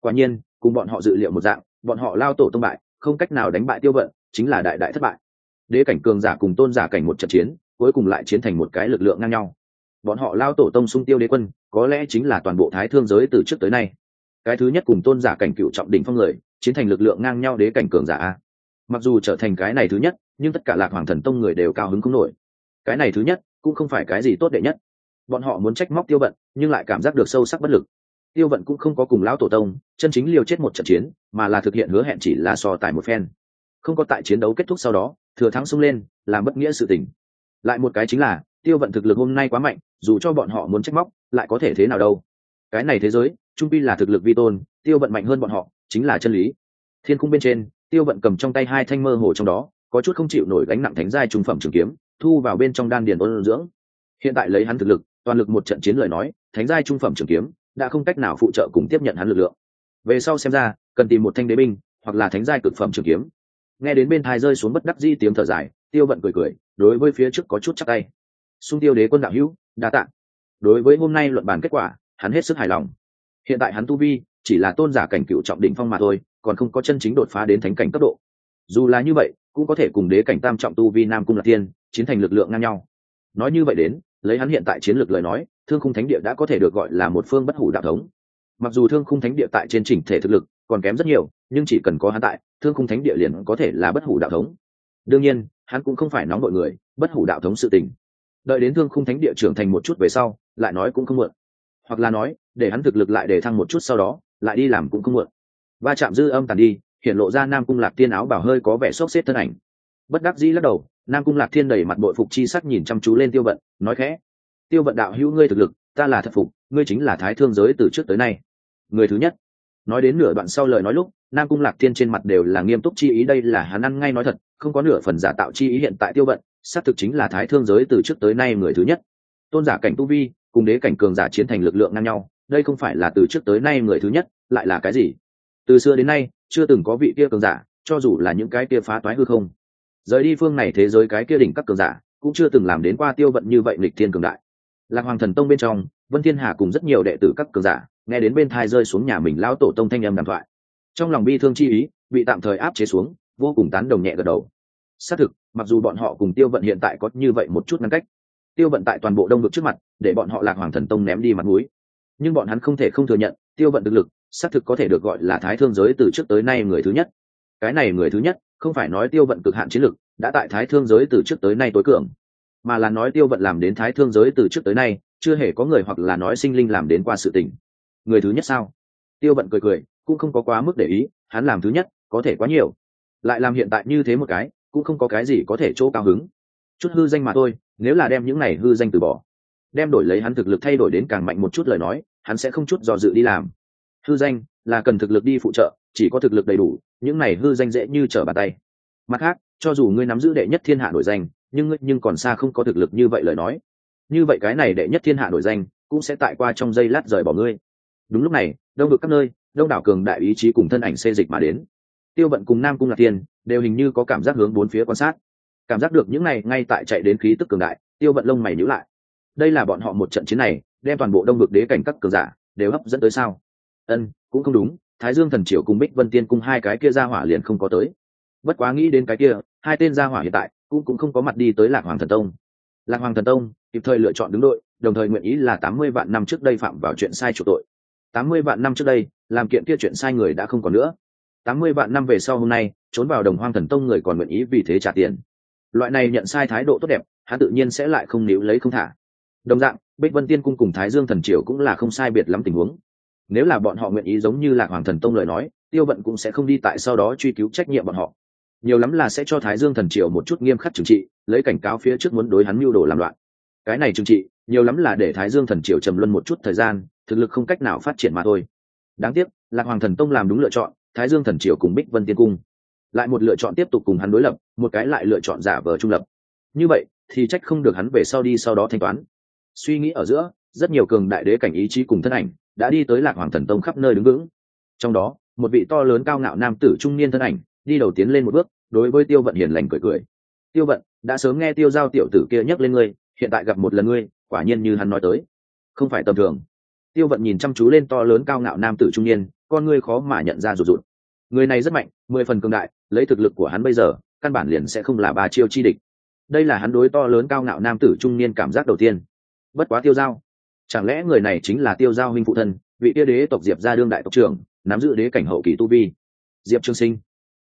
Quả nhiên, cùng bọn họ dự liệu một dạng, bọn họ lao tổ tông bại, không cách nào đánh bại tiêu vận, chính là đại đại thất bại. Đế cảnh cường giả cùng tôn giả cảnh một trận chiến, cuối cùng lại chiến thành một cái lực lượng ngang nhau. Bọn họ lao tổ tông sung tiêu đế quân, có lẽ chính là toàn bộ thái thương giới từ trước tới nay. Cái thứ nhất cùng tôn giả cảnh cựu trọng đỉnh phong người, chiến thành lực lượng ngang nhau đế cảnh cường giả mặc dù trở thành cái này thứ nhất, nhưng tất cả lạc hoàng thần tông người đều cao hứng không nổi cái này thứ nhất, cũng không phải cái gì tốt đệ nhất. Bọn họ muốn trách móc tiêu vận, nhưng lại cảm giác được sâu sắc bất lực. Tiêu vận cũng không có cùng lão tổ tông, chân chính liều chết một trận chiến, mà là thực hiện hứa hẹn chỉ là so tài một phen. Không có tại chiến đấu kết thúc sau đó, thừa thắng xông lên, làm bất nghĩa sự tình. Lại một cái chính là, tiêu vận thực lực hôm nay quá mạnh, dù cho bọn họ muốn trách móc, lại có thể thế nào đâu. Cái này thế giới, trung pi là thực lực vi tôn, tiêu vận mạnh hơn bọn họ, chính là chân lý. Thiên cung bên trên, tiêu vận cầm trong tay hai thanh mơ hồ trong đó, có chút không chịu nổi gánh nặng thánh giai trung phẩm trường kiếm thu vào bên trong đan điền ôn dưỡng. Hiện tại lấy hắn thực lực, toàn lực một trận chiến lời nói, thánh giai trung phẩm trường kiếm, đã không cách nào phụ trợ cùng tiếp nhận hắn lực lượng. Về sau xem ra, cần tìm một thanh đế binh, hoặc là thánh giai cực phẩm trường kiếm. Nghe đến bên thai rơi xuống bất đắc di tiếng thở dài, tiêu vận cười cười, đối với phía trước có chút chắc tay. Xung tiêu đế quân đạo hữu, đa tạng đối với hôm nay luận bàn kết quả, hắn hết sức hài lòng. Hiện tại hắn tu vi, chỉ là tôn giả cảnh cựu trọng đỉnh phong mà thôi, còn không có chân chính đột phá đến thánh cảnh cấp độ. Dù là như vậy cũng có thể cùng đế cảnh tam trọng tu vi nam cung lạc tiên chiến thành lực lượng ngang nhau. Nói như vậy đến, lấy hắn hiện tại chiến lược lời nói, thương khung thánh địa đã có thể được gọi là một phương bất hủ đạo thống. Mặc dù thương khung thánh địa tại trên chỉnh thể thực lực còn kém rất nhiều, nhưng chỉ cần có hắn tại, thương khung thánh địa liền có thể là bất hủ đạo thống. Đương nhiên, hắn cũng không phải nóng mọi người, bất hủ đạo thống sự tình. Đợi đến thương khung thánh địa trưởng thành một chút về sau, lại nói cũng không muộn. Hoặc là nói, để hắn thực lực lại để thăng một chút sau đó, lại đi làm cũng không muộn. Va chạm dư âm tàn đi hiện lộ ra nam cung lạc tiên áo bảo hơi có vẻ sốc xếp thân ảnh. Bất đắc dĩ lắc đầu, nam cung lạc thiên đầy mặt bội phục chi sắc nhìn chăm chú lên tiêu vận, nói khẽ, tiêu vận đạo hữu ngươi thực lực, ta là thật phục, ngươi chính là thái thương giới từ trước tới nay. Người thứ nhất. Nói đến nửa đoạn sau lời nói lúc, nam cung lạc thiên trên mặt đều là nghiêm túc chi ý, đây là hắn ăn ngay nói thật, không có nửa phần giả tạo chi ý hiện tại tiêu vận, xác thực chính là thái thương giới từ trước tới nay người thứ nhất. Tôn giả cảnh tu vi, cùng đế cảnh cường giả chiến thành lực lượng ngang nhau, đây không phải là từ trước tới nay người thứ nhất, lại là cái gì? Từ xưa đến nay chưa từng có vị kia cường giả, cho dù là những cái kia phá toái hư không. Rời đi phương này thế giới cái kia đỉnh các cường giả, cũng chưa từng làm đến qua tiêu vận như vậy lịch thiên cường đại. Lạc hoàng thần tông bên trong, vân thiên hà cùng rất nhiều đệ tử các cường giả, nghe đến bên thai rơi xuống nhà mình lão tổ tông thanh âm đàm thoại. Trong lòng bi thương chi ý, bị tạm thời áp chế xuống, vô cùng tán đồng nhẹ gật đầu. Xác thực, mặc dù bọn họ cùng tiêu vận hiện tại có như vậy một chút ngăn cách, tiêu vận tại toàn bộ đông vực trước mặt, để bọn họ lạc hoàng thần tông ném đi mặt mũi. Nhưng bọn hắn không thể không thừa nhận, tiêu vận thực lực xác thực có thể được gọi là thái thương giới từ trước tới nay người thứ nhất. Cái này người thứ nhất, không phải nói tiêu vận cực hạn chiến lực đã tại thái thương giới từ trước tới nay tối cường, mà là nói tiêu vận làm đến thái thương giới từ trước tới nay, chưa hề có người hoặc là nói sinh linh làm đến qua sự tình. Người thứ nhất sao? Tiêu vận cười cười, cũng không có quá mức để ý, hắn làm thứ nhất, có thể quá nhiều. Lại làm hiện tại như thế một cái, cũng không có cái gì có thể chỗ cao hứng. Chút hư danh mà thôi, nếu là đem những này hư danh từ bỏ, đem đổi lấy hắn thực lực thay đổi đến càng mạnh một chút lời nói, hắn sẽ không chút dò dự đi làm hư danh là cần thực lực đi phụ trợ, chỉ có thực lực đầy đủ, những này hư danh dễ như trở bàn tay. Mặt khác, cho dù ngươi nắm giữ đệ nhất thiên hạ nổi danh, nhưng ngươi nhưng còn xa không có thực lực như vậy lời nói. Như vậy cái này đệ nhất thiên hạ nổi danh cũng sẽ tại qua trong giây lát rời bỏ ngươi. Đúng lúc này, đông được các nơi, đông đảo cường đại ý chí cùng thân ảnh xê dịch mà đến. Tiêu vận cùng nam cung lạc tiên đều hình như có cảm giác hướng bốn phía quan sát. Cảm giác được những này ngay tại chạy đến khí tức cường đại, tiêu vận lông mày nhữ lại. Đây là bọn họ một trận chiến này, đem toàn bộ đông vực đế cảnh các cường giả đều hấp dẫn tới sao? Ân, cũng không đúng, thái dương thần triều cùng bích vân tiên cung hai cái kia ra hỏa liền không có tới. Bất quá nghĩ đến cái kia, hai tên gia hỏa hiện tại, cũng cũng không có mặt đi tới lạc hoàng thần tông. Lạc hoàng thần tông, kịp thời lựa chọn đứng đội, đồng thời nguyện ý là tám mươi vạn năm trước đây phạm vào chuyện sai chủ tội. tám mươi vạn năm trước đây, làm kiện kia chuyện sai người đã không còn nữa. tám mươi vạn năm về sau hôm nay, trốn vào đồng hoang thần tông người còn nguyện ý vì thế trả tiền. Loại này nhận sai thái độ tốt đẹp, hắn tự nhiên sẽ lại không níu lấy không thả. Đồng dạng, bích vân tiên cung cùng thái dương thần triều cũng là không sai biệt lắm tình huống nếu là bọn họ nguyện ý giống như lạc hoàng thần tông lời nói, tiêu vận cũng sẽ không đi tại sau đó truy cứu trách nhiệm bọn họ. Nhiều lắm là sẽ cho thái dương thần triều một chút nghiêm khắc trừng trị, lấy cảnh cáo phía trước muốn đối hắn mưu đồ làm loạn. Cái này trừng trị, nhiều lắm là để thái dương thần triều trầm luân một chút thời gian, thực lực không cách nào phát triển mà thôi. Đáng tiếc, lạc hoàng thần tông làm đúng lựa chọn, thái dương thần triều cùng bích vân tiên cung. Lại một lựa chọn tiếp tục cùng hắn đối lập, một cái lại lựa chọn giả vờ trung lập. Như vậy, thì trách không được hắn về sau đi sau đó thanh toán. Suy nghĩ ở giữa, rất nhiều cường đại đế cảnh ý chí cùng thân ảnh đã đi tới lạc hoàng thần tông khắp nơi đứng vững. Trong đó, một vị to lớn cao ngạo nam tử trung niên thân ảnh, đi đầu tiến lên một bước, đối với tiêu vận hiền lành cười cười. Tiêu vận, đã sớm nghe tiêu giao tiểu tử kia nhắc lên ngươi, hiện tại gặp một lần ngươi, quả nhiên như hắn nói tới. Không phải tầm thường. Tiêu vận nhìn chăm chú lên to lớn cao ngạo nam tử trung niên, con ngươi khó mà nhận ra rụt rụt. Người này rất mạnh, mười phần cường đại, lấy thực lực của hắn bây giờ, căn bản liền sẽ không là ba chiêu chi địch. Đây là hắn đối to lớn cao ngạo nam tử trung niên cảm giác đầu tiên. Bất quá tiêu giao chẳng lẽ người này chính là tiêu giao huynh phụ thân, vị tiêu đế tộc diệp gia đương đại tộc trưởng, nắm giữ đế cảnh hậu kỳ tu vi? Diệp trương sinh.